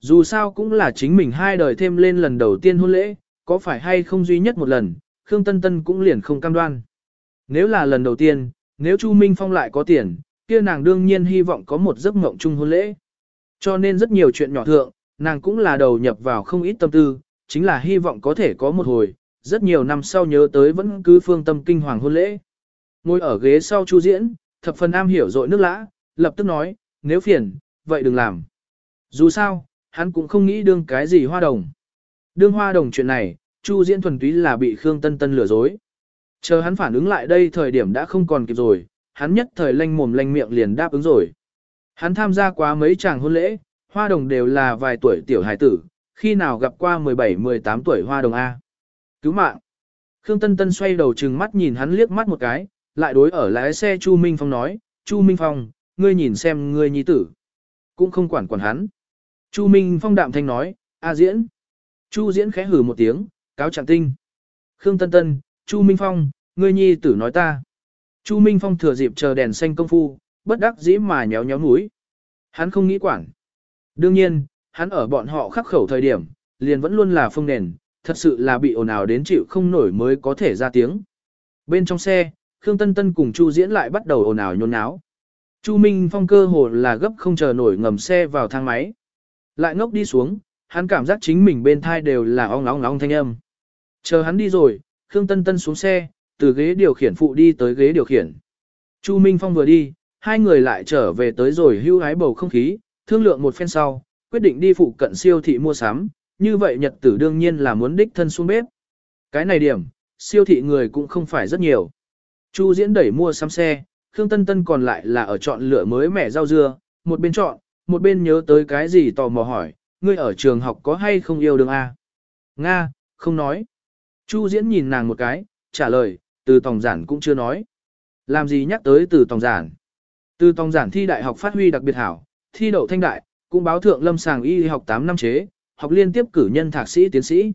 Dù sao cũng là chính mình hai đời thêm lên lần đầu tiên hôn lễ, có phải hay không duy nhất một lần, Khương Tân Tân cũng liền không cam đoan. Nếu là lần đầu tiên, nếu Chu Minh Phong lại có tiền, kia nàng đương nhiên hy vọng có một giấc mộng chung hôn lễ. Cho nên rất nhiều chuyện nhỏ thượng, nàng cũng là đầu nhập vào không ít tâm tư, chính là hy vọng có thể có một hồi, rất nhiều năm sau nhớ tới vẫn cứ phương tâm kinh hoàng hôn lễ. Ngồi ở ghế sau Chu Diễn, thập phần am hiểu dội nước lã, lập tức nói, nếu phiền, vậy đừng làm. Dù sao, hắn cũng không nghĩ đương cái gì hoa đồng. Đương hoa đồng chuyện này, Chu Diễn thuần túy là bị Khương Tân Tân lừa dối. Chờ hắn phản ứng lại đây thời điểm đã không còn kịp rồi, hắn nhất thời lanh mồm lanh miệng liền đáp ứng rồi. Hắn tham gia quá mấy chàng hôn lễ, hoa đồng đều là vài tuổi tiểu hải tử, khi nào gặp qua 17-18 tuổi hoa đồng A. Cứu mạng. Khương Tân Tân xoay đầu trừng mắt nhìn hắn liếc mắt một cái, lại đối ở lái xe Chu Minh Phong nói, Chu Minh Phong, ngươi nhìn xem ngươi nhi tử. Cũng không quản quản hắn. Chu Minh Phong đạm thanh nói, A diễn. Chu diễn khẽ hử một tiếng, cáo trạng tinh. Khương Tân Tân, Chu Minh Phong, ngươi nhi tử nói ta. Chu Minh Phong thừa dịp chờ đèn xanh công phu, bất đắc dĩ mà nhéo nhéo núi. Hắn không nghĩ quản. Đương nhiên, hắn ở bọn họ khắc khẩu thời điểm, liền vẫn luôn là phương nền, thật sự là bị ồn ào đến chịu không nổi mới có thể ra tiếng. Bên trong xe, Khương Tân Tân cùng Chu Diễn lại bắt đầu ồn ào nhốn nháo. Chu Minh Phong cơ hồ là gấp không chờ nổi ngầm xe vào thang máy. Lại ngốc đi xuống, hắn cảm giác chính mình bên thai đều là ong ong ong thanh âm. Chờ hắn đi rồi, Khương Tân Tân xuống xe, từ ghế điều khiển phụ đi tới ghế điều khiển. Chu Minh Phong vừa đi, hai người lại trở về tới rồi hưu hái bầu không khí, thương lượng một phen sau, quyết định đi phụ cận siêu thị mua sắm, như vậy nhật tử đương nhiên là muốn đích thân xuống bếp. Cái này điểm, siêu thị người cũng không phải rất nhiều. Chu diễn đẩy mua sắm xe, Khương Tân Tân còn lại là ở chọn lựa mới mẻ rau dưa, một bên chọn, một bên nhớ tới cái gì tò mò hỏi, ngươi ở trường học có hay không yêu đương A? Nga, không nói. Chu diễn nhìn nàng một cái, trả lời, từ tòng giản cũng chưa nói. Làm gì nhắc tới từ tòng giản? Từ tòng giản thi đại học phát huy đặc biệt hảo, thi đậu thanh đại, cũng báo thượng lâm sàng y học 8 năm chế, học liên tiếp cử nhân thạc sĩ tiến sĩ.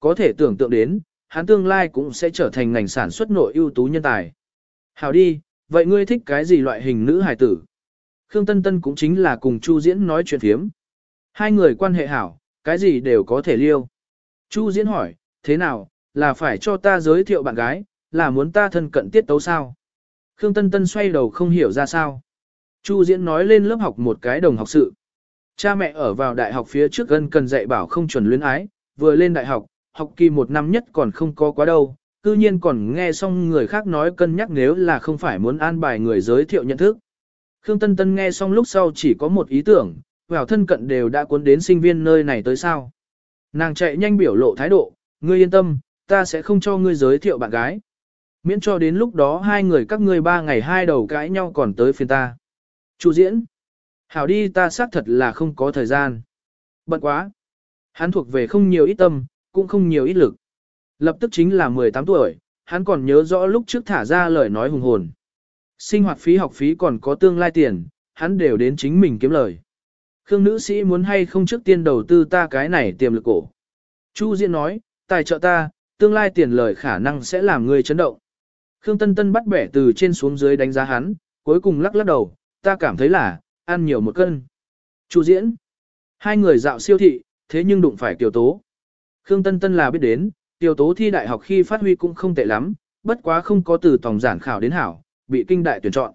Có thể tưởng tượng đến, hắn tương lai cũng sẽ trở thành ngành sản xuất nội ưu tú nhân tài. Hảo đi, vậy ngươi thích cái gì loại hình nữ hài tử? Khương Tân Tân cũng chính là cùng Chu Diễn nói chuyện phiếm. Hai người quan hệ hảo, cái gì đều có thể liêu. Chu Diễn hỏi, thế nào, là phải cho ta giới thiệu bạn gái, là muốn ta thân cận tiết tấu sao? Khương Tân Tân xoay đầu không hiểu ra sao. Chu Diễn nói lên lớp học một cái đồng học sự. Cha mẹ ở vào đại học phía trước gần cần dạy bảo không chuẩn luyến ái, vừa lên đại học, học kỳ một năm nhất còn không có quá đâu, cư nhiên còn nghe xong người khác nói cân nhắc nếu là không phải muốn an bài người giới thiệu nhận thức. Khương Tân Tân nghe xong lúc sau chỉ có một ý tưởng, vào thân cận đều đã cuốn đến sinh viên nơi này tới sao. Nàng chạy nhanh biểu lộ thái độ, ngươi yên tâm, ta sẽ không cho ngươi giới thiệu bạn gái. Miễn cho đến lúc đó hai người các ngươi ba ngày hai đầu cãi nhau còn tới phiên ta. Chu diễn. Hảo đi ta xác thật là không có thời gian. Bận quá. Hắn thuộc về không nhiều ít tâm, cũng không nhiều ít lực. Lập tức chính là 18 tuổi, hắn còn nhớ rõ lúc trước thả ra lời nói hùng hồn. Sinh hoạt phí học phí còn có tương lai tiền, hắn đều đến chính mình kiếm lời. Khương nữ sĩ muốn hay không trước tiên đầu tư ta cái này tiềm lực cổ. Chu Diễn nói, tài trợ ta, tương lai tiền lời khả năng sẽ làm người chấn động. Khương Tân Tân bắt bẻ từ trên xuống dưới đánh giá hắn, cuối cùng lắc lắc đầu, ta cảm thấy là, ăn nhiều một cân. Chu Diễn. Hai người dạo siêu thị, thế nhưng đụng phải Kiều Tố. Khương Tân Tân là biết đến, tiểu Tố thi đại học khi phát huy cũng không tệ lắm, bất quá không có từ tổng giản khảo đến hảo, bị kinh đại tuyển chọn.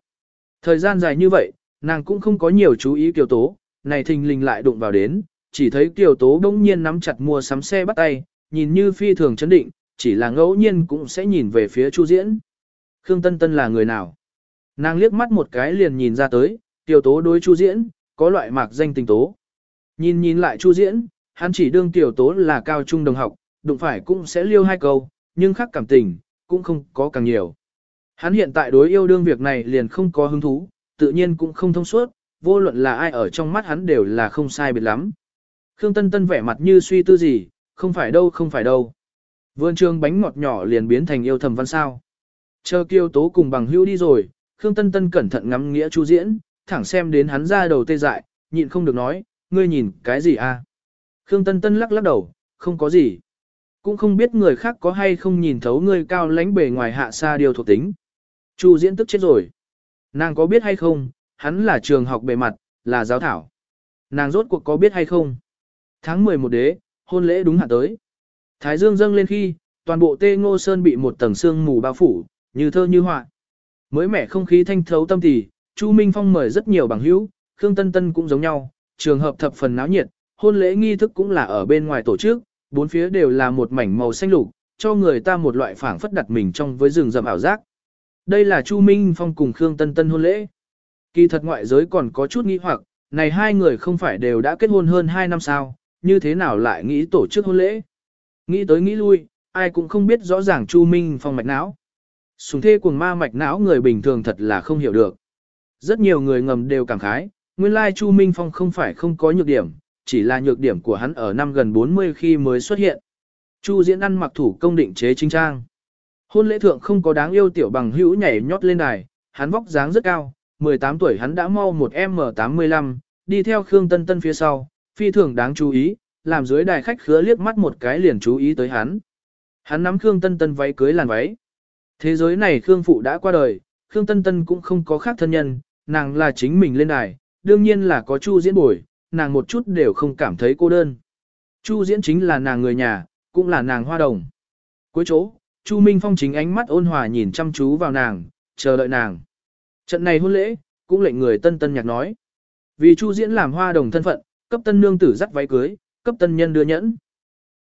Thời gian dài như vậy, nàng cũng không có nhiều chú ý Kiều Tố, này thình lình lại đụng vào đến, chỉ thấy Kiều Tố đông nhiên nắm chặt mua sắm xe bắt tay, nhìn như phi thường chấn định, chỉ là ngẫu nhiên cũng sẽ nhìn về phía Chu Diễn. Khương Tân Tân là người nào? Nàng liếc mắt một cái liền nhìn ra tới, tiểu Tố đối Chu Diễn, có loại mạc danh tình tố. Nhìn nhìn lại Chu Diễn, hắn chỉ đương tiểu Tố là cao trung đồng học, đụng phải cũng sẽ liêu hai câu, nhưng khác cảm tình, cũng không có càng nhiều. Hắn hiện tại đối yêu đương việc này liền không có hứng thú, tự nhiên cũng không thông suốt, vô luận là ai ở trong mắt hắn đều là không sai biệt lắm. Khương Tân Tân vẻ mặt như suy tư gì, không phải đâu không phải đâu. Vườn trường bánh ngọt nhỏ liền biến thành yêu thầm văn sao. Chờ kiêu tố cùng bằng hữu đi rồi, Khương Tân Tân cẩn thận ngắm nghĩa chu diễn, thẳng xem đến hắn ra đầu tê dại, nhịn không được nói, ngươi nhìn cái gì à? Khương Tân Tân lắc lắc đầu, không có gì. Cũng không biết người khác có hay không nhìn thấu ngươi cao lãnh bề ngoài hạ xa điều thuộc tính. Chu diễn tức chết rồi. Nàng có biết hay không, hắn là trường học bề mặt, là giáo thảo. Nàng rốt cuộc có biết hay không? Tháng 11 đế, hôn lễ đúng hạn tới. Thái dương dâng lên khi, toàn bộ tê ngô sơn bị một tầng sương mù bao phủ, như thơ như họa. Mới mẻ không khí thanh thấu tâm thì, Chu Minh Phong mời rất nhiều bằng hữu, Khương Tân Tân cũng giống nhau, trường hợp thập phần náo nhiệt, hôn lễ nghi thức cũng là ở bên ngoài tổ chức, bốn phía đều là một mảnh màu xanh lục, cho người ta một loại phảng phất đặt mình trong với rừng rậm ảo giác. Đây là Chu Minh Phong cùng Khương Tân Tân hôn lễ. Kỳ thật ngoại giới còn có chút nghi hoặc, này hai người không phải đều đã kết hôn hơn 2 năm sao, như thế nào lại nghĩ tổ chức hôn lễ. Nghĩ tới nghĩ lui, ai cũng không biết rõ ràng Chu Minh Phong mạch não. Sùng thê cuồng ma mạch não người bình thường thật là không hiểu được. Rất nhiều người ngầm đều cảm khái, nguyên lai Chu Minh Phong không phải không có nhược điểm, chỉ là nhược điểm của hắn ở năm gần 40 khi mới xuất hiện. Chu diễn ăn mặc thủ công định chế chính trang. Hôn lễ thượng không có đáng yêu tiểu bằng hữu nhảy nhót lên đài, hắn vóc dáng rất cao, 18 tuổi hắn đã mau một M85, đi theo Khương Tân Tân phía sau, phi thường đáng chú ý, làm dưới đài khách khứa liếc mắt một cái liền chú ý tới hắn. Hắn nắm Khương Tân Tân váy cưới làn váy. Thế giới này Khương Phụ đã qua đời, Khương Tân Tân cũng không có khác thân nhân, nàng là chính mình lên đài, đương nhiên là có Chu diễn bồi, nàng một chút đều không cảm thấy cô đơn. Chu diễn chính là nàng người nhà, cũng là nàng hoa đồng. Cuối chỗ, Chu Minh Phong chính ánh mắt ôn hòa nhìn chăm chú vào nàng, chờ đợi nàng. Trận này hôn lễ, cũng lệnh người tân tân nhạc nói. Vì Chu diễn làm hoa đồng thân phận, cấp tân nương tử dắt váy cưới, cấp tân nhân đưa nhẫn.